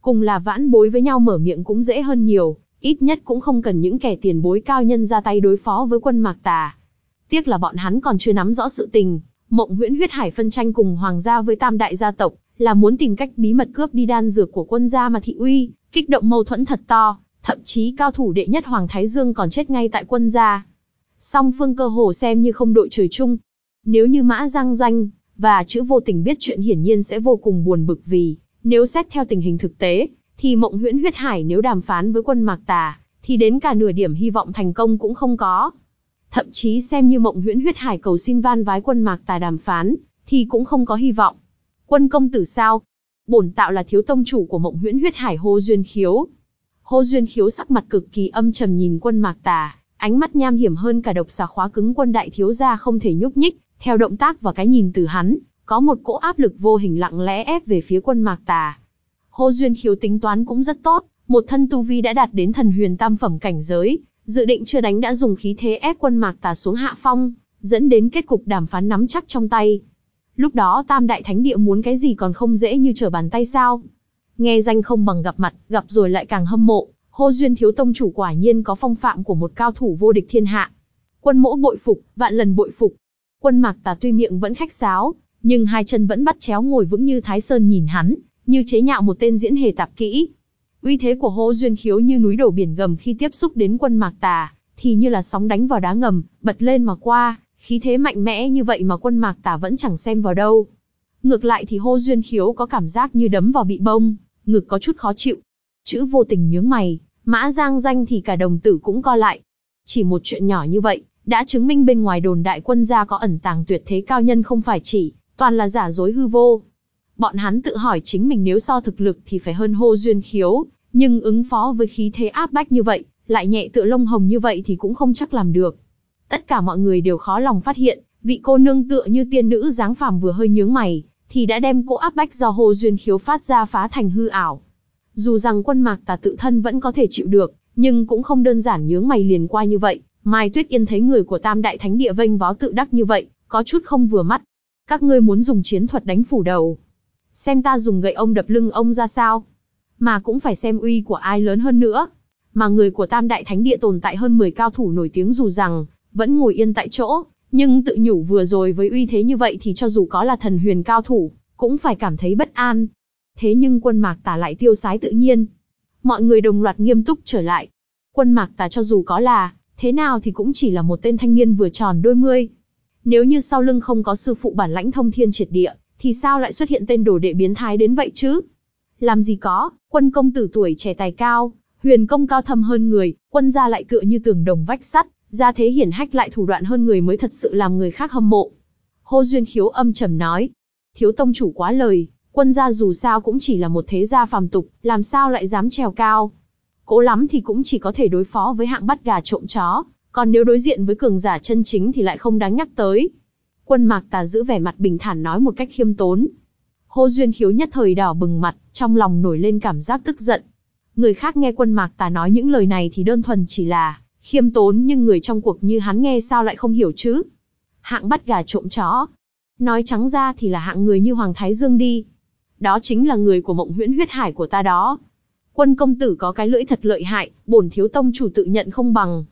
Cùng là vãn bối với nhau mở miệng cũng dễ hơn nhiều, ít nhất cũng không cần những kẻ tiền bối cao nhân ra tay đối phó với quân mạc tà. Tiếc là bọn hắn còn chưa nắm rõ sự tình, mộng huyễn huyết hải phân tranh cùng hoàng gia với tam đại gia tộc, là muốn tìm cách bí mật cướp đi đan dược của quân gia mà thị uy, kích động mâu thuẫn thật to, thậm chí cao thủ đệ nhất Hoàng Thái Dương còn chết ngay tại quân gia. Song phương cơ hồ xem như không đội trời chung. Nếu như Mã Giang Danh và chữ vô tình biết chuyện hiển nhiên sẽ vô cùng buồn bực vì, nếu xét theo tình hình thực tế, thì mộng huyễn huyết hải nếu đàm phán với quân Mạc Tà, thì đến cả nửa điểm hy vọng thành công cũng không có. Thậm chí xem như mộng huyễn huyết hải cầu xin van vái quân Mạc Tà đàm phán, thì cũng không có hy vọng. Quân công tử sao? bổn tạo là thiếu tông chủ của mộng huyễn huyết hải hô duyên khiếu. Hô duyên khiếu sắc mặt cực kỳ âm trầm nhìn quân mạc tà, ánh mắt nham hiểm hơn cả độc xà khóa cứng quân đại thiếu gia không thể nhúc nhích, theo động tác và cái nhìn từ hắn, có một cỗ áp lực vô hình lặng lẽ ép về phía quân mạc tà. Hô duyên khiếu tính toán cũng rất tốt, một thân tu vi đã đạt đến thần huyền tam phẩm cảnh giới, dự định chưa đánh đã dùng khí thế ép quân mạc tà xuống hạ phong, dẫn đến kết cục đàm phán nắm chắc trong tay. Lúc đó Tam Đại Thánh Địa muốn cái gì còn không dễ như trở bàn tay sao? Nghe danh không bằng gặp mặt, gặp rồi lại càng hâm mộ, Hô Duyên Thiếu Tông chủ quả nhiên có phong phạm của một cao thủ vô địch thiên hạ. Quân mỗ bội phục, vạn lần bội phục. Quân Mạc Tà tuy miệng vẫn khách sáo, nhưng hai chân vẫn bắt chéo ngồi vững như Thái Sơn nhìn hắn, như chế nhạo một tên diễn hề tạp kỹ. Uy thế của Hô Duyên Khiếu như núi đổ biển gầm khi tiếp xúc đến quân Mạc Tà, thì như là sóng đánh vào đá ngầm, bật lên mà qua, khí thế mạnh mẽ như vậy mà quân Mạc Tà vẫn chẳng xem vào đâu. Ngược lại thì Hô Duyên Khiếu có cảm giác như đấm vào bị bông, ngực có chút khó chịu. Chữ vô tình nhướng mày, Mã Giang danh thì cả đồng tử cũng co lại. Chỉ một chuyện nhỏ như vậy, đã chứng minh bên ngoài đồn đại quân gia có ẩn tàng tuyệt thế cao nhân không phải chỉ, toàn là giả dối hư vô. Bọn hắn tự hỏi chính mình nếu so thực lực thì phải hơn hô duyên khiếu, nhưng ứng phó với khí thế áp bách như vậy, lại nhẹ tựa lông hồng như vậy thì cũng không chắc làm được. Tất cả mọi người đều khó lòng phát hiện, vị cô nương tựa như tiên nữ dáng phàm vừa hơi nhướng mày, thì đã đem cỗ áp bách do hồ duyên khiếu phát ra phá thành hư ảo. Dù rằng quân mạc tà tự thân vẫn có thể chịu được, nhưng cũng không đơn giản nhướng mày liền qua như vậy. Mai Tuyết Yên thấy người của Tam Đại Thánh Địa vênh vó tự đắc như vậy, có chút không vừa mắt. Các ngươi muốn dùng chiến thuật đánh phủ đầu. Xem ta dùng gậy ông đập lưng ông ra sao. Mà cũng phải xem uy của ai lớn hơn nữa. Mà người của Tam Đại Thánh Địa tồn tại hơn 10 cao thủ nổi tiếng dù rằng, vẫn ngồi yên tại chỗ, nhưng tự nhủ vừa rồi với uy thế như vậy thì cho dù có là thần huyền cao thủ, cũng phải cảm thấy bất an. Thế nhưng quân mạc tà lại tiêu sái tự nhiên. Mọi người đồng loạt nghiêm túc trở lại. Quân mạc tà cho dù có là, thế nào thì cũng chỉ là một tên thanh niên vừa tròn đôi mươi. Nếu như sau lưng không có sư phụ bản lãnh thông thiên triệt địa, thì sao lại xuất hiện tên đồ đệ biến thái đến vậy chứ? Làm gì có, quân công tử tuổi trẻ tài cao, huyền công cao thâm hơn người, quân gia lại tựa như tường đồng vách sắt, gia thế hiển hách lại thủ đoạn hơn người mới thật sự làm người khác hâm mộ. Hô Duyên Khiếu âm trầm nói, thiếu tông chủ quá lời, quân gia dù sao cũng chỉ là một thế gia phàm tục, làm sao lại dám trèo cao. Cố lắm thì cũng chỉ có thể đối phó với hạng bắt gà trộm chó, còn nếu đối diện với cường giả chân chính thì lại không đáng nhắc tới. Quân mạc tà giữ vẻ mặt bình thản nói một cách khiêm tốn. Hô Duyên Khiếu nhất thời đỏ bừng mặt, trong lòng nổi lên cảm giác tức giận. Người khác nghe quân mạc tà nói những lời này thì đơn thuần chỉ là khiêm tốn nhưng người trong cuộc như hắn nghe sao lại không hiểu chứ. Hạng bắt gà trộm chó. Nói trắng ra thì là hạng người như Hoàng Thái Dương đi. Đó chính là người của mộng huyễn huyết hải của ta đó. Quân công tử có cái lưỡi thật lợi hại, bổn thiếu tông chủ tự nhận không bằng.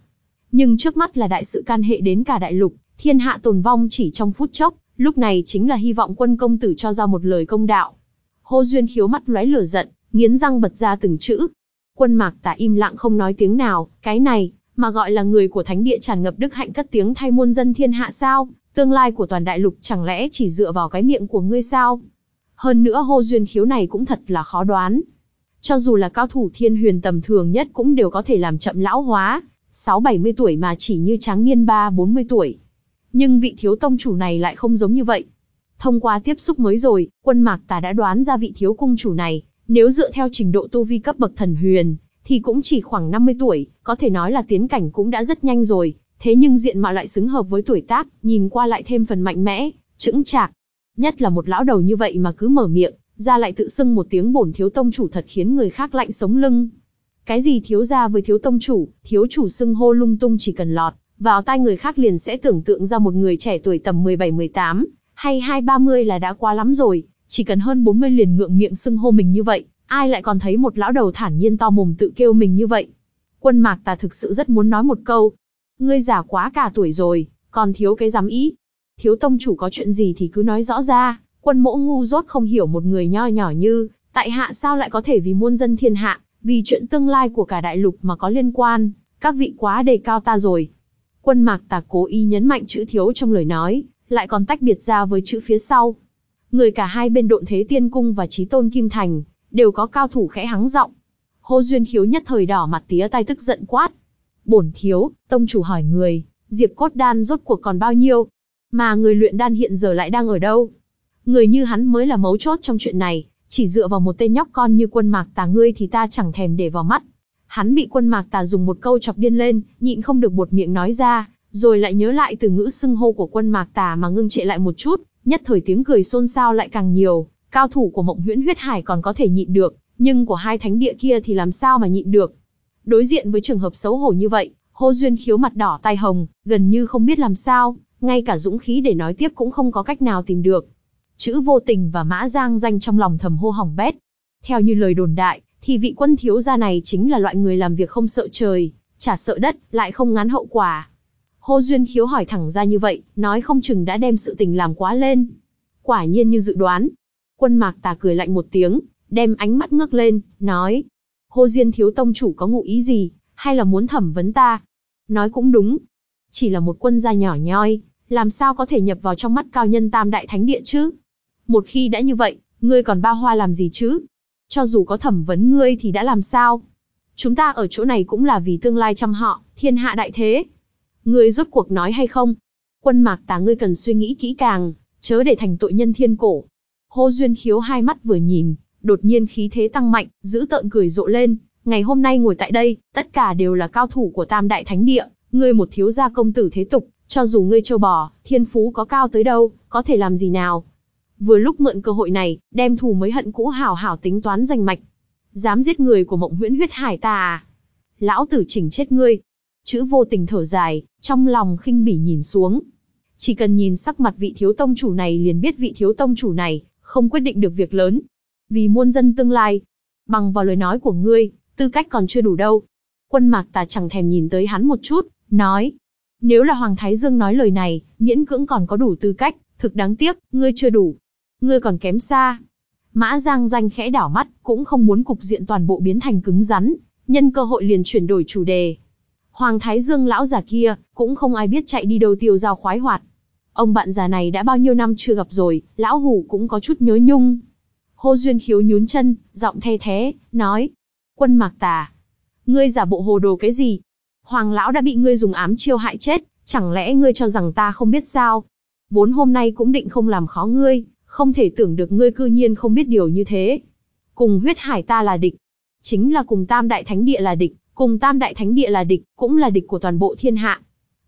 Nhưng trước mắt là đại sự can hệ đến cả đại lục, thiên hạ tồn vong chỉ trong phút chốc, lúc này chính là hy vọng quân công tử cho ra một lời công đạo. Hô Duyên khiếu mắt lóe lửa giận, nghiến răng bật ra từng chữ. Quân mạc tả im lặng không nói tiếng nào, cái này, mà gọi là người của thánh địa tràn ngập đức hạnh cất tiếng thay muôn dân thiên hạ sao, tương lai của toàn đại lục chẳng lẽ chỉ dựa vào cái miệng của ngươi sao? Hơn nữa hô duyên khiếu này cũng thật là khó đoán. Cho dù là cao thủ thiên huyền tầm thường nhất cũng đều có thể làm chậm lão hóa, 6-70 tuổi mà chỉ như tráng niên 3-40 tuổi. Nhưng vị thiếu tông chủ này lại không giống như vậy. Thông qua tiếp xúc mới rồi, quân mạc tà đã đoán ra vị thiếu cung chủ này, nếu dựa theo trình độ tu vi cấp bậc thần huyền, thì cũng chỉ khoảng 50 tuổi, có thể nói là tiến cảnh cũng đã rất nhanh rồi, thế nhưng diện mạo lại xứng hợp với tuổi tác, nhìn qua lại thêm phần mạnh mẽ, chững chạc. Nhất là một lão đầu như vậy mà cứ mở miệng, ra lại tự xưng một tiếng bổn thiếu tông chủ thật khiến người khác lạnh sống lưng. Cái gì thiếu ra với thiếu tông chủ, thiếu chủ xưng hô lung tung chỉ cần lọt, vào tai người khác liền sẽ tưởng tượng ra một người trẻ tuổi tầm 17-18, hay 2-30 là đã quá lắm rồi, chỉ cần hơn 40 liền ngượng miệng xưng hô mình như vậy, ai lại còn thấy một lão đầu thản nhiên to mồm tự kêu mình như vậy. Quân mạc ta thực sự rất muốn nói một câu. Ngươi già quá cả tuổi rồi, còn thiếu cái dám ý. Thiếu tông chủ có chuyện gì thì cứ nói rõ ra, quân mỗ ngu dốt không hiểu một người nho nhỏ như, tại hạ sao lại có thể vì muôn dân thiên hạ, vì chuyện tương lai của cả đại lục mà có liên quan, các vị quá đề cao ta rồi. Quân mạc tà cố ý nhấn mạnh chữ thiếu trong lời nói, lại còn tách biệt ra với chữ phía sau. Người cả hai bên độn thế tiên cung và trí tôn kim thành, đều có cao thủ khẽ hắng giọng. Hô Duyên Khiếu nhất thời đỏ mặt tía tay tức giận quát. Bổn thiếu, tông chủ hỏi người, diệp cốt đan rốt cuộc còn bao nhiêu? Mà người luyện đan hiện giờ lại đang ở đâu? Người như hắn mới là mấu chốt trong chuyện này, Chỉ dựa vào một tên nhóc con như quân mạc tà ngươi thì ta chẳng thèm để vào mắt. Hắn bị quân mạc tà dùng một câu chọc điên lên, nhịn không được buột miệng nói ra, rồi lại nhớ lại từ ngữ xưng hô của quân mạc tà mà ngưng trệ lại một chút, nhất thời tiếng cười xôn xao lại càng nhiều, cao thủ của mộng huyễn huyết hải còn có thể nhịn được, nhưng của hai thánh địa kia thì làm sao mà nhịn được. Đối diện với trường hợp xấu hổ như vậy, hô duyên khiếu mặt đỏ tai hồng, gần như không biết làm sao, ngay cả dũng khí để nói tiếp cũng không có cách nào tìm được. Chữ vô tình và mã giang danh trong lòng thầm hô hỏng bét. Theo như lời đồn đại, thì vị quân thiếu gia này chính là loại người làm việc không sợ trời, chả sợ đất, lại không ngán hậu quả. Hô Duyên khiếu hỏi thẳng ra như vậy, nói không chừng đã đem sự tình làm quá lên. Quả nhiên như dự đoán. Quân mạc tà cười lạnh một tiếng, đem ánh mắt ngước lên, nói. Hô Diên thiếu tông chủ có ngụ ý gì, hay là muốn thẩm vấn ta? Nói cũng đúng. Chỉ là một quân gia nhỏ nhoi, làm sao có thể nhập vào trong mắt cao nhân tam đại thánh địa chứ? Một khi đã như vậy, ngươi còn ba hoa làm gì chứ? Cho dù có thẩm vấn ngươi thì đã làm sao? Chúng ta ở chỗ này cũng là vì tương lai chăm họ, thiên hạ đại thế. Ngươi rốt cuộc nói hay không? Quân mạc tà ngươi cần suy nghĩ kỹ càng, chớ để thành tội nhân thiên cổ. Hô Duyên khiếu hai mắt vừa nhìn, đột nhiên khí thế tăng mạnh, giữ tợn cười rộ lên. Ngày hôm nay ngồi tại đây, tất cả đều là cao thủ của tam đại thánh địa, ngươi một thiếu gia công tử thế tục, cho dù ngươi châu bò, thiên phú có cao tới đâu, có thể làm gì nào. Vừa lúc mượn cơ hội này, đem thù mới hận cũ hảo hảo tính toán giành mạch. Dám giết người của mộng huyễn huyết hải ta à? Lão tử chỉnh chết ngươi. Chữ vô tình thở dài, trong lòng khinh bỉ nhìn xuống. Chỉ cần nhìn sắc mặt vị thiếu tông chủ này liền biết vị thiếu tông chủ này, không quyết định được việc lớn. Vì muôn dân tương lai. Bằng vào lời nói của ngươi, tư cách còn chưa đủ đâu. Quân mạc tà chẳng thèm nhìn tới hắn một chút, nói. Nếu là Hoàng Thái Dương nói lời này, miễn cưỡng còn có đủ tư cách, thực đáng tiếc, ngươi chưa đủ. Ngươi còn kém xa. Mã Giang danh khẽ đảo mắt, cũng không muốn cục diện toàn bộ biến thành cứng rắn, nhân cơ hội liền chuyển đổi chủ đề. Hoàng Thái Dương lão già kia, cũng không ai biết chạy đi đâu tiêu giao khoái hoạt. Ông bạn già này đã bao nhiêu năm chưa gặp rồi, lão hủ cũng có chút nhớ nhung. Hô Duyên khiếu nhún chân, giọng the thế, nói. Quân mạc tà. Ngươi giả bộ hồ đồ cái gì? Hoàng lão đã bị ngươi dùng ám chiêu hại chết, chẳng lẽ ngươi cho rằng ta không biết sao? Vốn hôm nay cũng định không làm khó ngươi, không thể tưởng được ngươi cư nhiên không biết điều như thế. Cùng huyết hải ta là địch. Chính là cùng tam đại thánh địa là địch, cùng tam đại thánh địa là địch, cũng là địch của toàn bộ thiên hạ.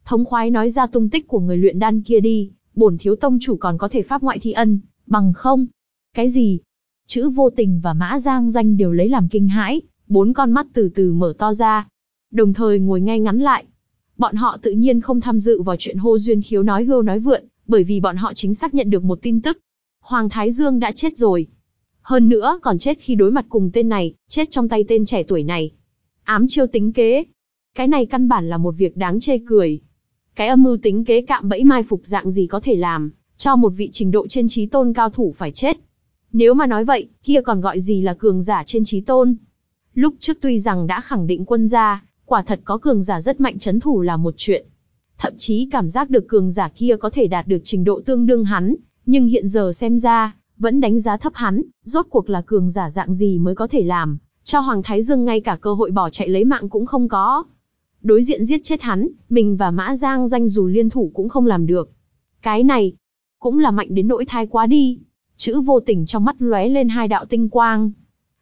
Thống khoái nói ra tung tích của người luyện đan kia đi, bổn thiếu tông chủ còn có thể pháp ngoại thi ân, bằng không. Cái gì? Chữ vô tình và mã giang danh đều lấy làm kinh hãi, bốn con mắt từ từ mở to ra. Đồng thời ngồi ngay ngắn lại. Bọn họ tự nhiên không tham dự vào chuyện hô duyên khiếu nói hưu nói vượn, bởi vì bọn họ chính xác nhận được một tin tức. Hoàng Thái Dương đã chết rồi. Hơn nữa còn chết khi đối mặt cùng tên này, chết trong tay tên trẻ tuổi này. Ám chiêu tính kế. Cái này căn bản là một việc đáng chê cười. Cái âm mưu tính kế cạm bẫy mai phục dạng gì có thể làm, cho một vị trình độ trên trí tôn cao thủ phải chết. Nếu mà nói vậy, kia còn gọi gì là cường giả trên trí tôn. Lúc trước tuy rằng đã khẳng định quân gia, quả thật có cường giả rất mạnh chấn thủ là một chuyện. Thậm chí cảm giác được cường giả kia có thể đạt được trình độ tương đương hắn, nhưng hiện giờ xem ra, vẫn đánh giá thấp hắn, rốt cuộc là cường giả dạng gì mới có thể làm, cho Hoàng Thái Dương ngay cả cơ hội bỏ chạy lấy mạng cũng không có. Đối diện giết chết hắn, mình và Mã Giang danh dù liên thủ cũng không làm được. Cái này, cũng là mạnh đến nỗi thai quá đi. Chữ vô tình trong mắt lóe lên hai đạo tinh quang.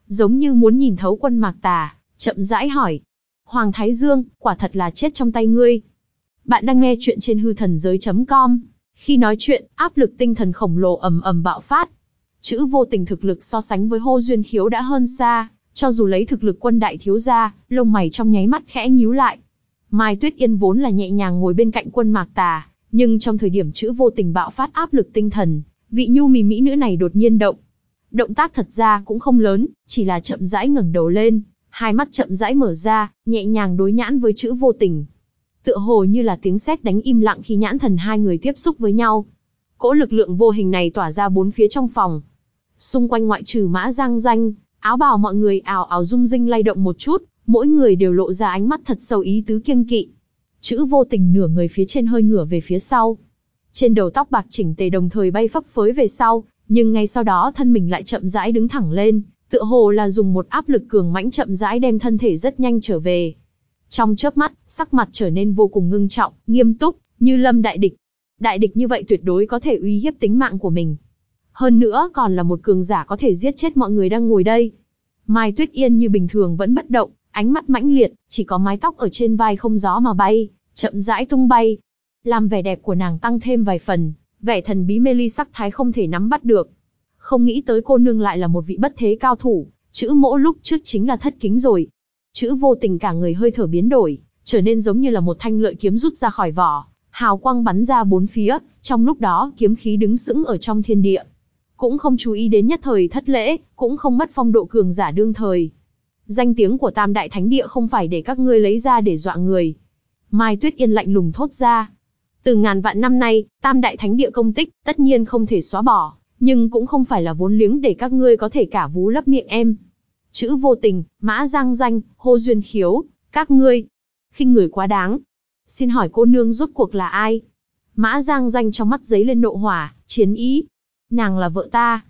Giống như muốn nhìn thấu quân mạc tà, chậm rãi hỏi. Hoàng Thái Dương, quả thật là chết trong tay ngươi. Bạn đang nghe chuyện trên hư thần giới.com. Khi nói chuyện, áp lực tinh thần khổng lồ ầm ầm bạo phát. Chữ vô tình thực lực so sánh với hô duyên khiếu đã hơn xa, cho dù lấy thực lực quân đại thiếu gia, lông mày trong nháy mắt khẽ nhíu lại. Mai Tuyết Yên vốn là nhẹ nhàng ngồi bên cạnh quân mạc tà, nhưng trong thời điểm chữ vô tình bạo phát áp lực tinh thần, vị nhu mì mỹ nữ này đột nhiên động. Động tác thật ra cũng không lớn, chỉ là chậm rãi ngẩng đầu lên, hai mắt chậm rãi mở ra, nhẹ nhàng đối nhãn với chữ vô tình tựa hồ như là tiếng sét đánh im lặng khi nhãn thần hai người tiếp xúc với nhau. Cỗ lực lượng vô hình này tỏa ra bốn phía trong phòng. Xung quanh ngoại trừ mã giang danh, áo bào mọi người ảo ảo rung rinh lay động một chút, mỗi người đều lộ ra ánh mắt thật sâu ý tứ kiêng kỵ. Chữ vô tình nửa người phía trên hơi ngửa về phía sau. Trên đầu tóc bạc chỉnh tề đồng thời bay phấp phới về sau, nhưng ngay sau đó thân mình lại chậm rãi đứng thẳng lên, tựa hồ là dùng một áp lực cường mãnh chậm rãi đem thân thể rất nhanh trở về. Trong chớp mắt, sắc mặt trở nên vô cùng ngưng trọng, nghiêm túc, như lâm đại địch. Đại địch như vậy tuyệt đối có thể uy hiếp tính mạng của mình. hơn nữa còn là một cường giả có thể giết chết mọi người đang ngồi đây. Mai Tuyết Yên như bình thường vẫn bất động, ánh mắt mãnh liệt, chỉ có mái tóc ở trên vai không gió mà bay, chậm rãi tung bay. Làm vẻ đẹp của nàng tăng thêm vài phần, vẻ thần bí mê ly sắc thái không thể nắm bắt được. Không nghĩ tới cô nương lại là một vị bất thế cao thủ, chữ mỗ lúc trước chính là thất kính rồi. Chữ vô tình cả người hơi thở biến đổi, trở nên giống như là một thanh lợi kiếm rút ra khỏi vỏ, hào quang bắn ra bốn phía, trong lúc đó kiếm khí đứng sững ở trong thiên địa. Cũng không chú ý đến nhất thời thất lễ, cũng không mất phong độ cường giả đương thời. Danh tiếng của Tam Đại Thánh Địa không phải để các ngươi lấy ra để dọa người. Mai Tuyết Yên lạnh lùng thốt ra. Từ ngàn vạn năm nay, Tam Đại Thánh Địa công tích, tất nhiên không thể xóa bỏ, nhưng cũng không phải là vốn liếng để các ngươi có thể cả vú lấp miệng em. Chữ vô tình, mã giang danh, hô duyên khiếu, các ngươi, khinh người quá đáng. Xin hỏi cô nương rốt cuộc là ai? Mã giang danh trong mắt giấy lên nộ hỏa, chiến ý. Nàng là vợ ta.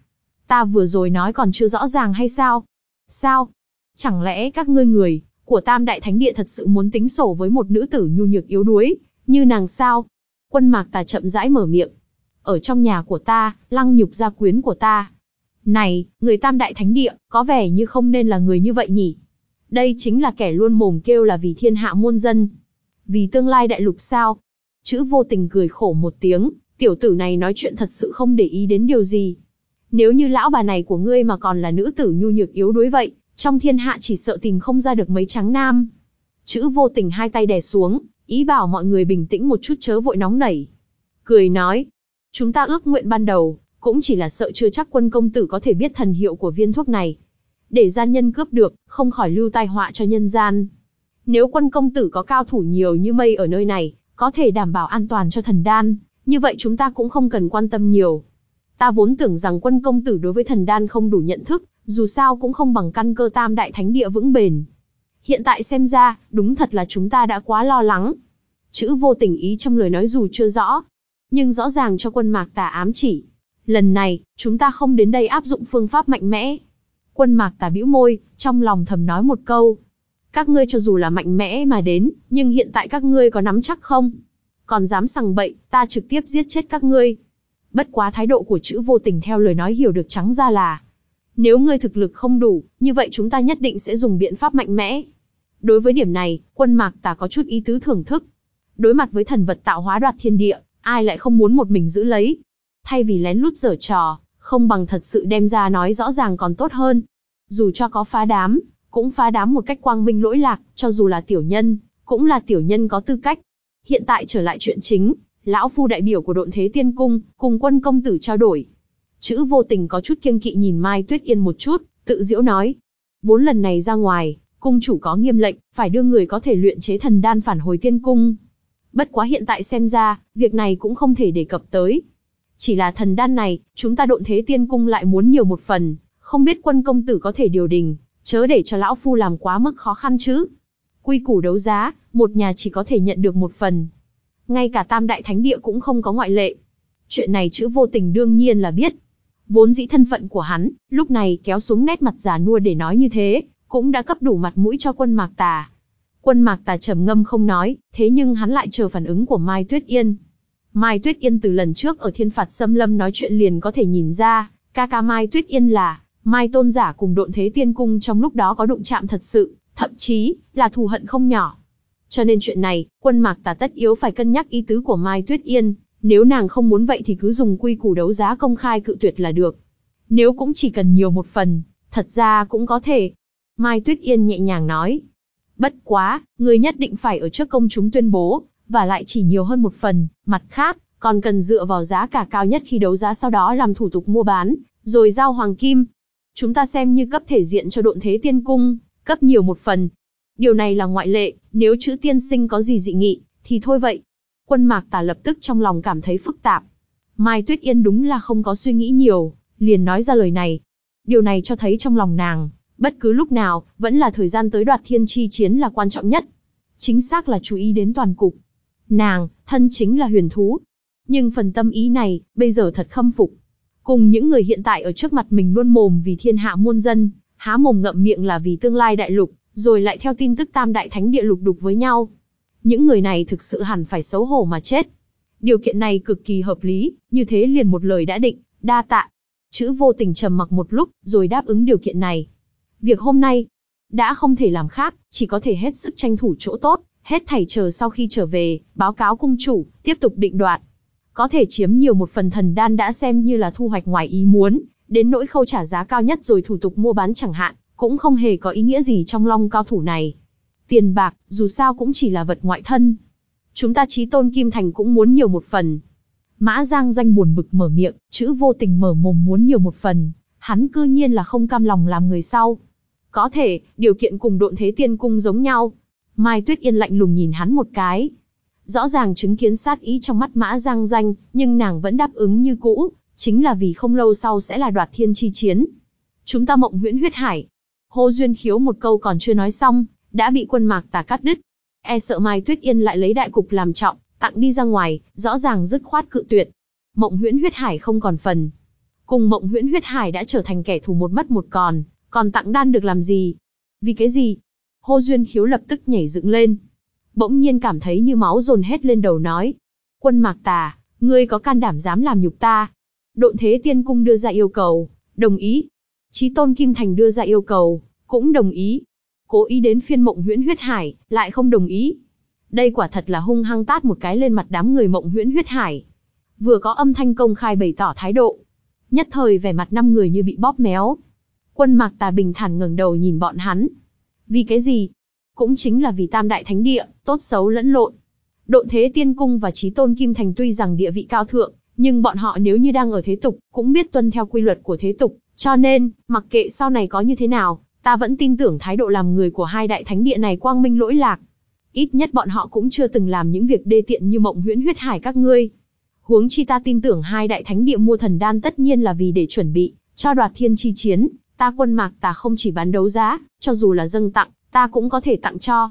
Ta vừa rồi nói còn chưa rõ ràng hay sao? Sao? Chẳng lẽ các ngươi người, của Tam Đại Thánh Địa thật sự muốn tính sổ với một nữ tử nhu nhược yếu đuối, như nàng sao? Quân mạc tà chậm rãi mở miệng. Ở trong nhà của ta, lăng nhục gia quyến của ta. Này, người Tam Đại Thánh Địa, có vẻ như không nên là người như vậy nhỉ? Đây chính là kẻ luôn mồm kêu là vì thiên hạ muôn dân. Vì tương lai đại lục sao? Chữ vô tình cười khổ một tiếng, tiểu tử này nói chuyện thật sự không để ý đến điều gì. Nếu như lão bà này của ngươi mà còn là nữ tử nhu nhược yếu đuối vậy, trong thiên hạ chỉ sợ tìm không ra được mấy trắng nam. Chữ vô tình hai tay đè xuống, ý bảo mọi người bình tĩnh một chút chớ vội nóng nảy. Cười nói, chúng ta ước nguyện ban đầu, cũng chỉ là sợ chưa chắc quân công tử có thể biết thần hiệu của viên thuốc này. Để gian nhân cướp được, không khỏi lưu tai họa cho nhân gian. Nếu quân công tử có cao thủ nhiều như mây ở nơi này, có thể đảm bảo an toàn cho thần đan, như vậy chúng ta cũng không cần quan tâm nhiều. Ta vốn tưởng rằng quân công tử đối với thần đan không đủ nhận thức, dù sao cũng không bằng căn cơ tam đại thánh địa vững bền. Hiện tại xem ra, đúng thật là chúng ta đã quá lo lắng. Chữ vô tình ý trong lời nói dù chưa rõ, nhưng rõ ràng cho quân mạc tà ám chỉ. Lần này, chúng ta không đến đây áp dụng phương pháp mạnh mẽ. Quân mạc tà bĩu môi, trong lòng thầm nói một câu. Các ngươi cho dù là mạnh mẽ mà đến, nhưng hiện tại các ngươi có nắm chắc không? Còn dám sằng bậy, ta trực tiếp giết chết các ngươi. Bất quá thái độ của chữ vô tình theo lời nói hiểu được trắng ra là, nếu ngươi thực lực không đủ, như vậy chúng ta nhất định sẽ dùng biện pháp mạnh mẽ. Đối với điểm này, quân mạc tà có chút ý tứ thưởng thức. Đối mặt với thần vật tạo hóa đoạt thiên địa, ai lại không muốn một mình giữ lấy. Thay vì lén lút dở trò, không bằng thật sự đem ra nói rõ ràng còn tốt hơn. Dù cho có phá đám, cũng phá đám một cách quang minh lỗi lạc, cho dù là tiểu nhân, cũng là tiểu nhân có tư cách. Hiện tại trở lại chuyện chính, lão phu đại biểu của độn thế tiên cung, cùng quân công tử trao đổi, Chữ vô tình có chút kiêng kỵ nhìn Mai Tuyết Yên một chút, tự diễu nói. Vốn lần này ra ngoài, cung chủ có nghiêm lệnh, phải đưa người có thể luyện chế thần đan phản hồi tiên cung. Bất quá hiện tại xem ra, việc này cũng không thể đề cập tới. Chỉ là thần đan này, chúng ta độn thế tiên cung lại muốn nhiều một phần, không biết quân công tử có thể điều đình, chớ để cho lão phu làm quá mức khó khăn chứ. Quy củ đấu giá, một nhà chỉ có thể nhận được một phần. Ngay cả tam đại thánh địa cũng không có ngoại lệ. Chuyện này chữ vô tình đương nhiên là biết, Vốn dĩ thân phận của hắn, lúc này kéo xuống nét mặt già nua để nói như thế, cũng đã cấp đủ mặt mũi cho quân mạc tà. Quân mạc tà trầm ngâm không nói, thế nhưng hắn lại chờ phản ứng của Mai Tuyết Yên. Mai Tuyết Yên từ lần trước ở thiên phạt xâm lâm nói chuyện liền có thể nhìn ra, ca ca Mai Tuyết Yên là, Mai tôn giả cùng độn thế tiên cung trong lúc đó có đụng chạm thật sự, thậm chí, là thù hận không nhỏ. Cho nên chuyện này, quân mạc tà tất yếu phải cân nhắc ý tứ của Mai Tuyết Yên, nếu nàng không muốn vậy thì cứ dùng quy củ đấu giá công khai cự tuyệt là được. Nếu cũng chỉ cần nhiều một phần, thật ra cũng có thể. Mai Tuyết Yên nhẹ nhàng nói. Bất quá, người nhất định phải ở trước công chúng tuyên bố, và lại chỉ nhiều hơn một phần, mặt khác, còn cần dựa vào giá cả cao nhất khi đấu giá sau đó làm thủ tục mua bán, rồi giao hoàng kim. Chúng ta xem như cấp thể diện cho độn thế tiên cung, cấp nhiều một phần. Điều này là ngoại lệ, nếu chữ tiên sinh có gì dị nghị, thì thôi vậy, Quân mạc tà lập tức trong lòng cảm thấy phức tạp. Mai Tuyết Yên đúng là không có suy nghĩ nhiều, liền nói ra lời này. Điều này cho thấy trong lòng nàng, bất cứ lúc nào, vẫn là thời gian tới đoạt thiên chi chiến là quan trọng nhất. Chính xác là chú ý đến toàn cục. Nàng, thân chính là huyền thú. Nhưng phần tâm ý này, bây giờ thật khâm phục. Cùng những người hiện tại ở trước mặt mình luôn mồm vì thiên hạ muôn dân, há mồm ngậm miệng là vì tương lai đại lục, rồi lại theo tin tức tam đại thánh địa lục đục với nhau. Những người này thực sự hẳn phải xấu hổ mà chết. Điều kiện này cực kỳ hợp lý, như thế liền một lời đã định, đa tạ. Chữ vô tình trầm mặc một lúc, rồi đáp ứng điều kiện này. Việc hôm nay, đã không thể làm khác, chỉ có thể hết sức tranh thủ chỗ tốt, hết thảy chờ sau khi trở về, báo cáo cung chủ, tiếp tục định đoạt. Có thể chiếm nhiều một phần thần đan đã xem như là thu hoạch ngoài ý muốn, đến nỗi khâu trả giá cao nhất rồi thủ tục mua bán chẳng hạn, cũng không hề có ý nghĩa gì trong long cao thủ này. Tiền bạc, dù sao cũng chỉ là vật ngoại thân. Chúng ta trí tôn Kim Thành cũng muốn nhiều một phần. Mã Giang danh buồn bực mở miệng, chữ vô tình mở mồm muốn nhiều một phần, hắn cư nhiên là không cam lòng làm người sau. Có thể, điều kiện cùng độn thế tiên cung giống nhau. Mai Tuyết Yên lạnh lùng nhìn hắn một cái. Rõ ràng chứng kiến sát ý trong mắt Mã Giang danh, nhưng nàng vẫn đáp ứng như cũ, chính là vì không lâu sau sẽ là đoạt thiên chi chiến. Chúng ta mộng huyễn huyết hải. Hô Duyên khiếu một câu còn chưa nói xong, đã bị quân mạc tà cắt đứt. E sợ Mai Tuyết Yên lại lấy đại cục làm trọng, tặng đi ra ngoài, rõ ràng dứt khoát cự tuyệt. Mộng huyễn huyết hải không còn phần. Cùng mộng huyễn huyết hải đã trở thành kẻ thù một mất một còn, còn tặng đan được làm gì? Vì cái gì? Hô Duyên khiếu lập tức nhảy dựng lên. Bỗng nhiên cảm thấy như máu dồn hết lên đầu nói. Quân mạc tà, ngươi có can đảm dám làm nhục ta. Độn thế tiên cung đưa ra yêu cầu, đồng ý. Chí tôn Kim Thành đưa ra yêu cầu, cũng đồng ý. Cố ý đến phiên mộng huyễn huyết hải, lại không đồng ý. Đây quả thật là hung hăng tát một cái lên mặt đám người mộng huyễn huyết hải. Vừa có âm thanh công khai bày tỏ thái độ. Nhất thời vẻ mặt năm người như bị bóp méo. Quân mạc tà bình thản ngẩng đầu nhìn bọn hắn. Vì cái gì? Cũng chính là vì tam đại thánh địa, tốt xấu lẫn lộn. Độn thế tiên cung và trí tôn kim thành tuy rằng địa vị cao thượng, nhưng bọn họ nếu như đang ở thế tục, cũng biết tuân theo quy luật của thế tục, cho nên, mặc kệ sau này có như thế nào, ta vẫn tin tưởng thái độ làm người của hai đại thánh địa này quang minh lỗi lạc. Ít nhất bọn họ cũng chưa từng làm những việc đê tiện như mộng huyễn huyết hải các ngươi. Huống chi ta tin tưởng hai đại thánh địa mua thần đan tất nhiên là vì để chuẩn bị, cho đoạt thiên chi chiến, ta quân mạc tà không chỉ bán đấu giá, cho dù là dâng tặng, ta cũng có thể tặng cho.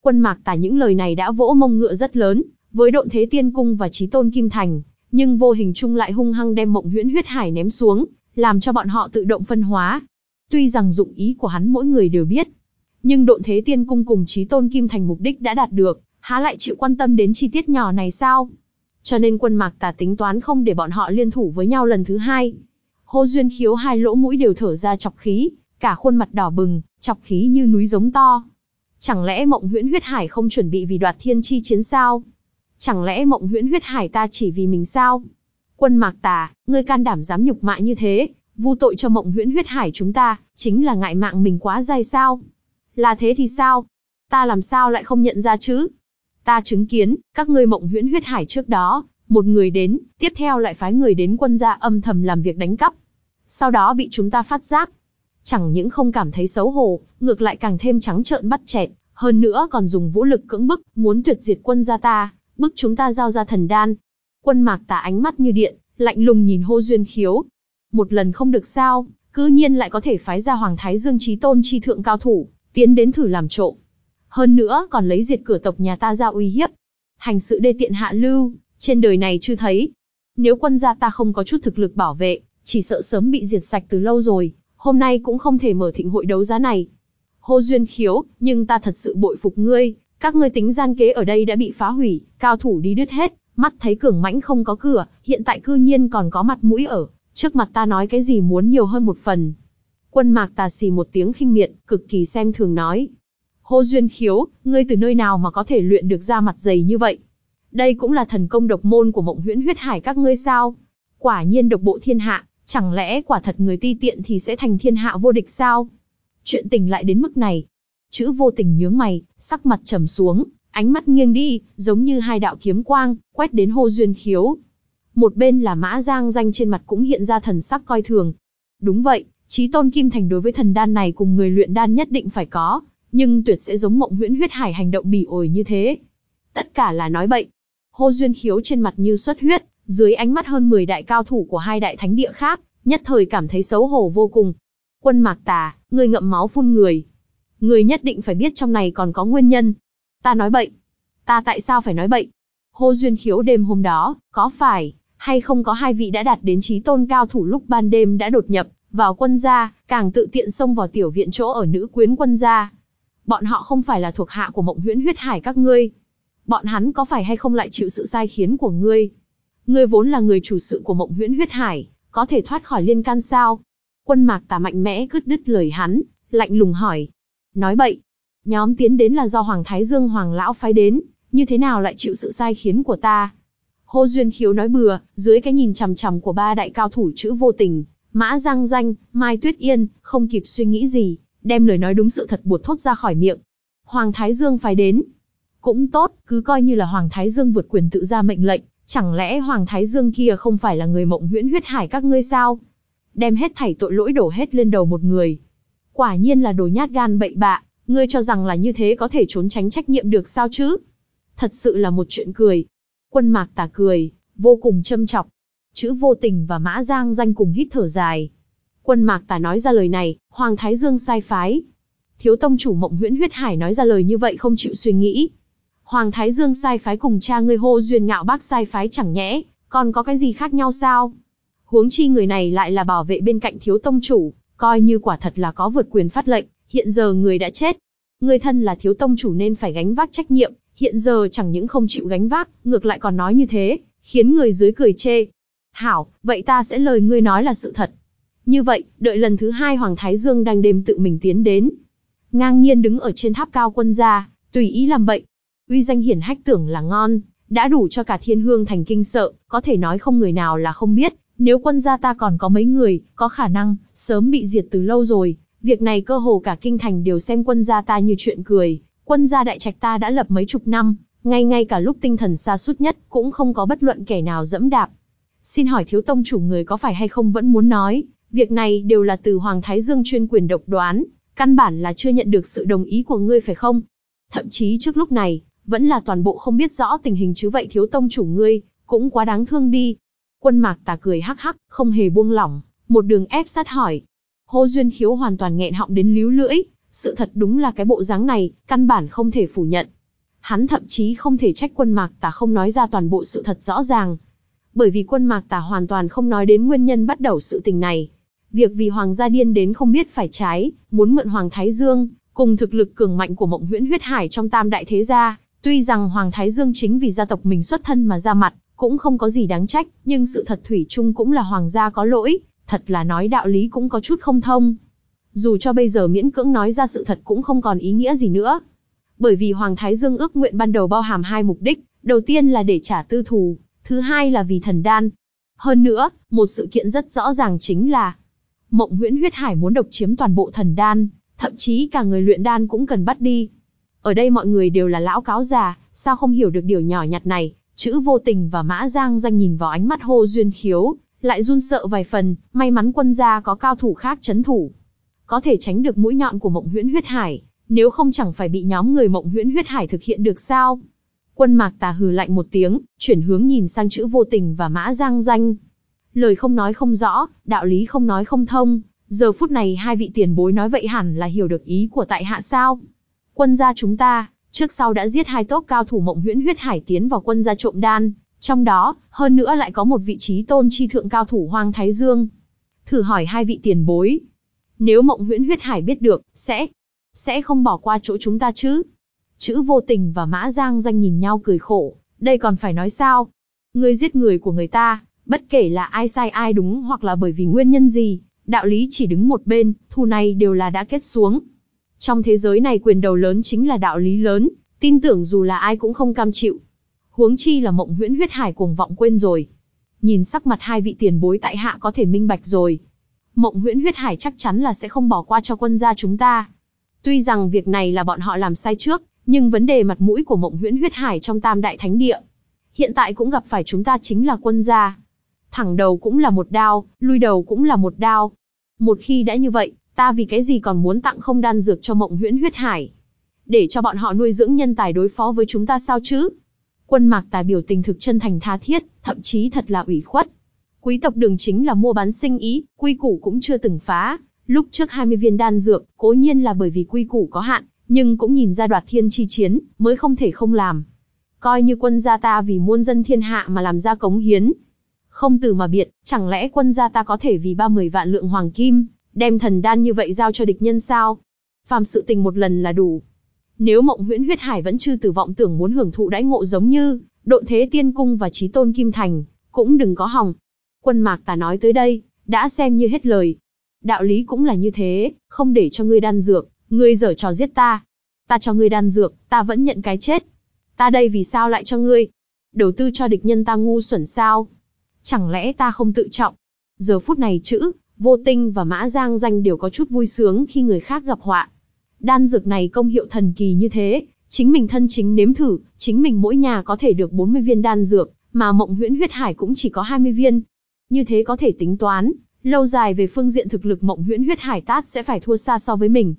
Quân mạc tà những lời này đã vỗ mông ngựa rất lớn, với độn thế tiên cung và trí tôn kim thành, nhưng vô hình chung lại hung hăng đem mộng huyễn huyết hải ném xuống, làm cho bọn họ tự động phân hóa. Tuy rằng dụng ý của hắn mỗi người đều biết, nhưng độn thế tiên cung cùng trí tôn kim thành mục đích đã đạt được, há lại chịu quan tâm đến chi tiết nhỏ này sao? Cho nên quân mạc tà tính toán không để bọn họ liên thủ với nhau lần thứ hai. Hô duyên khiếu hai lỗ mũi đều thở ra chọc khí, cả khuôn mặt đỏ bừng, chọc khí như núi giống to. Chẳng lẽ mộng huyễn huyết hải không chuẩn bị vì đoạt thiên chi chiến sao? Chẳng lẽ mộng huyễn huyết hải ta chỉ vì mình sao? Quân mạc tà, ngươi can đảm dám nhục mạ như thế, vu tội cho mộng huyễn huyết hải chúng ta, chính là ngại mạng mình quá dai sao? Là thế thì sao? Ta làm sao lại không nhận ra chứ? Ta chứng kiến, các ngươi mộng huyễn huyết hải trước đó, một người đến, tiếp theo lại phái người đến quân gia âm thầm làm việc đánh cắp. Sau đó bị chúng ta phát giác. Chẳng những không cảm thấy xấu hổ, ngược lại càng thêm trắng trợn bắt chẹt, hơn nữa còn dùng vũ lực cưỡng bức, muốn tuyệt diệt quân gia ta, bức chúng ta giao ra thần đan. Quân mạc tà ánh mắt như điện, lạnh lùng nhìn hô duyên khiếu. Một lần không được sao, cư nhiên lại có thể phái ra Hoàng Thái Dương trí tôn chi thượng cao thủ, tiến đến thử làm trộm. Hơn nữa còn lấy diệt cửa tộc nhà ta ra uy hiếp. Hành sự đê tiện hạ lưu, trên đời này chưa thấy. Nếu quân gia ta không có chút thực lực bảo vệ, chỉ sợ sớm bị diệt sạch từ lâu rồi, hôm nay cũng không thể mở thịnh hội đấu giá này. Hô Duyên khiếu, nhưng ta thật sự bội phục ngươi, các ngươi tính gian kế ở đây đã bị phá hủy, cao thủ đi đứt hết, mắt thấy cường mãnh không có cửa, hiện tại cư nhiên còn có mặt mũi ở, trước mặt ta nói cái gì muốn nhiều hơn một phần. Quân mạc tà xì một tiếng khinh miệt, cực kỳ xem thường nói. Hô Duyên khiếu, ngươi từ nơi nào mà có thể luyện được ra mặt dày như vậy? Đây cũng là thần công độc môn của mộng huyễn huyết hải các ngươi sao? Quả nhiên độc bộ thiên hạ, chẳng lẽ quả thật người ti tiện thì sẽ thành thiên hạ vô địch sao? Chuyện tình lại đến mức này. Chữ vô tình nhướng mày, sắc mặt trầm xuống, ánh mắt nghiêng đi, giống như hai đạo kiếm quang, quét đến hô duyên khiếu. Một bên là mã giang danh trên mặt cũng hiện ra thần sắc coi thường. Đúng vậy, trí tôn kim thành đối với thần đan này cùng người luyện đan nhất định phải có, nhưng tuyệt sẽ giống mộng huyễn huyết hải hành động bỉ ổi như thế. Tất cả là nói bậy. Hô duyên khiếu trên mặt như xuất huyết, dưới ánh mắt hơn 10 đại cao thủ của hai đại thánh địa khác, nhất thời cảm thấy xấu hổ vô cùng. Quân mạc tà, người ngậm máu phun người. Người nhất định phải biết trong này còn có nguyên nhân. Ta nói bậy. Ta tại sao phải nói bậy? Hô duyên khiếu đêm hôm đó, có phải, hay không có hai vị đã đạt đến trí tôn cao thủ lúc ban đêm đã đột nhập, vào quân gia, càng tự tiện xông vào tiểu viện chỗ ở nữ quyến quân gia. Bọn họ không phải là thuộc hạ của mộng huyễn huyết hải các ngươi. Bọn hắn có phải hay không lại chịu sự sai khiến của ngươi? Ngươi vốn là người chủ sự của mộng huyễn huyết hải, có thể thoát khỏi liên can sao? Quân mạc tà mạnh mẽ cướp đứt lời hắn, lạnh lùng hỏi. Nói bậy, nhóm tiến đến là do Hoàng Thái Dương Hoàng Lão phái đến, như thế nào lại chịu sự sai khiến của ta? Hô Duyên Khiếu nói bừa, dưới cái nhìn chằm chằm của ba đại cao thủ chữ vô tình, Mã Giang Danh, Mai Tuyết Yên, không kịp suy nghĩ gì, đem lời nói đúng sự thật buột thốt ra khỏi miệng. Hoàng Thái Dương phải đến. Cũng tốt, cứ coi như là Hoàng Thái Dương vượt quyền tự ra mệnh lệnh, chẳng lẽ Hoàng Thái Dương kia không phải là người mộng huyễn huyết hải các ngươi sao? Đem hết thảy tội lỗi đổ hết lên đầu một người. Quả nhiên là đồ nhát gan bậy bạ, ngươi cho rằng là như thế có thể trốn tránh trách nhiệm được sao chứ? Thật sự là một chuyện cười. Quân mạc tà cười, vô cùng châm chọc. Chữ vô tình và mã giang danh cùng hít thở dài. Quân mạc tà nói ra lời này, Hoàng Thái Dương sai phái. Thiếu tông chủ mộng huyễn huyết hải nói ra lời như vậy không chịu suy nghĩ. Hoàng Thái Dương sai phái cùng cha ngươi hô duyên ngạo bác sai phái chẳng nhẽ, còn có cái gì khác nhau sao? Huống chi người này lại là bảo vệ bên cạnh thiếu tông chủ, coi như quả thật là có vượt quyền phát lệnh, hiện giờ người đã chết. Người thân là thiếu tông chủ nên phải gánh vác trách nhiệm, hiện giờ chẳng những không chịu gánh vác, ngược lại còn nói như thế, khiến người dưới cười chê. Hảo, vậy ta sẽ lời ngươi nói là sự thật. Như vậy, đợi lần thứ hai Hoàng Thái Dương đang đêm tự mình tiến đến. Ngang nhiên đứng ở trên tháp cao quân gia, tùy ý làm bậy. Uy danh hiển hách tưởng là ngon, đã đủ cho cả thiên hương thành kinh sợ, có thể nói không người nào là không biết, nếu quân gia ta còn có mấy người, có khả năng, sớm bị diệt từ lâu rồi, việc này cơ hồ cả kinh thành đều xem quân gia ta như chuyện cười, quân gia đại trạch ta đã lập mấy chục năm, ngay ngay cả lúc tinh thần xa suốt nhất, cũng không có bất luận kẻ nào dẫm đạp. Xin hỏi thiếu tông chủ người có phải hay không vẫn muốn nói, việc này đều là từ Hoàng Thái Dương chuyên quyền độc đoán, căn bản là chưa nhận được sự đồng ý của ngươi phải không? Thậm chí trước lúc này, vẫn là toàn bộ không biết rõ tình hình chứ vậy thiếu tông chủ ngươi, cũng quá đáng thương đi. Quân mạc tà cười hắc hắc, không hề buông lỏng, một đường ép sát hỏi. Hô Duyên Khiếu hoàn toàn nghẹn họng đến líu lưỡi, sự thật đúng là cái bộ dáng này, căn bản không thể phủ nhận. Hắn thậm chí không thể trách quân mạc tà không nói ra toàn bộ sự thật rõ ràng. Bởi vì quân mạc tà hoàn toàn không nói đến nguyên nhân bắt đầu sự tình này. Việc vì Hoàng gia điên đến không biết phải trái, muốn mượn Hoàng Thái Dương, cùng thực lực cường mạnh của mộng huyễn huyết hải trong tam đại thế gia, tuy rằng Hoàng Thái Dương chính vì gia tộc mình xuất thân mà ra mặt, cũng không có gì đáng trách, nhưng sự thật thủy chung cũng là Hoàng gia có lỗi, thật là nói đạo lý cũng có chút không thông. Dù cho bây giờ miễn cưỡng nói ra sự thật cũng không còn ý nghĩa gì nữa. Bởi vì Hoàng Thái Dương ước nguyện ban đầu bao hàm hai mục đích, đầu tiên là để trả tư thù, thứ hai là vì thần đan. Hơn nữa, một sự kiện rất rõ ràng chính là Mộng Huyễn Huyết Hải muốn độc chiếm toàn bộ thần đan, thậm chí cả người luyện đan cũng cần bắt đi. Ở đây mọi người đều là lão cáo già, sao không hiểu được điều nhỏ nhặt này, chữ vô tình và mã giang danh nhìn vào ánh mắt hô duyên khiếu, lại run sợ vài phần, may mắn quân gia có cao thủ khác chấn thủ. Có thể tránh được mũi nhọn của mộng huyễn huyết hải, nếu không chẳng phải bị nhóm người mộng huyễn huyết hải thực hiện được sao. Quân mạc tà hừ lạnh một tiếng, chuyển hướng nhìn sang chữ vô tình và mã giang danh. Lời không nói không rõ, đạo lý không nói không thông, giờ phút này hai vị tiền bối nói vậy hẳn là hiểu được ý của tại hạ sao. Quân gia chúng ta, trước sau đã giết hai tốp cao thủ mộng huyễn huyết hải tiến vào quân gia trộm đan, trong đó, hơn nữa lại có một vị trí tôn chi thượng cao thủ hoang thái dương. Thử hỏi hai vị tiền bối. Nếu mộng huyễn huyết hải biết được, sẽ, sẽ không bỏ qua chỗ chúng ta chứ. Chữ vô tình và mã giang danh nhìn nhau cười khổ, đây còn phải nói sao? Ngươi giết người của người ta, bất kể là ai sai ai đúng hoặc là bởi vì nguyên nhân gì, đạo lý chỉ đứng một bên, thù này đều là đã kết xuống. Trong thế giới này quyền đầu lớn chính là đạo lý lớn, tin tưởng dù là ai cũng không cam chịu. Huống chi là mộng huyễn huyết hải cuồng vọng quên rồi. Nhìn sắc mặt hai vị tiền bối tại hạ có thể minh bạch rồi. Mộng huyễn huyết hải chắc chắn là sẽ không bỏ qua cho quân gia chúng ta. Tuy rằng việc này là bọn họ làm sai trước, nhưng vấn đề mặt mũi của mộng huyễn huyết hải trong tam đại thánh địa. Hiện tại cũng gặp phải chúng ta chính là quân gia. Thẳng đầu cũng là một đao, lui đầu cũng là một đao. Một khi đã như vậy, ta vì cái gì còn muốn tặng không đan dược cho mộng huyễn huyết hải? Để cho bọn họ nuôi dưỡng nhân tài đối phó với chúng ta sao chứ? Quân mạc tài biểu tình thực chân thành tha thiết, thậm chí thật là ủy khuất. Quý tộc đường chính là mua bán sinh ý, quy củ cũng chưa từng phá. Lúc trước 20 viên đan dược, cố nhiên là bởi vì quy củ có hạn, nhưng cũng nhìn ra đoạt thiên chi chiến, mới không thể không làm. Coi như quân gia ta vì muôn dân thiên hạ mà làm ra cống hiến. Không từ mà biệt, chẳng lẽ quân gia ta có thể vì ba mười vạn lượng hoàng kim, đem thần đan như vậy giao cho địch nhân sao? Phàm sự tình một lần là đủ. Nếu mộng huyễn huyết hải vẫn chưa tử vọng tưởng muốn hưởng thụ đãi ngộ giống như độn thế tiên cung và trí tôn kim thành, cũng đừng có hòng. Quân mạc tà nói tới đây, đã xem như hết lời. Đạo lý cũng là như thế, không để cho ngươi đan dược, ngươi dở trò giết ta. Ta cho ngươi đan dược, ta vẫn nhận cái chết. Ta đây vì sao lại cho ngươi? Đầu tư cho địch nhân ta ngu xuẩn sao? Chẳng lẽ ta không tự trọng? Giờ phút này chữ, vô tinh và mã giang danh đều có chút vui sướng khi người khác gặp họa. Đan dược này công hiệu thần kỳ như thế, chính mình thân chính nếm thử, chính mình mỗi nhà có thể được 40 viên đan dược, mà mộng huyễn huyết hải cũng chỉ có 20 viên. Như thế có thể tính toán, lâu dài về phương diện thực lực mộng huyễn huyết hải tát sẽ phải thua xa so với mình.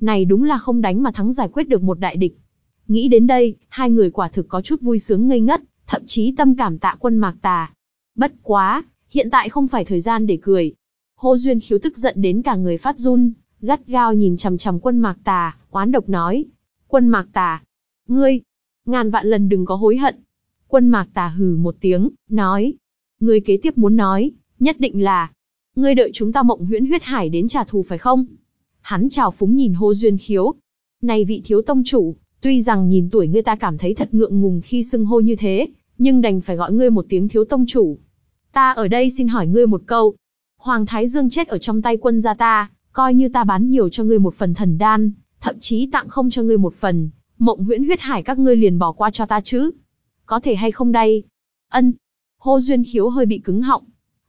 Này đúng là không đánh mà thắng giải quyết được một đại địch. Nghĩ đến đây, hai người quả thực có chút vui sướng ngây ngất, thậm chí tâm cảm tạ quân mạc tà. Bất quá, hiện tại không phải thời gian để cười. Hô Duyên khiếu tức giận đến cả người phát run, gắt gao nhìn chằm chằm quân mạc tà, oán độc nói. Quân mạc tà, ngươi, ngàn vạn lần đừng có hối hận. Quân mạc tà hừ một tiếng, nói. Ngươi kế tiếp muốn nói, nhất định là, ngươi đợi chúng ta mộng huyễn huyết hải đến trả thù phải không? Hắn chào phúng nhìn hô duyên khiếu. Này vị thiếu tông chủ, tuy rằng nhìn tuổi ngươi ta cảm thấy thật ngượng ngùng khi xưng hô như thế, nhưng đành phải gọi ngươi một tiếng thiếu tông chủ. Ta ở đây xin hỏi ngươi một câu. Hoàng Thái Dương chết ở trong tay quân gia ta, coi như ta bán nhiều cho ngươi một phần thần đan, thậm chí tặng không cho ngươi một phần, mộng huyễn huyết hải các ngươi liền bỏ qua cho ta chứ. Có thể hay không đây? Ân. Hô Duyên Khiếu hơi bị cứng họng.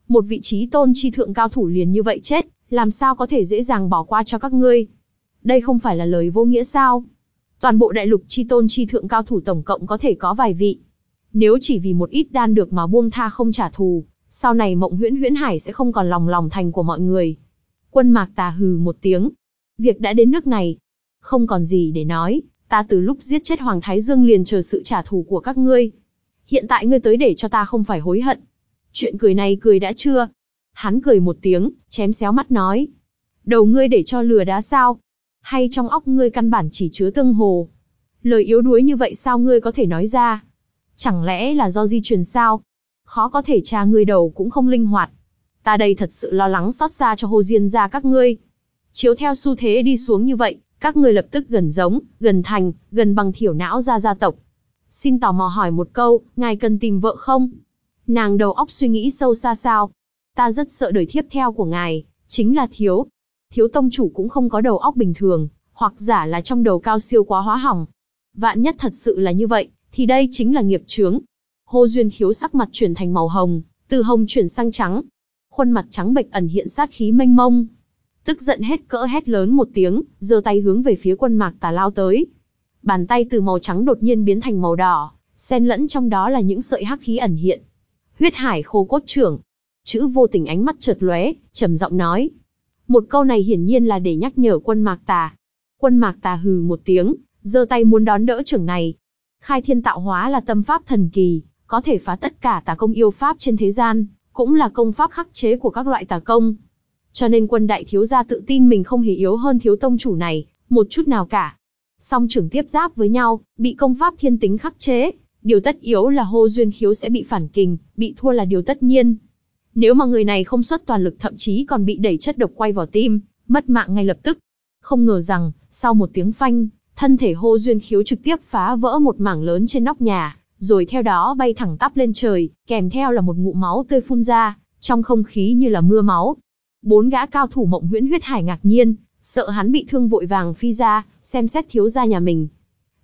Một vị trí tôn chi thượng cao thủ liền như vậy chết, làm sao có thể dễ dàng bỏ qua cho các ngươi? Đây không phải là lời vô nghĩa sao? Toàn bộ đại lục chi tôn chi thượng cao thủ tổng cộng có thể có vài vị. Nếu chỉ vì một ít đan được mà buông tha không trả thù, sau này mộng huyễn huyễn hải sẽ không còn lòng lòng thành của mọi người. Quân mạc tà hừ một tiếng. Việc đã đến nước này. Không còn gì để nói, ta từ lúc giết chết Hoàng Thái Dương liền chờ sự trả thù của các ngươi. Hiện tại ngươi tới để cho ta không phải hối hận. Chuyện cười này cười đã chưa? Hắn cười một tiếng, chém xéo mắt nói. Đầu ngươi để cho lừa đá sao? Hay trong óc ngươi căn bản chỉ chứa tương hồ? Lời yếu đuối như vậy sao ngươi có thể nói ra? Chẳng lẽ là do di truyền sao? Khó có thể tra ngươi đầu cũng không linh hoạt. Ta đây thật sự lo lắng xót xa cho Hồ Diên gia các ngươi. Chiếu theo xu thế đi xuống như vậy, các ngươi lập tức gần giống, gần thành, gần bằng thiểu não ra gia tộc. Xin tò mò hỏi một câu, ngài cần tìm vợ không? Nàng đầu óc suy nghĩ sâu xa sao? Ta rất sợ đời tiếp theo của ngài, chính là thiếu. Thiếu tông chủ cũng không có đầu óc bình thường, hoặc giả là trong đầu cao siêu quá hóa hỏng. Vạn nhất thật sự là như vậy, thì đây chính là nghiệp chướng. Hô Duyên khiếu sắc mặt chuyển thành màu hồng, từ hồng chuyển sang trắng. Khuôn mặt trắng bệch ẩn hiện sát khí mênh mông. Tức giận hết cỡ hét lớn một tiếng, giơ tay hướng về phía quân mạc tà lao tới. Bàn tay từ màu trắng đột nhiên biến thành màu đỏ, xen lẫn trong đó là những sợi hắc khí ẩn hiện. Huyết hải khô cốt trưởng. Chữ vô tình ánh mắt chợt lóe, trầm giọng nói. Một câu này hiển nhiên là để nhắc nhở quân mạc tà. Quân mạc tà hừ một tiếng, giơ tay muốn đón đỡ trưởng này. Khai thiên tạo hóa là tâm pháp thần kỳ, có thể phá tất cả tà công yêu pháp trên thế gian, cũng là công pháp khắc chế của các loại tà công. Cho nên quân đại thiếu gia tự tin mình không hề yếu hơn thiếu tông chủ này, một chút nào cả. Song trưởng tiếp giáp với nhau, bị công pháp thiên tính khắc chế, điều tất yếu là hô duyên khiếu sẽ bị phản kình, bị thua là điều tất nhiên. Nếu mà người này không xuất toàn lực thậm chí còn bị đẩy chất độc quay vào tim, mất mạng ngay lập tức. Không ngờ rằng, sau một tiếng phanh, thân thể hô duyên khiếu trực tiếp phá vỡ một mảng lớn trên nóc nhà, rồi theo đó bay thẳng tắp lên trời, kèm theo là một ngụm máu tươi phun ra, trong không khí như là mưa máu. Bốn gã cao thủ mộng huyễn huyết hải ngạc nhiên, sợ hắn bị thương vội vàng phi ra, xem xét thiếu gia nhà mình.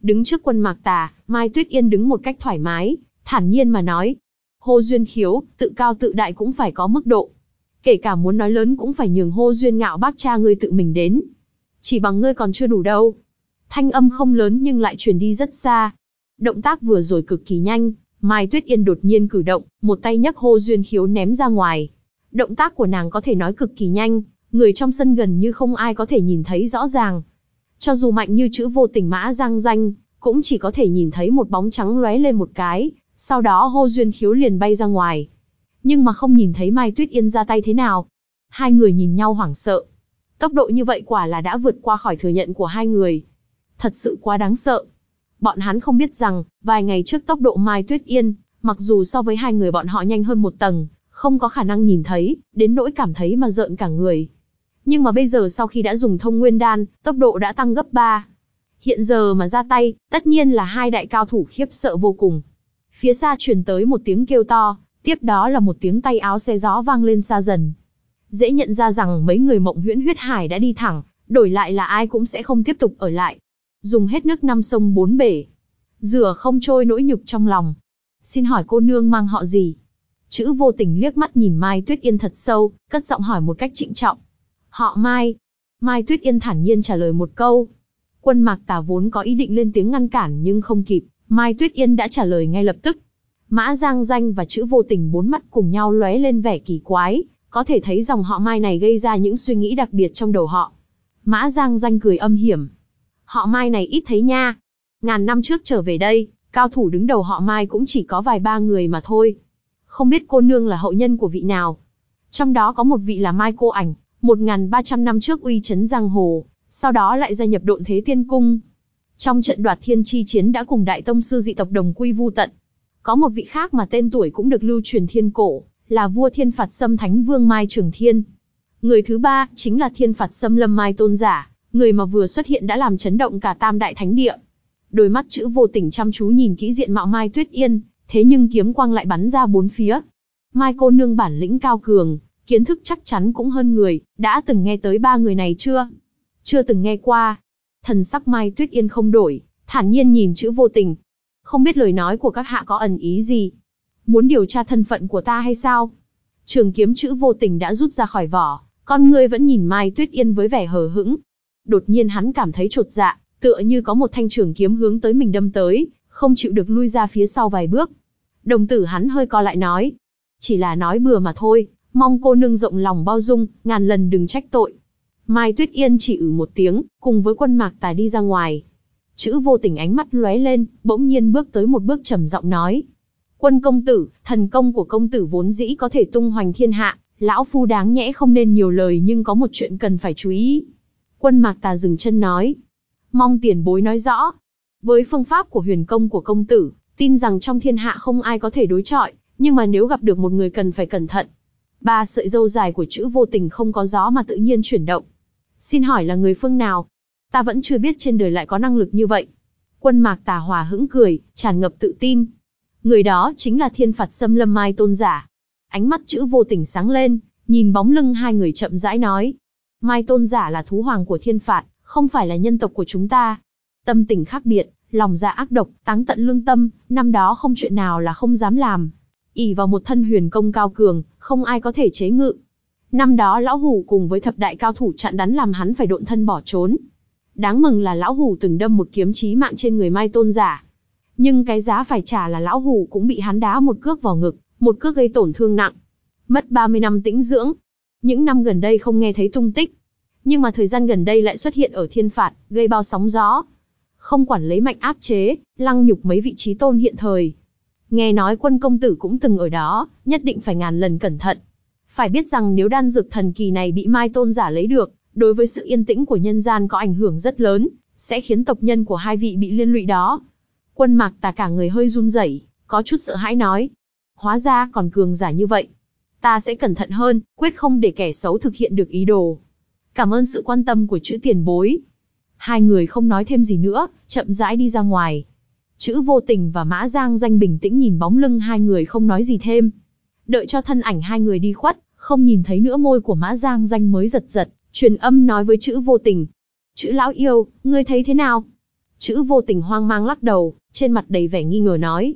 Đứng trước quân mạc tà, Mai Tuyết Yên đứng một cách thoải mái, thản nhiên mà nói. Hô Duyên khiếu, tự cao tự đại cũng phải có mức độ. Kể cả muốn nói lớn cũng phải nhường hô Duyên ngạo bác cha ngươi tự mình đến. Chỉ bằng ngươi còn chưa đủ đâu. Thanh âm không lớn nhưng lại truyền đi rất xa. Động tác vừa rồi cực kỳ nhanh, Mai Tuyết Yên đột nhiên cử động, một tay nhấc hô Duyên khiếu ném ra ngoài. Động tác của nàng có thể nói cực kỳ nhanh, người trong sân gần như không ai có thể nhìn thấy rõ ràng. Cho dù mạnh như chữ vô tình mã giang danh, cũng chỉ có thể nhìn thấy một bóng trắng lóe lên một cái, sau đó hô duyên khiếu liền bay ra ngoài. Nhưng mà không nhìn thấy Mai Tuyết Yên ra tay thế nào. Hai người nhìn nhau hoảng sợ. Tốc độ như vậy quả là đã vượt qua khỏi thừa nhận của hai người. Thật sự quá đáng sợ. Bọn hắn không biết rằng, vài ngày trước tốc độ Mai Tuyết Yên, mặc dù so với hai người bọn họ nhanh hơn một tầng, không có khả năng nhìn thấy, đến nỗi cảm thấy mà rợn cả người. Nhưng mà bây giờ sau khi đã dùng thông nguyên đan, tốc độ đã tăng gấp 3. Hiện giờ mà ra tay, tất nhiên là hai đại cao thủ khiếp sợ vô cùng. Phía xa truyền tới một tiếng kêu to, Tiếp đó là một tiếng tay áo xe gió vang lên xa dần. Dễ nhận ra rằng mấy người mộng huyễn huyết hải đã đi thẳng, đổi lại là ai cũng sẽ không tiếp tục ở lại. Dùng hết nước năm sông bốn bể. Rửa không trôi nỗi nhục trong lòng. Xin hỏi cô nương mang họ gì? Chữ vô tình liếc mắt nhìn Mai Tuyết Yên thật sâu, cất giọng hỏi một cách trịnh trọng. Họ Mai. Mai Tuyết Yên thản nhiên trả lời một câu. Quân mạc tà vốn có ý định lên tiếng ngăn cản nhưng không kịp, Mai Tuyết Yên đã trả lời ngay lập tức. Mã Giang Danh và chữ vô tình bốn mắt cùng nhau lóe lên vẻ kỳ quái, có thể thấy dòng họ Mai này gây ra những suy nghĩ đặc biệt trong đầu họ. Mã Giang Danh cười âm hiểm. Họ Mai này ít thấy nha. Ngàn năm trước trở về đây, cao thủ đứng đầu họ Mai cũng chỉ có vài ba người mà thôi. Không biết cô nương là hậu nhân của vị nào. Trong đó có một vị là Mai Cô Ảnh, 1.300 năm trước uy chấn giang hồ, sau đó lại gia nhập độn thế tiên cung. Trong trận đoạt thiên chi chiến đã cùng đại tông sư dị tộc đồng quy vu tận. Có một vị khác mà tên tuổi cũng được lưu truyền thiên cổ, là vua thiên phạt xâm thánh vương Mai Trường Thiên. Người thứ ba, chính là thiên phạt xâm lâm Mai Tôn Giả, người mà vừa xuất hiện đã làm chấn động cả tam đại thánh địa. Đôi mắt chữ vô tình chăm chú nhìn kỹ diện mạo Mai Tuyết Yên, thế nhưng kiếm quang lại bắn ra bốn phía. Mai cô nương bản lĩnh cao cường, kiến thức chắc chắn cũng hơn người, đã từng nghe tới ba người này chưa? Chưa từng nghe qua. Thần sắc Mai Tuyết Yên không đổi, thản nhiên nhìn chữ vô tình. Không biết lời nói của các hạ có ẩn ý gì? Muốn điều tra thân phận của ta hay sao? Trường kiếm chữ vô tình đã rút ra khỏi vỏ, con ngươi vẫn nhìn Mai Tuyết Yên với vẻ hờ hững. Đột nhiên hắn cảm thấy chột dạ, tựa như có một thanh trường kiếm hướng tới mình đâm tới, không chịu được lui ra phía sau vài bước. Đồng tử hắn hơi co lại nói. Chỉ là nói bừa mà thôi, mong cô nương rộng lòng bao dung, ngàn lần đừng trách tội. Mai Tuyết Yên chỉ ử một tiếng, cùng với quân mạc tài đi ra ngoài. Chữ vô tình ánh mắt lóe lên, bỗng nhiên bước tới một bước trầm giọng nói. Quân công tử, thần công của công tử vốn dĩ có thể tung hoành thiên hạ, lão phu đáng nhẽ không nên nhiều lời nhưng có một chuyện cần phải chú ý. Quân mạc tà dừng chân nói. Mong tiền bối nói rõ. Với phương pháp của huyền công của công tử, tin rằng trong thiên hạ không ai có thể đối chọi, nhưng mà nếu gặp được một người cần phải cẩn thận. Ba sợi dâu dài của chữ vô tình không có gió mà tự nhiên chuyển động. Xin hỏi là người phương nào? Ta vẫn chưa biết trên đời lại có năng lực như vậy. Quân mạc tà hòa hững cười, tràn ngập tự tin. Người đó chính là thiên phạt xâm lâm mai tôn giả. Ánh mắt chữ vô tình sáng lên, nhìn bóng lưng hai người chậm rãi nói. Mai tôn giả là thú hoàng của thiên phạt, không phải là nhân tộc của chúng ta. Tâm tình khác biệt, lòng dạ ác độc, táng tận lương tâm, năm đó không chuyện nào là không dám làm. ỉ vào một thân huyền công cao cường, không ai có thể chế ngự. Năm đó lão hủ cùng với thập đại cao thủ chặn đắn làm hắn phải độn thân bỏ trốn. Đáng mừng là lão hủ từng đâm một kiếm chí mạng trên người Mai Tôn giả. Nhưng cái giá phải trả là lão hủ cũng bị hắn đá một cước vào ngực, một cước gây tổn thương nặng. Mất 30 năm tĩnh dưỡng. Những năm gần đây không nghe thấy tung tích. Nhưng mà thời gian gần đây lại xuất hiện ở thiên phạt, gây bao sóng gió không quản lấy mạnh áp chế, lăng nhục mấy vị trí tôn hiện thời. Nghe nói quân công tử cũng từng ở đó, nhất định phải ngàn lần cẩn thận. Phải biết rằng nếu đan dược thần kỳ này bị mai tôn giả lấy được, đối với sự yên tĩnh của nhân gian có ảnh hưởng rất lớn, sẽ khiến tộc nhân của hai vị bị liên lụy đó. Quân mạc tà cả người hơi run rẩy, có chút sợ hãi nói. Hóa ra còn cường giả như vậy. Ta sẽ cẩn thận hơn, quyết không để kẻ xấu thực hiện được ý đồ. Cảm ơn sự quan tâm của chữ tiền bối, Hai người không nói thêm gì nữa, chậm rãi đi ra ngoài. Chữ vô tình và mã giang danh bình tĩnh nhìn bóng lưng hai người không nói gì thêm. Đợi cho thân ảnh hai người đi khuất, không nhìn thấy nữa môi của mã giang danh mới giật giật, truyền âm nói với chữ vô tình. Chữ lão yêu, ngươi thấy thế nào? Chữ vô tình hoang mang lắc đầu, trên mặt đầy vẻ nghi ngờ nói.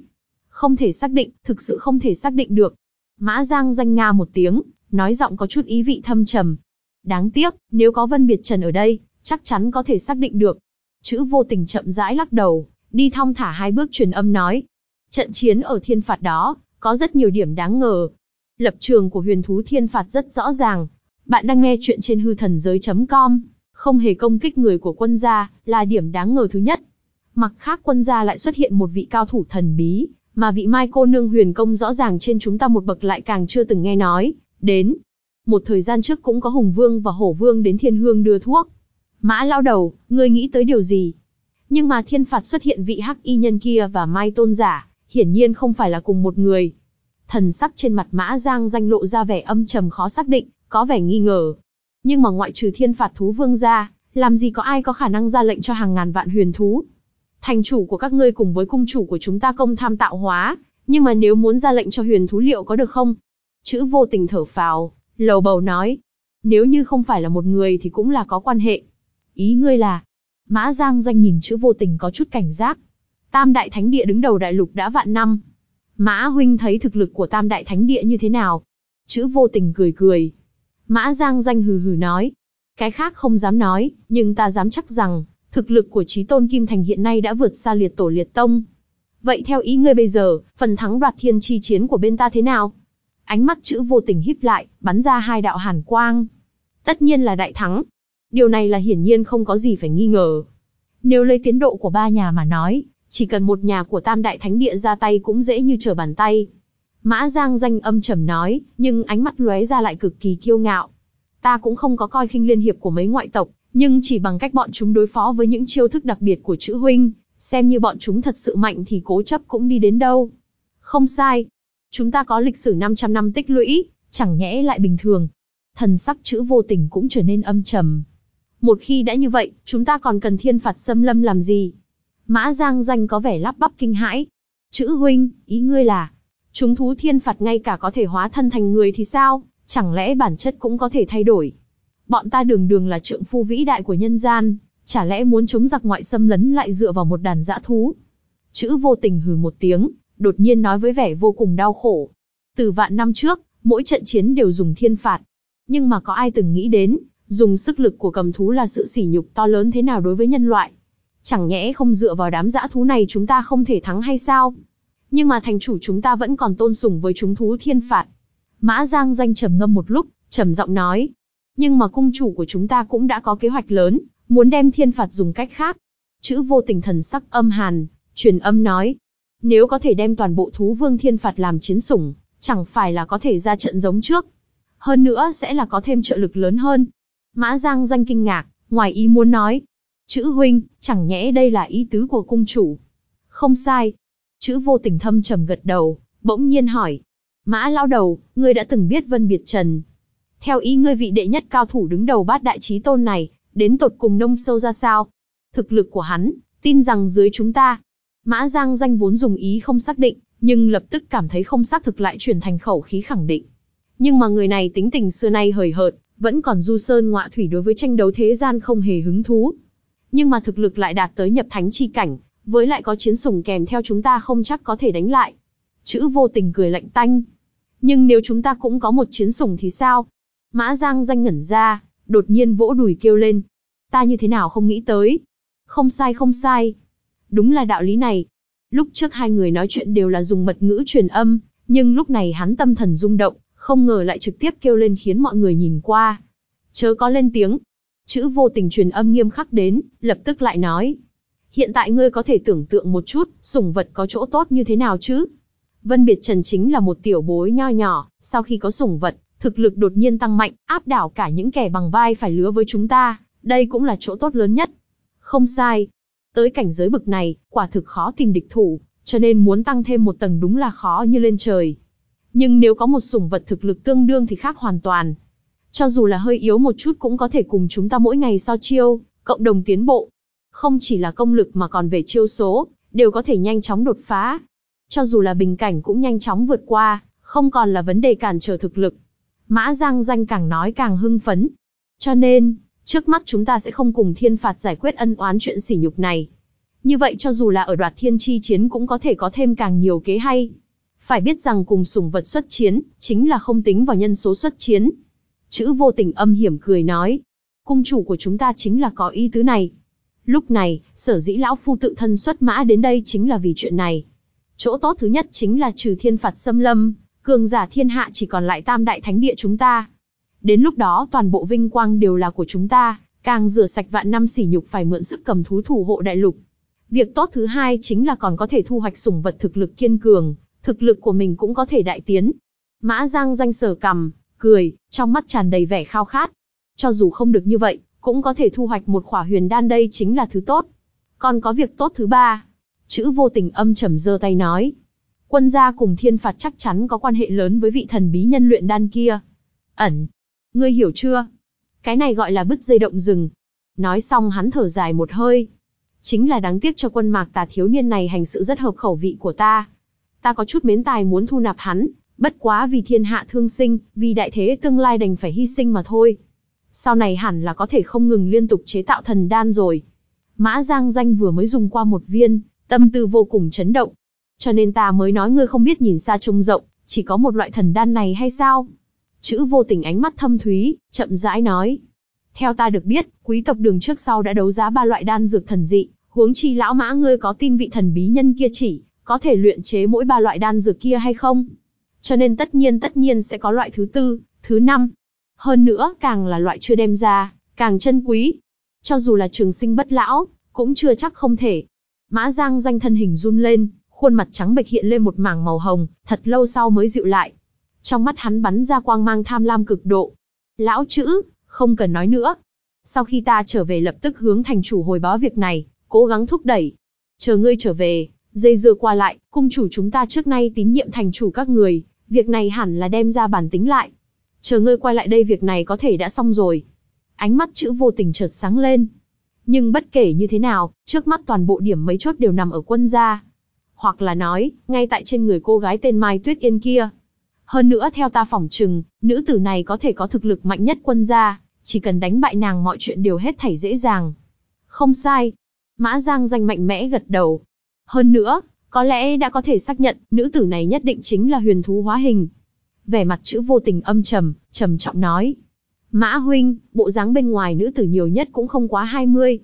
Không thể xác định, thực sự không thể xác định được. Mã Giang danh nga một tiếng, nói giọng có chút ý vị thâm trầm. Đáng tiếc, nếu có Vân Biệt Trần ở đây, chắc chắn có thể xác định được. Chữ vô tình chậm rãi lắc đầu, đi thong thả hai bước truyền âm nói. Trận chiến ở thiên phạt đó, có rất nhiều điểm đáng ngờ. Lập trường của huyền thú thiên phạt rất rõ ràng. Bạn đang nghe chuyện trên hư thần giới.com, không hề công kích người của quân gia, là điểm đáng ngờ thứ nhất. Mặt khác quân gia lại xuất hiện một vị cao thủ thần bí, mà vị mai cô nương huyền công rõ ràng trên chúng ta một bậc lại càng chưa từng nghe nói, đến. Một thời gian trước cũng có Hùng Vương và Hổ Vương đến thiên hương đưa thuốc, Mã lao đầu, ngươi nghĩ tới điều gì? Nhưng mà thiên phạt xuất hiện vị hắc y nhân kia và mai tôn giả, hiển nhiên không phải là cùng một người. Thần sắc trên mặt mã giang danh lộ ra vẻ âm trầm khó xác định, có vẻ nghi ngờ. Nhưng mà ngoại trừ thiên phạt thú vương ra, làm gì có ai có khả năng ra lệnh cho hàng ngàn vạn huyền thú. Thành chủ của các ngươi cùng với cung chủ của chúng ta công tham tạo hóa, Nhưng mà nếu muốn ra lệnh cho huyền thú liệu có được không? Chữ vô tình thở phào, lầu bầu nói. Nếu như không phải là một người thì cũng là có quan hệ. Ý ngươi là, Mã Giang danh nhìn chữ vô tình có chút cảnh giác. Tam đại thánh địa đứng đầu đại lục đã vạn năm. Mã huynh thấy thực lực của tam đại thánh địa như thế nào? Chữ vô tình cười cười. Mã Giang danh hừ hừ nói. Cái khác không dám nói, nhưng ta dám chắc rằng, thực lực của trí tôn Kim Thành hiện nay đã vượt xa liệt tổ liệt tông. Vậy theo ý ngươi bây giờ, phần thắng đoạt thiên chi chiến của bên ta thế nào? Ánh mắt chữ vô tình híp lại, bắn ra hai đạo hàn quang. Tất nhiên là đại thắng. Điều này là hiển nhiên không có gì phải nghi ngờ. Nếu lấy tiến độ của ba nhà mà nói, chỉ cần một nhà của tam đại thánh địa ra tay cũng dễ như trở bàn tay. Mã Giang danh âm trầm nói, nhưng ánh mắt lóe ra lại cực kỳ kiêu ngạo. Ta cũng không có coi khinh liên hiệp của mấy ngoại tộc, nhưng chỉ bằng cách bọn chúng đối phó với những chiêu thức đặc biệt của chữ huynh, xem như bọn chúng thật sự mạnh thì cố chấp cũng đi đến đâu. Không sai. Chúng ta có lịch sử 500 năm tích lũy, chẳng nhẽ lại bình thường. Thần sắc chữ vô tình cũng trở nên âm trầm. Một khi đã như vậy, chúng ta còn cần thiên phạt xâm lâm làm gì? Mã Giang danh có vẻ lắp bắp kinh hãi. Chữ huynh, ý ngươi là, chúng thú thiên phạt ngay cả có thể hóa thân thành người thì sao? Chẳng lẽ bản chất cũng có thể thay đổi? Bọn ta đường đường là trượng phu vĩ đại của nhân gian, chả lẽ muốn chống giặc ngoại xâm lấn lại dựa vào một đàn dã thú? Chữ vô tình hừ một tiếng, đột nhiên nói với vẻ vô cùng đau khổ. Từ vạn năm trước, mỗi trận chiến đều dùng thiên phạt. Nhưng mà có ai từng nghĩ đến, dùng sức lực của cầm thú là sự sỉ nhục to lớn thế nào đối với nhân loại? Chẳng nhẽ không dựa vào đám dã thú này chúng ta không thể thắng hay sao? Nhưng mà thành chủ chúng ta vẫn còn tôn sùng với chúng thú thiên phạt. Mã Giang danh trầm ngâm một lúc, trầm giọng nói. Nhưng mà cung chủ của chúng ta cũng đã có kế hoạch lớn, muốn đem thiên phạt dùng cách khác. Chữ vô tình thần sắc âm hàn, truyền âm nói. Nếu có thể đem toàn bộ thú vương thiên phạt làm chiến sủng, chẳng phải là có thể ra trận giống trước. Hơn nữa sẽ là có thêm trợ lực lớn hơn. Mã Giang danh kinh ngạc, ngoài ý muốn nói. Chữ huynh, chẳng nhẽ đây là ý tứ của cung chủ. Không sai. Chữ vô tình thâm trầm gật đầu, bỗng nhiên hỏi. Mã lão đầu, ngươi đã từng biết Vân Biệt Trần. Theo ý ngươi vị đệ nhất cao thủ đứng đầu bát đại trí tôn này, đến tột cùng nông sâu ra sao? Thực lực của hắn, tin rằng dưới chúng ta. Mã Giang danh vốn dùng ý không xác định, nhưng lập tức cảm thấy không xác thực lại chuyển thành khẩu khí khẳng định. Nhưng mà người này tính tình xưa nay hời hợt, vẫn còn du sơn ngọa thủy đối với tranh đấu thế gian không hề hứng thú. Nhưng mà thực lực lại đạt tới nhập thánh chi cảnh, với lại có chiến sủng kèm theo chúng ta không chắc có thể đánh lại. Chữ vô tình cười lạnh tanh. Nhưng nếu chúng ta cũng có một chiến sủng thì sao? Mã Giang danh ngẩn ra, đột nhiên vỗ đùi kêu lên. Ta như thế nào không nghĩ tới? Không sai không sai. Đúng là đạo lý này. Lúc trước hai người nói chuyện đều là dùng mật ngữ truyền âm, nhưng lúc này hắn tâm thần rung động, không ngờ lại trực tiếp kêu lên khiến mọi người nhìn qua. Chớ có lên tiếng. Chữ vô tình truyền âm nghiêm khắc đến, lập tức lại nói. Hiện tại ngươi có thể tưởng tượng một chút, sủng vật có chỗ tốt như thế nào chứ? Vân Biệt Trần chính là một tiểu bối nho nhỏ, sau khi có sủng vật, thực lực đột nhiên tăng mạnh, áp đảo cả những kẻ bằng vai phải lứa với chúng ta, đây cũng là chỗ tốt lớn nhất. Không sai. Tới cảnh giới bực này, quả thực khó tìm địch thủ, cho nên muốn tăng thêm một tầng đúng là khó như lên trời. Nhưng nếu có một sủng vật thực lực tương đương thì khác hoàn toàn. Cho dù là hơi yếu một chút cũng có thể cùng chúng ta mỗi ngày so chiêu, cộng đồng tiến bộ. Không chỉ là công lực mà còn về chiêu số, đều có thể nhanh chóng đột phá. Cho dù là bình cảnh cũng nhanh chóng vượt qua, không còn là vấn đề cản trở thực lực. Mã Giang danh càng nói càng hưng phấn. Cho nên, trước mắt chúng ta sẽ không cùng thiên phạt giải quyết ân oán chuyện sỉ nhục này. Như vậy cho dù là ở đoạt thiên chi chiến cũng có thể có thêm càng nhiều kế hay. Phải biết rằng cùng sủng vật xuất chiến, chính là không tính vào nhân số xuất chiến. Chữ vô tình âm hiểm cười nói. Cung chủ của chúng ta chính là có ý tứ này. Lúc này, sở dĩ lão phu tự thân xuất mã đến đây chính là vì chuyện này. Chỗ tốt thứ nhất chính là trừ thiên phạt xâm lâm, cường giả thiên hạ chỉ còn lại tam đại thánh địa chúng ta. Đến lúc đó toàn bộ vinh quang đều là của chúng ta, càng rửa sạch vạn năm sỉ nhục phải mượn sức cầm thú thủ hộ đại lục. Việc tốt thứ hai chính là còn có thể thu hoạch sủng vật thực lực kiên cường, thực lực của mình cũng có thể đại tiến. Mã Giang danh sở cầm, cười, trong mắt tràn đầy vẻ khao khát. Cho dù không được như vậy, cũng có thể thu hoạch một khỏa huyền đan đây chính là thứ tốt. Còn có việc tốt thứ ba. Chữ vô tình âm trầm giơ tay nói. Quân gia cùng thiên phạt chắc chắn có quan hệ lớn với vị thần bí nhân luyện đan kia. Ẩn. Ngươi hiểu chưa? Cái này gọi là bứt dây động rừng. Nói xong hắn thở dài một hơi. Chính là đáng tiếc cho quân mạc tà thiếu niên này hành sự rất hợp khẩu vị của ta Ta có chút mến tài muốn thu nạp hắn, bất quá vì thiên hạ thương sinh, vì đại thế tương lai đành phải hy sinh mà thôi. Sau này hẳn là có thể không ngừng liên tục chế tạo thần đan rồi. Mã Giang Danh vừa mới dùng qua một viên, tâm tư vô cùng chấn động. Cho nên ta mới nói ngươi không biết nhìn xa trông rộng, chỉ có một loại thần đan này hay sao? Chữ vô tình ánh mắt thâm thúy, chậm rãi nói. Theo ta được biết, quý tộc đường trước sau đã đấu giá ba loại đan dược thần dị, huống chi lão mã ngươi có tin vị thần bí nhân kia chỉ, có thể luyện chế mỗi ba loại đan dược kia hay không? Cho nên tất nhiên tất nhiên sẽ có loại thứ tư, thứ năm. Hơn nữa, càng là loại chưa đem ra, càng chân quý. Cho dù là trường sinh bất lão, cũng chưa chắc không thể. Mã Giang danh thân hình run lên, khuôn mặt trắng bệch hiện lên một mảng màu hồng, thật lâu sau mới dịu lại. Trong mắt hắn bắn ra quang mang tham lam cực độ. Lão chữ, không cần nói nữa. Sau khi ta trở về lập tức hướng thành chủ hồi báo việc này, cố gắng thúc đẩy. Chờ ngươi trở về, dây dưa qua lại, cung chủ chúng ta trước nay tín nhiệm thành chủ các người, việc này hẳn là đem ra bản tính lại. Chờ ngươi quay lại đây việc này có thể đã xong rồi. Ánh mắt chữ vô tình chợt sáng lên. Nhưng bất kể như thế nào, trước mắt toàn bộ điểm mấy chốt đều nằm ở quân gia. Hoặc là nói, ngay tại trên người cô gái tên Mai Tuyết Yên kia. Hơn nữa theo ta phỏng chừng, nữ tử này có thể có thực lực mạnh nhất quân gia, chỉ cần đánh bại nàng mọi chuyện đều hết thảy dễ dàng. Không sai. Mã Giang danh mạnh mẽ gật đầu. Hơn nữa, có lẽ đã có thể xác nhận, nữ tử này nhất định chính là huyền thú hóa hình. Vẻ mặt chữ vô tình âm trầm, trầm trọng nói. Mã huynh, bộ dáng bên ngoài nữ tử nhiều nhất cũng không quá 20.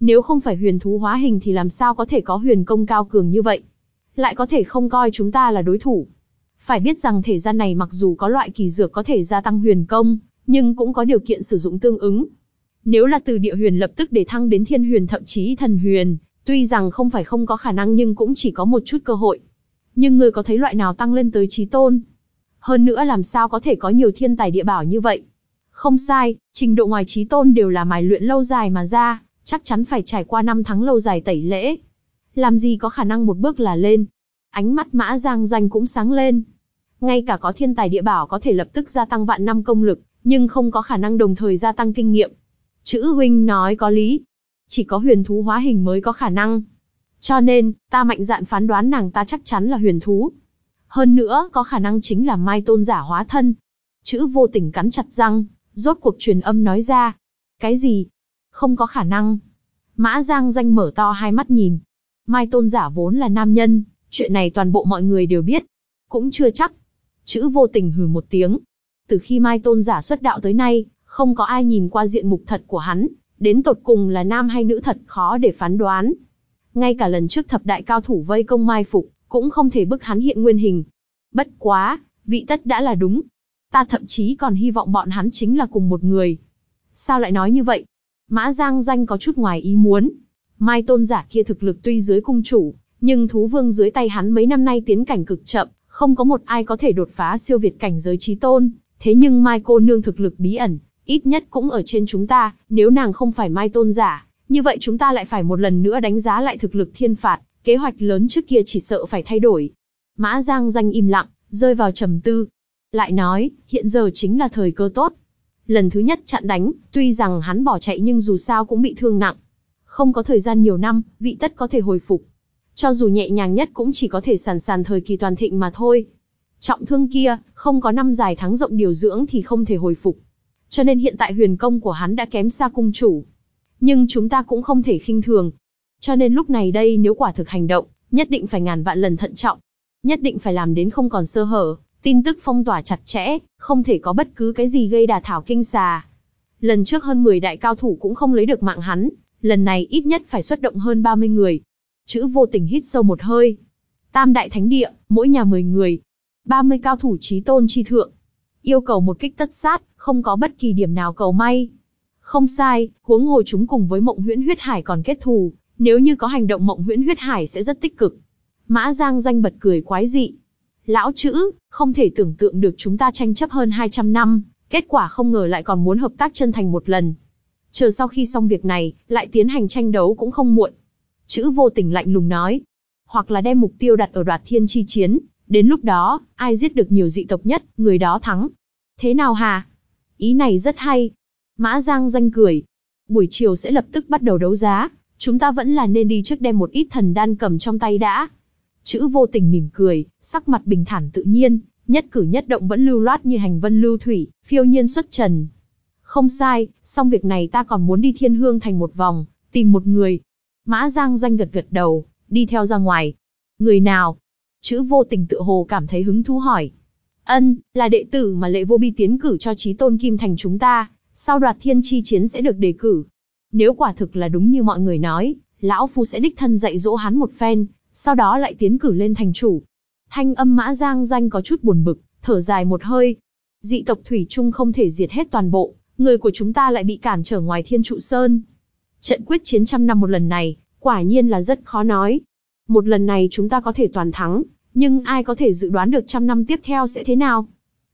Nếu không phải huyền thú hóa hình thì làm sao có thể có huyền công cao cường như vậy? Lại có thể không coi chúng ta là đối thủ. Phải biết rằng thể gian này mặc dù có loại kỳ dược có thể gia tăng huyền công, nhưng cũng có điều kiện sử dụng tương ứng. Nếu là từ địa huyền lập tức để thăng đến thiên huyền thậm chí thần huyền, tuy rằng không phải không có khả năng nhưng cũng chỉ có một chút cơ hội. Nhưng người có thấy loại nào tăng lên tới trí tôn? Hơn nữa làm sao có thể có nhiều thiên tài địa bảo như vậy? Không sai, trình độ ngoài trí tôn đều là mài luyện lâu dài mà ra, chắc chắn phải trải qua năm tháng lâu dài tẩy lễ. Làm gì có khả năng một bước là lên. Ánh mắt mã giang danh cũng sáng lên. Ngay cả có thiên tài địa bảo có thể lập tức gia tăng vạn năm công lực, nhưng không có khả năng đồng thời gia tăng kinh nghiệm. Chữ huynh nói có lý. Chỉ có huyền thú hóa hình mới có khả năng. Cho nên, ta mạnh dạn phán đoán nàng ta chắc chắn là huyền thú. Hơn nữa, có khả năng chính là mai tôn giả hóa thân. Chữ vô tình cắn chặt răng, rốt cuộc truyền âm nói ra. Cái gì? Không có khả năng. Mã Giang danh mở to hai mắt nhìn. Mai tôn giả vốn là nam nhân, chuyện này toàn bộ mọi người đều biết. Cũng chưa chắc. Chữ vô tình hừ một tiếng. Từ khi Mai tôn giả xuất đạo tới nay, không có ai nhìn qua diện mục thật của hắn, đến tột cùng là nam hay nữ thật khó để phán đoán. Ngay cả lần trước thập đại cao thủ vây công Mai Phục, cũng không thể bức hắn hiện nguyên hình. Bất quá, vị tất đã là đúng. Ta thậm chí còn hy vọng bọn hắn chính là cùng một người. Sao lại nói như vậy? Mã Giang danh có chút ngoài ý muốn. Mai tôn giả kia thực lực tuy dưới cung chủ, nhưng thú vương dưới tay hắn mấy năm nay tiến cảnh cực chậm, không có một ai có thể đột phá siêu việt cảnh giới trí tôn. Thế nhưng Mai cô nương thực lực bí ẩn, ít nhất cũng ở trên chúng ta, nếu nàng không phải Mai tôn giả, như vậy chúng ta lại phải một lần nữa đánh giá lại thực lực thiên phạt, kế hoạch lớn trước kia chỉ sợ phải thay đổi. Mã Giang danh im lặng, rơi vào trầm tư. Lại nói, hiện giờ chính là thời cơ tốt. Lần thứ nhất chặn đánh, tuy rằng hắn bỏ chạy nhưng dù sao cũng bị thương nặng. Không có thời gian nhiều năm, vị tất có thể hồi phục. Cho dù nhẹ nhàng nhất cũng chỉ có thể sàn sàn thời kỳ toàn thịnh mà thôi. Trọng thương kia, không có năm dài tháng rộng điều dưỡng thì không thể hồi phục. Cho nên hiện tại huyền công của hắn đã kém xa cung chủ. Nhưng chúng ta cũng không thể khinh thường. Cho nên lúc này đây nếu quả thực hành động, nhất định phải ngàn vạn lần thận trọng. Nhất định phải làm đến không còn sơ hở, tin tức phong tỏa chặt chẽ, không thể có bất cứ cái gì gây đà thảo kinh xà. Lần trước hơn 10 đại cao thủ cũng không lấy được mạng hắn, lần này ít nhất phải xuất động hơn 30 người. Chữ vô tình hít sâu một hơi. Tam đại thánh địa, mỗi nhà 10 người. 30 cao thủ trí tôn chi thượng. Yêu cầu một kích tất sát, không có bất kỳ điểm nào cầu may. Không sai, huống hồ chúng cùng với mộng huyễn huyết hải còn kết thù, nếu như có hành động mộng huyễn huyết hải sẽ rất tích cực. Mã Giang danh bật cười quái dị. Lão chữ, không thể tưởng tượng được chúng ta tranh chấp hơn 200 năm, kết quả không ngờ lại còn muốn hợp tác chân thành một lần. Chờ sau khi xong việc này, lại tiến hành tranh đấu cũng không muộn. Chữ vô tình lạnh lùng nói. Hoặc là đem mục tiêu đặt ở đoạt thiên chi chiến, đến lúc đó, ai giết được nhiều dị tộc nhất, người đó thắng. Thế nào hà? Ý này rất hay. Mã Giang danh cười. Buổi chiều sẽ lập tức bắt đầu đấu giá, chúng ta vẫn là nên đi trước đem một ít thần đan cầm trong tay đã. Chữ vô tình mỉm cười, sắc mặt bình thản tự nhiên, nhất cử nhất động vẫn lưu loát như hành vân lưu thủy, phiêu nhiên xuất trần. Không sai, xong việc này ta còn muốn đi thiên hương thành một vòng, tìm một người. Mã Giang danh gật gật đầu, đi theo ra ngoài. Người nào? Chữ vô tình tự hồ cảm thấy hứng thú hỏi. Ân, là đệ tử mà lệ vô bi tiến cử cho trí tôn kim thành chúng ta, sau đoạt thiên chi chiến sẽ được đề cử. Nếu quả thực là đúng như mọi người nói, lão phu sẽ đích thân dạy dỗ hắn một phen, sau đó lại tiến cử lên thành chủ. Thanh âm mã giang danh có chút buồn bực, thở dài một hơi. Dị tộc Thủy Trung không thể diệt hết toàn bộ, người của chúng ta lại bị cản trở ngoài thiên trụ sơn. Trận quyết chiến trăm năm một lần này, quả nhiên là rất khó nói. Một lần này chúng ta có thể toàn thắng, nhưng ai có thể dự đoán được trăm năm tiếp theo sẽ thế nào?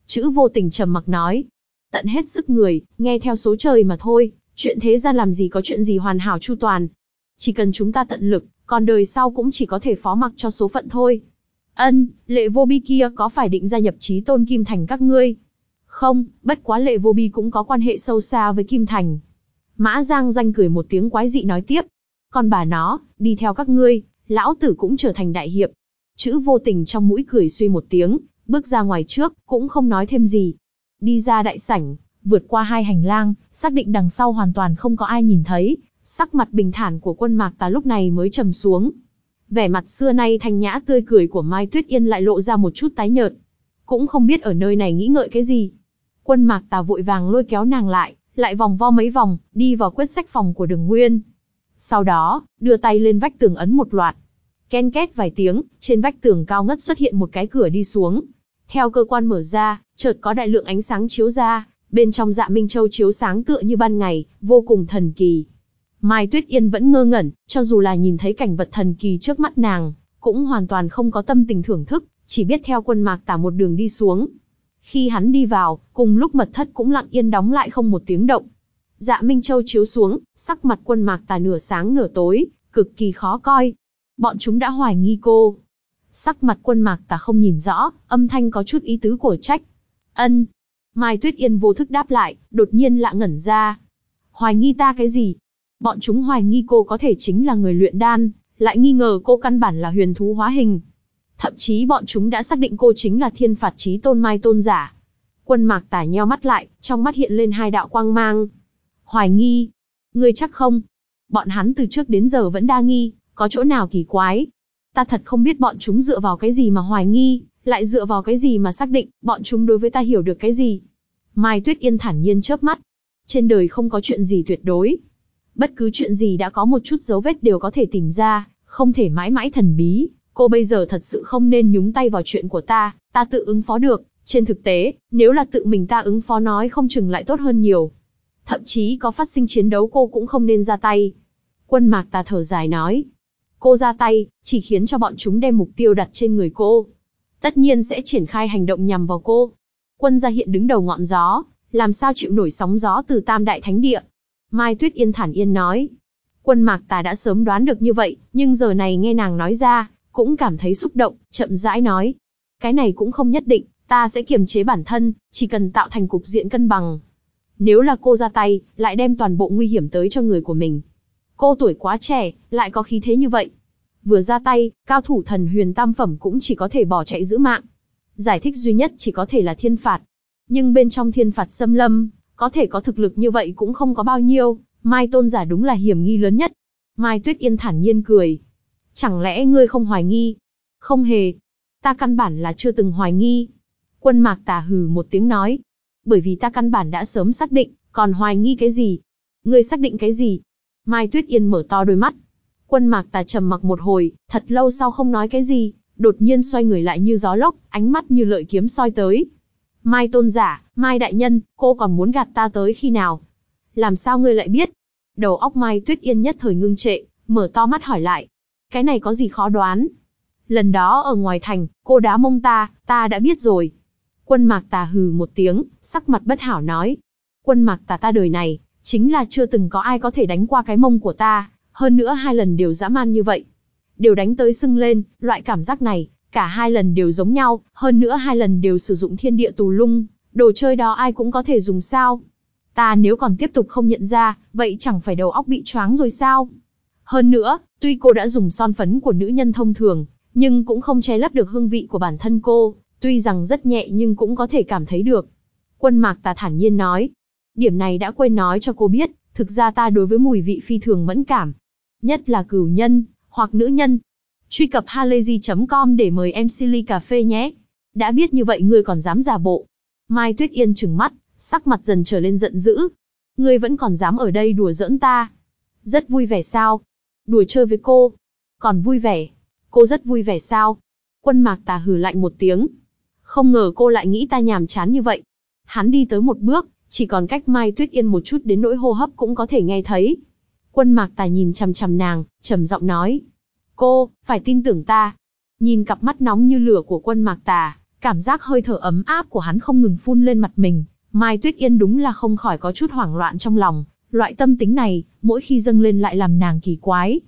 Chữ vô tình trầm mặc nói. Tận hết sức người, nghe theo số trời mà thôi, chuyện thế gian làm gì có chuyện gì hoàn hảo chu toàn. Chỉ cần chúng ta tận lực, còn đời sau cũng chỉ có thể phó mặc cho số phận thôi. Ân, lệ vô bi kia có phải định gia nhập trí tôn Kim Thành các ngươi? Không, bất quá lệ vô bi cũng có quan hệ sâu xa với Kim Thành. Mã Giang danh cười một tiếng quái dị nói tiếp. Còn bà nó, đi theo các ngươi, lão tử cũng trở thành đại hiệp. Chữ vô tình trong mũi cười suy một tiếng, bước ra ngoài trước, cũng không nói thêm gì. Đi ra đại sảnh, vượt qua hai hành lang, xác định đằng sau hoàn toàn không có ai nhìn thấy, sắc mặt bình thản của quân mạc tà lúc này mới trầm xuống. Vẻ mặt xưa nay thanh nhã tươi cười của Mai Tuyết Yên lại lộ ra một chút tái nhợt. Cũng không biết ở nơi này nghĩ ngợi cái gì. Quân mạc tà vội vàng lôi kéo nàng lại, lại vòng vo mấy vòng, đi vào quyết sách phòng của đường nguyên. Sau đó, đưa tay lên vách tường ấn một loạt. Ken két vài tiếng, trên vách tường cao ngất xuất hiện một cái cửa đi xuống. Theo cơ quan mở ra, chợt có đại lượng ánh sáng chiếu ra, bên trong dạ Minh Châu chiếu sáng tựa như ban ngày, vô cùng thần kỳ. Mai Tuyết Yên vẫn ngơ ngẩn, cho dù là nhìn thấy cảnh vật thần kỳ trước mắt nàng, cũng hoàn toàn không có tâm tình thưởng thức, chỉ biết theo quân mạc tả một đường đi xuống. Khi hắn đi vào, cùng lúc mật thất cũng lặng yên đóng lại không một tiếng động. Dạ Minh Châu chiếu xuống, sắc mặt quân mạc tà nửa sáng nửa tối, cực kỳ khó coi. Bọn chúng đã hoài nghi cô. Sắc mặt quân mạc tà không nhìn rõ, âm thanh có chút ý tứ của trách. Ân. Mai Tuyết Yên vô thức đáp lại, đột nhiên lạ ngẩn ra. Hoài nghi ta cái gì? Bọn chúng hoài nghi cô có thể chính là người luyện đan, lại nghi ngờ cô căn bản là huyền thú hóa hình. Thậm chí bọn chúng đã xác định cô chính là thiên phạt trí tôn mai tôn giả. Quân mạc tả nheo mắt lại, trong mắt hiện lên hai đạo quang mang. Hoài nghi. Ngươi chắc không? Bọn hắn từ trước đến giờ vẫn đa nghi, có chỗ nào kỳ quái. Ta thật không biết bọn chúng dựa vào cái gì mà hoài nghi, lại dựa vào cái gì mà xác định, bọn chúng đối với ta hiểu được cái gì. Mai Tuyết Yên thản nhiên chớp mắt. Trên đời không có chuyện gì tuyệt đối, Bất cứ chuyện gì đã có một chút dấu vết đều có thể tìm ra, không thể mãi mãi thần bí. Cô bây giờ thật sự không nên nhúng tay vào chuyện của ta, ta tự ứng phó được. Trên thực tế, nếu là tự mình ta ứng phó nói không chừng lại tốt hơn nhiều. Thậm chí có phát sinh chiến đấu cô cũng không nên ra tay. Quân mạc ta thở dài nói. Cô ra tay, chỉ khiến cho bọn chúng đem mục tiêu đặt trên người cô. Tất nhiên sẽ triển khai hành động nhằm vào cô. Quân gia hiện đứng đầu ngọn gió, làm sao chịu nổi sóng gió từ tam đại thánh địa, Mai Tuyết Yên thản yên nói. Quân mạc ta đã sớm đoán được như vậy, nhưng giờ này nghe nàng nói ra, cũng cảm thấy xúc động, chậm rãi nói. Cái này cũng không nhất định, ta sẽ kiềm chế bản thân, chỉ cần tạo thành cục diện cân bằng. Nếu là cô ra tay, lại đem toàn bộ nguy hiểm tới cho người của mình. Cô tuổi quá trẻ, lại có khí thế như vậy. Vừa ra tay, cao thủ thần huyền tam phẩm cũng chỉ có thể bỏ chạy giữ mạng. Giải thích duy nhất chỉ có thể là thiên phạt. Nhưng bên trong thiên phạt xâm lâm, có thể có thực lực như vậy cũng không có bao nhiêu, Mai Tôn giả đúng là hiểm nghi lớn nhất. Mai Tuyết Yên thản nhiên cười. Chẳng lẽ ngươi không hoài nghi? Không hề. Ta căn bản là chưa từng hoài nghi. Quân mạc tà hừ một tiếng nói. Bởi vì ta căn bản đã sớm xác định, còn hoài nghi cái gì? Ngươi xác định cái gì? Mai Tuyết Yên mở to đôi mắt. Quân mạc tà trầm mặc một hồi, thật lâu sau không nói cái gì, đột nhiên xoay người lại như gió lốc, ánh mắt như lợi kiếm soi tới. Mai tôn giả, Mai đại nhân, cô còn muốn gạt ta tới khi nào? Làm sao ngươi lại biết? Đầu óc Mai Tuyết Yên nhất thời ngưng trệ, mở to mắt hỏi lại. Cái này có gì khó đoán? Lần đó ở ngoài thành, cô đá mông ta, ta đã biết rồi. Quân mạc tà hừ một tiếng, sắc mặt bất hảo nói. Quân mạc tà ta đời này, chính là chưa từng có ai có thể đánh qua cái mông của ta, hơn nữa hai lần đều dã man như vậy. Đều đánh tới sưng lên, loại cảm giác này, Cả hai lần đều giống nhau, hơn nữa hai lần đều sử dụng thiên địa tù lung, đồ chơi đó ai cũng có thể dùng sao. Ta nếu còn tiếp tục không nhận ra, vậy chẳng phải đầu óc bị choáng rồi sao? Hơn nữa, tuy cô đã dùng son phấn của nữ nhân thông thường, nhưng cũng không che lấp được hương vị của bản thân cô, tuy rằng rất nhẹ nhưng cũng có thể cảm thấy được. Quân mạc tà thản nhiên nói, điểm này đã quên nói cho cô biết, thực ra ta đối với mùi vị phi thường mẫn cảm. Nhất là cửu nhân, hoặc nữ nhân. Truy cập halayzi.com để mời em Silly Cà Phê nhé. Đã biết như vậy ngươi còn dám giả bộ. Mai Tuyết Yên trừng mắt, sắc mặt dần trở lên giận dữ. Ngươi vẫn còn dám ở đây đùa giỡn ta. Rất vui vẻ sao? Đùa chơi với cô. Còn vui vẻ. Cô rất vui vẻ sao? Quân mạc tà hừ lạnh một tiếng. Không ngờ cô lại nghĩ ta nhàm chán như vậy. Hắn đi tới một bước, chỉ còn cách Mai Tuyết Yên một chút đến nỗi hô hấp cũng có thể nghe thấy. Quân mạc tà nhìn chằm chằm nàng, trầm giọng nói. Cô, phải tin tưởng ta. Nhìn cặp mắt nóng như lửa của quân mạc tà, cảm giác hơi thở ấm áp của hắn không ngừng phun lên mặt mình. Mai Tuyết Yên đúng là không khỏi có chút hoảng loạn trong lòng, loại tâm tính này, mỗi khi dâng lên lại làm nàng kỳ quái.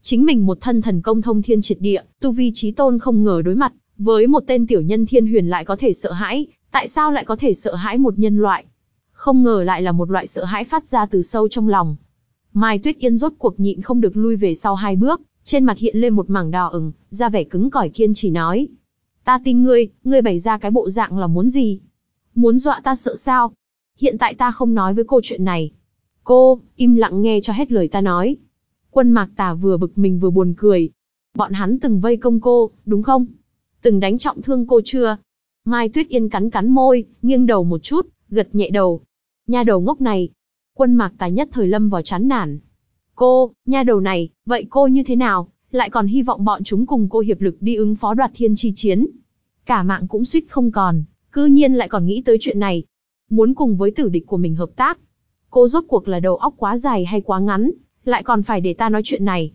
Chính mình một thân thần công thông thiên triệt địa, tu vi trí tôn không ngờ đối mặt, với một tên tiểu nhân thiên huyền lại có thể sợ hãi, tại sao lại có thể sợ hãi một nhân loại? Không ngờ lại là một loại sợ hãi phát ra từ sâu trong lòng. Mai Tuyết Yên rốt cuộc nhịn không được lui về sau hai bước, trên mặt hiện lên một mảng đỏ ửng, ra vẻ cứng cỏi kiên chỉ nói. Ta tin ngươi, ngươi bày ra cái bộ dạng là muốn gì? Muốn dọa ta sợ sao? Hiện tại ta không nói với cô chuyện này. Cô, im lặng nghe cho hết lời ta nói. Quân mạc tà vừa bực mình vừa buồn cười. Bọn hắn từng vây công cô, đúng không? Từng đánh trọng thương cô chưa? Mai Tuyết Yên cắn cắn môi, nghiêng đầu một chút, gật nhẹ đầu. Nha đầu ngốc này. Quân mạc tà nhất thời lâm vào chán nản. Cô, nha đầu này, vậy cô như thế nào? Lại còn hy vọng bọn chúng cùng cô hiệp lực đi ứng phó đoạt thiên chi chiến. Cả mạng cũng suýt không còn, cư nhiên lại còn nghĩ tới chuyện này. Muốn cùng với tử địch của mình hợp tác. Cô rốt cuộc là đầu óc quá dài hay quá ngắn, lại còn phải để ta nói chuyện này.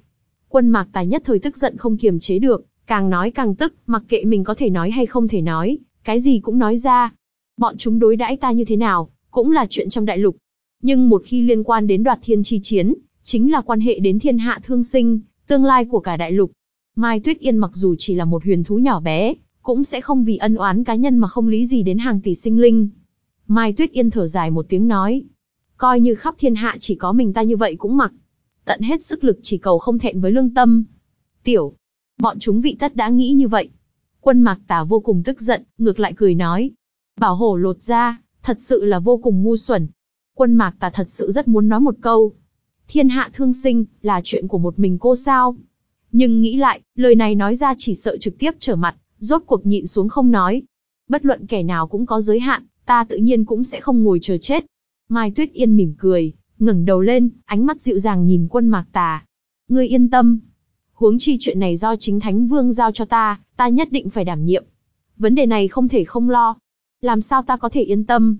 Quân mạc tài nhất thời tức giận không kiềm chế được, càng nói càng tức, mặc kệ mình có thể nói hay không thể nói, cái gì cũng nói ra. Bọn chúng đối đãi ta như thế nào, cũng là chuyện trong đại lục. Nhưng một khi liên quan đến đoạt thiên chi chiến, chính là quan hệ đến thiên hạ thương sinh, tương lai của cả đại lục. Mai Tuyết Yên mặc dù chỉ là một huyền thú nhỏ bé, cũng sẽ không vì ân oán cá nhân mà không lý gì đến hàng tỷ sinh linh. Mai Tuyết Yên thở dài một tiếng nói, coi như khắp thiên hạ chỉ có mình ta như vậy cũng mặc tận hết sức lực chỉ cầu không thẹn với lương tâm. Tiểu, bọn chúng vị tất đã nghĩ như vậy. Quân mạc tà vô cùng tức giận, ngược lại cười nói. Bảo hổ lột ra, thật sự là vô cùng ngu xuẩn. Quân mạc tà thật sự rất muốn nói một câu. Thiên hạ thương sinh, là chuyện của một mình cô sao? Nhưng nghĩ lại, lời này nói ra chỉ sợ trực tiếp trở mặt, rốt cuộc nhịn xuống không nói. Bất luận kẻ nào cũng có giới hạn, ta tự nhiên cũng sẽ không ngồi chờ chết. Mai Tuyết Yên mỉm cười, ngẩng đầu lên, ánh mắt dịu dàng nhìn quân mạc tà. Ngươi yên tâm. Huống chi chuyện này do chính Thánh Vương giao cho ta, ta nhất định phải đảm nhiệm. Vấn đề này không thể không lo. Làm sao ta có thể yên tâm?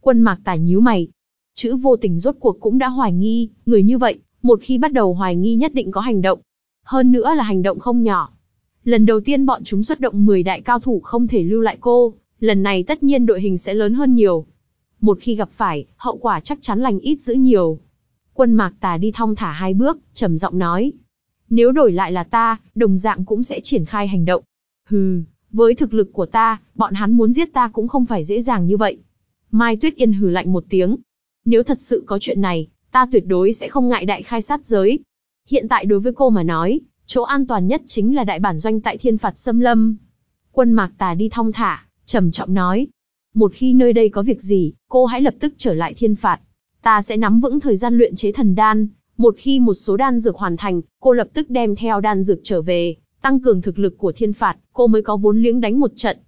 Quân mạc tà nhíu mày. Chữ vô tình rốt cuộc cũng đã hoài nghi, người như vậy, một khi bắt đầu hoài nghi nhất định có hành động. Hơn nữa là hành động không nhỏ. Lần đầu tiên bọn chúng xuất động 10 đại cao thủ không thể lưu lại cô, lần này tất nhiên đội hình sẽ lớn hơn nhiều. Một khi gặp phải, hậu quả chắc chắn lành ít dữ nhiều. Quân mạc tà đi thong thả hai bước, trầm giọng nói. Nếu đổi lại là ta, đồng dạng cũng sẽ triển khai hành động. Hừ, với thực lực của ta, bọn hắn muốn giết ta cũng không phải dễ dàng như vậy. Mai Tuyết Yên hừ lạnh một tiếng. Nếu thật sự có chuyện này, ta tuyệt đối sẽ không ngại đại khai sát giới. Hiện tại đối với cô mà nói, chỗ an toàn nhất chính là đại bản doanh tại thiên phạt xâm lâm. Quân mạc tà đi thong thả, trầm trọng nói, một khi nơi đây có việc gì, cô hãy lập tức trở lại thiên phạt. Ta sẽ nắm vững thời gian luyện chế thần đan. Một khi một số đan dược hoàn thành, cô lập tức đem theo đan dược trở về, tăng cường thực lực của thiên phạt, cô mới có vốn liếng đánh một trận.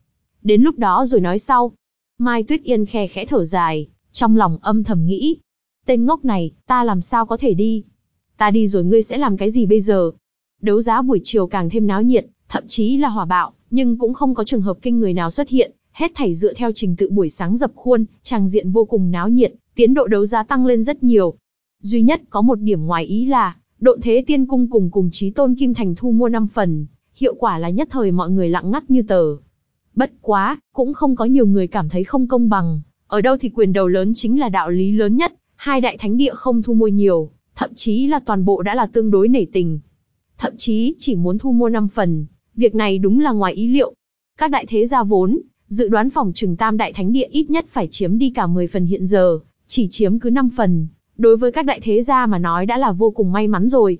Đến lúc đó rồi nói sau. Mai Tuyết Yên khe khẽ thở dài, trong lòng âm thầm nghĩ. Tên ngốc này, ta làm sao có thể đi? Ta đi rồi ngươi sẽ làm cái gì bây giờ? Đấu giá buổi chiều càng thêm náo nhiệt, thậm chí là hỏa bạo, nhưng cũng không có trường hợp kinh người nào xuất hiện, hết thảy dựa theo trình tự buổi sáng dập khuôn, tràng diện vô cùng náo nhiệt, tiến độ đấu giá tăng lên rất nhiều. Duy nhất có một điểm ngoài ý là, độn thế tiên cung cùng cùng chí tôn kim thành thu mua 5 phần, hiệu quả là nhất thời mọi người lặng ngắt như tờ. Bất quá, cũng không có nhiều người cảm thấy không công bằng, ở đâu thì quyền đầu lớn chính là đạo lý lớn nhất, hai đại thánh địa không thu mua nhiều, thậm chí là toàn bộ đã là tương đối nể tình. Thậm chí chỉ muốn thu mua 5 phần, việc này đúng là ngoài ý liệu. Các đại thế gia vốn Dự đoán phòng trừng tam đại thánh địa ít nhất phải chiếm đi cả 10 phần hiện giờ, chỉ chiếm cứ 5 phần. Đối với các đại thế gia mà nói đã là vô cùng may mắn rồi.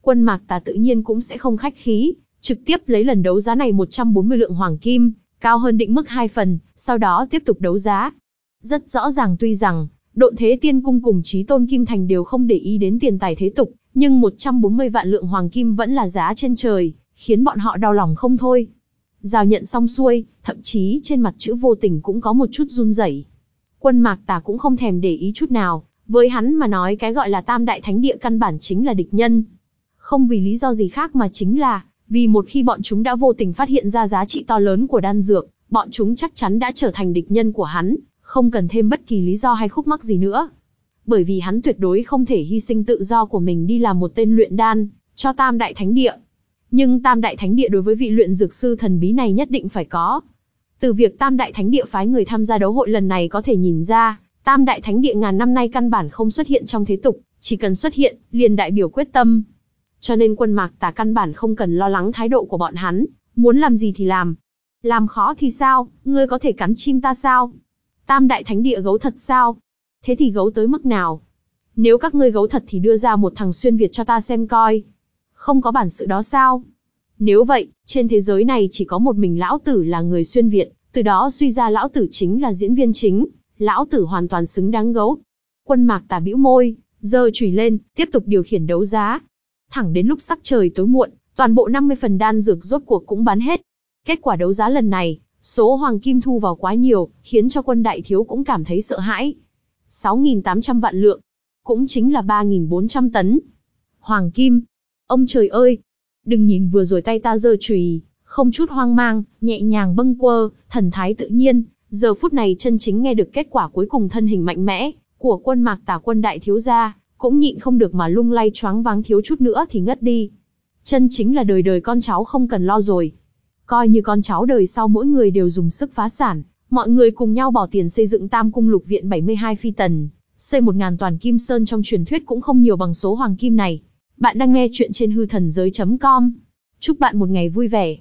Quân mạc tà tự nhiên cũng sẽ không khách khí, trực tiếp lấy lần đấu giá này 140 lượng hoàng kim, cao hơn định mức 2 phần, sau đó tiếp tục đấu giá. Rất rõ ràng tuy rằng, độn thế tiên cung cùng trí tôn kim thành đều không để ý đến tiền tài thế tục, nhưng 140 vạn lượng hoàng kim vẫn là giá trên trời, khiến bọn họ đau lòng không thôi. Giao nhận xong xuôi, thậm chí trên mặt chữ vô tình cũng có một chút run rẩy. Quân mạc tà cũng không thèm để ý chút nào, với hắn mà nói cái gọi là tam đại thánh địa căn bản chính là địch nhân. Không vì lý do gì khác mà chính là, vì một khi bọn chúng đã vô tình phát hiện ra giá trị to lớn của đan dược, bọn chúng chắc chắn đã trở thành địch nhân của hắn, không cần thêm bất kỳ lý do hay khúc mắc gì nữa. Bởi vì hắn tuyệt đối không thể hy sinh tự do của mình đi làm một tên luyện đan, cho tam đại thánh địa. Nhưng tam đại thánh địa đối với vị luyện dược sư thần bí này nhất định phải có. Từ việc tam đại thánh địa phái người tham gia đấu hội lần này có thể nhìn ra, tam đại thánh địa ngàn năm nay căn bản không xuất hiện trong thế tục, chỉ cần xuất hiện, liền đại biểu quyết tâm. Cho nên quân mạc tà căn bản không cần lo lắng thái độ của bọn hắn, muốn làm gì thì làm. Làm khó thì sao, ngươi có thể cắn chim ta sao? Tam đại thánh địa gấu thật sao? Thế thì gấu tới mức nào? Nếu các ngươi gấu thật thì đưa ra một thằng xuyên Việt cho ta xem coi. Không có bản sự đó sao? Nếu vậy, trên thế giới này chỉ có một mình lão tử là người xuyên Việt, từ đó suy ra lão tử chính là diễn viên chính, lão tử hoàn toàn xứng đáng gấu. Quân mạc tà bĩu môi, giơ chùy lên, tiếp tục điều khiển đấu giá. Thẳng đến lúc sắc trời tối muộn, toàn bộ 50 phần đan dược rốt cuộc cũng bán hết. Kết quả đấu giá lần này, số hoàng kim thu vào quá nhiều, khiến cho quân đại thiếu cũng cảm thấy sợ hãi. 6.800 vạn lượng, cũng chính là 3.400 tấn. Hoàng kim, ông trời ơi, đừng nhìn vừa rồi tay ta giơ chùy, không chút hoang mang, nhẹ nhàng bâng quơ, thần thái tự nhiên, giờ phút này chân chính nghe được kết quả cuối cùng thân hình mạnh mẽ của quân mạc tả quân đại thiếu gia, cũng nhịn không được mà lung lay choáng váng thiếu chút nữa thì ngất đi. Chân chính là đời đời con cháu không cần lo rồi. Coi như con cháu đời sau mỗi người đều dùng sức phá sản, mọi người cùng nhau bỏ tiền xây dựng Tam Cung Lục Viện 72 phi tần, xây một ngàn toàn kim sơn trong truyền thuyết cũng không nhiều bằng số hoàng kim này. Bạn đang nghe chuyện trên hư thần giới.com. Chúc bạn một ngày vui vẻ.